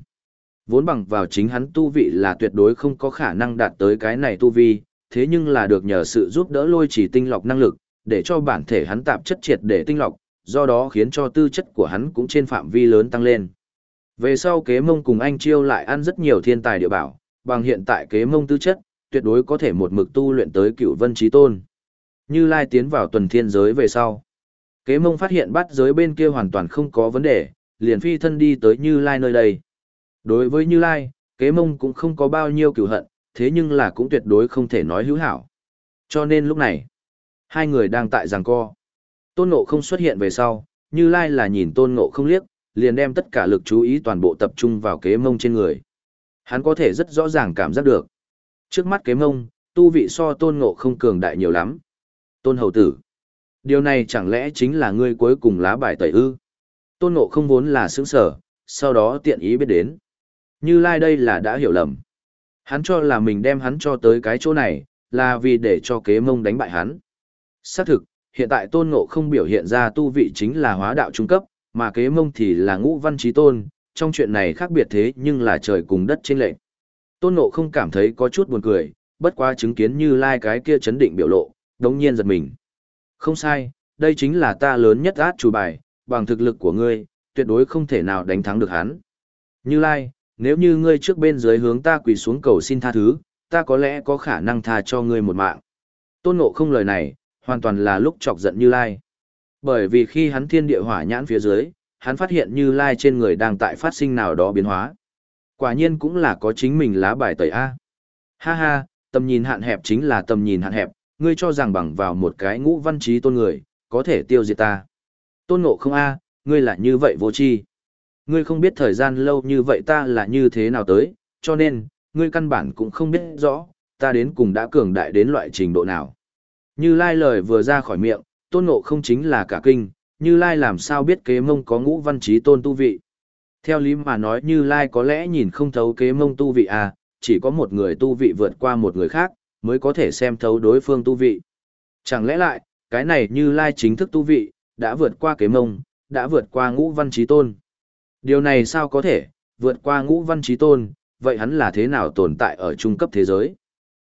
S1: Vốn bằng vào chính hắn tu vị là tuyệt đối không có khả năng đạt tới cái này tu vi, thế nhưng là được nhờ sự giúp đỡ lôi chỉ tinh lọc năng lực, để cho bản thể hắn tạp chất triệt để tinh lọc, do đó khiến cho tư chất của hắn cũng trên phạm vi lớn tăng lên. Về sau kế mông cùng anh chiêu lại ăn rất nhiều thiên tài địa bảo, bằng hiện tại kế mông tư chất, tuyệt đối có thể một mực tu luyện tới cựu vân trí tôn. Như Lai tiến vào tuần thiên giới về sau. Kế mông phát hiện bắt giới bên kia hoàn toàn không có vấn đề, liền phi thân đi tới Như Lai nơi đây. Đối với Như Lai, kế mông cũng không có bao nhiêu cửu hận, thế nhưng là cũng tuyệt đối không thể nói hữu hảo. Cho nên lúc này, hai người đang tại giằng co. Tôn Ngộ không xuất hiện về sau, Như Lai là nhìn Tôn Ngộ không liếc, liền đem tất cả lực chú ý toàn bộ tập trung vào kế mông trên người. Hắn có thể rất rõ ràng cảm giác được. Trước mắt kế mông, tu vị so Tôn Ngộ không cường đại nhiều lắm. Tôn Hầu Tử. Điều này chẳng lẽ chính là ngươi cuối cùng lá bài tẩy ư? Tôn Ngộ không vốn là sướng sở, sau đó tiện ý biết đến. Như Lai đây là đã hiểu lầm. Hắn cho là mình đem hắn cho tới cái chỗ này, là vì để cho kế mông đánh bại hắn. Xác thực, hiện tại tôn ngộ không biểu hiện ra tu vị chính là hóa đạo trung cấp, mà kế mông thì là ngũ văn trí tôn, trong chuyện này khác biệt thế nhưng là trời cùng đất trên lệnh. Tôn ngộ không cảm thấy có chút buồn cười, bất quá chứng kiến như lai cái kia chấn định biểu lộ, đống nhiên giật mình. Không sai, đây chính là ta lớn nhất át chủ bài, bằng thực lực của ngươi, tuyệt đối không thể nào đánh thắng được hắn. Như lai, nếu như ngươi trước bên dưới hướng ta quỳ xuống cầu xin tha thứ, ta có lẽ có khả năng tha cho ngươi một mạng. Tôn ngộ không lời này, hoàn toàn là lúc chọc giận Như Lai. Bởi vì khi hắn thiên địa hỏa nhãn phía dưới, hắn phát hiện Như Lai trên người đang tại phát sinh nào đó biến hóa. Quả nhiên cũng là có chính mình lá bài tẩy A. Ha ha, tầm nhìn hạn hẹp chính là tầm nhìn hạn hẹp, ngươi cho rằng bằng vào một cái ngũ văn trí tôn người, có thể tiêu diệt ta. Tôn ngộ không A, ngươi là như vậy vô tri Ngươi không biết thời gian lâu như vậy ta là như thế nào tới, cho nên, ngươi căn bản cũng không biết rõ, ta đến cùng đã cường đại đến loại trình độ nào. Như Lai lời vừa ra khỏi miệng, tôn ngộ không chính là cả kinh, Như Lai làm sao biết kế mông có ngũ văn trí tôn tu vị. Theo lý mà nói Như Lai có lẽ nhìn không thấu kế mông tu vị à, chỉ có một người tu vị vượt qua một người khác, mới có thể xem thấu đối phương tu vị. Chẳng lẽ lại, cái này Như Lai chính thức tu vị, đã vượt qua kế mông, đã vượt qua ngũ văn trí tôn. Điều này sao có thể, vượt qua ngũ văn trí tôn, vậy hắn là thế nào tồn tại ở trung cấp thế giới?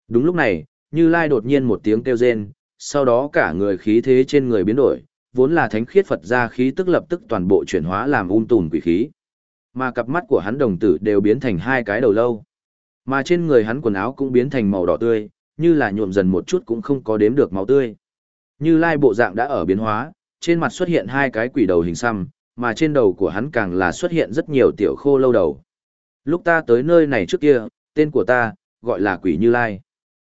S1: Đúng lúc này, Như Lai đột nhiên một tiếng kêu rên, sau đó cả người khí thế trên người biến đổi, vốn là thánh khiết Phật ra khí tức lập tức toàn bộ chuyển hóa làm um tùn quỷ khí. Mà cặp mắt của hắn đồng tử đều biến thành hai cái đầu lâu. Mà trên người hắn quần áo cũng biến thành màu đỏ tươi, như là nhuộm dần một chút cũng không có đếm được máu tươi. Như Lai bộ dạng đã ở biến hóa, trên mặt xuất hiện hai cái quỷ đầu hình xăm, mà trên đầu của hắn càng là xuất hiện rất nhiều tiểu khô lâu đầu. Lúc ta tới nơi này trước kia, tên của ta, gọi là quỷ Như Lai.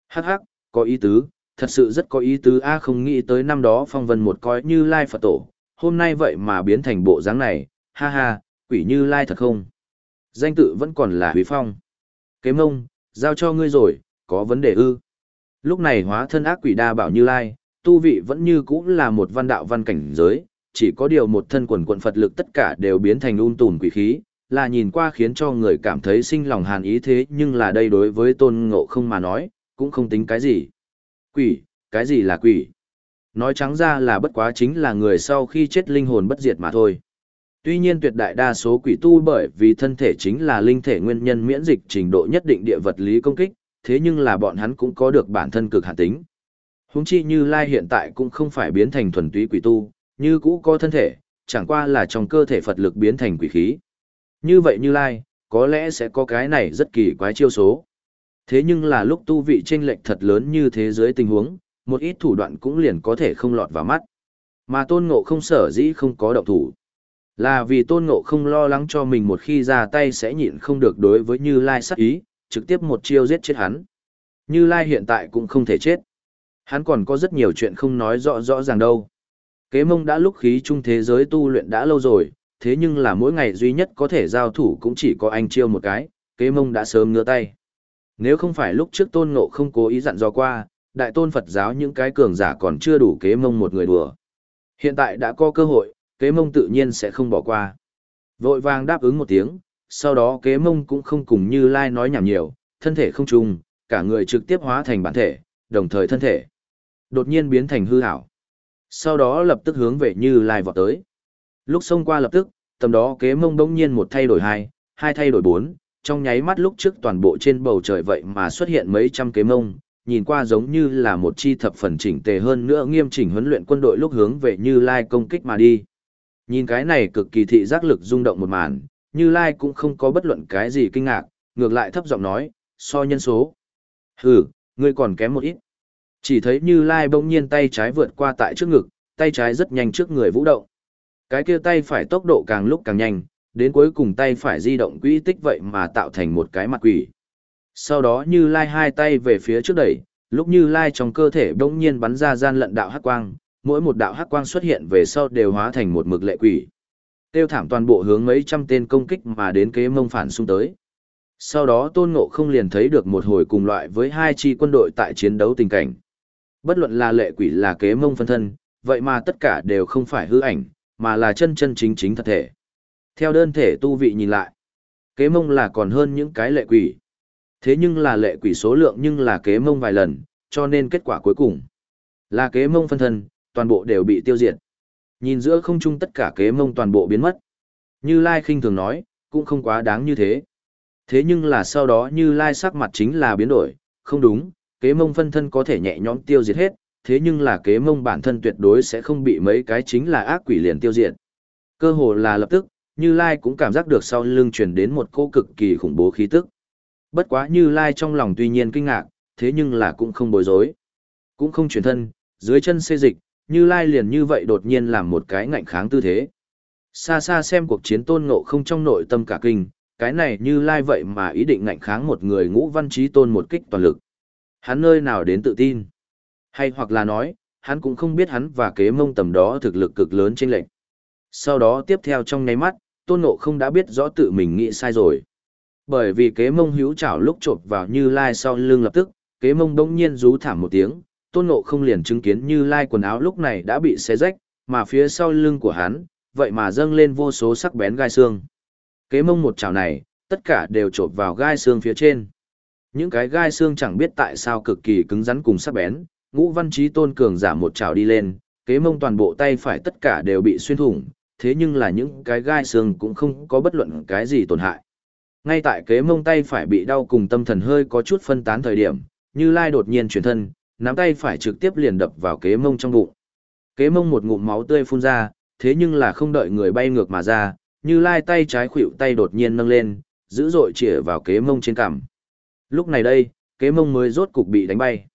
S1: Hắc hắc, có ý tứ, thật sự rất có ý tứ A không nghĩ tới năm đó phong vân một coi Như Lai Phật tổ, hôm nay vậy mà biến thành bộ dáng này, ha ha, quỷ Như Lai thật không? Danh tự vẫn còn là Huy Phong. Kế mông, giao cho ngươi rồi, có vấn đề ư. Lúc này hóa thân ác quỷ đa bảo Như Lai, tu vị vẫn như cũ là một văn đạo văn cảnh giới, chỉ có điều một thân quần quận Phật lực tất cả đều biến thành un tùn quỷ khí, là nhìn qua khiến cho người cảm thấy sinh lòng hàn ý thế nhưng là đây đối với tôn ngộ không mà nói, cũng không tính cái gì. Quỷ, cái gì là quỷ? Nói trắng ra là bất quá chính là người sau khi chết linh hồn bất diệt mà thôi. Tuy nhiên tuyệt đại đa số quỷ tu bởi vì thân thể chính là linh thể nguyên nhân miễn dịch trình độ nhất định địa vật lý công kích, thế nhưng là bọn hắn cũng có được bản thân cực hạn tính. Húng chi như Lai hiện tại cũng không phải biến thành thuần túy quỷ tu, như cũ có thân thể, chẳng qua là trong cơ thể Phật lực biến thành quỷ khí. Như vậy Như Lai, có lẽ sẽ có cái này rất kỳ quái chiêu số. Thế nhưng là lúc tu vị chênh lệch thật lớn như thế giới tình huống, một ít thủ đoạn cũng liền có thể không lọt vào mắt. Mà tôn ngộ không sở dĩ không có động thủ. Là vì tôn ngộ không lo lắng cho mình một khi ra tay sẽ nhịn không được đối với Như Lai sát ý, trực tiếp một chiêu giết chết hắn. Như Lai hiện tại cũng không thể chết. Hắn còn có rất nhiều chuyện không nói rõ rõ ràng đâu. Kế mông đã lúc khí trung thế giới tu luyện đã lâu rồi, thế nhưng là mỗi ngày duy nhất có thể giao thủ cũng chỉ có anh chiêu một cái, kế mông đã sớm ngứa tay. Nếu không phải lúc trước tôn ngộ không cố ý dặn dò qua, đại tôn Phật giáo những cái cường giả còn chưa đủ kế mông một người đùa. Hiện tại đã có cơ hội, kế mông tự nhiên sẽ không bỏ qua. Vội vàng đáp ứng một tiếng, sau đó kế mông cũng không cùng như lai nói nhảm nhiều, thân thể không trùng, cả người trực tiếp hóa thành bản thể, đồng thời thân thể. Đột nhiên biến thành hư hảo, Sau đó lập tức hướng về như lai vọt tới. Lúc xông qua lập tức, tầm đó kế mông đông nhiên một thay đổi hai, hai thay đổi bốn, trong nháy mắt lúc trước toàn bộ trên bầu trời vậy mà xuất hiện mấy trăm kế mông, nhìn qua giống như là một chi thập phần chỉnh tề hơn nữa nghiêm chỉnh huấn luyện quân đội lúc hướng về Như Lai công kích mà đi. Nhìn cái này cực kỳ thị giác lực rung động một màn, như Lai cũng không có bất luận cái gì kinh ngạc, ngược lại thấp giọng nói, so nhân số. Hừ, ngươi còn kém một ít. Chỉ thấy Như Lai bỗng nhiên tay trái vượt qua tại trước ngực, tay trái rất nhanh trước người vũ động. Cái kia tay phải tốc độ càng lúc càng nhanh, đến cuối cùng tay phải di động quỹ tích vậy mà tạo thành một cái mặt quỷ. Sau đó Như Lai hai tay về phía trước đẩy, lúc Như Lai trong cơ thể bỗng nhiên bắn ra gian lận đạo hắc quang, mỗi một đạo hắc quang xuất hiện về sau đều hóa thành một mực lệ quỷ. Tiêu thảm toàn bộ hướng mấy trăm tên công kích mà đến kế mông phản xung tới. Sau đó Tôn Ngộ không liền thấy được một hồi cùng loại với hai chi quân đội tại chiến đấu tình cảnh. Bất luận là lệ quỷ là kế mông phân thân, vậy mà tất cả đều không phải hư ảnh, mà là chân chân chính chính thật thể. Theo đơn thể tu vị nhìn lại, kế mông là còn hơn những cái lệ quỷ. Thế nhưng là lệ quỷ số lượng nhưng là kế mông vài lần, cho nên kết quả cuối cùng là kế mông phân thân, toàn bộ đều bị tiêu diệt. Nhìn giữa không trung tất cả kế mông toàn bộ biến mất. Như Lai khinh thường nói, cũng không quá đáng như thế. Thế nhưng là sau đó Như Lai sắc mặt chính là biến đổi, không đúng, kế mông phân thân có thể nhẹ nhõm tiêu diệt hết, thế nhưng là kế mông bản thân tuyệt đối sẽ không bị mấy cái chính là ác quỷ liền tiêu diệt. Cơ hồ là lập tức, Như Lai cũng cảm giác được sau lưng truyền đến một cô cực kỳ khủng bố khí tức. Bất quá Như Lai trong lòng tuy nhiên kinh ngạc, thế nhưng là cũng không bối rối. Cũng không chuyển thân, dưới chân xê dịch, như Lai liền như vậy đột nhiên làm một cái ngạnh kháng tư thế. Xa xa xem cuộc chiến tôn ngộ không trong nội tâm cả kinh, cái này Như Lai vậy mà ý định ngạnh kháng một người ngũ văn trí tôn một kích toàn lực. Hắn nơi nào đến tự tin? Hay hoặc là nói, hắn cũng không biết hắn và kế mông tầm đó thực lực cực lớn trên lệnh. Sau đó tiếp theo trong nháy mắt, tôn ngộ không đã biết rõ tự mình nghĩ sai rồi. Bởi vì kế mông hữu chảo lúc trộp vào như lai sau lưng lập tức, kế mông đông nhiên rú thảm một tiếng, tôn ngộ không liền chứng kiến như lai quần áo lúc này đã bị xé rách, mà phía sau lưng của hắn, vậy mà dâng lên vô số sắc bén gai xương. Kế mông một chảo này, tất cả đều trộn vào gai xương phía trên. Những cái gai xương chẳng biết tại sao cực kỳ cứng rắn cùng sắc bén, ngũ văn trí tôn cường giảm một chảo đi lên, kế mông toàn bộ tay phải tất cả đều bị xuyên thủng, thế nhưng là những cái gai xương cũng không có bất luận cái gì tổn hại. Ngay tại kế mông tay phải bị đau cùng tâm thần hơi có chút phân tán thời điểm, Như Lai đột nhiên chuyển thân, nắm tay phải trực tiếp liền đập vào kế mông trong bụng. Kế mông một ngụm máu tươi phun ra, thế nhưng là không đợi người bay ngược mà ra, Như Lai tay trái khuỵu tay đột nhiên nâng lên, dữ dội chĩa vào kế mông trên cằm. Lúc này đây, kế mông mới rốt cục bị đánh bay.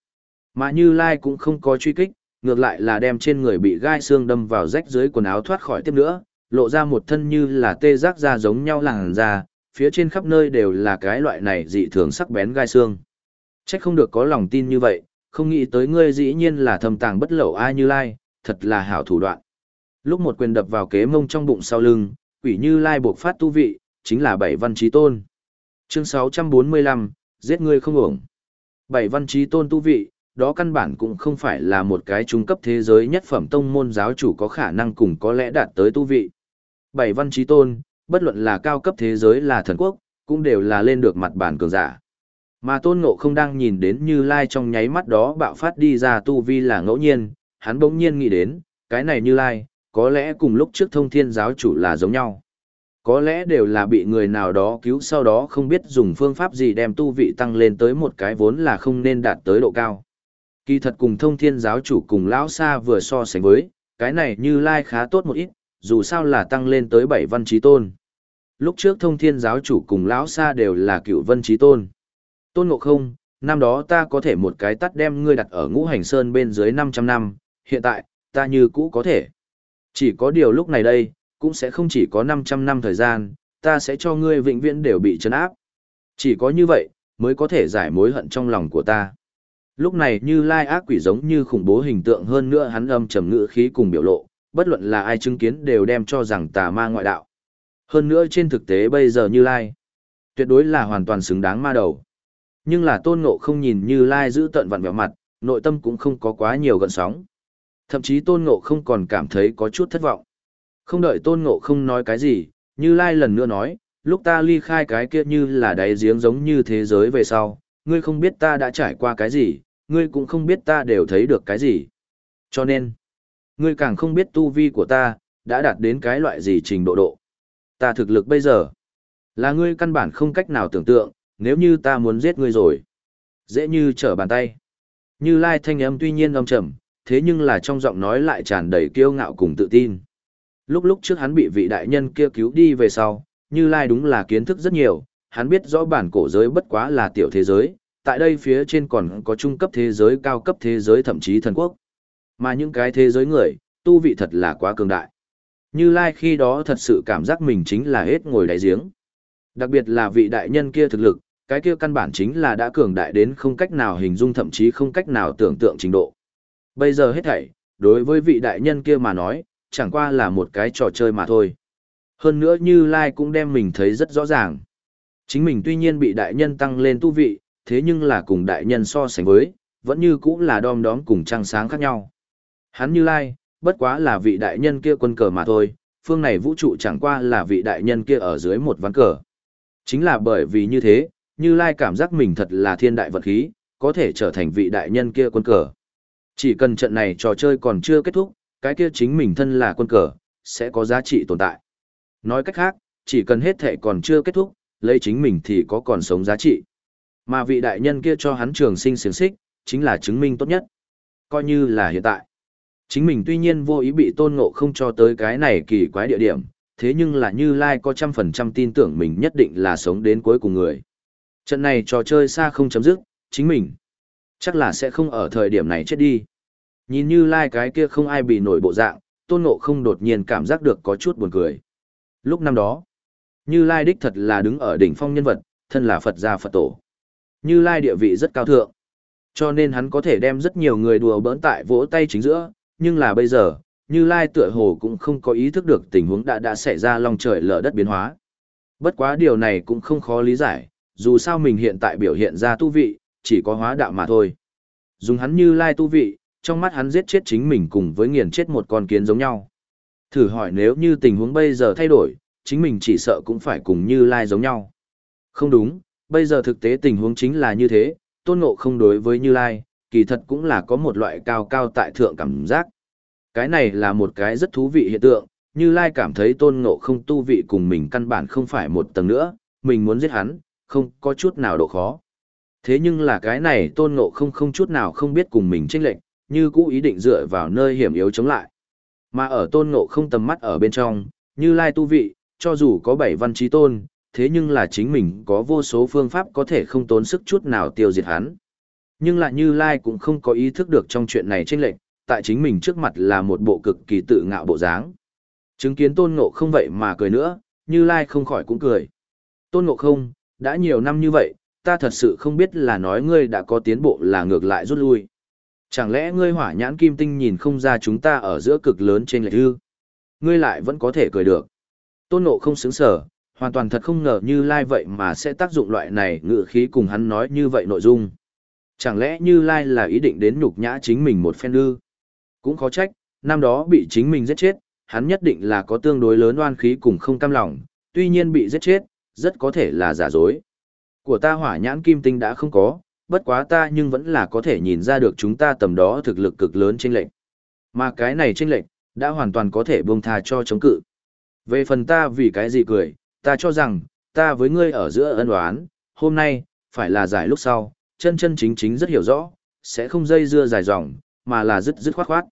S1: Mà Như Lai cũng không có truy kích, ngược lại là đem trên người bị gai xương đâm vào rách dưới quần áo thoát khỏi tiếp nữa, lộ ra một thân như là tê giác da giống nhau làng da, phía trên khắp nơi đều là cái loại này dị thường sắc bén gai xương. Chắc không được có lòng tin như vậy, không nghĩ tới ngươi dĩ nhiên là thầm tàng bất lậu ai như lai, thật là hảo thủ đoạn. Lúc một quyền đập vào kế mông trong bụng sau lưng, quỷ như lai buộc phát tu vị, chính là bảy văn trí tôn. Chương 645, giết ngươi không ổng. Bảy văn trí tôn tu vị, đó căn bản cũng không phải là một cái trung cấp thế giới nhất phẩm tông môn giáo chủ có khả năng cùng có lẽ đạt tới tu vị. Bảy văn trí tôn, bất luận là cao cấp thế giới là thần quốc, cũng đều là lên được mặt bản cường giả. Mà tôn ngộ không đang nhìn đến như lai trong nháy mắt đó bạo phát đi ra tu vi là ngẫu nhiên, hắn bỗng nhiên nghĩ đến, cái này như lai, có lẽ cùng lúc trước thông thiên giáo chủ là giống nhau. Có lẽ đều là bị người nào đó cứu sau đó không biết dùng phương pháp gì đem tu vị tăng lên tới một cái vốn là không nên đạt tới độ cao. Kỳ thật cùng thông thiên giáo chủ cùng lão xa vừa so sánh với, cái này như lai khá tốt một ít, dù sao là tăng lên tới bảy văn trí tôn. Lúc trước thông thiên giáo chủ cùng lão xa đều là cựu văn trí tôn. Tôn ngộ không, năm đó ta có thể một cái tắt đem ngươi đặt ở ngũ hành sơn bên dưới 500 năm, hiện tại, ta như cũ có thể. Chỉ có điều lúc này đây, cũng sẽ không chỉ có 500 năm thời gian, ta sẽ cho ngươi vĩnh viễn đều bị trấn áp. Chỉ có như vậy, mới có thể giải mối hận trong lòng của ta. Lúc này như lai ác quỷ giống như khủng bố hình tượng hơn nữa hắn âm trầm ngữ khí cùng biểu lộ, bất luận là ai chứng kiến đều đem cho rằng tà ma ngoại đạo. Hơn nữa trên thực tế bây giờ như lai, tuyệt đối là hoàn toàn xứng đáng ma đầu. Nhưng là tôn ngộ không nhìn như lai giữ tận vặn vẹo mặt, nội tâm cũng không có quá nhiều gợn sóng. Thậm chí tôn ngộ không còn cảm thấy có chút thất vọng. Không đợi tôn ngộ không nói cái gì, như lai lần nữa nói, lúc ta ly khai cái kia như là đáy giếng giống như thế giới về sau, ngươi không biết ta đã trải qua cái gì, ngươi cũng không biết ta đều thấy được cái gì. Cho nên, ngươi càng không biết tu vi của ta, đã đạt đến cái loại gì trình độ độ. Ta thực lực bây giờ, là ngươi căn bản không cách nào tưởng tượng, nếu như ta muốn giết ngươi rồi. Dễ như trở bàn tay. Như lai thanh âm tuy nhiên âm trầm, thế nhưng là trong giọng nói lại tràn đầy kiêu ngạo cùng tự tin. Lúc lúc trước hắn bị vị đại nhân kia cứu đi về sau, Như Lai đúng là kiến thức rất nhiều, hắn biết rõ bản cổ giới bất quá là tiểu thế giới, tại đây phía trên còn có trung cấp thế giới, cao cấp thế giới thậm chí thần quốc. Mà những cái thế giới người, tu vị thật là quá cường đại. Như Lai khi đó thật sự cảm giác mình chính là hết ngồi đáy giếng. Đặc biệt là vị đại nhân kia thực lực, cái kia căn bản chính là đã cường đại đến không cách nào hình dung thậm chí không cách nào tưởng tượng trình độ. Bây giờ hết thảy, đối với vị đại nhân kia mà nói, chẳng qua là một cái trò chơi mà thôi. Hơn nữa Như Lai cũng đem mình thấy rất rõ ràng. Chính mình tuy nhiên bị đại nhân tăng lên tu vị, thế nhưng là cùng đại nhân so sánh với, vẫn như cũng là đom đóm cùng trăng sáng khác nhau. Hắn Như Lai, bất quá là vị đại nhân kia quân cờ mà thôi, phương này vũ trụ chẳng qua là vị đại nhân kia ở dưới một ván cờ. Chính là bởi vì như thế, Như Lai cảm giác mình thật là thiên đại vật khí, có thể trở thành vị đại nhân kia quân cờ. Chỉ cần trận này trò chơi còn chưa kết thúc, cái kia chính mình thân là quân cờ, sẽ có giá trị tồn tại. Nói cách khác, chỉ cần hết thể còn chưa kết thúc, lấy chính mình thì có còn sống giá trị. Mà vị đại nhân kia cho hắn trường sinh xiềng xích, chính là chứng minh tốt nhất. Coi như là hiện tại. Chính mình tuy nhiên vô ý bị tôn ngộ không cho tới cái này kỳ quái địa điểm, thế nhưng là như Lai có trăm phần trăm tin tưởng mình nhất định là sống đến cuối cùng người. Trận này trò chơi xa không chấm dứt, chính mình. Chắc là sẽ không ở thời điểm này chết đi. Nhìn như lai cái kia không ai bị nổi bộ dạng, tôn ngộ không đột nhiên cảm giác được có chút buồn cười. Lúc năm đó, như lai đích thật là đứng ở đỉnh phong nhân vật, thân là Phật gia Phật tổ. Như lai địa vị rất cao thượng. Cho nên hắn có thể đem rất nhiều người đùa bỡn tại vỗ tay chính giữa, nhưng là bây giờ, như Lai tựa hồ cũng không có ý thức được tình huống đã đã xảy ra lòng trời lở đất biến hóa. Bất quá điều này cũng không khó lý giải, dù sao mình hiện tại biểu hiện ra tu vị, chỉ có hóa đạo mà thôi. Dùng hắn Như Lai tu vị, trong mắt hắn giết chết chính mình cùng với nghiền chết một con kiến giống nhau. Thử hỏi nếu như tình huống bây giờ thay đổi, chính mình chỉ sợ cũng phải cùng Như Lai giống nhau. Không đúng, bây giờ thực tế tình huống chính là như thế, tôn ngộ không đối với Như Lai, kỳ thật cũng là có một loại cao cao tại thượng cảm giác. Cái này là một cái rất thú vị hiện tượng, Như Lai cảm thấy tôn ngộ không tu vị cùng mình căn bản không phải một tầng nữa, mình muốn giết hắn, không có chút nào độ khó. Thế nhưng là cái này tôn ngộ không không chút nào không biết cùng mình tranh lệnh, như cũ ý định dựa vào nơi hiểm yếu chống lại. Mà ở tôn ngộ không tầm mắt ở bên trong, Như Lai tu vị, cho dù có bảy văn trí tôn, thế nhưng là chính mình có vô số phương pháp có thể không tốn sức chút nào tiêu diệt hắn. Nhưng lại Như Lai cũng không có ý thức được trong chuyện này chênh lệnh tại chính mình trước mặt là một bộ cực kỳ tự ngạo bộ dáng. Chứng kiến Tôn Ngộ không vậy mà cười nữa, Như Lai không khỏi cũng cười. Tôn Ngộ không, đã nhiều năm như vậy, ta thật sự không biết là nói ngươi đã có tiến bộ là ngược lại rút lui. Chẳng lẽ ngươi hỏa nhãn kim tinh nhìn không ra chúng ta ở giữa cực lớn trên lệch hư? Ngươi lại vẫn có thể cười được. Tôn Ngộ không xứng sở, hoàn toàn thật không ngờ như Lai vậy mà sẽ tác dụng loại này ngự khí cùng hắn nói như vậy nội dung. Chẳng lẽ như Lai là ý định đến nhục nhã chính mình một phen ư? Cũng khó trách, năm đó bị chính mình giết chết, hắn nhất định là có tương đối lớn oan khí cùng không cam lòng, tuy nhiên bị giết chết, rất có thể là giả dối. Của ta hỏa nhãn kim tinh đã không có, bất quá ta nhưng vẫn là có thể nhìn ra được chúng ta tầm đó thực lực cực lớn trên lệnh. Mà cái này trên lệnh, đã hoàn toàn có thể buông tha cho chống cự. Về phần ta vì cái gì cười, ta cho rằng, ta với ngươi ở giữa ân oán, hôm nay, phải là giải lúc sau, chân chân chính chính rất hiểu rõ, sẽ không dây dưa dài dòng, mà là dứt dứt khoát khoát.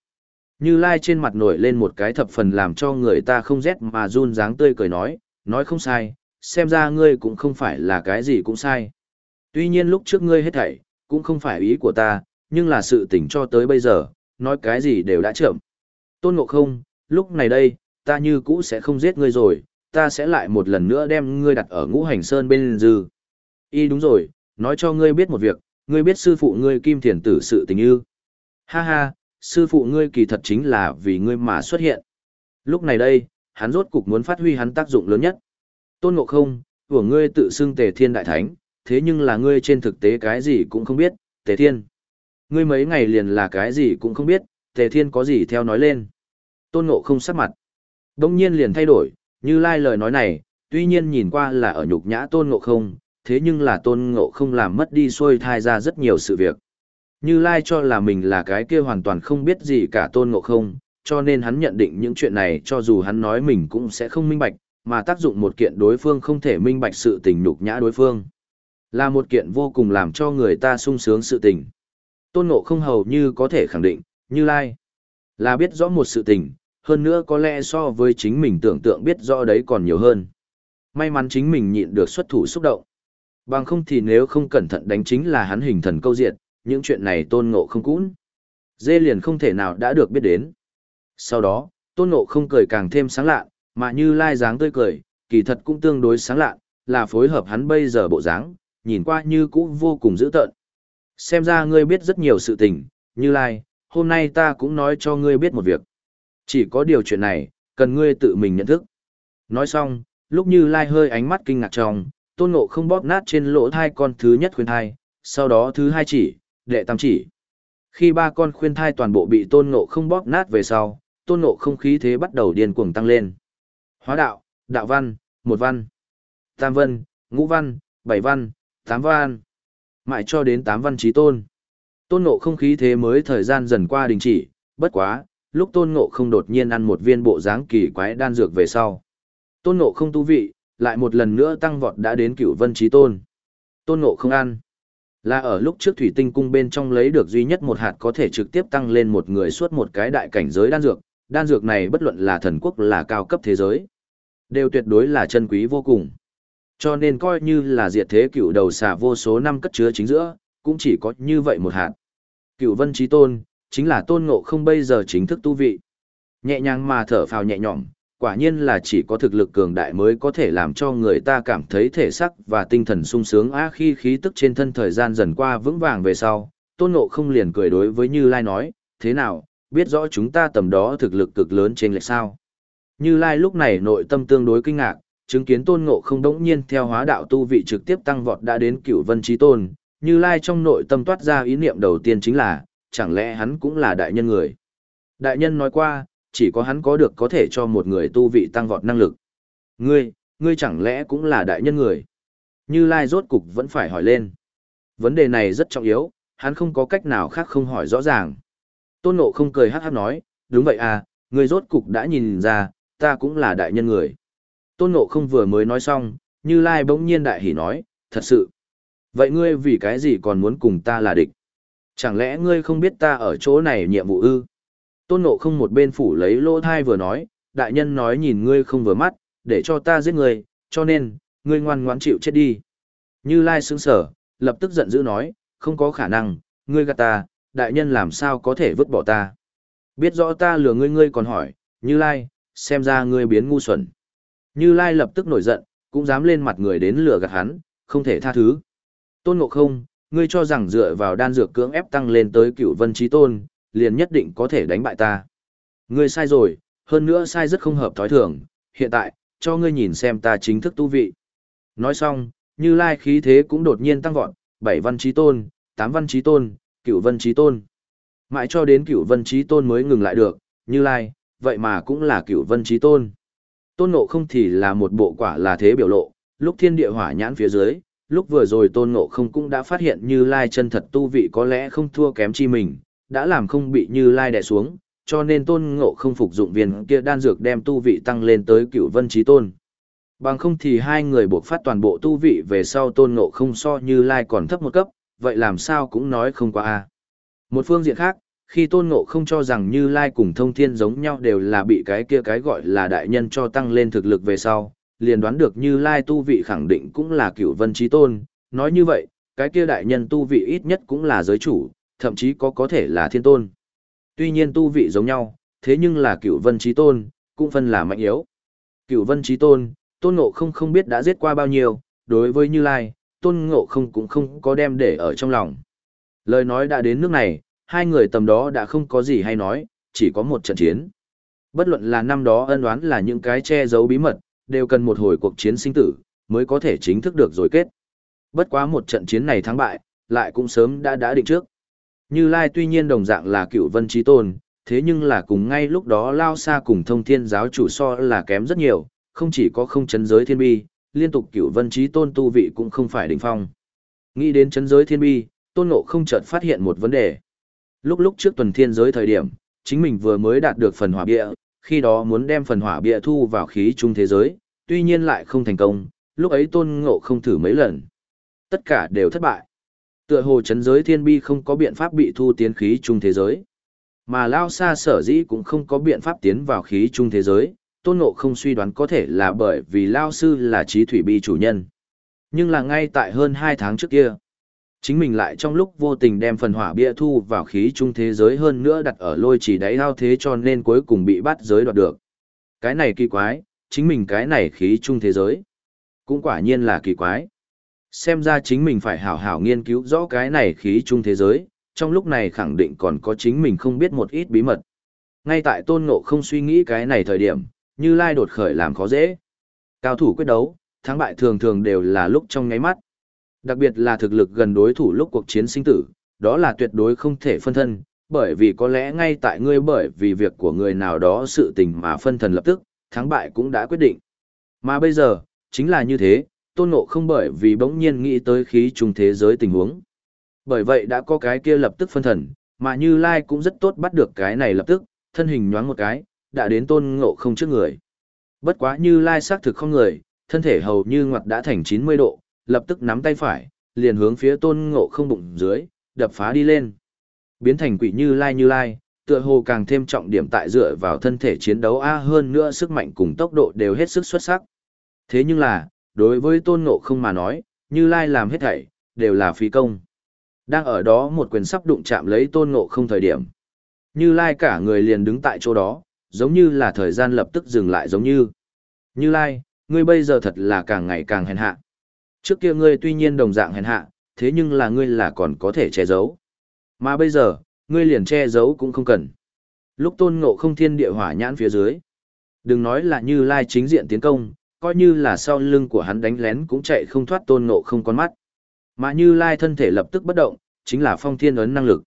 S1: Như Lai trên mặt nổi lên một cái thập phần làm cho người ta không rét mà run dáng tươi cười nói, nói không sai, xem ra ngươi cũng không phải là cái gì cũng sai. Tuy nhiên lúc trước ngươi hết thảy, cũng không phải ý của ta, nhưng là sự tỉnh cho tới bây giờ, nói cái gì đều đã chậm. Tôn Ngộ Không, lúc này đây, ta như cũ sẽ không giết ngươi rồi, ta sẽ lại một lần nữa đem ngươi đặt ở ngũ hành sơn bên dư. Y đúng rồi, nói cho ngươi biết một việc, ngươi biết sư phụ ngươi kim thiền tử sự tình ư. Ha ha, sư phụ ngươi kỳ thật chính là vì ngươi mà xuất hiện. Lúc này đây, hắn rốt cục muốn phát huy hắn tác dụng lớn nhất. Tôn ngộ không, của ngươi tự xưng tề thiên đại thánh, thế nhưng là ngươi trên thực tế cái gì cũng không biết, tề thiên. Ngươi mấy ngày liền là cái gì cũng không biết, tề thiên có gì theo nói lên. Tôn ngộ không sắc mặt. Đông nhiên liền thay đổi, như lai lời nói này, tuy nhiên nhìn qua là ở nhục nhã tôn ngộ không, thế nhưng là tôn ngộ không làm mất đi xuôi thai ra rất nhiều sự việc. Như lai cho là mình là cái kia hoàn toàn không biết gì cả tôn ngộ không, cho nên hắn nhận định những chuyện này cho dù hắn nói mình cũng sẽ không minh bạch, mà tác dụng một kiện đối phương không thể minh bạch sự tình nhục nhã đối phương. Là một kiện vô cùng làm cho người ta sung sướng sự tình. Tôn ngộ không hầu như có thể khẳng định, như lai, là biết rõ một sự tình, hơn nữa có lẽ so với chính mình tưởng tượng biết rõ đấy còn nhiều hơn. May mắn chính mình nhịn được xuất thủ xúc động. Bằng không thì nếu không cẩn thận đánh chính là hắn hình thần câu diệt, những chuyện này tôn ngộ không cũn. Dê liền không thể nào đã được biết đến. Sau đó, tôn ngộ không cười càng thêm sáng lạ, mà như lai dáng tươi cười, kỳ thật cũng tương đối sáng lạ, là phối hợp hắn bây giờ bộ dáng, nhìn qua như cũ vô cùng dữ tợn. Xem ra ngươi biết rất nhiều sự tình, như lai, hôm nay ta cũng nói cho ngươi biết một việc. Chỉ có điều chuyện này, cần ngươi tự mình nhận thức. Nói xong, lúc như lai hơi ánh mắt kinh ngạc trong, tôn ngộ không bóp nát trên lỗ thai con thứ nhất khuyên thai, sau đó thứ hai chỉ, đệ tam chỉ. Khi ba con khuyên thai toàn bộ bị tôn ngộ không bóp nát về sau, tôn ngộ không khí thế bắt đầu điên cuồng tăng lên. Hóa đạo, đạo văn, một văn, tam văn, ngũ văn, bảy văn, tám văn, mãi cho đến tám văn trí tôn. Tôn ngộ không khí thế mới thời gian dần qua đình chỉ, bất quá, lúc tôn ngộ không đột nhiên ăn một viên bộ dáng kỳ quái đan dược về sau. Tôn ngộ không tu vị, lại một lần nữa tăng vọt đã đến cửu vân trí tôn. Tôn ngộ không ăn. Là ở lúc trước thủy tinh cung bên trong lấy được duy nhất một hạt có thể trực tiếp tăng lên một người suốt một cái đại cảnh giới đan dược. Đan dược này bất luận là thần quốc là cao cấp thế giới. Đều tuyệt đối là chân quý vô cùng. Cho nên coi như là diệt thế cựu đầu xà vô số năm cất chứa chính giữa, cũng chỉ có như vậy một hạt. Cựu vân trí tôn, chính là tôn ngộ không bây giờ chính thức tu vị. Nhẹ nhàng mà thở phào nhẹ nhõm, quả nhiên là chỉ có thực lực cường đại mới có thể làm cho người ta cảm thấy thể sắc và tinh thần sung sướng á khi khí tức trên thân thời gian dần qua vững vàng về sau, tôn ngộ không liền cười đối với Như Lai nói, thế nào, biết rõ chúng ta tầm đó thực lực cực lớn trên lệch sao. Như Lai lúc này nội tâm tương đối kinh ngạc, chứng kiến tôn ngộ không đống nhiên theo hóa đạo tu vị trực tiếp tăng vọt đã đến cửu vân trí tôn, Như Lai trong nội tâm toát ra ý niệm đầu tiên chính là, chẳng lẽ hắn cũng là đại nhân người. Đại nhân nói qua, chỉ có hắn có được có thể cho một người tu vị tăng vọt năng lực. Ngươi, ngươi chẳng lẽ cũng là đại nhân người? Như Lai rốt cục vẫn phải hỏi lên. Vấn đề này rất trọng yếu, hắn không có cách nào khác không hỏi rõ ràng. Tôn Ngộ không cười hát hát nói, đúng vậy à, ngươi rốt cục đã nhìn ra, ta cũng là đại nhân người. Tôn Ngộ không vừa mới nói xong, Như Lai bỗng nhiên đại hỉ nói, thật sự. Vậy ngươi vì cái gì còn muốn cùng ta là địch? Chẳng lẽ ngươi không biết ta ở chỗ này nhiệm vụ ư? Tôn Ngộ không một bên phủ lấy lỗ thai vừa nói, đại nhân nói nhìn ngươi không vừa mắt, để cho ta giết ngươi, cho nên, ngươi ngoan ngoãn chịu chết đi. Như Lai sững sở, lập tức giận dữ nói, không có khả năng, ngươi gạt ta, đại nhân làm sao có thể vứt bỏ ta. Biết rõ ta lừa ngươi ngươi còn hỏi, Như Lai, xem ra ngươi biến ngu xuẩn. Như Lai lập tức nổi giận, cũng dám lên mặt người đến lừa gạt hắn, không thể tha thứ. Tôn Ngộ không, ngươi cho rằng dựa vào đan dược cưỡng ép tăng lên tới cựu vân trí tôn, liền nhất định có thể đánh bại ta. Ngươi sai rồi, hơn nữa sai rất không hợp thói thường, hiện tại, cho ngươi nhìn xem ta chính thức tu vị. Nói xong, như lai khí thế cũng đột nhiên tăng vọt, bảy văn trí tôn, tám văn trí tôn, cửu văn trí tôn. Mãi cho đến cửu văn trí tôn mới ngừng lại được, như lai, vậy mà cũng là cửu văn trí tôn. Tôn ngộ không thì là một bộ quả là thế biểu lộ, lúc thiên địa hỏa nhãn phía dưới, lúc vừa rồi tôn ngộ không cũng đã phát hiện như lai chân thật tu vị có lẽ không thua kém chi mình, đã làm không bị như lai đè xuống, cho nên tôn ngộ không phục dụng viên kia đan dược đem tu vị tăng lên tới cựu vân trí tôn. Bằng không thì hai người buộc phát toàn bộ tu vị về sau tôn ngộ không so như lai còn thấp một cấp, vậy làm sao cũng nói không qua a Một phương diện khác, khi tôn ngộ không cho rằng như lai cùng thông thiên giống nhau đều là bị cái kia cái gọi là đại nhân cho tăng lên thực lực về sau, liền đoán được như lai tu vị khẳng định cũng là cựu vân trí tôn, nói như vậy, cái kia đại nhân tu vị ít nhất cũng là giới chủ, thậm chí có có thể là thiên tôn. Tuy nhiên tu vị giống nhau, thế nhưng là cựu vân trí tôn, cũng phân là mạnh yếu. Cựu vân trí tôn, tôn ngộ không không biết đã giết qua bao nhiêu, đối với Như Lai, tôn ngộ không cũng không có đem để ở trong lòng. Lời nói đã đến nước này, hai người tầm đó đã không có gì hay nói, chỉ có một trận chiến. Bất luận là năm đó ân oán là những cái che giấu bí mật, đều cần một hồi cuộc chiến sinh tử, mới có thể chính thức được rồi kết. Bất quá một trận chiến này thắng bại, lại cũng sớm đã đã định trước. Như Lai tuy nhiên đồng dạng là cựu vân trí tôn, thế nhưng là cùng ngay lúc đó lao xa cùng thông thiên giáo chủ so là kém rất nhiều, không chỉ có không chấn giới thiên bi, liên tục cựu vân trí tôn tu vị cũng không phải đỉnh phong. Nghĩ đến chấn giới thiên bi, tôn ngộ không chợt phát hiện một vấn đề. Lúc lúc trước tuần thiên giới thời điểm, chính mình vừa mới đạt được phần hỏa bịa, khi đó muốn đem phần hỏa bịa thu vào khí trung thế giới, tuy nhiên lại không thành công, lúc ấy tôn ngộ không thử mấy lần. Tất cả đều thất bại. Tựa hồ chấn giới thiên bi không có biện pháp bị thu tiến khí trung thế giới. Mà Lao Sa sở dĩ cũng không có biện pháp tiến vào khí trung thế giới, tôn ngộ không suy đoán có thể là bởi vì Lao Sư là trí thủy bi chủ nhân. Nhưng là ngay tại hơn hai tháng trước kia. Chính mình lại trong lúc vô tình đem phần hỏa bia thu vào khí trung thế giới hơn nữa đặt ở lôi chỉ đáy ao thế cho nên cuối cùng bị bắt giới đoạt được. Cái này kỳ quái, chính mình cái này khí trung thế giới. Cũng quả nhiên là kỳ quái. Xem ra chính mình phải hảo hảo nghiên cứu rõ cái này khí trung thế giới, trong lúc này khẳng định còn có chính mình không biết một ít bí mật. Ngay tại tôn ngộ không suy nghĩ cái này thời điểm, như lai đột khởi làm khó dễ. Cao thủ quyết đấu, thắng bại thường thường đều là lúc trong nháy mắt. Đặc biệt là thực lực gần đối thủ lúc cuộc chiến sinh tử, đó là tuyệt đối không thể phân thân, bởi vì có lẽ ngay tại ngươi bởi vì việc của người nào đó sự tình mà phân thần lập tức, thắng bại cũng đã quyết định. Mà bây giờ, chính là như thế, tôn ngộ không bởi vì bỗng nhiên nghĩ tới khí trung thế giới tình huống. Bởi vậy đã có cái kia lập tức phân thần, mà Như Lai cũng rất tốt bắt được cái này lập tức, thân hình nhoáng một cái, đã đến tôn ngộ không trước người. Bất quá Như Lai xác thực không người, thân thể hầu như ngoặt đã thành 90 độ, lập tức nắm tay phải, liền hướng phía tôn ngộ không bụng dưới, đập phá đi lên. Biến thành quỷ Như Lai Như Lai, tựa hồ càng thêm trọng điểm tại dựa vào thân thể chiến đấu A hơn nữa sức mạnh cùng tốc độ đều hết sức xuất sắc. Thế nhưng là, đối với tôn ngộ không mà nói, như lai làm hết thảy, đều là phí công. Đang ở đó một quyền sắp đụng chạm lấy tôn ngộ không thời điểm. Như lai cả người liền đứng tại chỗ đó, giống như là thời gian lập tức dừng lại giống như. Như lai, ngươi bây giờ thật là càng ngày càng hèn hạ. Trước kia ngươi tuy nhiên đồng dạng hèn hạ, thế nhưng là ngươi là còn có thể che giấu. Mà bây giờ, ngươi liền che giấu cũng không cần. Lúc tôn ngộ không thiên địa hỏa nhãn phía dưới. Đừng nói là như lai chính diện tiến công, coi như là sau lưng của hắn đánh lén cũng chạy không thoát tôn ngộ không con mắt. Mà như lai thân thể lập tức bất động, chính là phong thiên ấn năng lực.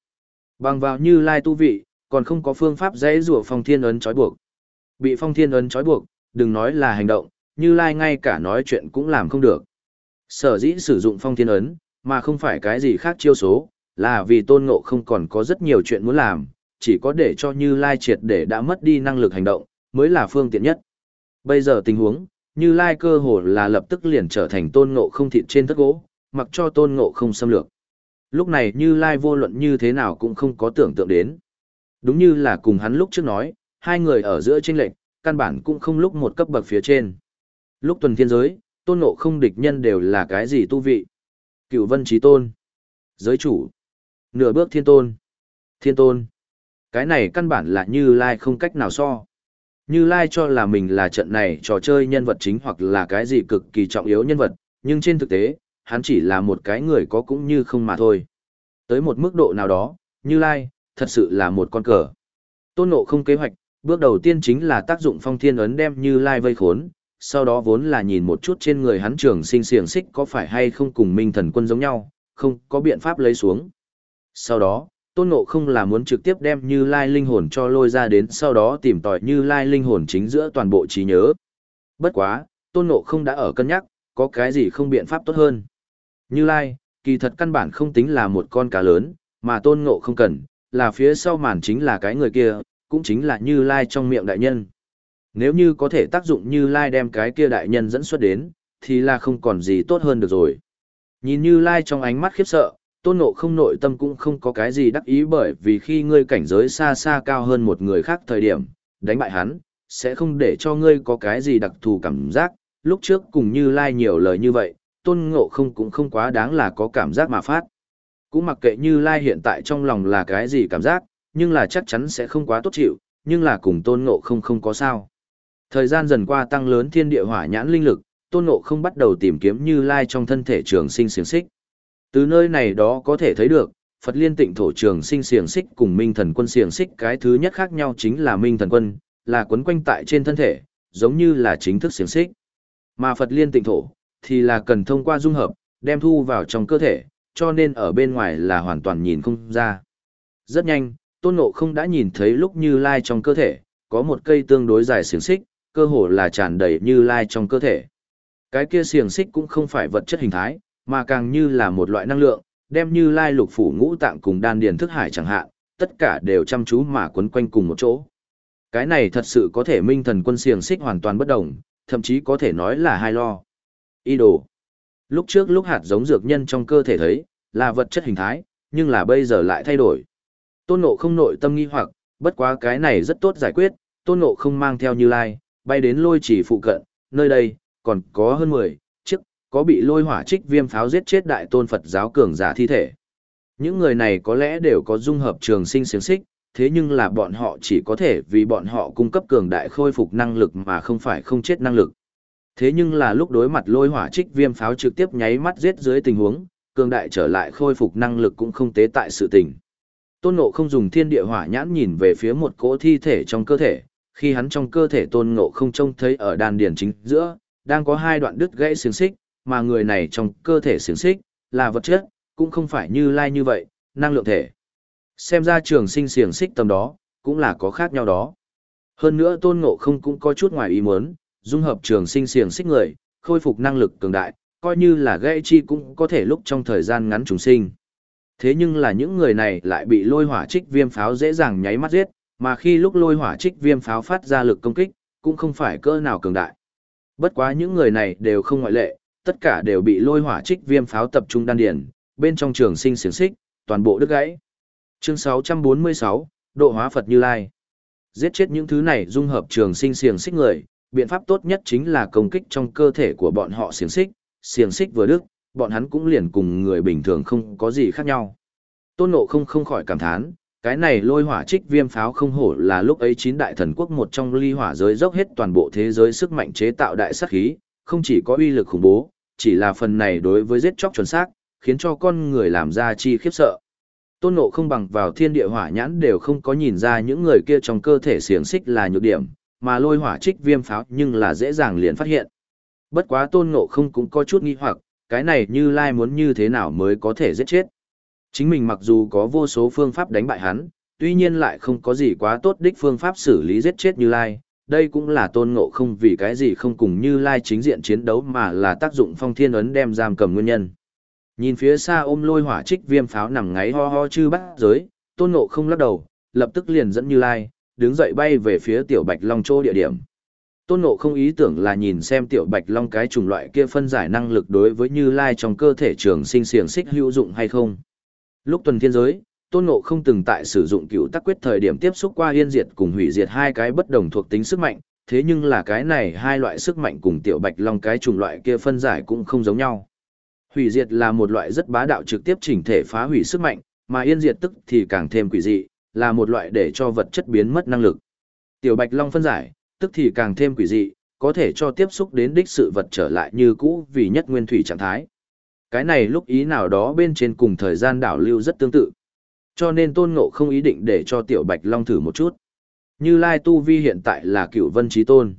S1: Bằng vào như lai tu vị, còn không có phương pháp dễ rủa phong thiên ấn trói buộc. Bị phong thiên ấn trói buộc, đừng nói là hành động, như lai ngay cả nói chuyện cũng làm không được. Sở dĩ sử dụng phong thiên ấn, mà không phải cái gì khác chiêu số, là vì tôn ngộ không còn có rất nhiều chuyện muốn làm, chỉ có để cho như lai triệt để đã mất đi năng lực hành động, mới là phương tiện nhất. Bây giờ tình huống, như lai cơ hồ là lập tức liền trở thành tôn ngộ không thịt trên thất gỗ, mặc cho tôn ngộ không xâm lược. Lúc này như lai vô luận như thế nào cũng không có tưởng tượng đến. Đúng như là cùng hắn lúc trước nói, hai người ở giữa tranh lệnh, căn bản cũng không lúc một cấp bậc phía trên. Lúc tuần thiên giới, tôn ngộ không địch nhân đều là cái gì tu vị? Cựu vân trí tôn, giới chủ, nửa bước thiên tôn, thiên tôn. Cái này căn bản là như lai không cách nào so. Như lai cho là mình là trận này trò chơi nhân vật chính hoặc là cái gì cực kỳ trọng yếu nhân vật, nhưng trên thực tế, hắn chỉ là một cái người có cũng như không mà thôi. Tới một mức độ nào đó, Như Lai, thật sự là một con cờ. Tôn Ngộ không kế hoạch, bước đầu tiên chính là tác dụng phong thiên ấn đem Như Lai vây khốn, sau đó vốn là nhìn một chút trên người hắn trường sinh xiềng xích có phải hay không cùng minh thần quân giống nhau, không có biện pháp lấy xuống. Sau đó, Tôn Ngộ không là muốn trực tiếp đem Như Lai linh hồn cho lôi ra đến sau đó tìm tòi Như Lai linh hồn chính giữa toàn bộ trí nhớ. Bất quá, Tôn Ngộ không đã ở cân nhắc, có cái gì không biện pháp tốt hơn. Như Lai, kỳ thật căn bản không tính là một con cá lớn, mà tôn ngộ không cần, là phía sau màn chính là cái người kia, cũng chính là Như Lai trong miệng đại nhân. Nếu như có thể tác dụng Như Lai đem cái kia đại nhân dẫn xuất đến, thì là không còn gì tốt hơn được rồi. Nhìn Như Lai trong ánh mắt khiếp sợ, tôn ngộ không nội tâm cũng không có cái gì đắc ý bởi vì khi ngươi cảnh giới xa xa cao hơn một người khác thời điểm, đánh bại hắn, sẽ không để cho ngươi có cái gì đặc thù cảm giác, lúc trước cùng Như Lai nhiều lời như vậy, tôn ngộ không cũng không quá đáng là có cảm giác mà phát. Cũng mặc kệ như lai hiện tại trong lòng là cái gì cảm giác, nhưng là chắc chắn sẽ không quá tốt chịu, nhưng là cùng tôn ngộ không không có sao. Thời gian dần qua tăng lớn thiên địa hỏa nhãn linh lực, tôn ngộ không bắt đầu tìm kiếm như lai trong thân thể trường sinh xiềng xích. Từ nơi này đó có thể thấy được, Phật liên tịnh thổ trường sinh xiềng xích cùng minh thần quân xiềng xích cái thứ nhất khác nhau chính là minh thần quân, là quấn quanh tại trên thân thể, giống như là chính thức xiềng xích. Mà Phật liên tịnh thổ, thì là cần thông qua dung hợp, đem thu vào trong cơ thể, cho nên ở bên ngoài là hoàn toàn nhìn không ra. Rất nhanh, Tôn Ngộ không đã nhìn thấy lúc Như Lai trong cơ thể, có một cây tương đối dài xiềng xích, cơ hồ là tràn đầy Như Lai trong cơ thể. Cái kia xiềng xích cũng không phải vật chất hình thái, mà càng như là một loại năng lượng, đem Như Lai lục phủ ngũ tạng cùng đan điền thức hải chẳng hạn, tất cả đều chăm chú mà quấn quanh cùng một chỗ. Cái này thật sự có thể minh thần quân xiềng xích hoàn toàn bất động, thậm chí có thể nói là hai lo. Y đồ. Lúc trước lúc hạt giống dược nhân trong cơ thể thấy, là vật chất hình thái, nhưng là bây giờ lại thay đổi. Tôn Ngộ không nội tâm nghi hoặc, bất quá cái này rất tốt giải quyết, Tôn Ngộ không mang theo Như Lai, bay đến lôi chỉ phụ cận, nơi đây, còn có hơn 10 có bị lôi hỏa trích viêm pháo giết chết đại tôn Phật giáo cường giả thi thể. Những người này có lẽ đều có dung hợp trường sinh xiềng xích, thế nhưng là bọn họ chỉ có thể vì bọn họ cung cấp cường đại khôi phục năng lực mà không phải không chết năng lực. Thế nhưng là lúc đối mặt lôi hỏa trích viêm pháo trực tiếp nháy mắt giết dưới tình huống, cường đại trở lại khôi phục năng lực cũng không tế tại sự tình. Tôn Ngộ không dùng thiên địa hỏa nhãn nhìn về phía một cỗ thi thể trong cơ thể, khi hắn trong cơ thể Tôn Ngộ không trông thấy ở đan điền chính giữa, đang có hai đoạn đứt gãy xiềng xích, mà người này trong cơ thể xiềng xích, là vật chất, cũng không phải như lai như vậy, năng lượng thể. Xem ra trường sinh xiềng xích tầm đó, cũng là có khác nhau đó. Hơn nữa Tôn Ngộ không cũng có chút ngoài ý muốn, dung hợp trường sinh xiềng xích người, khôi phục năng lực cường đại, coi như là gây chi cũng có thể lúc trong thời gian ngắn trùng sinh. Thế nhưng là những người này lại bị lôi hỏa trích viêm pháo dễ dàng nháy mắt giết, mà khi lúc lôi hỏa trích viêm pháo phát ra lực công kích, cũng không phải cỡ nào cường đại. Bất quá những người này đều không ngoại lệ, tất cả đều bị lôi hỏa trích viêm pháo tập trung đan điền, bên trong trường sinh xiềng xích, toàn bộ đứt gãy. Chương 646, Độ hóa Phật Như Lai. Giết chết những thứ này dung hợp trường sinh xiềng xích người, biện pháp tốt nhất chính là công kích trong cơ thể của bọn họ xiềng xích, xiềng xích vừa đứt, bọn hắn cũng liền cùng người bình thường không có gì khác nhau. Tôn Ngộ không không khỏi cảm thán, cái này lôi hỏa trích viêm pháo không hổ là lúc ấy chín đại thần quốc một trong ly hỏa giới dốc hết toàn bộ thế giới sức mạnh chế tạo đại sát khí, không chỉ có uy lực khủng bố, chỉ là phần này đối với giết chóc chuẩn xác, khiến cho con người làm ra chi khiếp sợ. Tôn Ngộ không bằng vào thiên địa hỏa nhãn đều không có nhìn ra những người kia trong cơ thể xiềng xích là nhược điểm, mà lôi hỏa trích viêm pháo nhưng là dễ dàng liền phát hiện. Bất quá Tôn Ngộ không cũng có chút nghi hoặc, cái này như lai muốn như thế nào mới có thể giết chết. Chính mình mặc dù có vô số phương pháp đánh bại hắn, tuy nhiên lại không có gì quá tốt đích phương pháp xử lý giết chết Như Lai. Đây cũng là tôn ngộ không vì cái gì không cùng Như Lai chính diện chiến đấu mà là tác dụng phong thiên ấn đem giam cầm nguyên nhân. Nhìn phía xa ôm lôi hỏa trích viêm pháo nằm ngáy ho ho chư bắt giới, tôn ngộ không lắc đầu, lập tức liền dẫn Như Lai, đứng dậy bay về phía tiểu bạch long chỗ địa điểm. Tôn Ngộ không ý tưởng là nhìn xem tiểu bạch long cái chủng loại kia phân giải năng lực đối với Như Lai trong cơ thể trường sinh xiềng xích hữu dụng hay không. Lúc tuần thiên giới, Tôn Ngộ không từng tại sử dụng cựu tắc quyết thời điểm tiếp xúc qua yên diệt cùng hủy diệt hai cái bất đồng thuộc tính sức mạnh, thế nhưng là cái này hai loại sức mạnh cùng tiểu bạch long cái chủng loại kia phân giải cũng không giống nhau. Hủy diệt là một loại rất bá đạo trực tiếp chỉnh thể phá hủy sức mạnh, mà yên diệt tức thì càng thêm quỷ dị, là một loại để cho vật chất biến mất năng lực. Tiểu bạch long phân giải, tức thì càng thêm quỷ dị, có thể cho tiếp xúc đến đích sự vật trở lại như cũ vì nhất nguyên thủy trạng thái cái này lúc ý nào đó bên trên cùng thời gian đảo lưu rất tương tự. Cho nên tôn ngộ không ý định để cho tiểu bạch long thử một chút. Như Lai Tu Vi hiện tại là cựu vân trí tôn.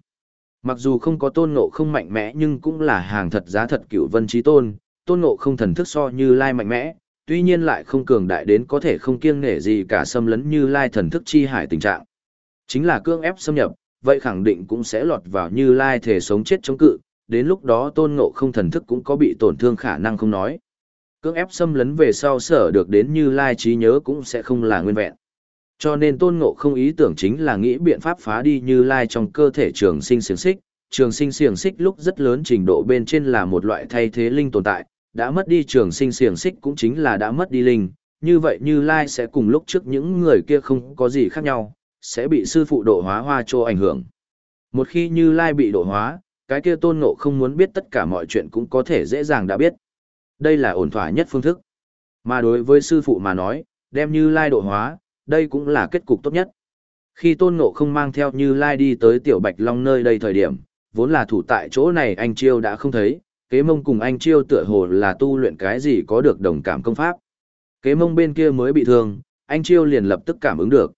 S1: Mặc dù không có tôn ngộ không mạnh mẽ nhưng cũng là hàng thật giá thật cựu vân trí tôn, tôn ngộ không thần thức so như Lai mạnh mẽ, tuy nhiên lại không cường đại đến có thể không kiêng nể gì cả xâm lấn như Lai thần thức chi hải tình trạng. Chính là cương ép xâm nhập, vậy khẳng định cũng sẽ lọt vào như Lai thể sống chết chống cự, đến lúc đó tôn ngộ không thần thức cũng có bị tổn thương khả năng không nói. Cưỡng ép xâm lấn về sau sở được đến như lai trí nhớ cũng sẽ không là nguyên vẹn. Cho nên tôn ngộ không ý tưởng chính là nghĩ biện pháp phá đi như lai trong cơ thể trường sinh xiềng xích. Trường sinh xiềng xích lúc rất lớn trình độ bên trên là một loại thay thế linh tồn tại, đã mất đi trường sinh xiềng xích cũng chính là đã mất đi linh. Như vậy như lai sẽ cùng lúc trước những người kia không có gì khác nhau, sẽ bị sư phụ độ hóa hoa cho ảnh hưởng. Một khi như lai bị độ hóa, cái kia tôn ngộ không muốn biết tất cả mọi chuyện cũng có thể dễ dàng đã biết. Đây là ổn thỏa nhất phương thức. Mà đối với sư phụ mà nói, đem như lai độ hóa, đây cũng là kết cục tốt nhất. Khi tôn ngộ không mang theo như lai đi tới tiểu bạch long nơi đây thời điểm, vốn là thủ tại chỗ này anh chiêu đã không thấy, kế mông cùng anh chiêu tựa hồ là tu luyện cái gì có được đồng cảm công pháp. Kế mông bên kia mới bị thương, anh chiêu liền lập tức cảm ứng được.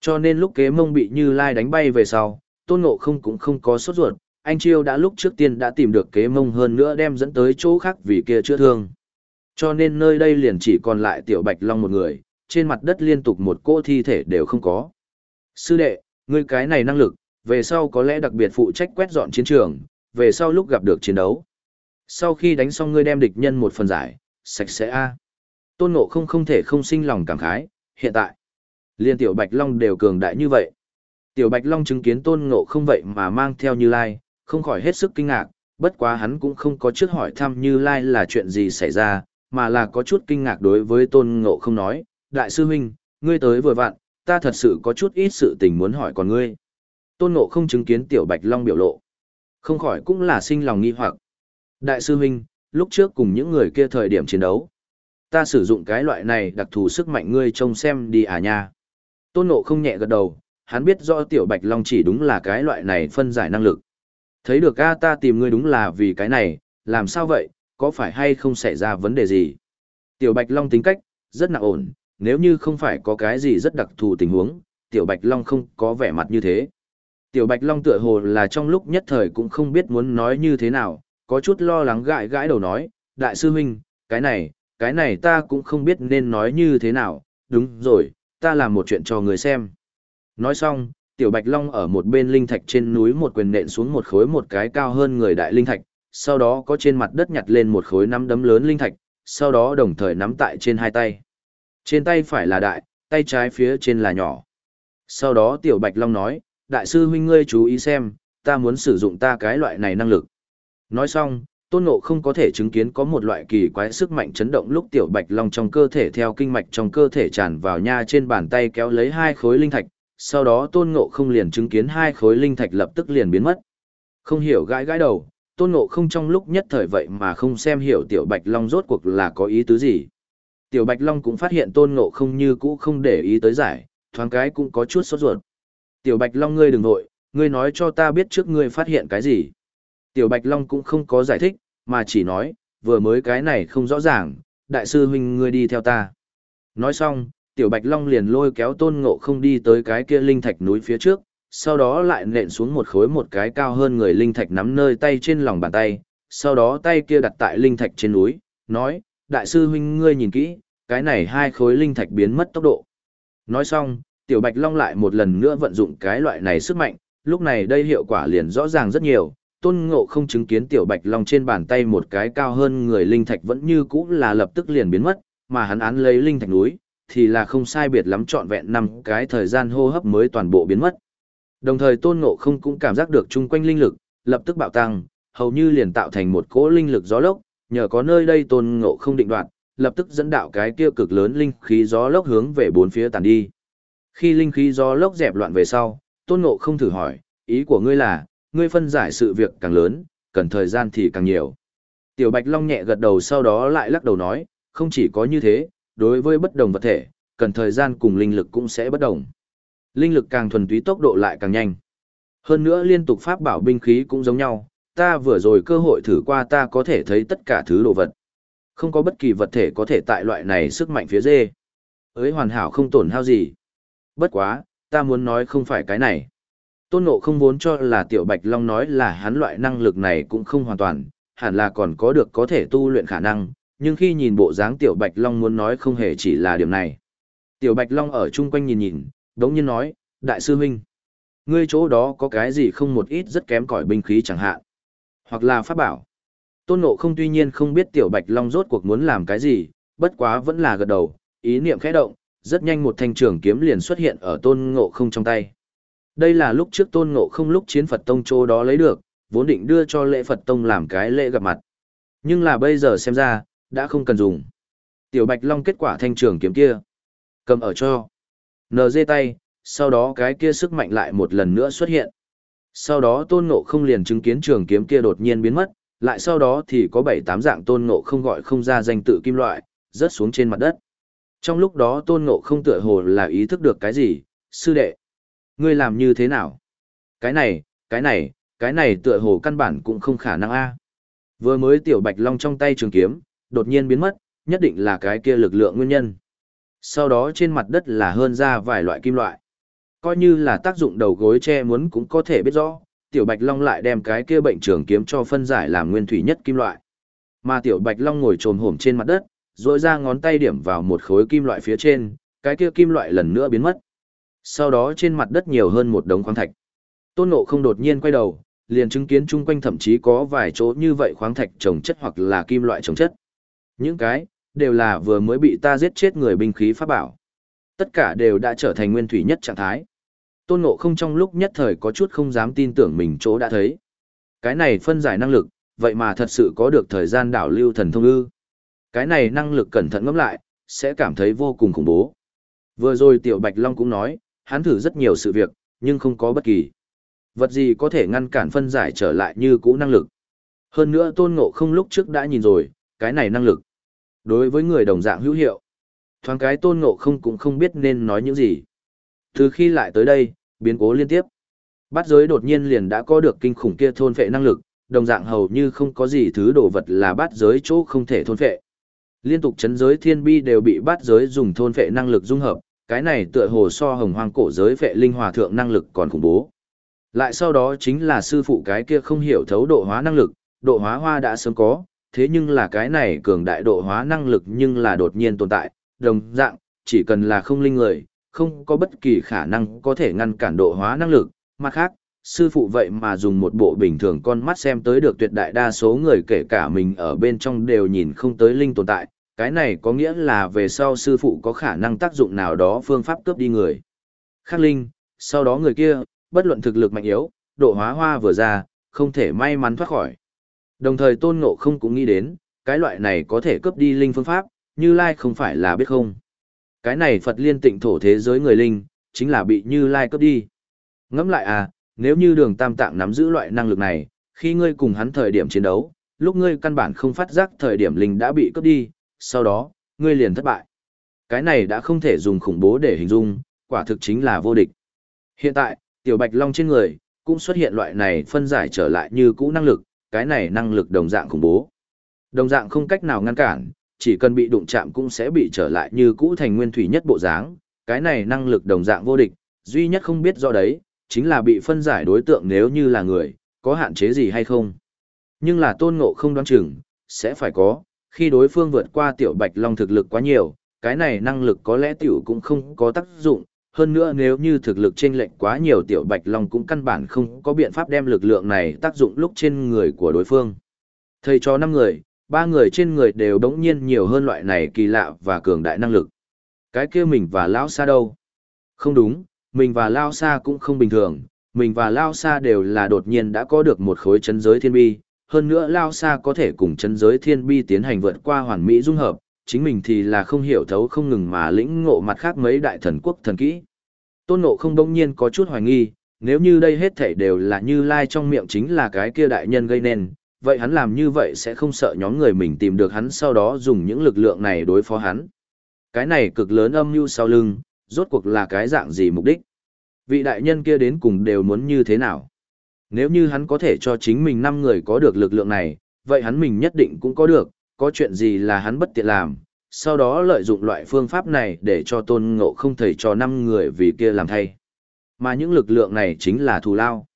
S1: Cho nên lúc kế mông bị như lai đánh bay về sau, tôn ngộ không cũng không có sốt ruột, anh Chiêu đã lúc trước tiên đã tìm được kế mông hơn nữa đem dẫn tới chỗ khác vì kia chữa thương. Cho nên nơi đây liền chỉ còn lại tiểu bạch long một người, trên mặt đất liên tục một cô thi thể đều không có. Sư đệ, ngươi cái này năng lực, về sau có lẽ đặc biệt phụ trách quét dọn chiến trường, về sau lúc gặp được chiến đấu. Sau khi đánh xong ngươi đem địch nhân một phần giải, sạch sẽ a. Tôn Ngộ không không thể không sinh lòng cảm khái, hiện tại, liên tiểu Bạch Long đều cường đại như vậy. Tiểu Bạch Long chứng kiến Tôn Ngộ không vậy mà mang theo Như Lai, không khỏi hết sức kinh ngạc, bất quá hắn cũng không có trước hỏi thăm Như Lai là chuyện gì xảy ra, mà là có chút kinh ngạc đối với Tôn Ngộ không nói, Đại sư huynh, ngươi tới vừa vặn, ta thật sự có chút ít sự tình muốn hỏi còn ngươi. Tôn Ngộ không chứng kiến Tiểu Bạch Long biểu lộ, không khỏi cũng là sinh lòng nghi hoặc. Đại sư huynh, lúc trước cùng những người kia thời điểm chiến đấu, ta sử dụng cái loại này đặc thù sức mạnh ngươi trông xem đi à nha. Tôn Ngộ không nhẹ gật đầu, hắn biết rõ Tiểu Bạch Long chỉ đúng là cái loại này phân giải năng lực. Thấy được a ta tìm ngươi đúng là vì cái này, làm sao vậy, có phải hay không xảy ra vấn đề gì? Tiểu Bạch Long tính cách, rất nặng ổn, nếu như không phải có cái gì rất đặc thù tình huống, Tiểu Bạch Long không có vẻ mặt như thế. Tiểu Bạch Long tựa hồ là trong lúc nhất thời cũng không biết muốn nói như thế nào, có chút lo lắng gãi gãi đầu nói, Đại sư huynh, cái này, cái này ta cũng không biết nên nói như thế nào, đúng rồi, ta làm một chuyện cho người xem. Nói xong, Tiểu Bạch Long ở một bên linh thạch trên núi một quyền nện xuống một khối một cái cao hơn người đại linh thạch, sau đó có trên mặt đất nhặt lên một khối nắm đấm lớn linh thạch, sau đó đồng thời nắm tại trên hai tay. Trên tay phải là đại, tay trái phía trên là nhỏ. Sau đó Tiểu Bạch Long nói, đại sư huynh ngươi chú ý xem, ta muốn sử dụng ta cái loại này năng lực. Nói xong, Tôn Ngộ không có thể chứng kiến có một loại kỳ quái sức mạnh chấn động lúc Tiểu Bạch Long trong cơ thể theo kinh mạch trong cơ thể tràn vào nha trên bàn tay kéo lấy hai khối linh thạch, sau đó tôn ngộ không liền chứng kiến hai khối linh thạch lập tức liền biến mất. Không hiểu gãi gãi đầu, tôn ngộ không trong lúc nhất thời vậy mà không xem hiểu tiểu bạch long rốt cuộc là có ý tứ gì. Tiểu bạch long cũng phát hiện tôn ngộ không như cũ không để ý tới giải, thoáng cái cũng có chút sốt ruột. Tiểu bạch long ngươi đừng nội, ngươi nói cho ta biết trước ngươi phát hiện cái gì. Tiểu bạch long cũng không có giải thích, mà chỉ nói, vừa mới cái này không rõ ràng, đại sư huynh ngươi đi theo ta. Nói xong, tiểu bạch long liền lôi kéo tôn ngộ không đi tới cái kia linh thạch núi phía trước, sau đó lại nện xuống một khối một cái cao hơn người linh thạch nắm nơi tay trên lòng bàn tay, sau đó tay kia đặt tại linh thạch trên núi, nói, đại sư huynh ngươi nhìn kỹ, cái này hai khối linh thạch biến mất tốc độ. Nói xong, tiểu bạch long lại một lần nữa vận dụng cái loại này sức mạnh, lúc này đây hiệu quả liền rõ ràng rất nhiều. Tôn ngộ không chứng kiến tiểu bạch long trên bàn tay một cái cao hơn người linh thạch vẫn như cũ là lập tức liền biến mất, mà hắn án lấy linh thạch núi, thì là không sai biệt lắm trọn vẹn năm cái thời gian hô hấp mới toàn bộ biến mất. Đồng thời tôn ngộ không cũng cảm giác được chung quanh linh lực, lập tức bạo tăng, hầu như liền tạo thành một cỗ linh lực gió lốc, nhờ có nơi đây tôn ngộ không định đoạt, lập tức dẫn đạo cái kia cực lớn linh khí gió lốc hướng về bốn phía tàn đi. Khi linh khí gió lốc dẹp loạn về sau, tôn ngộ không thử hỏi, ý của ngươi là, ngươi phân giải sự việc càng lớn, cần thời gian thì càng nhiều. Tiểu Bạch Long nhẹ gật đầu sau đó lại lắc đầu nói, không chỉ có như thế, đối với bất đồng vật thể, cần thời gian cùng linh lực cũng sẽ bất đồng. Linh lực càng thuần túy tốc độ lại càng nhanh. Hơn nữa liên tục pháp bảo binh khí cũng giống nhau, ta vừa rồi cơ hội thử qua ta có thể thấy tất cả thứ đồ vật. Không có bất kỳ vật thể có thể tại loại này sức mạnh phía dê. Ới hoàn hảo không tổn hao gì. Bất quá, ta muốn nói không phải cái này. Tôn Ngộ không vốn cho là Tiểu Bạch Long nói là hắn loại năng lực này cũng không hoàn toàn, hẳn là còn có được có thể tu luyện khả năng, nhưng khi nhìn bộ dáng Tiểu Bạch Long muốn nói không hề chỉ là điểm này. Tiểu Bạch Long ở chung quanh nhìn nhìn, đống nhiên nói, Đại sư huynh, ngươi chỗ đó có cái gì không một ít rất kém cỏi binh khí chẳng hạn, hoặc là pháp bảo. Tôn Ngộ không tuy nhiên không biết Tiểu Bạch Long rốt cuộc muốn làm cái gì, bất quá vẫn là gật đầu, ý niệm khẽ động, rất nhanh một thanh trường kiếm liền xuất hiện ở Tôn Ngộ không trong tay. Đây là lúc trước Tôn Ngộ không lúc chiến Phật Tông chỗ đó lấy được, vốn định đưa cho lễ Phật Tông làm cái lễ gặp mặt. Nhưng là bây giờ xem ra, đã không cần dùng. Tiểu Bạch Long kết quả thanh trường kiếm kia. Cầm ở cho. NG tay, sau đó cái kia sức mạnh lại một lần nữa xuất hiện. Sau đó tôn ngộ không liền chứng kiến trường kiếm kia đột nhiên biến mất, lại sau đó thì có bảy tám dạng tôn ngộ không gọi không ra danh tự kim loại, rớt xuống trên mặt đất. Trong lúc đó tôn ngộ không tựa hồ là ý thức được cái gì, sư đệ. Ngươi làm như thế nào? Cái này, cái này, cái này tựa hồ căn bản cũng không khả năng a. Vừa mới tiểu bạch long trong tay trường kiếm, đột nhiên biến mất, nhất định là cái kia lực lượng nguyên nhân. Sau đó trên mặt đất là hơn ra vài loại kim loại. Coi như là tác dụng đầu gối che muốn cũng có thể biết rõ, tiểu bạch long lại đem cái kia bệnh trường kiếm cho phân giải làm nguyên thủy nhất kim loại. Mà tiểu bạch long ngồi trồm hổm trên mặt đất, rồi ra ngón tay điểm vào một khối kim loại phía trên, cái kia kim loại lần nữa biến mất. Sau đó trên mặt đất nhiều hơn một đống khoáng thạch. Tôn Ngộ không đột nhiên quay đầu, liền chứng kiến chung quanh thậm chí có vài chỗ như vậy khoáng thạch trồng chất hoặc là kim loại trồng chất. Những cái, đều là vừa mới bị ta giết chết người binh khí pháp bảo. Tất cả đều đã trở thành nguyên thủy nhất trạng thái. Tôn Ngộ không trong lúc nhất thời có chút không dám tin tưởng mình chỗ đã thấy. Cái này phân giải năng lực, vậy mà thật sự có được thời gian đảo lưu thần thông ư. Cái này năng lực cẩn thận ngẫm lại, sẽ cảm thấy vô cùng khủng bố. Vừa rồi Tiểu Bạch Long cũng nói, hắn thử rất nhiều sự việc, nhưng không có bất kỳ. Vật gì có thể ngăn cản phân giải trở lại như cũ năng lực. Hơn nữa Tôn Ngộ không lúc trước đã nhìn rồi, cái này năng lực. Đối với người đồng dạng hữu hiệu, thoáng cái Tôn Ngộ không cũng không biết nên nói những gì. Từ khi lại tới đây, biến cố liên tiếp. Bát giới đột nhiên liền đã có được kinh khủng kia thôn phệ năng lực, đồng dạng hầu như không có gì thứ đồ vật là bát giới chỗ không thể thôn phệ. Liên tục chấn giới thiên bi đều bị bát giới dùng thôn phệ năng lực dung hợp, cái này tựa hồ so hồng hoang cổ giới phệ linh hòa thượng năng lực còn khủng bố. Lại sau đó chính là sư phụ cái kia không hiểu thấu độ hóa năng lực, độ hóa hoa đã sớm có, thế nhưng là cái này cường đại độ hóa năng lực nhưng là đột nhiên tồn tại, đồng dạng, chỉ cần là không linh người, không có bất kỳ khả năng có thể ngăn cản độ hóa năng lực, mặt khác, sư phụ vậy mà dùng một bộ bình thường con mắt xem tới được tuyệt đại đa số người kể cả mình ở bên trong đều nhìn không tới linh tồn tại, cái này có nghĩa là về sau sư phụ có khả năng tác dụng nào đó phương pháp cướp đi người. Khắc linh, sau đó người kia, bất luận thực lực mạnh yếu, độ hóa hoa vừa ra, không thể may mắn thoát khỏi. Đồng thời tôn ngộ không cũng nghĩ đến, cái loại này có thể cướp đi linh phương pháp, như lai không phải là biết không. Cái này Phật liên tịnh thổ thế giới người linh, chính là bị Như Lai cướp đi. Ngẫm lại à, nếu như đường tam tạng nắm giữ loại năng lực này, khi ngươi cùng hắn thời điểm chiến đấu, lúc ngươi căn bản không phát giác thời điểm linh đã bị cướp đi, sau đó, ngươi liền thất bại. Cái này đã không thể dùng khủng bố để hình dung, quả thực chính là vô địch. Hiện tại, tiểu bạch long trên người, cũng xuất hiện loại này phân giải trở lại như cũ năng lực, cái này năng lực đồng dạng khủng bố. Đồng dạng không cách nào ngăn cản, chỉ cần bị đụng chạm cũng sẽ bị trở lại như cũ thành nguyên thủy nhất bộ dáng, cái này năng lực đồng dạng vô địch, duy nhất không biết do đấy, chính là bị phân giải đối tượng nếu như là người, có hạn chế gì hay không. Nhưng là tôn ngộ không đoán chừng, sẽ phải có, khi đối phương vượt qua tiểu bạch long thực lực quá nhiều, cái này năng lực có lẽ tiểu cũng không có tác dụng, hơn nữa nếu như thực lực chênh lệch quá nhiều tiểu bạch long cũng căn bản không có biện pháp đem lực lượng này tác dụng lúc trên người của đối phương. Thầy cho năm người, ba người trên người đều đống nhiên nhiều hơn loại này kỳ lạ và cường đại năng lực. Cái kia mình và Lao Sa đâu? Không đúng, mình và Lao Sa cũng không bình thường, mình và Lao Sa đều là đột nhiên đã có được một khối chấn giới thiên bi, hơn nữa Lao Sa có thể cùng chấn giới thiên bi tiến hành vượt qua hoàn mỹ dung hợp, chính mình thì là không hiểu thấu không ngừng mà lĩnh ngộ mặt khác mấy đại thần quốc thần kỹ. Tôn ngộ không đông nhiên có chút hoài nghi, nếu như đây hết thảy đều là như lai trong miệng chính là cái kia đại nhân gây nên, vậy hắn làm như vậy sẽ không sợ nhóm người mình tìm được hắn sau đó dùng những lực lượng này đối phó hắn. Cái này cực lớn âm mưu sau lưng, rốt cuộc là cái dạng gì mục đích? Vị đại nhân kia đến cùng đều muốn như thế nào? Nếu như hắn có thể cho chính mình năm người có được lực lượng này, vậy hắn mình nhất định cũng có được, có chuyện gì là hắn bất tiện làm, sau đó lợi dụng loại phương pháp này để cho tôn ngộ không thầy cho năm người vì kia làm thay. Mà những lực lượng này chính là thù lao.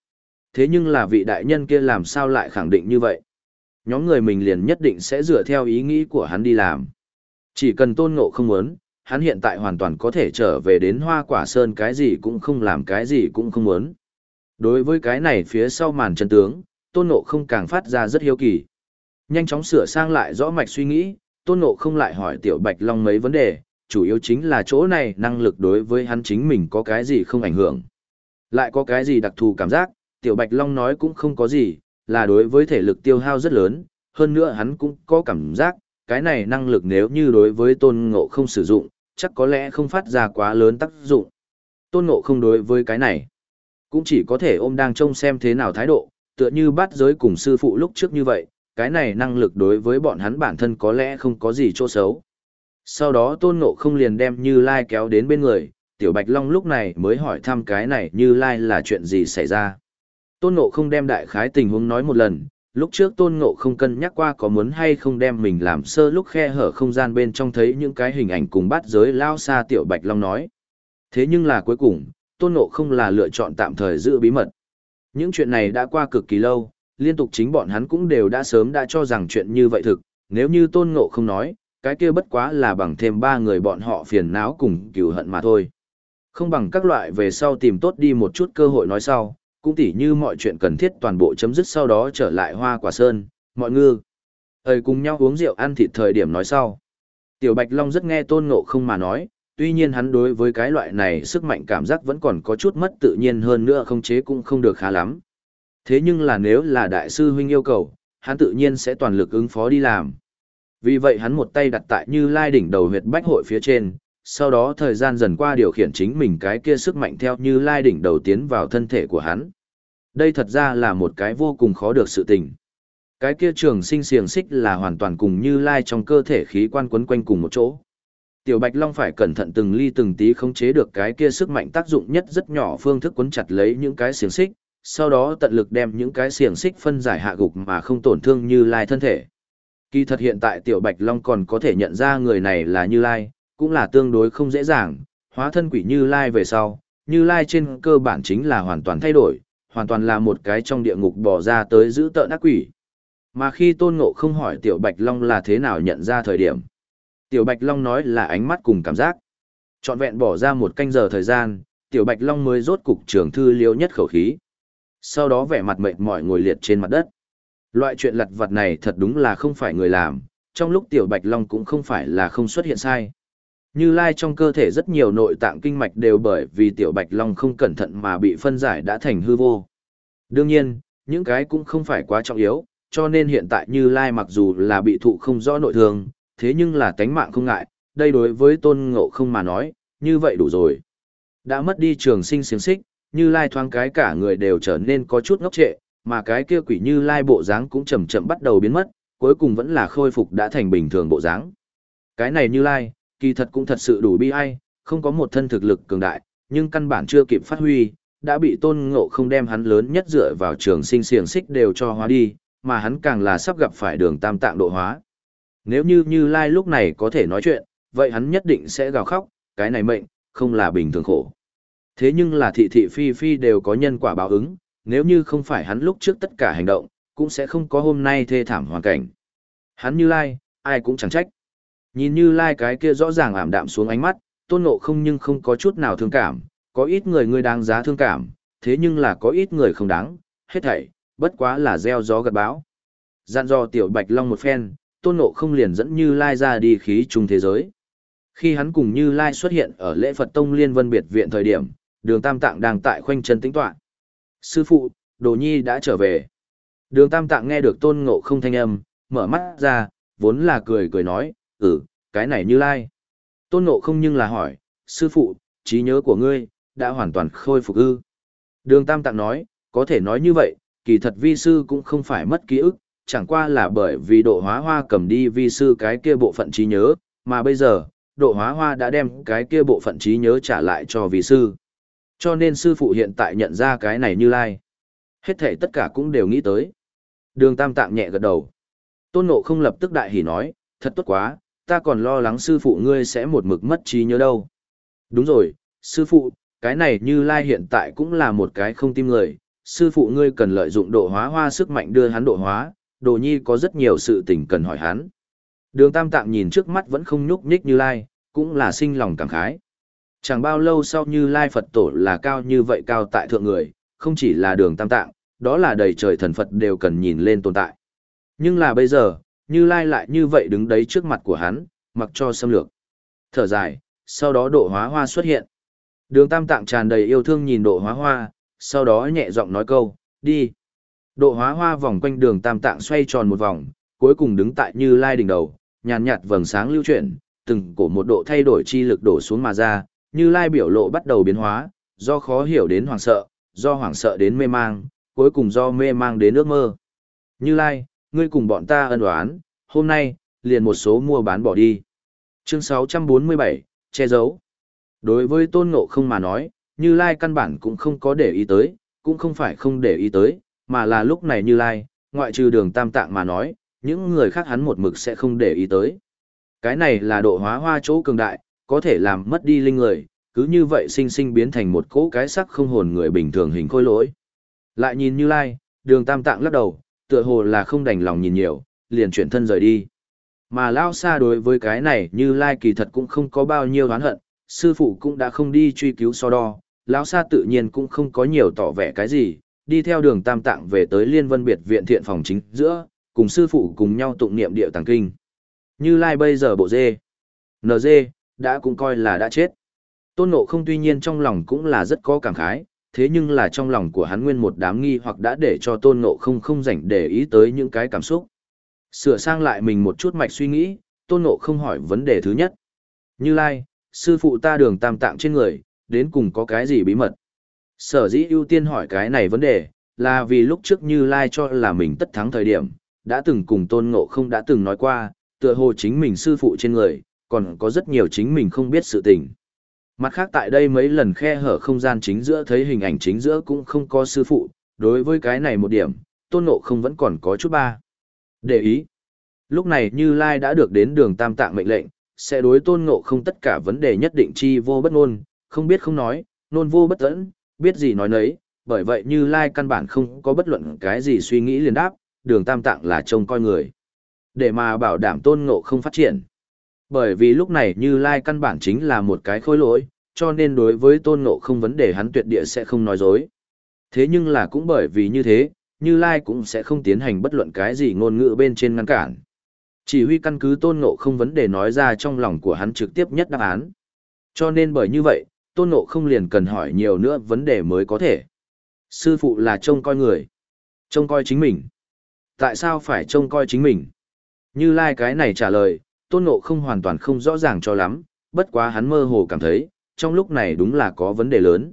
S1: Thế nhưng là vị đại nhân kia làm sao lại khẳng định như vậy? Nhóm người mình liền nhất định sẽ dựa theo ý nghĩ của hắn đi làm. Chỉ cần tôn ngộ không muốn, hắn hiện tại hoàn toàn có thể trở về đến hoa quả sơn cái gì cũng không làm cái gì cũng không muốn. Đối với cái này phía sau màn chân tướng, tôn ngộ không càng phát ra rất hiếu kỳ. Nhanh chóng sửa sang lại rõ mạch suy nghĩ, tôn ngộ không lại hỏi tiểu bạch long mấy vấn đề, chủ yếu chính là chỗ này năng lực đối với hắn chính mình có cái gì không ảnh hưởng. Lại có cái gì đặc thù cảm giác, tiểu bạch long nói cũng không có gì, là đối với thể lực tiêu hao rất lớn, hơn nữa hắn cũng có cảm giác, cái này năng lực nếu như đối với tôn ngộ không sử dụng, chắc có lẽ không phát ra quá lớn tác dụng. Tôn ngộ không đối với cái này, cũng chỉ có thể ôm đang trông xem thế nào thái độ, tựa như bắt giới cùng sư phụ lúc trước như vậy, cái này năng lực đối với bọn hắn bản thân có lẽ không có gì chỗ xấu. Sau đó tôn ngộ không liền đem Như Lai kéo đến bên người, Tiểu Bạch Long lúc này mới hỏi thăm cái này Như Lai là chuyện gì xảy ra. Tôn ngộ không đem đại khái tình huống nói một lần, lúc trước tôn ngộ không cân nhắc qua có muốn hay không đem mình làm sơ lúc khe hở không gian bên trong thấy những cái hình ảnh cùng bát giới lao xa Tiểu Bạch Long nói. Thế nhưng là cuối cùng, tôn ngộ không là lựa chọn tạm thời giữ bí mật. Những chuyện này đã qua cực kỳ lâu, liên tục chính bọn hắn cũng đều đã sớm đã cho rằng chuyện như vậy thực, nếu như tôn ngộ không nói, cái kia bất quá là bằng thêm ba người bọn họ phiền não cùng cừu hận mà thôi. Không bằng các loại về sau tìm tốt đi một chút cơ hội nói sau, cũng tỉ như mọi chuyện cần thiết toàn bộ chấm dứt sau đó trở lại hoa quả sơn, mọi ngư. Ơi cùng nhau uống rượu ăn thịt thời điểm nói sau. Tiểu Bạch Long rất nghe tôn ngộ không mà nói, tuy nhiên hắn đối với cái loại này sức mạnh cảm giác vẫn còn có chút mất tự nhiên hơn nữa không chế cũng không được khá lắm. Thế nhưng là nếu là đại sư huynh yêu cầu, hắn tự nhiên sẽ toàn lực ứng phó đi làm. Vì vậy hắn một tay đặt tại như lai đỉnh đầu huyệt bách hội phía trên, sau đó thời gian dần qua điều khiển chính mình cái kia sức mạnh theo như lai đỉnh đầu tiến vào thân thể của hắn. Đây thật ra là một cái vô cùng khó được sự tình. Cái kia trường sinh xiềng xích là hoàn toàn cùng như lai trong cơ thể khí quan quấn quanh cùng một chỗ. Tiểu Bạch Long phải cẩn thận từng ly từng tí khống chế được cái kia sức mạnh tác dụng nhất rất nhỏ phương thức quấn chặt lấy những cái xiềng xích, sau đó tận lực đem những cái xiềng xích phân giải hạ gục mà không tổn thương như lai thân thể. Kỳ thật hiện tại Tiểu Bạch Long còn có thể nhận ra người này là Như Lai, cũng là tương đối không dễ dàng, hóa thân quỷ Như Lai về sau, Như Lai trên cơ bản chính là hoàn toàn thay đổi, hoàn toàn là một cái trong địa ngục bỏ ra tới giữ tợn ác quỷ. Mà khi Tôn Ngộ không hỏi Tiểu Bạch Long là thế nào nhận ra thời điểm, Tiểu Bạch Long nói là ánh mắt cùng cảm giác. Chọn vẹn bỏ ra một canh giờ thời gian, Tiểu Bạch Long mới rốt cục trường thư liêu nhất khẩu khí sau đó vẻ mặt mệt mỏi ngồi liệt trên mặt đất. Loại chuyện lặt vặt này thật đúng là không phải người làm, trong lúc tiểu bạch long cũng không phải là không xuất hiện sai. Như lai trong cơ thể rất nhiều nội tạng kinh mạch đều bởi vì tiểu bạch long không cẩn thận mà bị phân giải đã thành hư vô. Đương nhiên, những cái cũng không phải quá trọng yếu, cho nên hiện tại như lai mặc dù là bị thụ không rõ nội thương, thế nhưng là tánh mạng không ngại, đây đối với tôn ngộ không mà nói, như vậy đủ rồi. Đã mất đi trường sinh siếng xích, như Lai thoáng cái cả người đều trở nên có chút ngốc trệ, mà cái kia quỷ Như Lai bộ dáng cũng chậm chậm bắt đầu biến mất, cuối cùng vẫn là khôi phục đã thành bình thường bộ dáng. Cái này Như Lai, kỳ thật cũng thật sự đủ bi ai, không có một thân thực lực cường đại, nhưng căn bản chưa kịp phát huy, đã bị tôn ngộ không đem hắn lớn nhất dựa vào trường sinh xiềng xích đều cho hóa đi, mà hắn càng là sắp gặp phải đường tam tạng độ hóa. Nếu như Như Lai lúc này có thể nói chuyện, vậy hắn nhất định sẽ gào khóc, cái này mệnh, không là bình thường khổ. Thế nhưng là thị thị phi phi đều có nhân quả báo ứng, nếu như không phải hắn lúc trước tất cả hành động, cũng sẽ không có hôm nay thê thảm hoàn cảnh. Hắn Như Lai, ai cũng chẳng trách. Nhìn Như Lai cái kia rõ ràng ảm đạm xuống ánh mắt, tôn ngộ không nhưng không có chút nào thương cảm, có ít người người đáng giá thương cảm, thế nhưng là có ít người không đáng, hết thảy, bất quá là gieo gió gặt bão. Dặn dò tiểu bạch long một phen, tôn ngộ không liền dẫn Như Lai ra đi khí trung thế giới. Khi hắn cùng Như Lai xuất hiện ở lễ Phật Tông Liên Vân Biệt Viện thời điểm, đường Tam Tạng đang tại khoanh chân tĩnh tọa. Sư phụ, Đồ Nhi đã trở về. Đường Tam Tạng nghe được tôn ngộ không thanh âm, mở mắt ra, vốn là cười cười nói, ừ, cái này Như Lai. Tôn ngộ không nhưng là hỏi, sư phụ, trí nhớ của ngươi, đã hoàn toàn khôi phục ư. Đường Tam Tạng nói, có thể nói như vậy, kỳ thật vi sư cũng không phải mất ký ức, chẳng qua là bởi vì độ hóa hoa cầm đi vi sư cái kia bộ phận trí nhớ, mà bây giờ, độ hóa hoa đã đem cái kia bộ phận trí nhớ trả lại cho vi sư. Cho nên sư phụ hiện tại nhận ra cái này như lai. Hết thể tất cả cũng đều nghĩ tới. Đường Tam Tạng nhẹ gật đầu. Tôn Ngộ không lập tức đại hỉ nói, thật tốt quá, ta còn lo lắng sư phụ ngươi sẽ một mực mất trí nhớ đâu. Đúng rồi, sư phụ, cái này như lai hiện tại cũng là một cái không tim người, sư phụ ngươi cần lợi dụng độ hóa hoa sức mạnh đưa hắn độ hóa, đồ nhi có rất nhiều sự tình cần hỏi hắn. Đường tam tạng nhìn trước mắt vẫn không nhúc nhích như lai, cũng là sinh lòng cảm khái. Chẳng bao lâu sau như lai Phật tổ là cao như vậy cao tại thượng người, không chỉ là đường tam tạng, đó là đầy trời thần Phật đều cần nhìn lên tồn tại. Nhưng là bây giờ, như lai lại như vậy đứng đấy trước mặt của hắn, mặc cho xâm lược. Thở dài, sau đó độ hóa hoa xuất hiện. Đường tam tạng tràn đầy yêu thương nhìn độ hóa hoa, sau đó nhẹ giọng nói câu, đi. Độ hóa hoa vòng quanh đường tam tạng xoay tròn một vòng, cuối cùng đứng tại như lai đỉnh đầu, nhàn nhạt vầng sáng lưu chuyển, từng cổ một độ thay đổi chi lực đổ xuống mà ra, như lai biểu lộ bắt đầu biến hóa, do khó hiểu đến hoảng sợ, do hoảng sợ đến mê mang, cuối cùng do mê mang đến ước mơ. Như lai, ngươi cùng bọn ta ân oán, hôm nay, liền một số mua bán bỏ đi. Chương 647, che giấu. Đối với tôn ngộ không mà nói, Như Lai căn bản cũng không có để ý tới, cũng không phải không để ý tới, mà là lúc này Như Lai, ngoại trừ đường tam tạng mà nói, những người khác hắn một mực sẽ không để ý tới. Cái này là độ hóa hoa chỗ cường đại, có thể làm mất đi linh người, cứ như vậy sinh sinh biến thành một cỗ cái sắc không hồn người bình thường hình khôi lỗi. Lại nhìn Như Lai, đường tam tạng lắc đầu, tựa hồ là không đành lòng nhìn nhiều, liền chuyển thân rời đi. Mà Lao Sa đối với cái này Như Lai kỳ thật cũng không có bao nhiêu oán hận, sư phụ cũng đã không đi truy cứu so đo, lão sa tự nhiên cũng không có nhiều tỏ vẻ cái gì, đi theo đường tam tạng về tới liên vân biệt viện thiện phòng chính giữa, cùng sư phụ cùng nhau tụng niệm điệu tàng kinh. Như lai bây giờ bộ dê, NG, đã cũng coi là đã chết. Tôn nộ không tuy nhiên trong lòng cũng là rất có cảm khái, thế nhưng là trong lòng của hắn nguyên một đám nghi hoặc đã để cho tôn nộ không không rảnh để ý tới những cái cảm xúc. Sửa sang lại mình một chút mạch suy nghĩ, tôn nộ không hỏi vấn đề thứ nhất. Như lai, sư phụ ta đường tam tạng trên người, đến cùng có cái gì bí mật. Sở dĩ ưu tiên hỏi cái này vấn đề, là vì lúc trước Như Lai cho là mình tất thắng thời điểm, đã từng cùng tôn ngộ không đã từng nói qua, tựa hồ chính mình sư phụ trên người, còn có rất nhiều chính mình không biết sự tình. Mặt khác tại đây mấy lần khe hở không gian chính giữa thấy hình ảnh chính giữa cũng không có sư phụ, đối với cái này một điểm, tôn ngộ không vẫn còn có chút ba. Để ý, lúc này Như Lai đã được đến đường tam tạng mệnh lệnh, sẽ đối tôn ngộ không tất cả vấn đề nhất định chi vô bất ngôn, không biết không nói, nôn vô bất tẫn, biết gì nói nấy, bởi vậy như lai căn bản không có bất luận cái gì suy nghĩ liền đáp, đường tam tạng là trông coi người. Để mà bảo đảm tôn ngộ không phát triển. Bởi vì lúc này như lai căn bản chính là một cái khối lỗi, cho nên đối với tôn ngộ không vấn đề hắn tuyệt địa sẽ không nói dối. Thế nhưng là cũng bởi vì như thế, như lai cũng sẽ không tiến hành bất luận cái gì ngôn ngữ bên trên ngăn cản. Chỉ huy căn cứ tôn ngộ không vấn đề nói ra trong lòng của hắn trực tiếp nhất đáp án. Cho nên bởi như vậy, tôn ngộ không liền cần hỏi nhiều nữa vấn đề mới có thể. Sư phụ là trông coi người. Trông coi chính mình. Tại sao phải trông coi chính mình? Như lai cái này trả lời, tôn ngộ không hoàn toàn không rõ ràng cho lắm, bất quá hắn mơ hồ cảm thấy, trong lúc này đúng là có vấn đề lớn.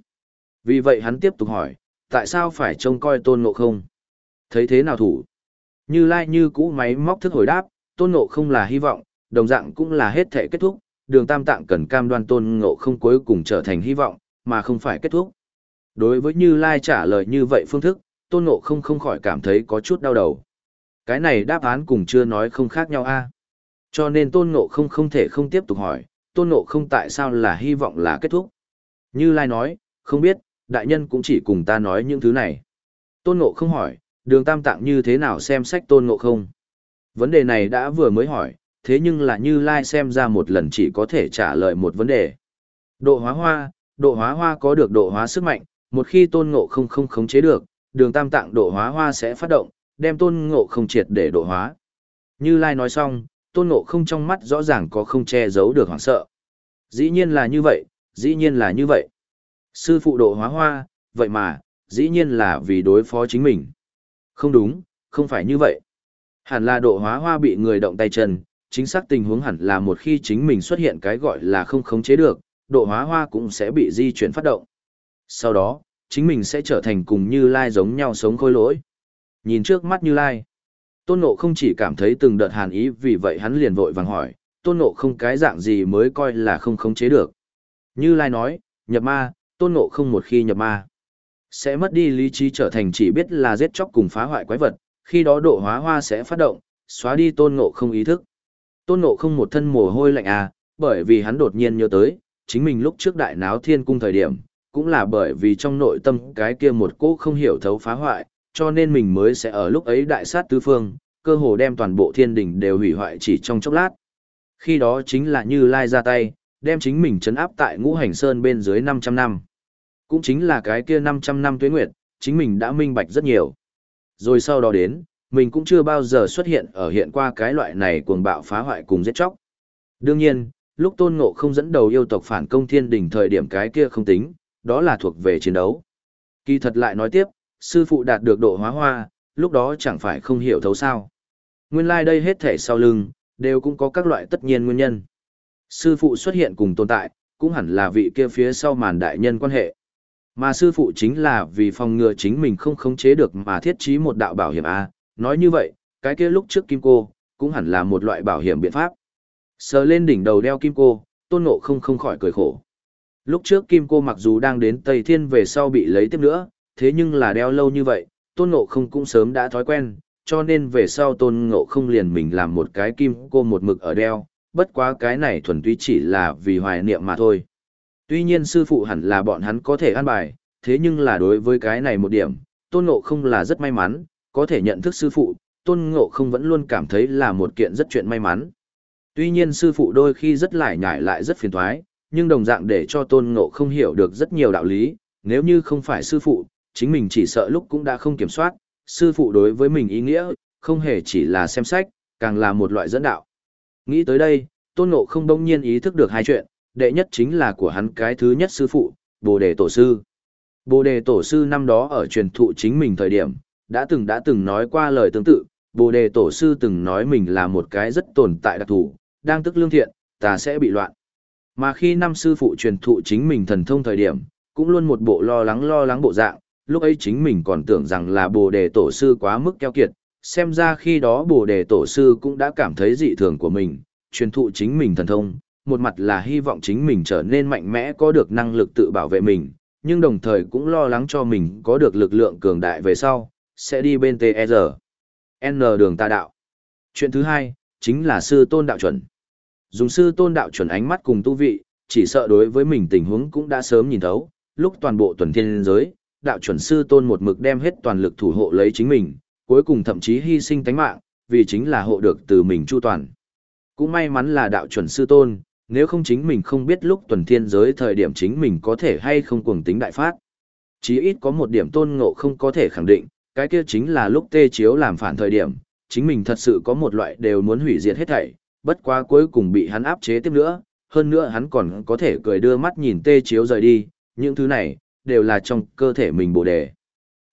S1: Vì vậy hắn tiếp tục hỏi, tại sao phải trông coi tôn ngộ không? Thấy thế nào thủ? Như lai như cũ máy móc thức hồi đáp, tôn ngộ không là hy vọng, đồng dạng cũng là hết thể kết thúc, đường tam tạng cần cam đoan tôn ngộ không cuối cùng trở thành hy vọng, mà không phải kết thúc. Đối với Như Lai trả lời như vậy phương thức, tôn ngộ không không khỏi cảm thấy có chút đau đầu. Cái này đáp án cùng chưa nói không khác nhau a cho nên tôn ngộ không không thể không tiếp tục hỏi, tôn ngộ không tại sao là hy vọng là kết thúc. Như Lai nói, không biết, đại nhân cũng chỉ cùng ta nói những thứ này. Tôn ngộ không hỏi, đường tam tạng như thế nào xem sách tôn ngộ không? Vấn đề này đã vừa mới hỏi, thế nhưng là như Lai xem ra một lần chỉ có thể trả lời một vấn đề. Độ hóa hoa, độ hóa hoa có được độ hóa sức mạnh, một khi tôn ngộ không không khống chế được, đường tam tạng độ hóa hoa sẽ phát động, đem tôn ngộ không triệt để độ hóa. Như Lai nói xong, tôn ngộ không trong mắt rõ ràng có không che giấu được hoảng sợ. Dĩ nhiên là như vậy, dĩ nhiên là như vậy. Sư phụ độ hóa hoa, vậy mà, dĩ nhiên là vì đối phó chính mình. Không đúng, không phải như vậy. Hẳn là độ hóa hoa bị người động tay chân, chính xác tình huống hẳn là một khi chính mình xuất hiện cái gọi là không khống chế được, độ hóa hoa cũng sẽ bị di chuyển phát động. Sau đó, chính mình sẽ trở thành cùng Như Lai giống nhau sống khôi lỗi. Nhìn trước mắt Như Lai, Tôn Ngộ không chỉ cảm thấy từng đợt hàn ý vì vậy hắn liền vội vàng hỏi, Tôn Ngộ không cái dạng gì mới coi là không khống chế được. Như Lai nói, nhập ma, Tôn Ngộ không một khi nhập ma, sẽ mất đi lý trí trở thành chỉ biết là giết chóc cùng phá hoại quái vật, khi đó độ hóa hoa sẽ phát động, xóa đi Tôn Ngộ không ý thức. Tôn Ngộ không một thân mồ hôi lạnh à, bởi vì hắn đột nhiên nhớ tới, chính mình lúc trước đại náo thiên cung thời điểm, cũng là bởi vì trong nội tâm cái kia một cỗ không hiểu thấu phá hoại, cho nên mình mới sẽ ở lúc ấy đại sát tứ phương, cơ hồ đem toàn bộ thiên đình đều hủy hoại chỉ trong chốc lát. Khi đó chính là như lai ra tay, đem chính mình chấn áp tại ngũ hành sơn bên dưới 500 năm. Cũng chính là cái kia 500 năm tuế nguyệt, chính mình đã minh bạch rất nhiều. Rồi sau đó đến, mình cũng chưa bao giờ xuất hiện ở hiện qua cái loại này cuồng bạo phá hoại cùng giết chóc. Đương nhiên, lúc tôn ngộ không dẫn đầu yêu tộc phản công thiên đình thời điểm cái kia không tính, đó là thuộc về chiến đấu. Kỳ thật lại nói tiếp, sư phụ đạt được độ hóa hoa, lúc đó chẳng phải không hiểu thấu sao. Nguyên lai like đây hết thể sau lưng, đều cũng có các loại tất nhiên nguyên nhân. Sư phụ xuất hiện cùng tồn tại, cũng hẳn là vị kia phía sau màn đại nhân quan hệ. Mà sư phụ chính là vì phòng ngừa chính mình không khống chế được mà thiết trí một đạo bảo hiểm A, nói như vậy, cái kia lúc trước kim cô, cũng hẳn là một loại bảo hiểm biện pháp. Sờ lên đỉnh đầu đeo kim cô, tôn ngộ không không khỏi cười khổ. Lúc trước kim cô mặc dù đang đến Tây Thiên về sau bị lấy tiếp nữa, thế nhưng là đeo lâu như vậy, tôn ngộ không cũng sớm đã thói quen, cho nên về sau tôn ngộ không liền mình làm một cái kim cô một mực ở đeo, bất quá cái này thuần túy chỉ là vì hoài niệm mà thôi. Tuy nhiên sư phụ hẳn là bọn hắn có thể an bài, thế nhưng là đối với cái này một điểm, tôn ngộ không là rất may mắn, có thể nhận thức sư phụ, tôn ngộ không vẫn luôn cảm thấy là một kiện rất chuyện may mắn. Tuy nhiên sư phụ đôi khi rất lải nhải lại rất phiền thoái, nhưng đồng dạng để cho tôn ngộ không hiểu được rất nhiều đạo lý, nếu như không phải sư phụ, chính mình chỉ sợ lúc cũng đã không kiểm soát, sư phụ đối với mình ý nghĩa, không hề chỉ là xem sách, càng là một loại dẫn đạo. Nghĩ tới đây, tôn ngộ không đông nhiên ý thức được hai chuyện, đệ nhất chính là của hắn cái thứ nhất sư phụ, Bồ Đề Tổ Sư. Bồ Đề Tổ Sư năm đó ở truyền thụ chính mình thời điểm, đã từng đã từng nói qua lời tương tự, Bồ Đề Tổ Sư từng nói mình là một cái rất tồn tại đặc thù, đang tức lương thiện, ta sẽ bị loạn. Mà khi năm sư phụ truyền thụ chính mình thần thông thời điểm, cũng luôn một bộ lo lắng lo lắng bộ dạng, lúc ấy chính mình còn tưởng rằng là bồ đề tổ sư quá mức keo kiệt, xem ra khi đó bồ đề tổ sư cũng đã cảm thấy dị thường của mình, truyền thụ chính mình thần thông, một mặt là hy vọng chính mình trở nên mạnh mẽ có được năng lực tự bảo vệ mình, nhưng đồng thời cũng lo lắng cho mình có được lực lượng cường đại về sau, sẽ đi bên TR. E N đường ta đạo. Chuyện thứ hai, chính là sư tôn đạo chuẩn. Dùng sư tôn đạo chuẩn ánh mắt cùng tu vị, chỉ sợ đối với mình tình huống cũng đã sớm nhìn thấu, lúc toàn bộ tuần thiên giới, đạo chuẩn sư tôn một mực đem hết toàn lực thủ hộ lấy chính mình, cuối cùng thậm chí hy sinh tánh mạng, vì chính là hộ được từ mình chu toàn. Cũng may mắn là đạo chuẩn sư tôn, nếu không chính mình không biết lúc tuần thiên giới thời điểm chính mình có thể hay không cuồng tính đại phát. Chí ít có một điểm tôn ngộ không có thể khẳng định, cái kia chính là lúc tê chiếu làm phản thời điểm, chính mình thật sự có một loại đều muốn hủy diệt hết thảy, bất quá cuối cùng bị hắn áp chế tiếp nữa, hơn nữa hắn còn có thể cười đưa mắt nhìn tê chiếu rời đi, những thứ này, đều là trong cơ thể mình bổ đề.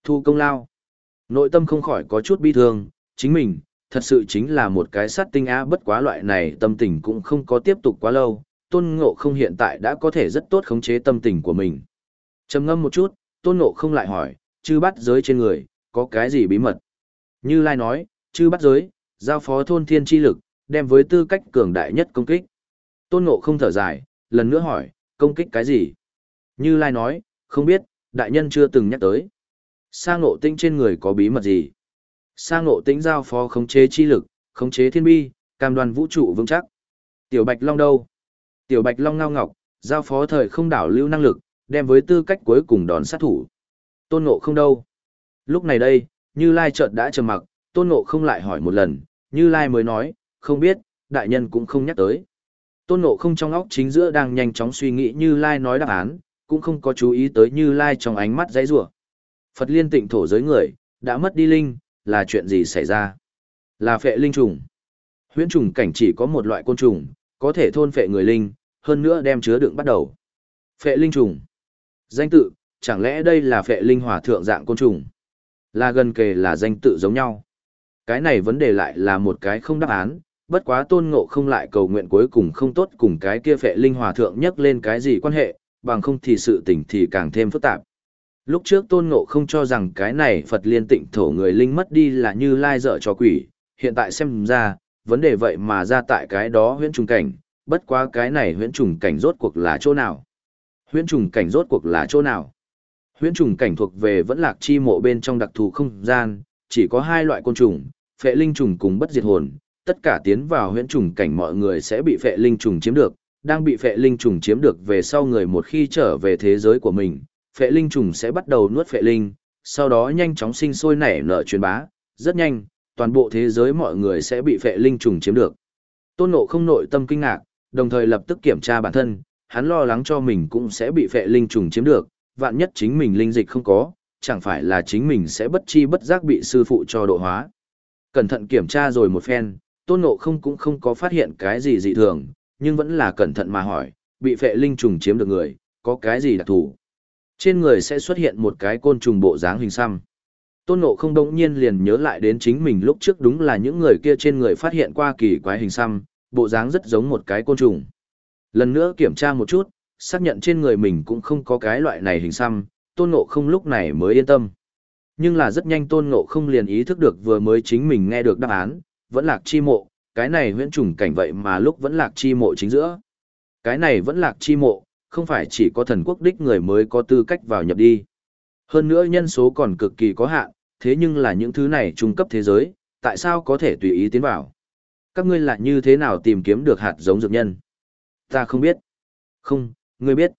S1: Thu công lao. Nội tâm không khỏi có chút bi thương, chính mình, thật sự chính là một cái sát tinh á bất quá loại này tâm tình cũng không có tiếp tục quá lâu, tôn ngộ không hiện tại đã có thể rất tốt khống chế tâm tình của mình. trầm ngâm một chút, tôn ngộ không lại hỏi, chư bắt giới trên người, có cái gì bí mật? Như Lai nói, chư bắt giới, giao phó thôn thiên chi lực, đem với tư cách cường đại nhất công kích. Tôn ngộ không thở dài, lần nữa hỏi, công kích cái gì? Như Lai nói, không biết, đại nhân chưa từng nhắc tới. Sang ngộ tinh trên người có bí mật gì? Sang ngộ tinh giao phó khống chế chi lực, khống chế thiên bi, cam đoan vũ trụ vững chắc. Tiểu Bạch Long đâu? Tiểu Bạch Long ngao ngọc, giao phó thời không đảo lưu năng lực, đem với tư cách cuối cùng đón sát thủ. Tôn ngộ không đâu? Lúc này đây, Như Lai chợt đã trầm mặc, Tôn ngộ không lại hỏi một lần, Như Lai mới nói, không biết, đại nhân cũng không nhắc tới. Tôn ngộ không trong óc chính giữa đang nhanh chóng suy nghĩ Như Lai nói đáp án, cũng không có chú ý tới Như Lai trong ánh mắt dãy rủa. Phật liên tịnh thổ giới người, đã mất đi linh, là chuyện gì xảy ra? Là phệ linh trùng. Huyễn trùng cảnh chỉ có một loại côn trùng, có thể thôn phệ người linh, hơn nữa đem chứa đựng bắt đầu. Phệ linh trùng. Danh tự, chẳng lẽ đây là phệ linh hỏa thượng dạng côn trùng? Là gần kề là danh tự giống nhau. Cái này vấn đề lại là một cái không đáp án, bất quá tôn ngộ không lại cầu nguyện cuối cùng không tốt cùng cái kia phệ linh hòa thượng nhắc lên cái gì quan hệ, bằng không thì sự tình thì càng thêm phức tạp. Lúc trước tôn ngộ không cho rằng cái này Phật liên tịnh thổ người linh mất đi là như lai dở cho quỷ, hiện tại xem ra, vấn đề vậy mà ra tại cái đó huyễn trùng cảnh, bất quá cái này huyễn trùng cảnh rốt cuộc là chỗ nào? Huyễn trùng cảnh rốt cuộc là chỗ nào? Huyễn trùng cảnh thuộc về vẫn lạc chi mộ bên trong đặc thù không gian, chỉ có hai loại côn trùng, phệ linh trùng cùng bất diệt hồn, tất cả tiến vào huyễn trùng cảnh mọi người sẽ bị phệ linh trùng chiếm được, đang bị phệ linh trùng chiếm được về sau người một khi trở về thế giới của mình, phệ linh trùng sẽ bắt đầu nuốt phệ linh, sau đó nhanh chóng sinh sôi nảy nở truyền bá, rất nhanh, toàn bộ thế giới mọi người sẽ bị phệ linh trùng chiếm được. Tôn Ngộ không nội tâm kinh ngạc, đồng thời lập tức kiểm tra bản thân, hắn lo lắng cho mình cũng sẽ bị phệ linh trùng chiếm được, vạn nhất chính mình linh dịch không có, chẳng phải là chính mình sẽ bất chi bất giác bị sư phụ cho độ hóa. Cẩn thận kiểm tra rồi một phen, Tôn Ngộ không cũng không có phát hiện cái gì dị thường, nhưng vẫn là cẩn thận mà hỏi, bị phệ linh trùng chiếm được người, có cái gì đặc thù? Trên người sẽ xuất hiện một cái côn trùng bộ dáng hình xăm. Tôn Ngộ không đống nhiên liền nhớ lại đến chính mình lúc trước đúng là những người kia trên người phát hiện qua kỳ quái hình xăm, bộ dáng rất giống một cái côn trùng. Lần nữa kiểm tra một chút, xác nhận trên người mình cũng không có cái loại này hình xăm, Tôn Ngộ không lúc này mới yên tâm. Nhưng là rất nhanh Tôn Ngộ không liền ý thức được vừa mới chính mình nghe được đáp án, vẫn lạc chi mộ, cái này huyễn trùng cảnh vậy mà lúc vẫn lạc chi mộ chính giữa. Cái này vẫn lạc chi mộ, không phải chỉ có thần quốc đích người mới có tư cách vào nhập đi. Hơn nữa nhân số còn cực kỳ có hạn, thế nhưng là những thứ này trung cấp thế giới, tại sao có thể tùy ý tiến vào? Các ngươi lại như thế nào tìm kiếm được hạt giống dược nhân? Ta không biết. Không, ngươi biết.